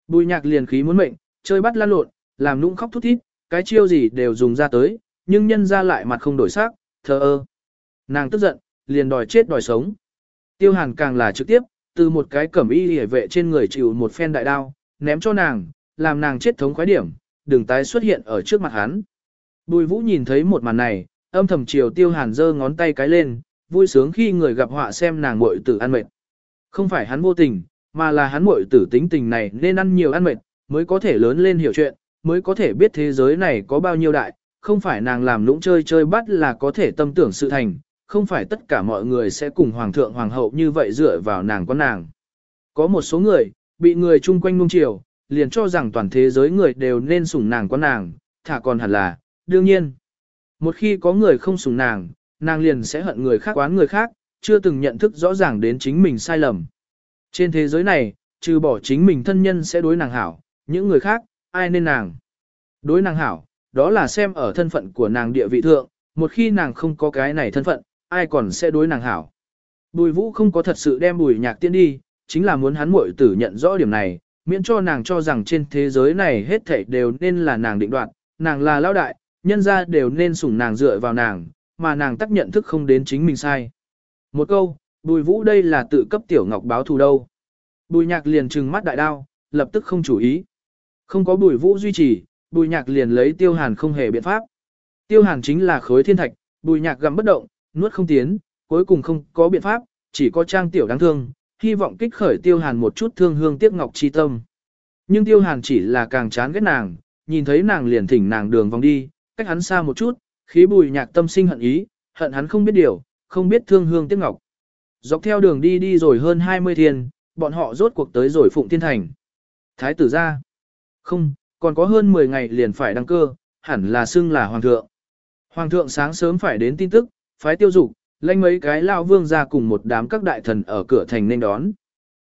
Bùi nhạc liền khí muốn mệnh, chơi bắt lan lộn, làm nũng khóc thút thít, cái chiêu gì đều dùng ra tới, nhưng nhân ra lại mặt không đổi sắc, thờ ơ. Nàng tức giận, liền đòi chết đòi sống. Tiêu hàn càng là trực tiếp, từ một cái cẩm y hề vệ trên người chịu một phen đại đao, ném cho nàng, làm nàng chết thống khoái điểm, đừng tái xuất hiện ở trước mặt hắn. Bùi vũ nhìn thấy một màn này, âm thầm chiều tiêu hàn giơ ngón tay cái lên, vui sướng khi người gặp họa xem nàng muội tử ăn mệt. Không phải hắn vô tình, mà là hắn muội tử tính tình này nên ăn nhiều ăn mệt, mới có thể lớn lên hiểu chuyện, mới có thể biết thế giới này có bao nhiêu đại, không phải nàng làm lũng chơi chơi bắt là có thể tâm tưởng sự thành, không phải tất cả mọi người sẽ cùng hoàng thượng hoàng hậu như vậy dựa vào nàng con nàng. Có một số người, bị người chung quanh nung chiều, liền cho rằng toàn thế giới người đều nên sủng nàng con nàng, thả còn hẳn là, đương nhiên. Một khi có người không sủng nàng, nàng liền sẽ hận người khác oán người khác, chưa từng nhận thức rõ ràng đến chính mình sai lầm. Trên thế giới này, trừ bỏ chính mình thân nhân sẽ đối nàng hảo, những người khác, ai nên nàng. Đối nàng hảo, đó là xem ở thân phận của nàng địa vị thượng, một khi nàng không có cái này thân phận, ai còn sẽ đối nàng hảo. Bùi vũ không có thật sự đem bùi nhạc tiên đi, chính là muốn hắn muội tử nhận rõ điểm này, miễn cho nàng cho rằng trên thế giới này hết thảy đều nên là nàng định đoạt, nàng là lão đại, nhân ra đều nên sủng nàng dựa vào nàng, mà nàng tác nhận thức không đến chính mình sai. Một câu, Bùi vũ đây là tự cấp tiểu ngọc báo thù đâu. Bùi nhạc liền trừng mắt đại đao, lập tức không chủ ý. Không có bùi vũ duy trì, bùi nhạc liền lấy tiêu hàn không hề biện pháp. Tiêu hàn chính là khối thiên thạch, bùi nhạc gặm bất động, nuốt không tiến, cuối cùng không có biện pháp, chỉ có trang tiểu đáng thương, hy vọng kích khởi tiêu hàn một chút thương hương tiếc ngọc chi tâm. Nhưng tiêu hàn chỉ là càng chán ghét nàng, nhìn thấy nàng liền thỉnh nàng đường vòng đi, cách hắn xa một chút, khí bùi nhạc tâm sinh hận ý, hận hắn không biết điều, không biết thương hương tiếc ngọc. Dọc theo đường đi đi rồi hơn 20 thiên, bọn họ rốt cuộc tới rồi Phụng Thiên Thành. Thái tử ra. Không, còn có hơn 10 ngày liền phải đăng cơ, hẳn là xưng là Hoàng thượng. Hoàng thượng sáng sớm phải đến tin tức, phái tiêu dục, lanh mấy cái lao vương ra cùng một đám các đại thần ở cửa thành nên đón.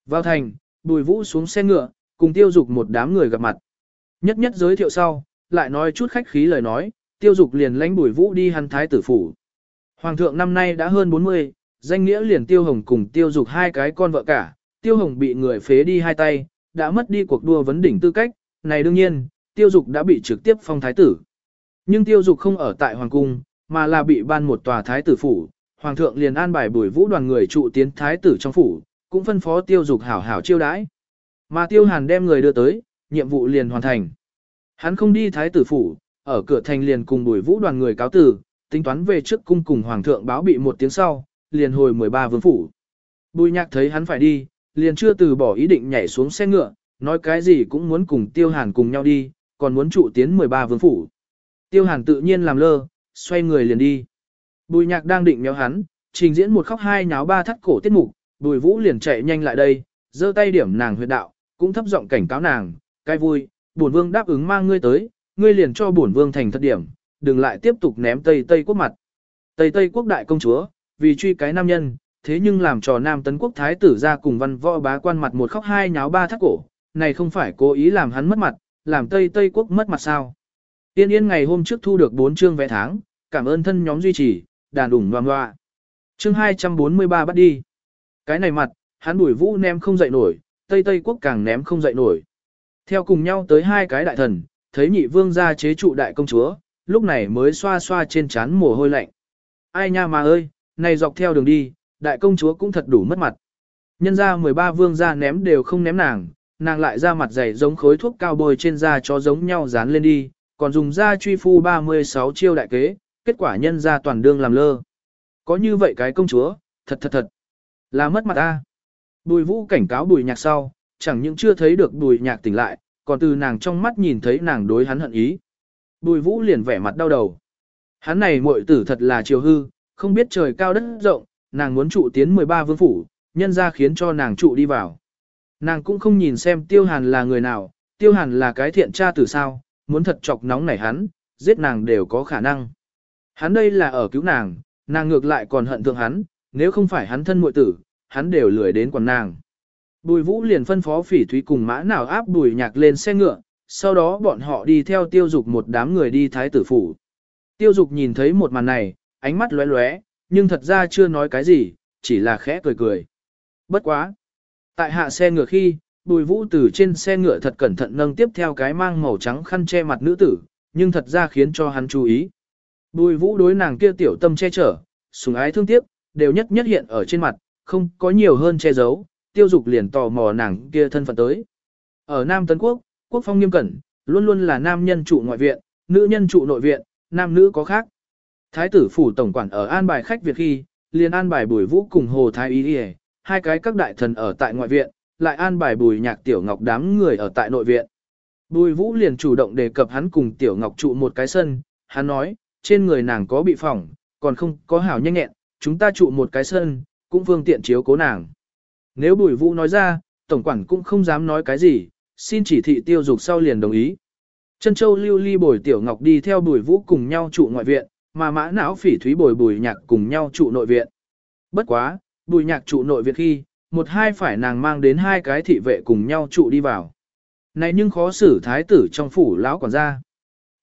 Vào thành, bùi vũ xuống xe ngựa, cùng tiêu dục một đám người gặp mặt. Nhất nhất giới thiệu sau, lại nói chút khách khí lời nói, tiêu dục liền lãnh bùi vũ đi hắn thái tử phủ. Hoàng thượng năm nay đã hơn 40, danh nghĩa liền Tiêu Hồng cùng Tiêu Dục hai cái con vợ cả, Tiêu Hồng bị người phế đi hai tay, đã mất đi cuộc đua vấn đỉnh tư cách, này đương nhiên, Tiêu Dục đã bị trực tiếp phong thái tử. Nhưng Tiêu Dục không ở tại hoàng cung, mà là bị ban một tòa thái tử phủ, hoàng thượng liền an bài buổi vũ đoàn người trụ tiến thái tử trong phủ, cũng phân phó Tiêu Dục hảo hảo chiêu đãi. Mà Tiêu Hàn đem người đưa tới, nhiệm vụ liền hoàn thành. Hắn không đi thái tử phủ, ở cửa thành liền cùng buổi vũ đoàn người cáo tử, tính toán về trước cung cùng hoàng thượng báo bị một tiếng sau, liền hồi 13 vương phủ. Bùi nhạc thấy hắn phải đi, liền chưa từ bỏ ý định nhảy xuống xe ngựa, nói cái gì cũng muốn cùng tiêu hàn cùng nhau đi, còn muốn trụ tiến 13 vương phủ. Tiêu hàn tự nhiên làm lơ, xoay người liền đi. Bùi nhạc đang định méo hắn, trình diễn một khóc hai nháo ba thắt cổ tiết mục, bùi vũ liền chạy nhanh lại đây, giơ tay điểm nàng huyệt đạo, cũng thấp giọng cảnh cáo nàng, cái vui, bổn vương đáp ứng mang ngươi tới, ngươi liền cho bổn vương thành thất điểm, đừng lại tiếp tục ném Tây Tây quốc mặt. Tây Tây quốc đại công chúa, vì truy cái nam nhân, thế nhưng làm trò nam tấn quốc thái tử ra cùng văn võ bá quan mặt một khóc hai nháo ba thắt cổ, này không phải cố ý làm hắn mất mặt, làm Tây Tây quốc mất mặt sao. Tiên yên ngày hôm trước thu được 4 chương vẽ tháng, cảm ơn thân nhóm duy trì, đàn ủng ngoan ngoạ. Chương 243 bắt đi. Cái này mặt, hắn đuổi vũ ném không dậy nổi, Tây Tây quốc càng ném không dậy nổi. Theo cùng nhau tới hai cái đại thần, thấy nhị vương gia chế trụ đại công chúa, lúc này mới xoa xoa trên chán mồ hôi lạnh. Ai nha mà ơi, này dọc theo đường đi, đại công chúa cũng thật đủ mất mặt. Nhân ra 13 vương ra ném đều không ném nàng, nàng lại ra mặt dày giống khối thuốc cao bồi trên da cho giống nhau dán lên đi, còn dùng da truy phu 36 chiêu đại kế, kết quả nhân ra toàn đương làm lơ. Có như vậy cái công chúa, thật thật thật, là mất mặt ta. Bùi vũ cảnh cáo bùi nhạc sau, chẳng những chưa thấy được bùi nhạc tỉnh lại, còn từ nàng trong mắt nhìn thấy nàng đối hắn hận ý. Bùi vũ liền vẻ mặt đau đầu. Hắn này muội tử thật là chiều hư, không biết trời cao đất rộng, nàng muốn trụ tiến 13 vương phủ, nhân ra khiến cho nàng trụ đi vào. Nàng cũng không nhìn xem tiêu hàn là người nào, tiêu hàn là cái thiện tra từ sao, muốn thật chọc nóng nảy hắn, giết nàng đều có khả năng. Hắn đây là ở cứu nàng, nàng ngược lại còn hận thương hắn, nếu không phải hắn thân muội tử, hắn đều lười đến quần nàng. Bùi vũ liền phân phó phỉ thúy cùng mã nào áp bùi nhạc lên xe ngựa, sau đó bọn họ đi theo tiêu dục một đám người đi thái tử phủ. Tiêu dục nhìn thấy một màn này, ánh mắt lóe lóe, nhưng thật ra chưa nói cái gì, chỉ là khẽ cười cười. Bất quá. Tại hạ xe ngựa khi, bùi vũ từ trên xe ngựa thật cẩn thận nâng tiếp theo cái mang màu trắng khăn che mặt nữ tử, nhưng thật ra khiến cho hắn chú ý. Bùi vũ đối nàng kia tiểu tâm che chở, sùng ái thương tiếc, đều nhất nhất hiện ở trên mặt, không có nhiều hơn che giấu, tiêu dục liền tò mò nàng kia thân phận tới. Ở Nam Tấn Quốc, quốc phong nghiêm cẩn, luôn luôn là nam nhân chủ ngoại viện, nữ nhân chủ nội viện, nam nữ có khác. Thái tử phủ tổng quản ở an bài khách việc khi, liền an bài bùi vũ cùng hồ thái y đi hai cái các đại thần ở tại ngoại viện, lại an bài bùi nhạc tiểu ngọc đám người ở tại nội viện. Bùi vũ liền chủ động đề cập hắn cùng tiểu ngọc trụ một cái sân, hắn nói, trên người nàng có bị phỏng, còn không có hảo nhanh nhẹn, chúng ta trụ một cái sân, cũng phương tiện chiếu cố nàng. Nếu bùi vũ nói ra, tổng quản cũng không dám nói cái gì, xin chỉ thị tiêu dục sau liền đồng ý. Trân Châu lưu ly bồi tiểu ngọc đi theo bùi vũ cùng nhau trụ ngoại viện, mà mã não phỉ thúy bồi bùi nhạc cùng nhau trụ nội viện. Bất quá, bùi nhạc trụ nội viện khi, một hai phải nàng mang đến hai cái thị vệ cùng nhau trụ đi vào. Này nhưng khó xử thái tử trong phủ lão quản gia.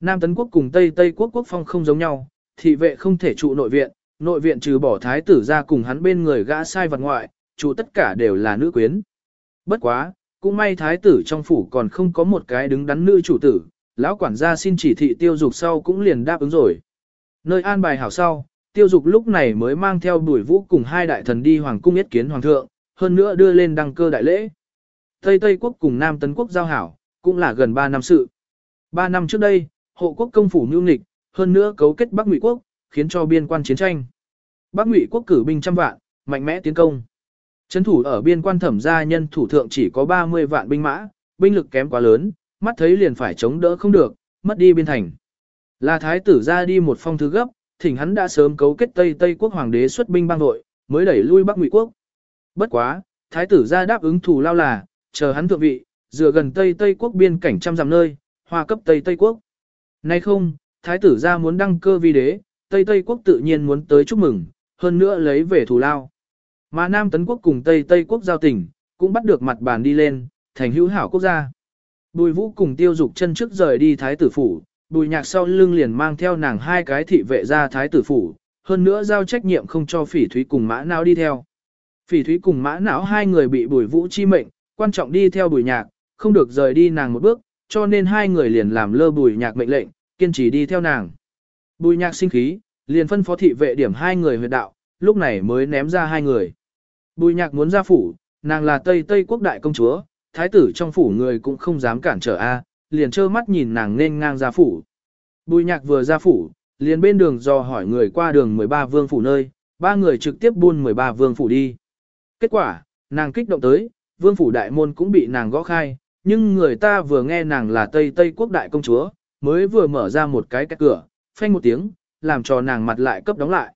Nam Tấn Quốc cùng Tây Tây Quốc quốc phong không giống nhau, thị vệ không thể trụ nội viện, nội viện trừ bỏ thái tử ra cùng hắn bên người gã sai vật ngoại, trụ tất cả đều là nữ quyến. Bất quá, cũng may thái tử trong phủ còn không có một cái đứng đắn nữ chủ tử, lão quản gia xin chỉ thị tiêu dục sau cũng liền đáp ứng rồi. Nơi an bài hảo sau, tiêu dục lúc này mới mang theo đuổi vũ cùng hai đại thần đi hoàng cung yết kiến hoàng thượng, hơn nữa đưa lên đăng cơ đại lễ. Tây Tây quốc cùng Nam Tấn quốc giao hảo, cũng là gần 3 năm sự. 3 năm trước đây, hộ quốc công phủ nưu nghịch, hơn nữa cấu kết Bắc Ngụy quốc, khiến cho biên quan chiến tranh. Bắc Ngụy quốc cử binh trăm vạn, mạnh mẽ tiến công. Trấn thủ ở biên quan thẩm gia nhân thủ thượng chỉ có 30 vạn binh mã, binh lực kém quá lớn, mắt thấy liền phải chống đỡ không được, mất đi biên thành. Là thái tử ra đi một phong thư gấp, thỉnh hắn đã sớm cấu kết Tây Tây quốc hoàng đế xuất binh bang đội, mới đẩy lui Bắc Ngụy quốc. Bất quá, thái tử ra đáp ứng thủ lao là, chờ hắn thượng vị, dựa gần Tây Tây quốc biên cảnh trăm dặm nơi, hòa cấp Tây Tây quốc. Nay không, thái tử ra muốn đăng cơ vi đế, Tây Tây quốc tự nhiên muốn tới chúc mừng, hơn nữa lấy về thủ lao. Mà Nam Tấn quốc cùng Tây Tây quốc giao tỉnh, cũng bắt được mặt bàn đi lên, thành hữu hảo quốc gia. Bùi vũ cùng tiêu dục chân trước rời đi thái tử phủ, bùi nhạc sau lưng liền mang theo nàng hai cái thị vệ ra thái tử phủ, hơn nữa giao trách nhiệm không cho phỉ thúy cùng mã não đi theo. Phỉ thúy cùng mã não hai người bị bùi vũ chi mệnh, quan trọng đi theo bùi nhạc, không được rời đi nàng một bước, cho nên hai người liền làm lơ bùi nhạc mệnh lệnh, kiên trì đi theo nàng. Bùi nhạc sinh khí, liền phân phó thị vệ điểm hai người huyệt đạo, lúc này mới ném ra hai người. Bùi nhạc muốn ra phủ, nàng là Tây Tây quốc đại công chúa, thái tử trong phủ người cũng không dám cản trở a, liền trơ mắt nhìn nàng nên ngang ra phủ. Bùi nhạc vừa ra phủ, liền bên đường dò hỏi người qua đường 13 vương phủ nơi, ba người trực tiếp buôn 13 vương phủ đi. Kết quả, nàng kích động tới, vương phủ đại môn cũng bị nàng gõ khai, nhưng người ta vừa nghe nàng là Tây Tây quốc đại công chúa, mới vừa mở ra một cái cái cửa, phanh một tiếng, làm cho nàng mặt lại cấp đóng lại.